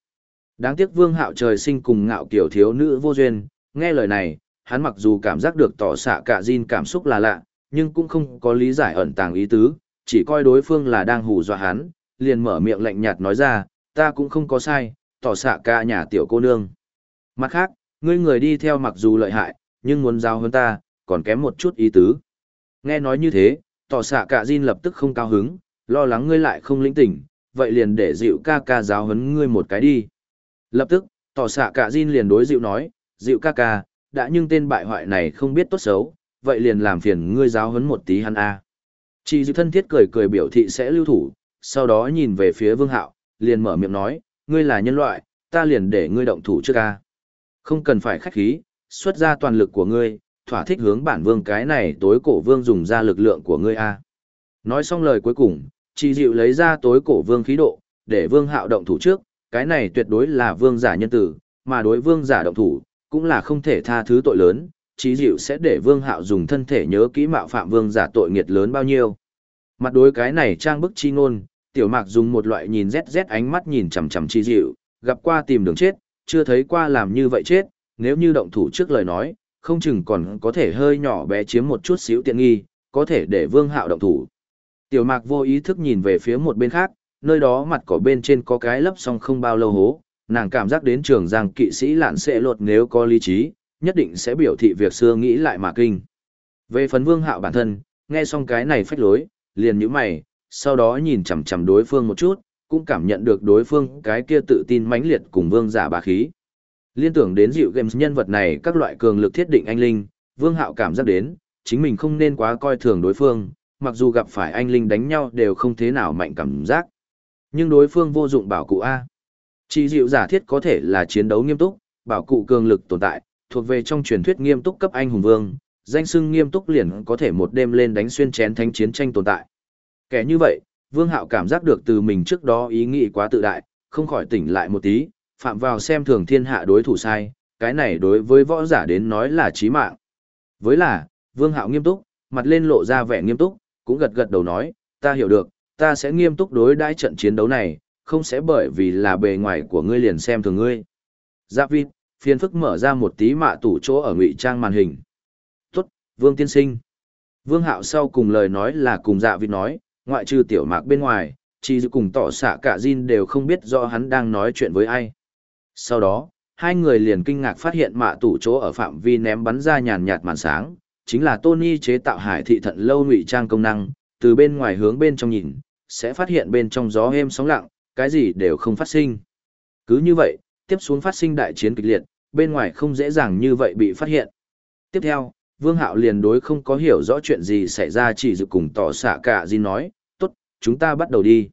Đáng tiếc vương hạo trời sinh cùng ngạo kiều thiếu nữ vô duyên, nghe lời này, hắn mặc dù cảm giác được tỏ xạ cả Jin cảm xúc là lạ, nhưng cũng không có lý giải ẩn tàng ý tứ, chỉ coi đối phương là đang hù dọa hắn, liền mở miệng lạnh nhạt nói ra, ta cũng không có sai, tỏ xạ cả nhà tiểu cô nương. Mặt khác, ngươi người đi theo mặc dù lợi hại, nhưng muốn giao hơn ta, còn kém một chút ý tứ. Nghe nói như thế, tỏ xạ cả Jin lập tức không cao hứng, lo lắng ngươi lại không lĩnh tỉnh, vậy liền để dịu ca ca giáo huấn ngươi một cái đi. Lập tức, tỏ xạ cả Jin liền đối dịu nói, dịu ca ca, đã nhưng tên bại hoại này không biết tốt xấu, vậy liền làm phiền ngươi giáo huấn một tí hắn a. Chỉ dịu thân thiết cười cười biểu thị sẽ lưu thủ, sau đó nhìn về phía vương hạo, liền mở miệng nói, ngươi là nhân loại, ta liền để ngươi động thủ trước ca. Không cần phải khách khí, xuất ra toàn lực của ngươi, thỏa thích hướng bản vương cái này tối cổ vương dùng ra lực lượng của ngươi a. Nói xong lời cuối cùng, chỉ dịu lấy ra tối cổ vương khí độ, để vương hạo động thủ trước, cái này tuyệt đối là vương giả nhân tử, mà đối vương giả động thủ, cũng là không thể tha thứ tội lớn, trí dịu sẽ để vương hạo dùng thân thể nhớ kỹ mạo phạm vương giả tội nghiệt lớn bao nhiêu. Mặt đối cái này trang bức chi ngôn, tiểu mạc dùng một loại nhìn rét rét ánh mắt nhìn chằm chằm trí dịu, gặp qua tìm đường chết, chưa thấy qua làm như vậy chết, nếu như động thủ trước lời nói, không chừng còn có thể hơi nhỏ bé chiếm một chút xíu tiện nghi, có thể để vương hạo động thủ. Tiểu mạc vô ý thức nhìn về phía một bên khác, nơi đó mặt cỏ bên trên có cái lấp xong không bao lâu hố, nàng cảm giác đến trường giang kỵ sĩ lạn sẽ lột nếu có lý trí, nhất định sẽ biểu thị việc xưa nghĩ lại mà kinh. Về phần vương hạo bản thân, nghe xong cái này phách lối, liền nhíu mày, sau đó nhìn chằm chằm đối phương một chút, cũng cảm nhận được đối phương cái kia tự tin mãnh liệt cùng vương giả bá khí. Liên tưởng đến dịu games nhân vật này các loại cường lực thiết định anh linh, vương hạo cảm giác đến, chính mình không nên quá coi thường đối phương, mặc dù gặp phải anh linh đánh nhau đều không thế nào mạnh cảm giác. Nhưng đối phương vô dụng bảo cụ A. Chỉ dịu giả thiết có thể là chiến đấu nghiêm túc, bảo cụ cường lực tồn tại, thuộc về trong truyền thuyết nghiêm túc cấp anh hùng vương, danh xưng nghiêm túc liền có thể một đêm lên đánh xuyên chén thánh chiến tranh tồn tại. Kẻ như vậy, Vương Hạo cảm giác được từ mình trước đó ý nghĩ quá tự đại, không khỏi tỉnh lại một tí, phạm vào xem thường thiên hạ đối thủ sai, cái này đối với võ giả đến nói là chí mạng. Với là, Vương Hạo nghiêm túc, mặt lên lộ ra vẻ nghiêm túc, cũng gật gật đầu nói, ta hiểu được, ta sẽ nghiêm túc đối đãi trận chiến đấu này, không sẽ bởi vì là bề ngoài của ngươi liền xem thường ngươi. Giáp vịt, phiền phức mở ra một tí mạ tủ chỗ ở ngụy trang màn hình. Tốt, Vương Tiên Sinh. Vương Hạo sau cùng lời nói là cùng dạ vịt nói, ngoại trừ tiểu mạc bên ngoài, chỉ cùng tỏ xạ cả Jin đều không biết rõ hắn đang nói chuyện với ai. Sau đó, hai người liền kinh ngạc phát hiện mạ tủ chỗ ở phạm vi ném bắn ra nhàn nhạt màn sáng, chính là Tony chế tạo hải thị thận lâu ngụy trang công năng, từ bên ngoài hướng bên trong nhìn, sẽ phát hiện bên trong gió êm sóng lặng, cái gì đều không phát sinh. Cứ như vậy, tiếp xuống phát sinh đại chiến kịch liệt, bên ngoài không dễ dàng như vậy bị phát hiện. Tiếp theo, Vương Hạo liền đối không có hiểu rõ chuyện gì xảy ra chỉ dự cùng tỏ xạ cả gì nói, tốt, chúng ta bắt đầu đi.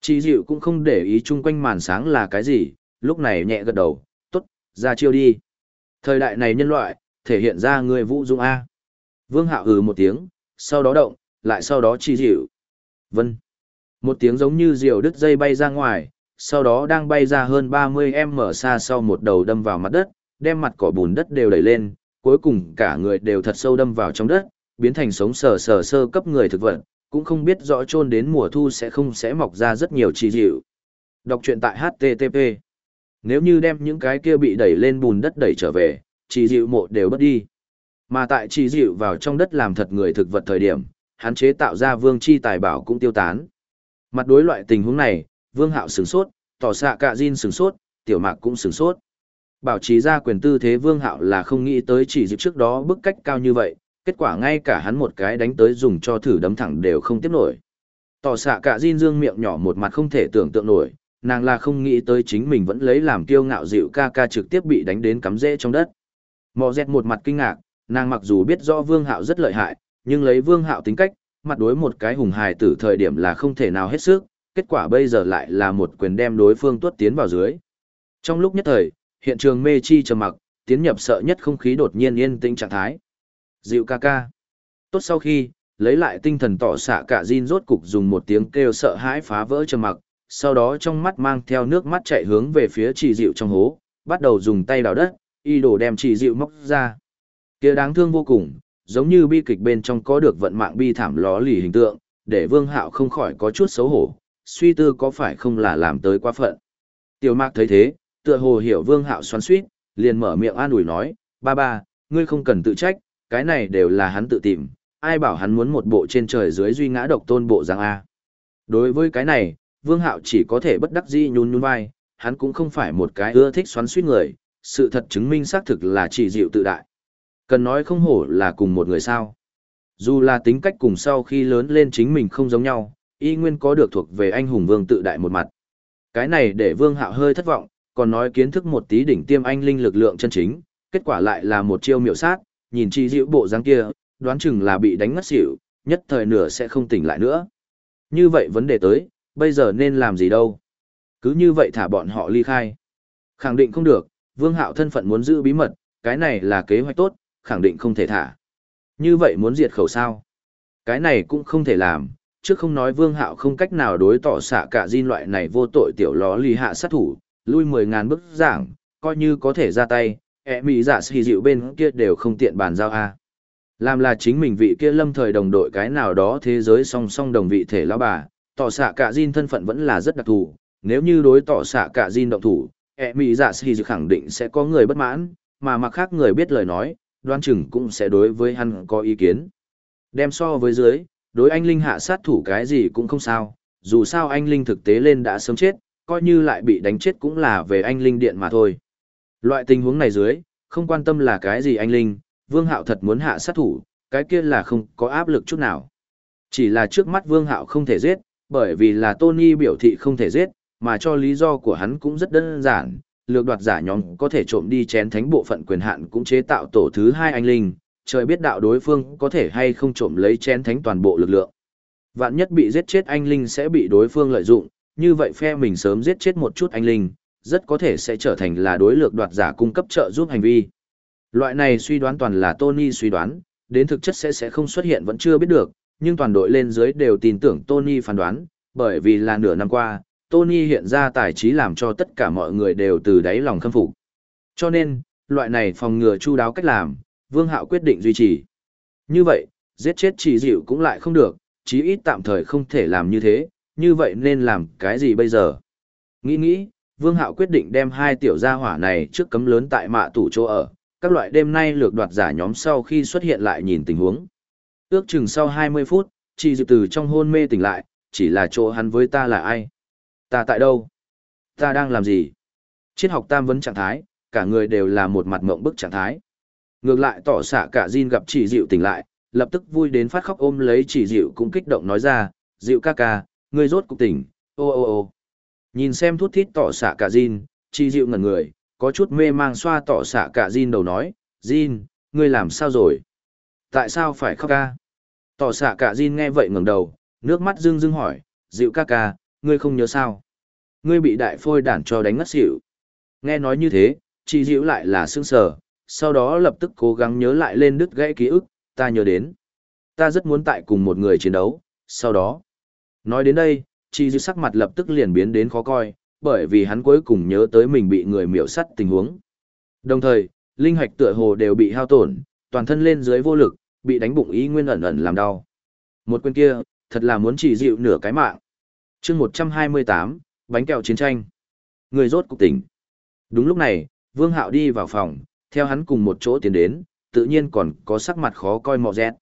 Chỉ dịu cũng không để ý chung quanh màn sáng là cái gì, lúc này nhẹ gật đầu, tốt, ra chiêu đi. Thời đại này nhân loại, thể hiện ra người vũ dung A. Vương Hạo hừ một tiếng, sau đó động, lại sau đó chỉ dịu. vâng một tiếng giống như diều đứt dây bay ra ngoài, sau đó đang bay ra hơn 30m xa sau một đầu đâm vào mặt đất, đem mặt cỏ bùn đất đều đẩy lên, cuối cùng cả người đều thật sâu đâm vào trong đất, biến thành sống sờ sờ sơ cấp người thực vật, cũng không biết rõ chôn đến mùa thu sẽ không sẽ mọc ra rất nhiều trì dịu. Đọc truyện tại HTTP. Nếu như đem những cái kia bị đẩy lên bùn đất đẩy trở về, chỉ dịu mộ đều bất đi. Mà tại chỉ dịu vào trong đất làm thật người thực vật thời điểm, hắn chế tạo ra vương chi tài bảo cũng tiêu tán. Mặt đối loại tình huống này, vương hạo sửng sốt, tỏ xạ cả Jin sửng sốt, tiểu mạc cũng sửng sốt. Bảo trì ra quyền tư thế vương hạo là không nghĩ tới chỉ dịp trước đó bức cách cao như vậy, kết quả ngay cả hắn một cái đánh tới dùng cho thử đấm thẳng đều không tiếp nổi. Tỏ xạ cả Jin dương miệng nhỏ một mặt không thể tưởng tượng nổi, nàng là không nghĩ tới chính mình vẫn lấy làm kiêu ngạo dịu ca ca trực tiếp bị đánh đến cắm rễ trong đất. Mò dẹt một mặt kinh ngạc, nàng mặc dù biết rõ vương hạo rất lợi hại, nhưng lấy vương hạo tính cách, mặt đối một cái hùng hài tử thời điểm là không thể nào hết sức, kết quả bây giờ lại là một quyền đem đối phương tuốt tiến vào dưới. Trong lúc nhất thời, hiện trường mê chi trầm mặc, tiến nhập sợ nhất không khí đột nhiên yên tĩnh trạng thái. Dịu ca ca. Tốt sau khi, lấy lại tinh thần tỏ xạ cả Jin rốt cục dùng một tiếng kêu sợ hãi phá vỡ trầm mặc, sau đó trong mắt mang theo nước mắt chạy hướng về phía chỉ dịu trong hố, bắt đầu dùng tay đào đất, y đổ đem chỉ dịu móc ra. kia đáng thương vô cùng, giống như bi kịch bên trong có được vận mạng bi thảm ló lì hình tượng, để vương hạo không khỏi có chút xấu hổ, suy tư có phải không là làm tới quá phận. Tiểu mạc thấy thế, tựa hồ hiểu vương hạo xoắn suýt, liền mở miệng an ủi nói, ba ba, ngươi không cần tự trách, cái này đều là hắn tự tìm, ai bảo hắn muốn một bộ trên trời dưới duy ngã độc tôn bộ dạng A. Đối với cái này, vương hạo chỉ có thể bất đắc dĩ nhún nhún vai, hắn cũng không phải một cái ưa thích xoắn suýt người, sự thật chứng minh xác thực là chỉ dịu tự đại. Cần nói không hổ là cùng một người sao. Dù là tính cách cùng sau khi lớn lên chính mình không giống nhau, y nguyên có được thuộc về anh hùng vương tự đại một mặt. Cái này để vương hạo hơi thất vọng, còn nói kiến thức một tí đỉnh tiêm anh linh lực lượng chân chính, kết quả lại là một chiêu miệu sát, nhìn chi dịu bộ dáng kia, đoán chừng là bị đánh ngất xỉu, nhất thời nửa sẽ không tỉnh lại nữa. Như vậy vấn đề tới, bây giờ nên làm gì đâu? Cứ như vậy thả bọn họ ly khai. Khẳng định không được, vương hạo thân phận muốn giữ bí mật, cái này là kế hoạch tốt, khẳng định không thể thả. Như vậy muốn diệt khẩu sao? Cái này cũng không thể làm, trước không nói vương hạo không cách nào đối tỏ xạ cả Jin loại này vô tội tiểu ló lì hạ sát thủ, lui mười ngàn bức giảng, coi như có thể ra tay, ẹ mỹ giả dạ xì dịu bên kia đều không tiện bàn giao a Làm là chính mình vị kia lâm thời đồng đội cái nào đó thế giới song song đồng vị thể lão bà, tỏ xạ cả Jin thân phận vẫn là rất đặc thù, nếu như đối tỏ xạ cả Jin động thủ, ẹ mỹ giả dạ xì dịu khẳng định sẽ có người bất mãn, mà mặc khác người biết lời nói, đoan chừng cũng sẽ đối với hắn có ý kiến. Đem so với dưới, đối anh Linh hạ sát thủ cái gì cũng không sao, dù sao anh Linh thực tế lên đã sớm chết, coi như lại bị đánh chết cũng là về anh Linh điện mà thôi. Loại tình huống này dưới, không quan tâm là cái gì anh Linh, Vương Hạo thật muốn hạ sát thủ, cái kia là không có áp lực chút nào. Chỉ là trước mắt Vương Hạo không thể giết, bởi vì là Tony biểu thị không thể giết, mà cho lý do của hắn cũng rất đơn giản, lược đoạt giả nhóm có thể trộm đi chén thánh bộ phận quyền hạn cũng chế tạo tổ thứ hai anh linh, trời biết đạo đối phương có thể hay không trộm lấy chén thánh toàn bộ lực lượng. Vạn nhất bị giết chết anh linh sẽ bị đối phương lợi dụng, như vậy phe mình sớm giết chết một chút anh linh, rất có thể sẽ trở thành là đối lược đoạt giả cung cấp trợ giúp hành vi. Loại này suy đoán toàn là Tony suy đoán, đến thực chất sẽ sẽ không xuất hiện vẫn chưa biết được, nhưng toàn đội lên dưới đều tin tưởng Tony phán đoán, bởi vì là nửa năm qua, Tony hiện ra tài trí làm cho tất cả mọi người đều từ đáy lòng khâm phục. Cho nên, loại này phòng ngừa chu đáo cách làm, Vương Hạo quyết định duy trì. Như vậy, giết chết chỉ dịu cũng lại không được, chí ít tạm thời không thể làm như thế, như vậy nên làm cái gì bây giờ? Nghĩ nghĩ, Vương Hạo quyết định đem hai tiểu gia hỏa này trước cấm lớn tại mạ tủ chỗ ở, các loại đêm nay lược đoạt giả nhóm sau khi xuất hiện lại nhìn tình huống. Ước chừng sau 20 phút, chỉ dịu từ trong hôn mê tỉnh lại, chỉ là chỗ hắn với ta là ai? Ta tại đâu? Ta đang làm gì? Triết học tam vấn trạng thái, cả người đều là một mặt mộng bức trạng thái. Ngược lại tỏ xạ cả Jin gặp chỉ dịu tỉnh lại, lập tức vui đến phát khóc ôm lấy chỉ dịu cũng kích động nói ra, dịu ca ca, ngươi rốt cục tỉnh, ô ô ô. Nhìn xem thút thít tỏ xạ cả Jin, chỉ dịu ngẩn người, có chút mê mang xoa tỏ xạ cả Jin đầu nói, Jin, ngươi làm sao rồi? Tại sao phải khóc ca? Tỏ xạ cả Jin nghe vậy ngẩng đầu, nước mắt rưng rưng hỏi, dịu ca ca, ngươi không nhớ sao? Ngươi bị đại phôi đản cho đánh ngất xỉu. Nghe nói như thế, chỉ dịu lại là sương sờ, sau đó lập tức cố gắng nhớ lại lên đứt gãy ký ức, ta nhớ đến. Ta rất muốn tại cùng một người chiến đấu, sau đó. Nói đến đây, chỉ dịu sắc mặt lập tức liền biến đến khó coi, bởi vì hắn cuối cùng nhớ tới mình bị người miểu sắt tình huống. Đồng thời, linh hạch tựa hồ đều bị hao tổn, toàn thân lên dưới vô lực, bị đánh bụng ý nguyên ẩn ẩn làm đau. Một quyền kia, thật là muốn chỉ dịu nửa cái mạng chương 128, bánh kẹo chiến tranh. Người rốt cục tỉnh. Đúng lúc này, Vương Hạo đi vào phòng, theo hắn cùng một chỗ tiến đến, tự nhiên còn có sắc mặt khó coi mò dẹt.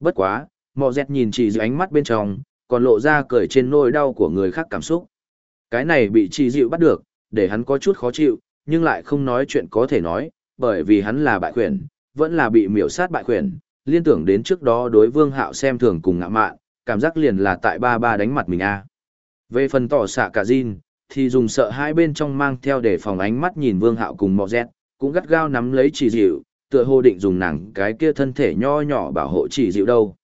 Bất quá, mò dẹt nhìn chỉ dịu ánh mắt bên trong, còn lộ ra cười trên nỗi đau của người khác cảm xúc. Cái này bị chỉ dịu bắt được, để hắn có chút khó chịu, nhưng lại không nói chuyện có thể nói, bởi vì hắn là bại khuyển, vẫn là bị miểu sát bại khuyển, liên tưởng đến trước đó đối vương hạo xem thường cùng ngạ mạn, cảm giác liền là tại ba ba đánh mặt mình a. Về phần tỏ xạ cả Jin, thì dùng sợ hai bên trong mang theo để phòng ánh mắt nhìn vương hạo cùng mọ dẹt, cũng gắt gao nắm lấy chỉ dịu, tựa hồ định dùng nàng cái kia thân thể nho nhỏ bảo hộ chỉ dịu đâu.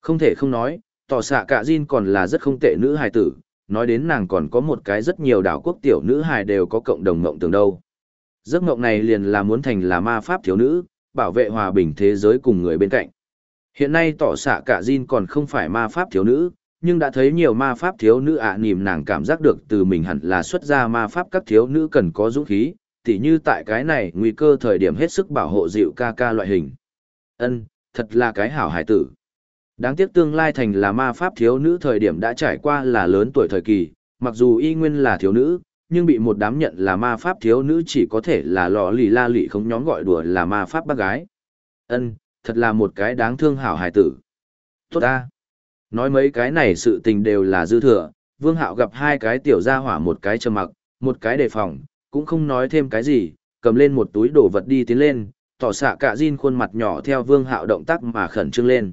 Không thể không nói, tỏ xạ cả Jin còn là rất không tệ nữ hài tử, nói đến nàng còn có một cái rất nhiều đảo quốc tiểu nữ hài đều có cộng đồng mộng tưởng đâu. Giấc mộng này liền là muốn thành là ma pháp thiếu nữ, bảo vệ hòa bình thế giới cùng người bên cạnh. Hiện nay tỏ xạ cả Jin còn không phải ma pháp thiếu nữ, nhưng đã thấy nhiều ma pháp thiếu nữ ạ à, nìm nàng cảm giác được từ mình hẳn là xuất ra ma pháp các thiếu nữ cần có dũng khí, tỉ như tại cái này nguy cơ thời điểm hết sức bảo hộ dịu ca ca loại hình. Ân, thật là cái hảo hải tử. Đáng tiếc tương lai thành là ma pháp thiếu nữ thời điểm đã trải qua là lớn tuổi thời kỳ, mặc dù y nguyên là thiếu nữ, nhưng bị một đám nhận là ma pháp thiếu nữ chỉ có thể là lò lì la lì không nhóm gọi đùa là ma pháp bác gái. Ân, thật là một cái đáng thương hảo hài tử. Tốt ta. Nói mấy cái này sự tình đều là dư thừa, Vương Hạo gặp hai cái tiểu gia hỏa một cái trầm mặc, một cái đề phòng, cũng không nói thêm cái gì, cầm lên một túi đồ vật đi tiến lên, tỏ xạ cả Jin khuôn mặt nhỏ theo Vương Hạo động tác mà khẩn trương lên.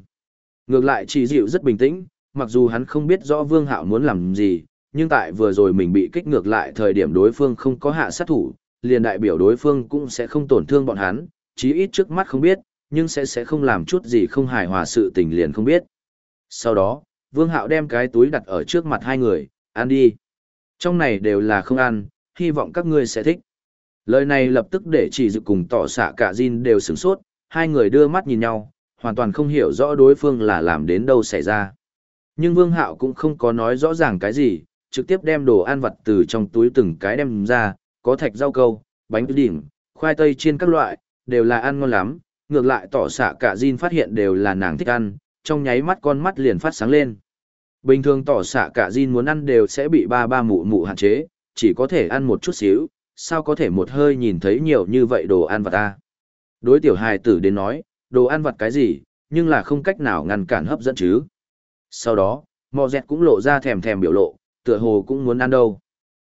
Ngược lại chỉ dịu rất bình tĩnh, mặc dù hắn không biết rõ Vương Hạo muốn làm gì, nhưng tại vừa rồi mình bị kích ngược lại thời điểm đối phương không có hạ sát thủ, liền đại biểu đối phương cũng sẽ không tổn thương bọn hắn, chí ít trước mắt không biết, nhưng sẽ sẽ không làm chút gì không hài hòa sự tình liền không biết. Sau đó, Vương Hạo đem cái túi đặt ở trước mặt hai người, ăn đi. Trong này đều là không ăn, hy vọng các ngươi sẽ thích. Lời này lập tức để chỉ dự cùng tỏ xạ cả Jin đều sửng sốt, hai người đưa mắt nhìn nhau, hoàn toàn không hiểu rõ đối phương là làm đến đâu xảy ra. Nhưng Vương Hạo cũng không có nói rõ ràng cái gì, trực tiếp đem đồ ăn vặt từ trong túi từng cái đem ra, có thạch rau câu, bánh đỉnh, khoai tây chiên các loại, đều là ăn ngon lắm, ngược lại tỏ xạ cả Jin phát hiện đều là nàng thích ăn, trong nháy mắt con mắt liền phát sáng lên. Bình thường tỏ xạ cả Jin muốn ăn đều sẽ bị ba ba mụ mụ hạn chế, chỉ có thể ăn một chút xíu, sao có thể một hơi nhìn thấy nhiều như vậy đồ ăn vặt ta. Đối tiểu hài tử đến nói, đồ ăn vặt cái gì, nhưng là không cách nào ngăn cản hấp dẫn chứ. Sau đó, mò dẹt cũng lộ ra thèm thèm biểu lộ, tựa hồ cũng muốn ăn đâu.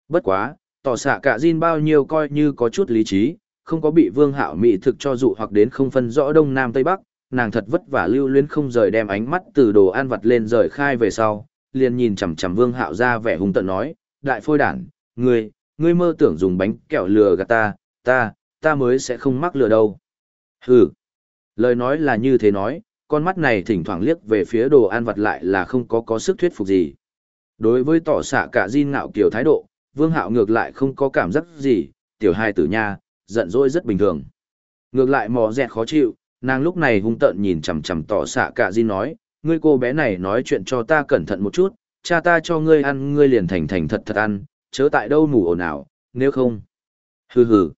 Bất quá, tỏ xạ cả Jin bao nhiêu coi như có chút lý trí, không có bị vương hạo mỹ thực cho dụ hoặc đến không phân rõ đông nam tây bắc, nàng thật vất vả lưu luyến không rời đem ánh mắt từ đồ ăn vặt lên rời khai về sau, liền nhìn chằm chằm vương hạo ra vẻ hung tợn nói, đại phôi đản, ngươi, ngươi mơ tưởng dùng bánh kẹo lừa gạt ta, ta, ta mới sẽ không mắc lừa đâu. Hừ, lời nói là như thế nói, con mắt này thỉnh thoảng liếc về phía đồ ăn vặt lại là không có có sức thuyết phục gì. Đối với tỏ xạ cả Jin ngạo kiểu thái độ, Vương Hạo ngược lại không có cảm giác gì, tiểu hai tử nha, giận dỗi rất bình thường. Ngược lại mò dẹt khó chịu, nàng lúc này hung tợn nhìn chằm chằm tỏ xạ cả Di nói, ngươi cô bé này nói chuyện cho ta cẩn thận một chút, cha ta cho ngươi ăn ngươi liền thành thành thật thật ăn, chớ tại đâu mù ồn ào, nếu không. Hừ hừ.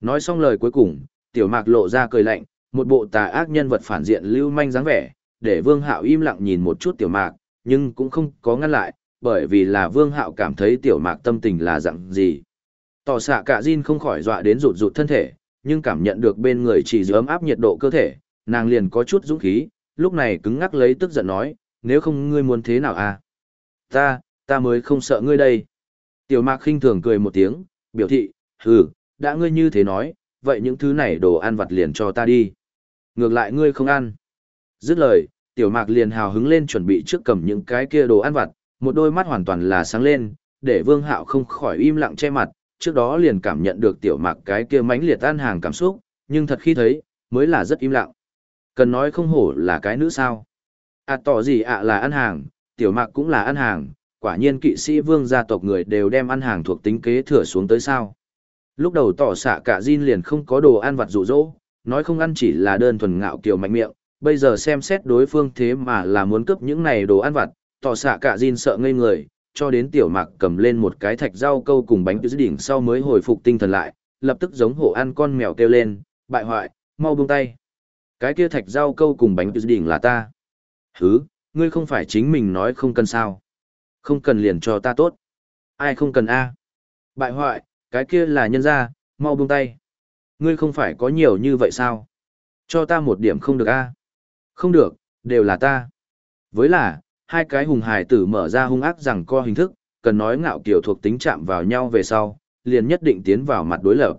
Nói xong lời cuối cùng, tiểu mạc lộ ra cười lạnh, một bộ tà ác nhân vật phản diện lưu manh dáng vẻ, để vương hạo im lặng nhìn một chút tiểu mạc, nhưng cũng không có ngăn lại, bởi vì là vương hạo cảm thấy tiểu mạc tâm tình là dạng gì. Tỏ xạ cả Jin không khỏi dọa đến rụt rụt thân thể, nhưng cảm nhận được bên người chỉ giữ ấm áp nhiệt độ cơ thể, nàng liền có chút dũng khí, lúc này cứng ngắc lấy tức giận nói, nếu không ngươi muốn thế nào à? Ta, ta mới không sợ ngươi đây. Tiểu mạc khinh thường cười một tiếng, biểu thị, hừ, đã ngươi như thế nói, vậy những thứ này đồ ăn vặt liền cho ta đi. Ngược lại ngươi không ăn. Dứt lời, tiểu mạc liền hào hứng lên chuẩn bị trước cầm những cái kia đồ ăn vặt, một đôi mắt hoàn toàn là sáng lên, để vương hạo không khỏi im lặng che mặt, trước đó liền cảm nhận được tiểu mạc cái kia mãnh liệt ăn hàng cảm xúc, nhưng thật khi thấy, mới là rất im lặng. Cần nói không hổ là cái nữ sao. À tỏ gì ạ là ăn hàng, tiểu mạc cũng là ăn hàng, quả nhiên kỵ sĩ vương gia tộc người đều đem ăn hàng thuộc tính kế thừa xuống tới sao. Lúc đầu tỏ xạ cả Jin liền không có đồ ăn vặt rụ rỗ, nói không ăn chỉ là đơn thuần ngạo kiều mạnh miệng, bây giờ xem xét đối phương thế mà là muốn cướp những này đồ ăn vặt, tỏ xạ cả Jin sợ ngây người, cho đến tiểu mạc cầm lên một cái thạch rau câu cùng bánh tứ đỉnh sau mới hồi phục tinh thần lại, lập tức giống hổ ăn con mèo kêu lên, bại hoại, mau buông tay. Cái kia thạch rau câu cùng bánh đỉnh là ta. Hứ, ngươi không phải chính mình nói không cần sao. Không cần liền cho ta tốt. Ai không cần a? Bại hoại, cái kia là nhân gia, mau buông tay. Ngươi không phải có nhiều như vậy sao? Cho ta một điểm không được a? Không được, đều là ta. Với là, hai cái hùng hài tử mở ra hung ác rằng co hình thức, cần nói ngạo kiểu thuộc tính chạm vào nhau về sau, liền nhất định tiến vào mặt đối lập.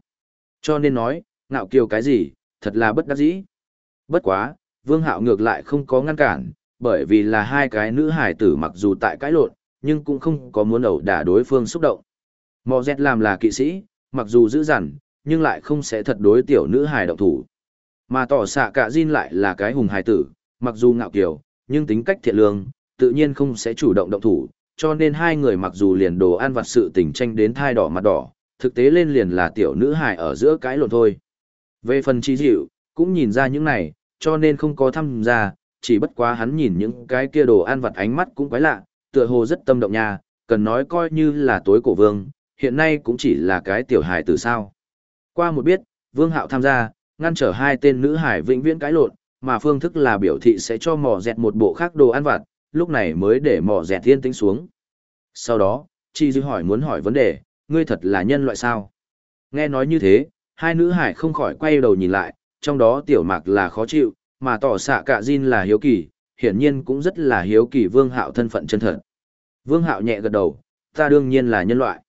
Cho nên nói, ngạo kiều cái gì, thật là bất đắc dĩ. Bất quá, vương hạo ngược lại không có ngăn cản, bởi vì là hai cái nữ hài tử mặc dù tại cãi lộn, nhưng cũng không có muốn ẩu đả đối phương xúc động. Mò dẹt làm là kỵ sĩ, mặc dù dữ dằn, nhưng lại không sẽ thật đối tiểu nữ hài động thủ. Mà tỏ xạ cả Jin lại là cái hùng hài tử, mặc dù ngạo kiều, nhưng tính cách thiện lương, tự nhiên không sẽ chủ động động thủ, cho nên hai người mặc dù liền đồ ăn vặt sự tình tranh đến thai đỏ mặt đỏ, thực tế lên liền là tiểu nữ hài ở giữa cái lộn thôi. Về phần chi dịu, cũng nhìn ra những này, cho nên không có tham gia, chỉ bất quá hắn nhìn những cái kia đồ ăn vặt ánh mắt cũng quái lạ, tựa hồ rất tâm động nha, cần nói coi như là tối cổ vương, hiện nay cũng chỉ là cái tiểu hài từ sao. Qua một biết, vương hạo tham gia, ngăn trở hai tên nữ hải vĩnh viễn cái lộn, mà phương thức là biểu thị sẽ cho mỏ dẹt một bộ khác đồ ăn vặt, lúc này mới để mỏ dẹt thiên tĩnh xuống. Sau đó, chị dư hỏi muốn hỏi vấn đề, ngươi thật là nhân loại sao? Nghe nói như thế, hai nữ hải không khỏi quay đầu nhìn lại, trong đó tiểu mạc là khó chịu, mà tỏ xạ cả Jin là hiếu kỳ, hiển nhiên cũng rất là hiếu kỳ vương hạo thân phận chân thật. Vương hạo nhẹ gật đầu, ta đương nhiên là nhân loại.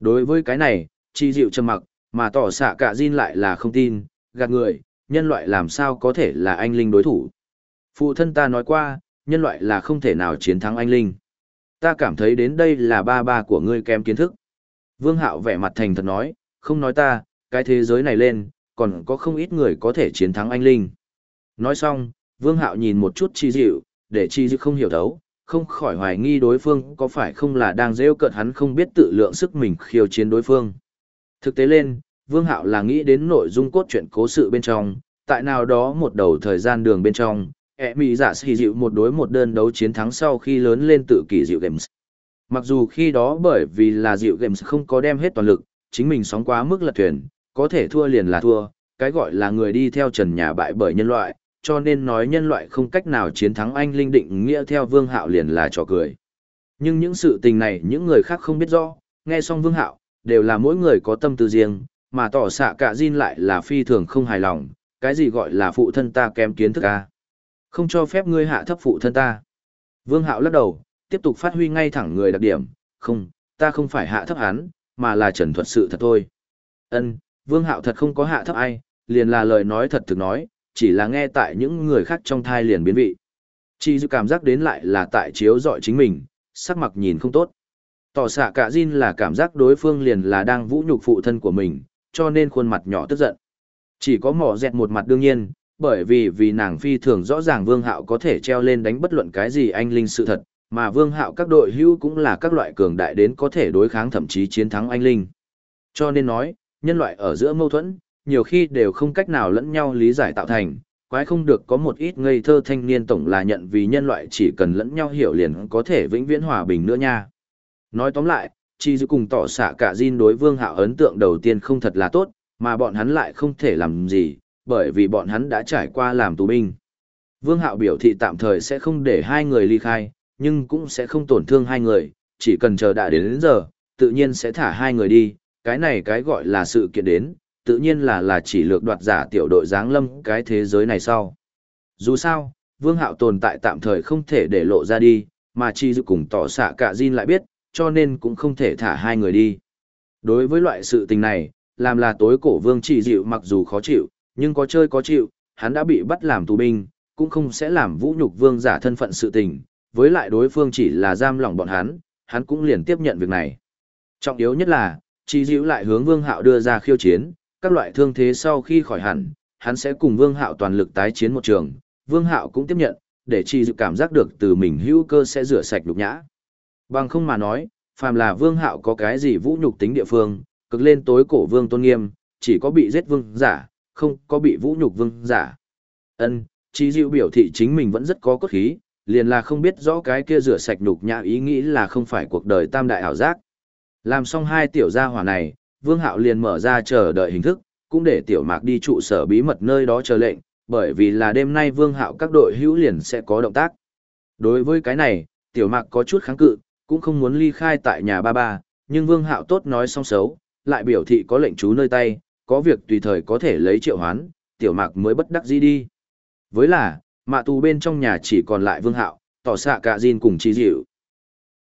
Đối với cái này, chi dịu trầm mặc, mà tỏ xạ cả Jin lại là không tin, gạt người, nhân loại làm sao có thể là anh linh đối thủ. Phụ thân ta nói qua, nhân loại là không thể nào chiến thắng anh linh. Ta cảm thấy đến đây là ba ba của ngươi kém kiến thức. Vương Hạo vẻ mặt thành thật nói, không nói ta, cái thế giới này lên, còn có không ít người có thể chiến thắng anh linh. Nói xong, Vương Hạo nhìn một chút chi dịu, để chi dịu không hiểu thấu, không khỏi hoài nghi đối phương có phải không là đang rêu cợt hắn không biết tự lượng sức mình khiêu chiến đối phương. Thực tế lên, Vương Hạo là nghĩ đến nội dung cốt truyện cố sự bên trong, tại nào đó một đầu thời gian đường bên trong, E mỹ giả xì dịu một đối một đơn đấu chiến thắng sau khi lớn lên tự kỷ dịu games. Mặc dù khi đó bởi vì là dịu games không có đem hết toàn lực, chính mình sóng quá mức lật thuyền, có thể thua liền là thua, cái gọi là người đi theo trần nhà bại bởi nhân loại, cho nên nói nhân loại không cách nào chiến thắng anh linh định nghĩa theo vương hạo liền là trò cười. Nhưng những sự tình này những người khác không biết rõ, nghe xong vương hạo, đều là mỗi người có tâm tư riêng, mà tỏ xạ cả Jin lại là phi thường không hài lòng, cái gì gọi là phụ thân ta kém kiến thức a không cho phép ngươi hạ thấp phụ thân ta. Vương Hạo lắc đầu, tiếp tục phát huy ngay thẳng người đặc điểm, không, ta không phải hạ thấp hắn, mà là trần thuật sự thật thôi. Ân, Vương Hạo thật không có hạ thấp ai, liền là lời nói thật thực nói, chỉ là nghe tại những người khác trong thai liền biến vị. Chỉ dự cảm giác đến lại là tại chiếu dọi chính mình, sắc mặt nhìn không tốt. Tỏ xạ cả Jin là cảm giác đối phương liền là đang vũ nhục phụ thân của mình, cho nên khuôn mặt nhỏ tức giận. Chỉ có mỏ dẹt một mặt đương nhiên, bởi vì vì nàng phi thường rõ ràng Vương Hạo có thể treo lên đánh bất luận cái gì anh linh sự thật, mà Vương Hạo các đội hưu cũng là các loại cường đại đến có thể đối kháng thậm chí chiến thắng anh linh. Cho nên nói, nhân loại ở giữa mâu thuẫn, nhiều khi đều không cách nào lẫn nhau lý giải tạo thành, quái không được có một ít ngây thơ thanh niên tổng là nhận vì nhân loại chỉ cần lẫn nhau hiểu liền có thể vĩnh viễn hòa bình nữa nha. Nói tóm lại, chi dư cùng tỏ xạ cả Jin đối vương hạo ấn tượng đầu tiên không thật là tốt, mà bọn hắn lại không thể làm gì, bởi vì bọn hắn đã trải qua làm tù binh. Vương hạo biểu thị tạm thời sẽ không để hai người ly khai, nhưng cũng sẽ không tổn thương hai người, chỉ cần chờ đã đến, đến giờ, tự nhiên sẽ thả hai người đi, cái này cái gọi là sự kiện đến, tự nhiên là là chỉ lược đoạt giả tiểu đội giáng lâm cái thế giới này sau. Dù sao, vương hạo tồn tại tạm thời không thể để lộ ra đi, mà chi dự cùng tỏ xạ cả Jin lại biết, cho nên cũng không thể thả hai người đi. Đối với loại sự tình này, làm là tối cổ vương chỉ dịu mặc dù khó chịu, nhưng có chơi có chịu, hắn đã bị bắt làm tù binh, cũng không sẽ làm vũ nhục vương giả thân phận sự tình, với lại đối phương chỉ là giam lỏng bọn hắn, hắn cũng liền tiếp nhận việc này. Trọng yếu nhất là, chỉ dữ lại hướng vương hạo đưa ra khiêu chiến, các loại thương thế sau khi khỏi hẳn, hắn sẽ cùng vương hạo toàn lực tái chiến một trường, vương hạo cũng tiếp nhận, để chỉ dữ cảm giác được từ mình hữu cơ sẽ rửa sạch đục nhã. Bằng không mà nói, phàm là vương hạo có cái gì vũ nhục tính địa phương, cực lên tối cổ vương tôn nghiêm, chỉ có bị giết vương giả, không có bị vũ nhục vương giả. Ân, Chí Diệu biểu thị chính mình vẫn rất có cốt khí, liền là không biết rõ cái kia rửa sạch nhục nhã ý nghĩ là không phải cuộc đời tam đại ảo giác. Làm xong hai tiểu gia hỏa này, Vương Hạo liền mở ra chờ đợi hình thức, cũng để tiểu mạc đi trụ sở bí mật nơi đó chờ lệnh, bởi vì là đêm nay vương hạo các đội hữu liền sẽ có động tác. Đối với cái này, tiểu mạc có chút kháng cự, cũng không muốn ly khai tại nhà ba ba, nhưng vương hạo tốt nói xong xấu, lại biểu thị có lệnh chú nơi tay, có việc tùy thời có thể lấy triệu hoán, tiểu mạc mới bất đắc dĩ đi. Với là, mạ tù bên trong nhà chỉ còn lại vương hạo, tỏ xạ cả Jin cùng chi dịu,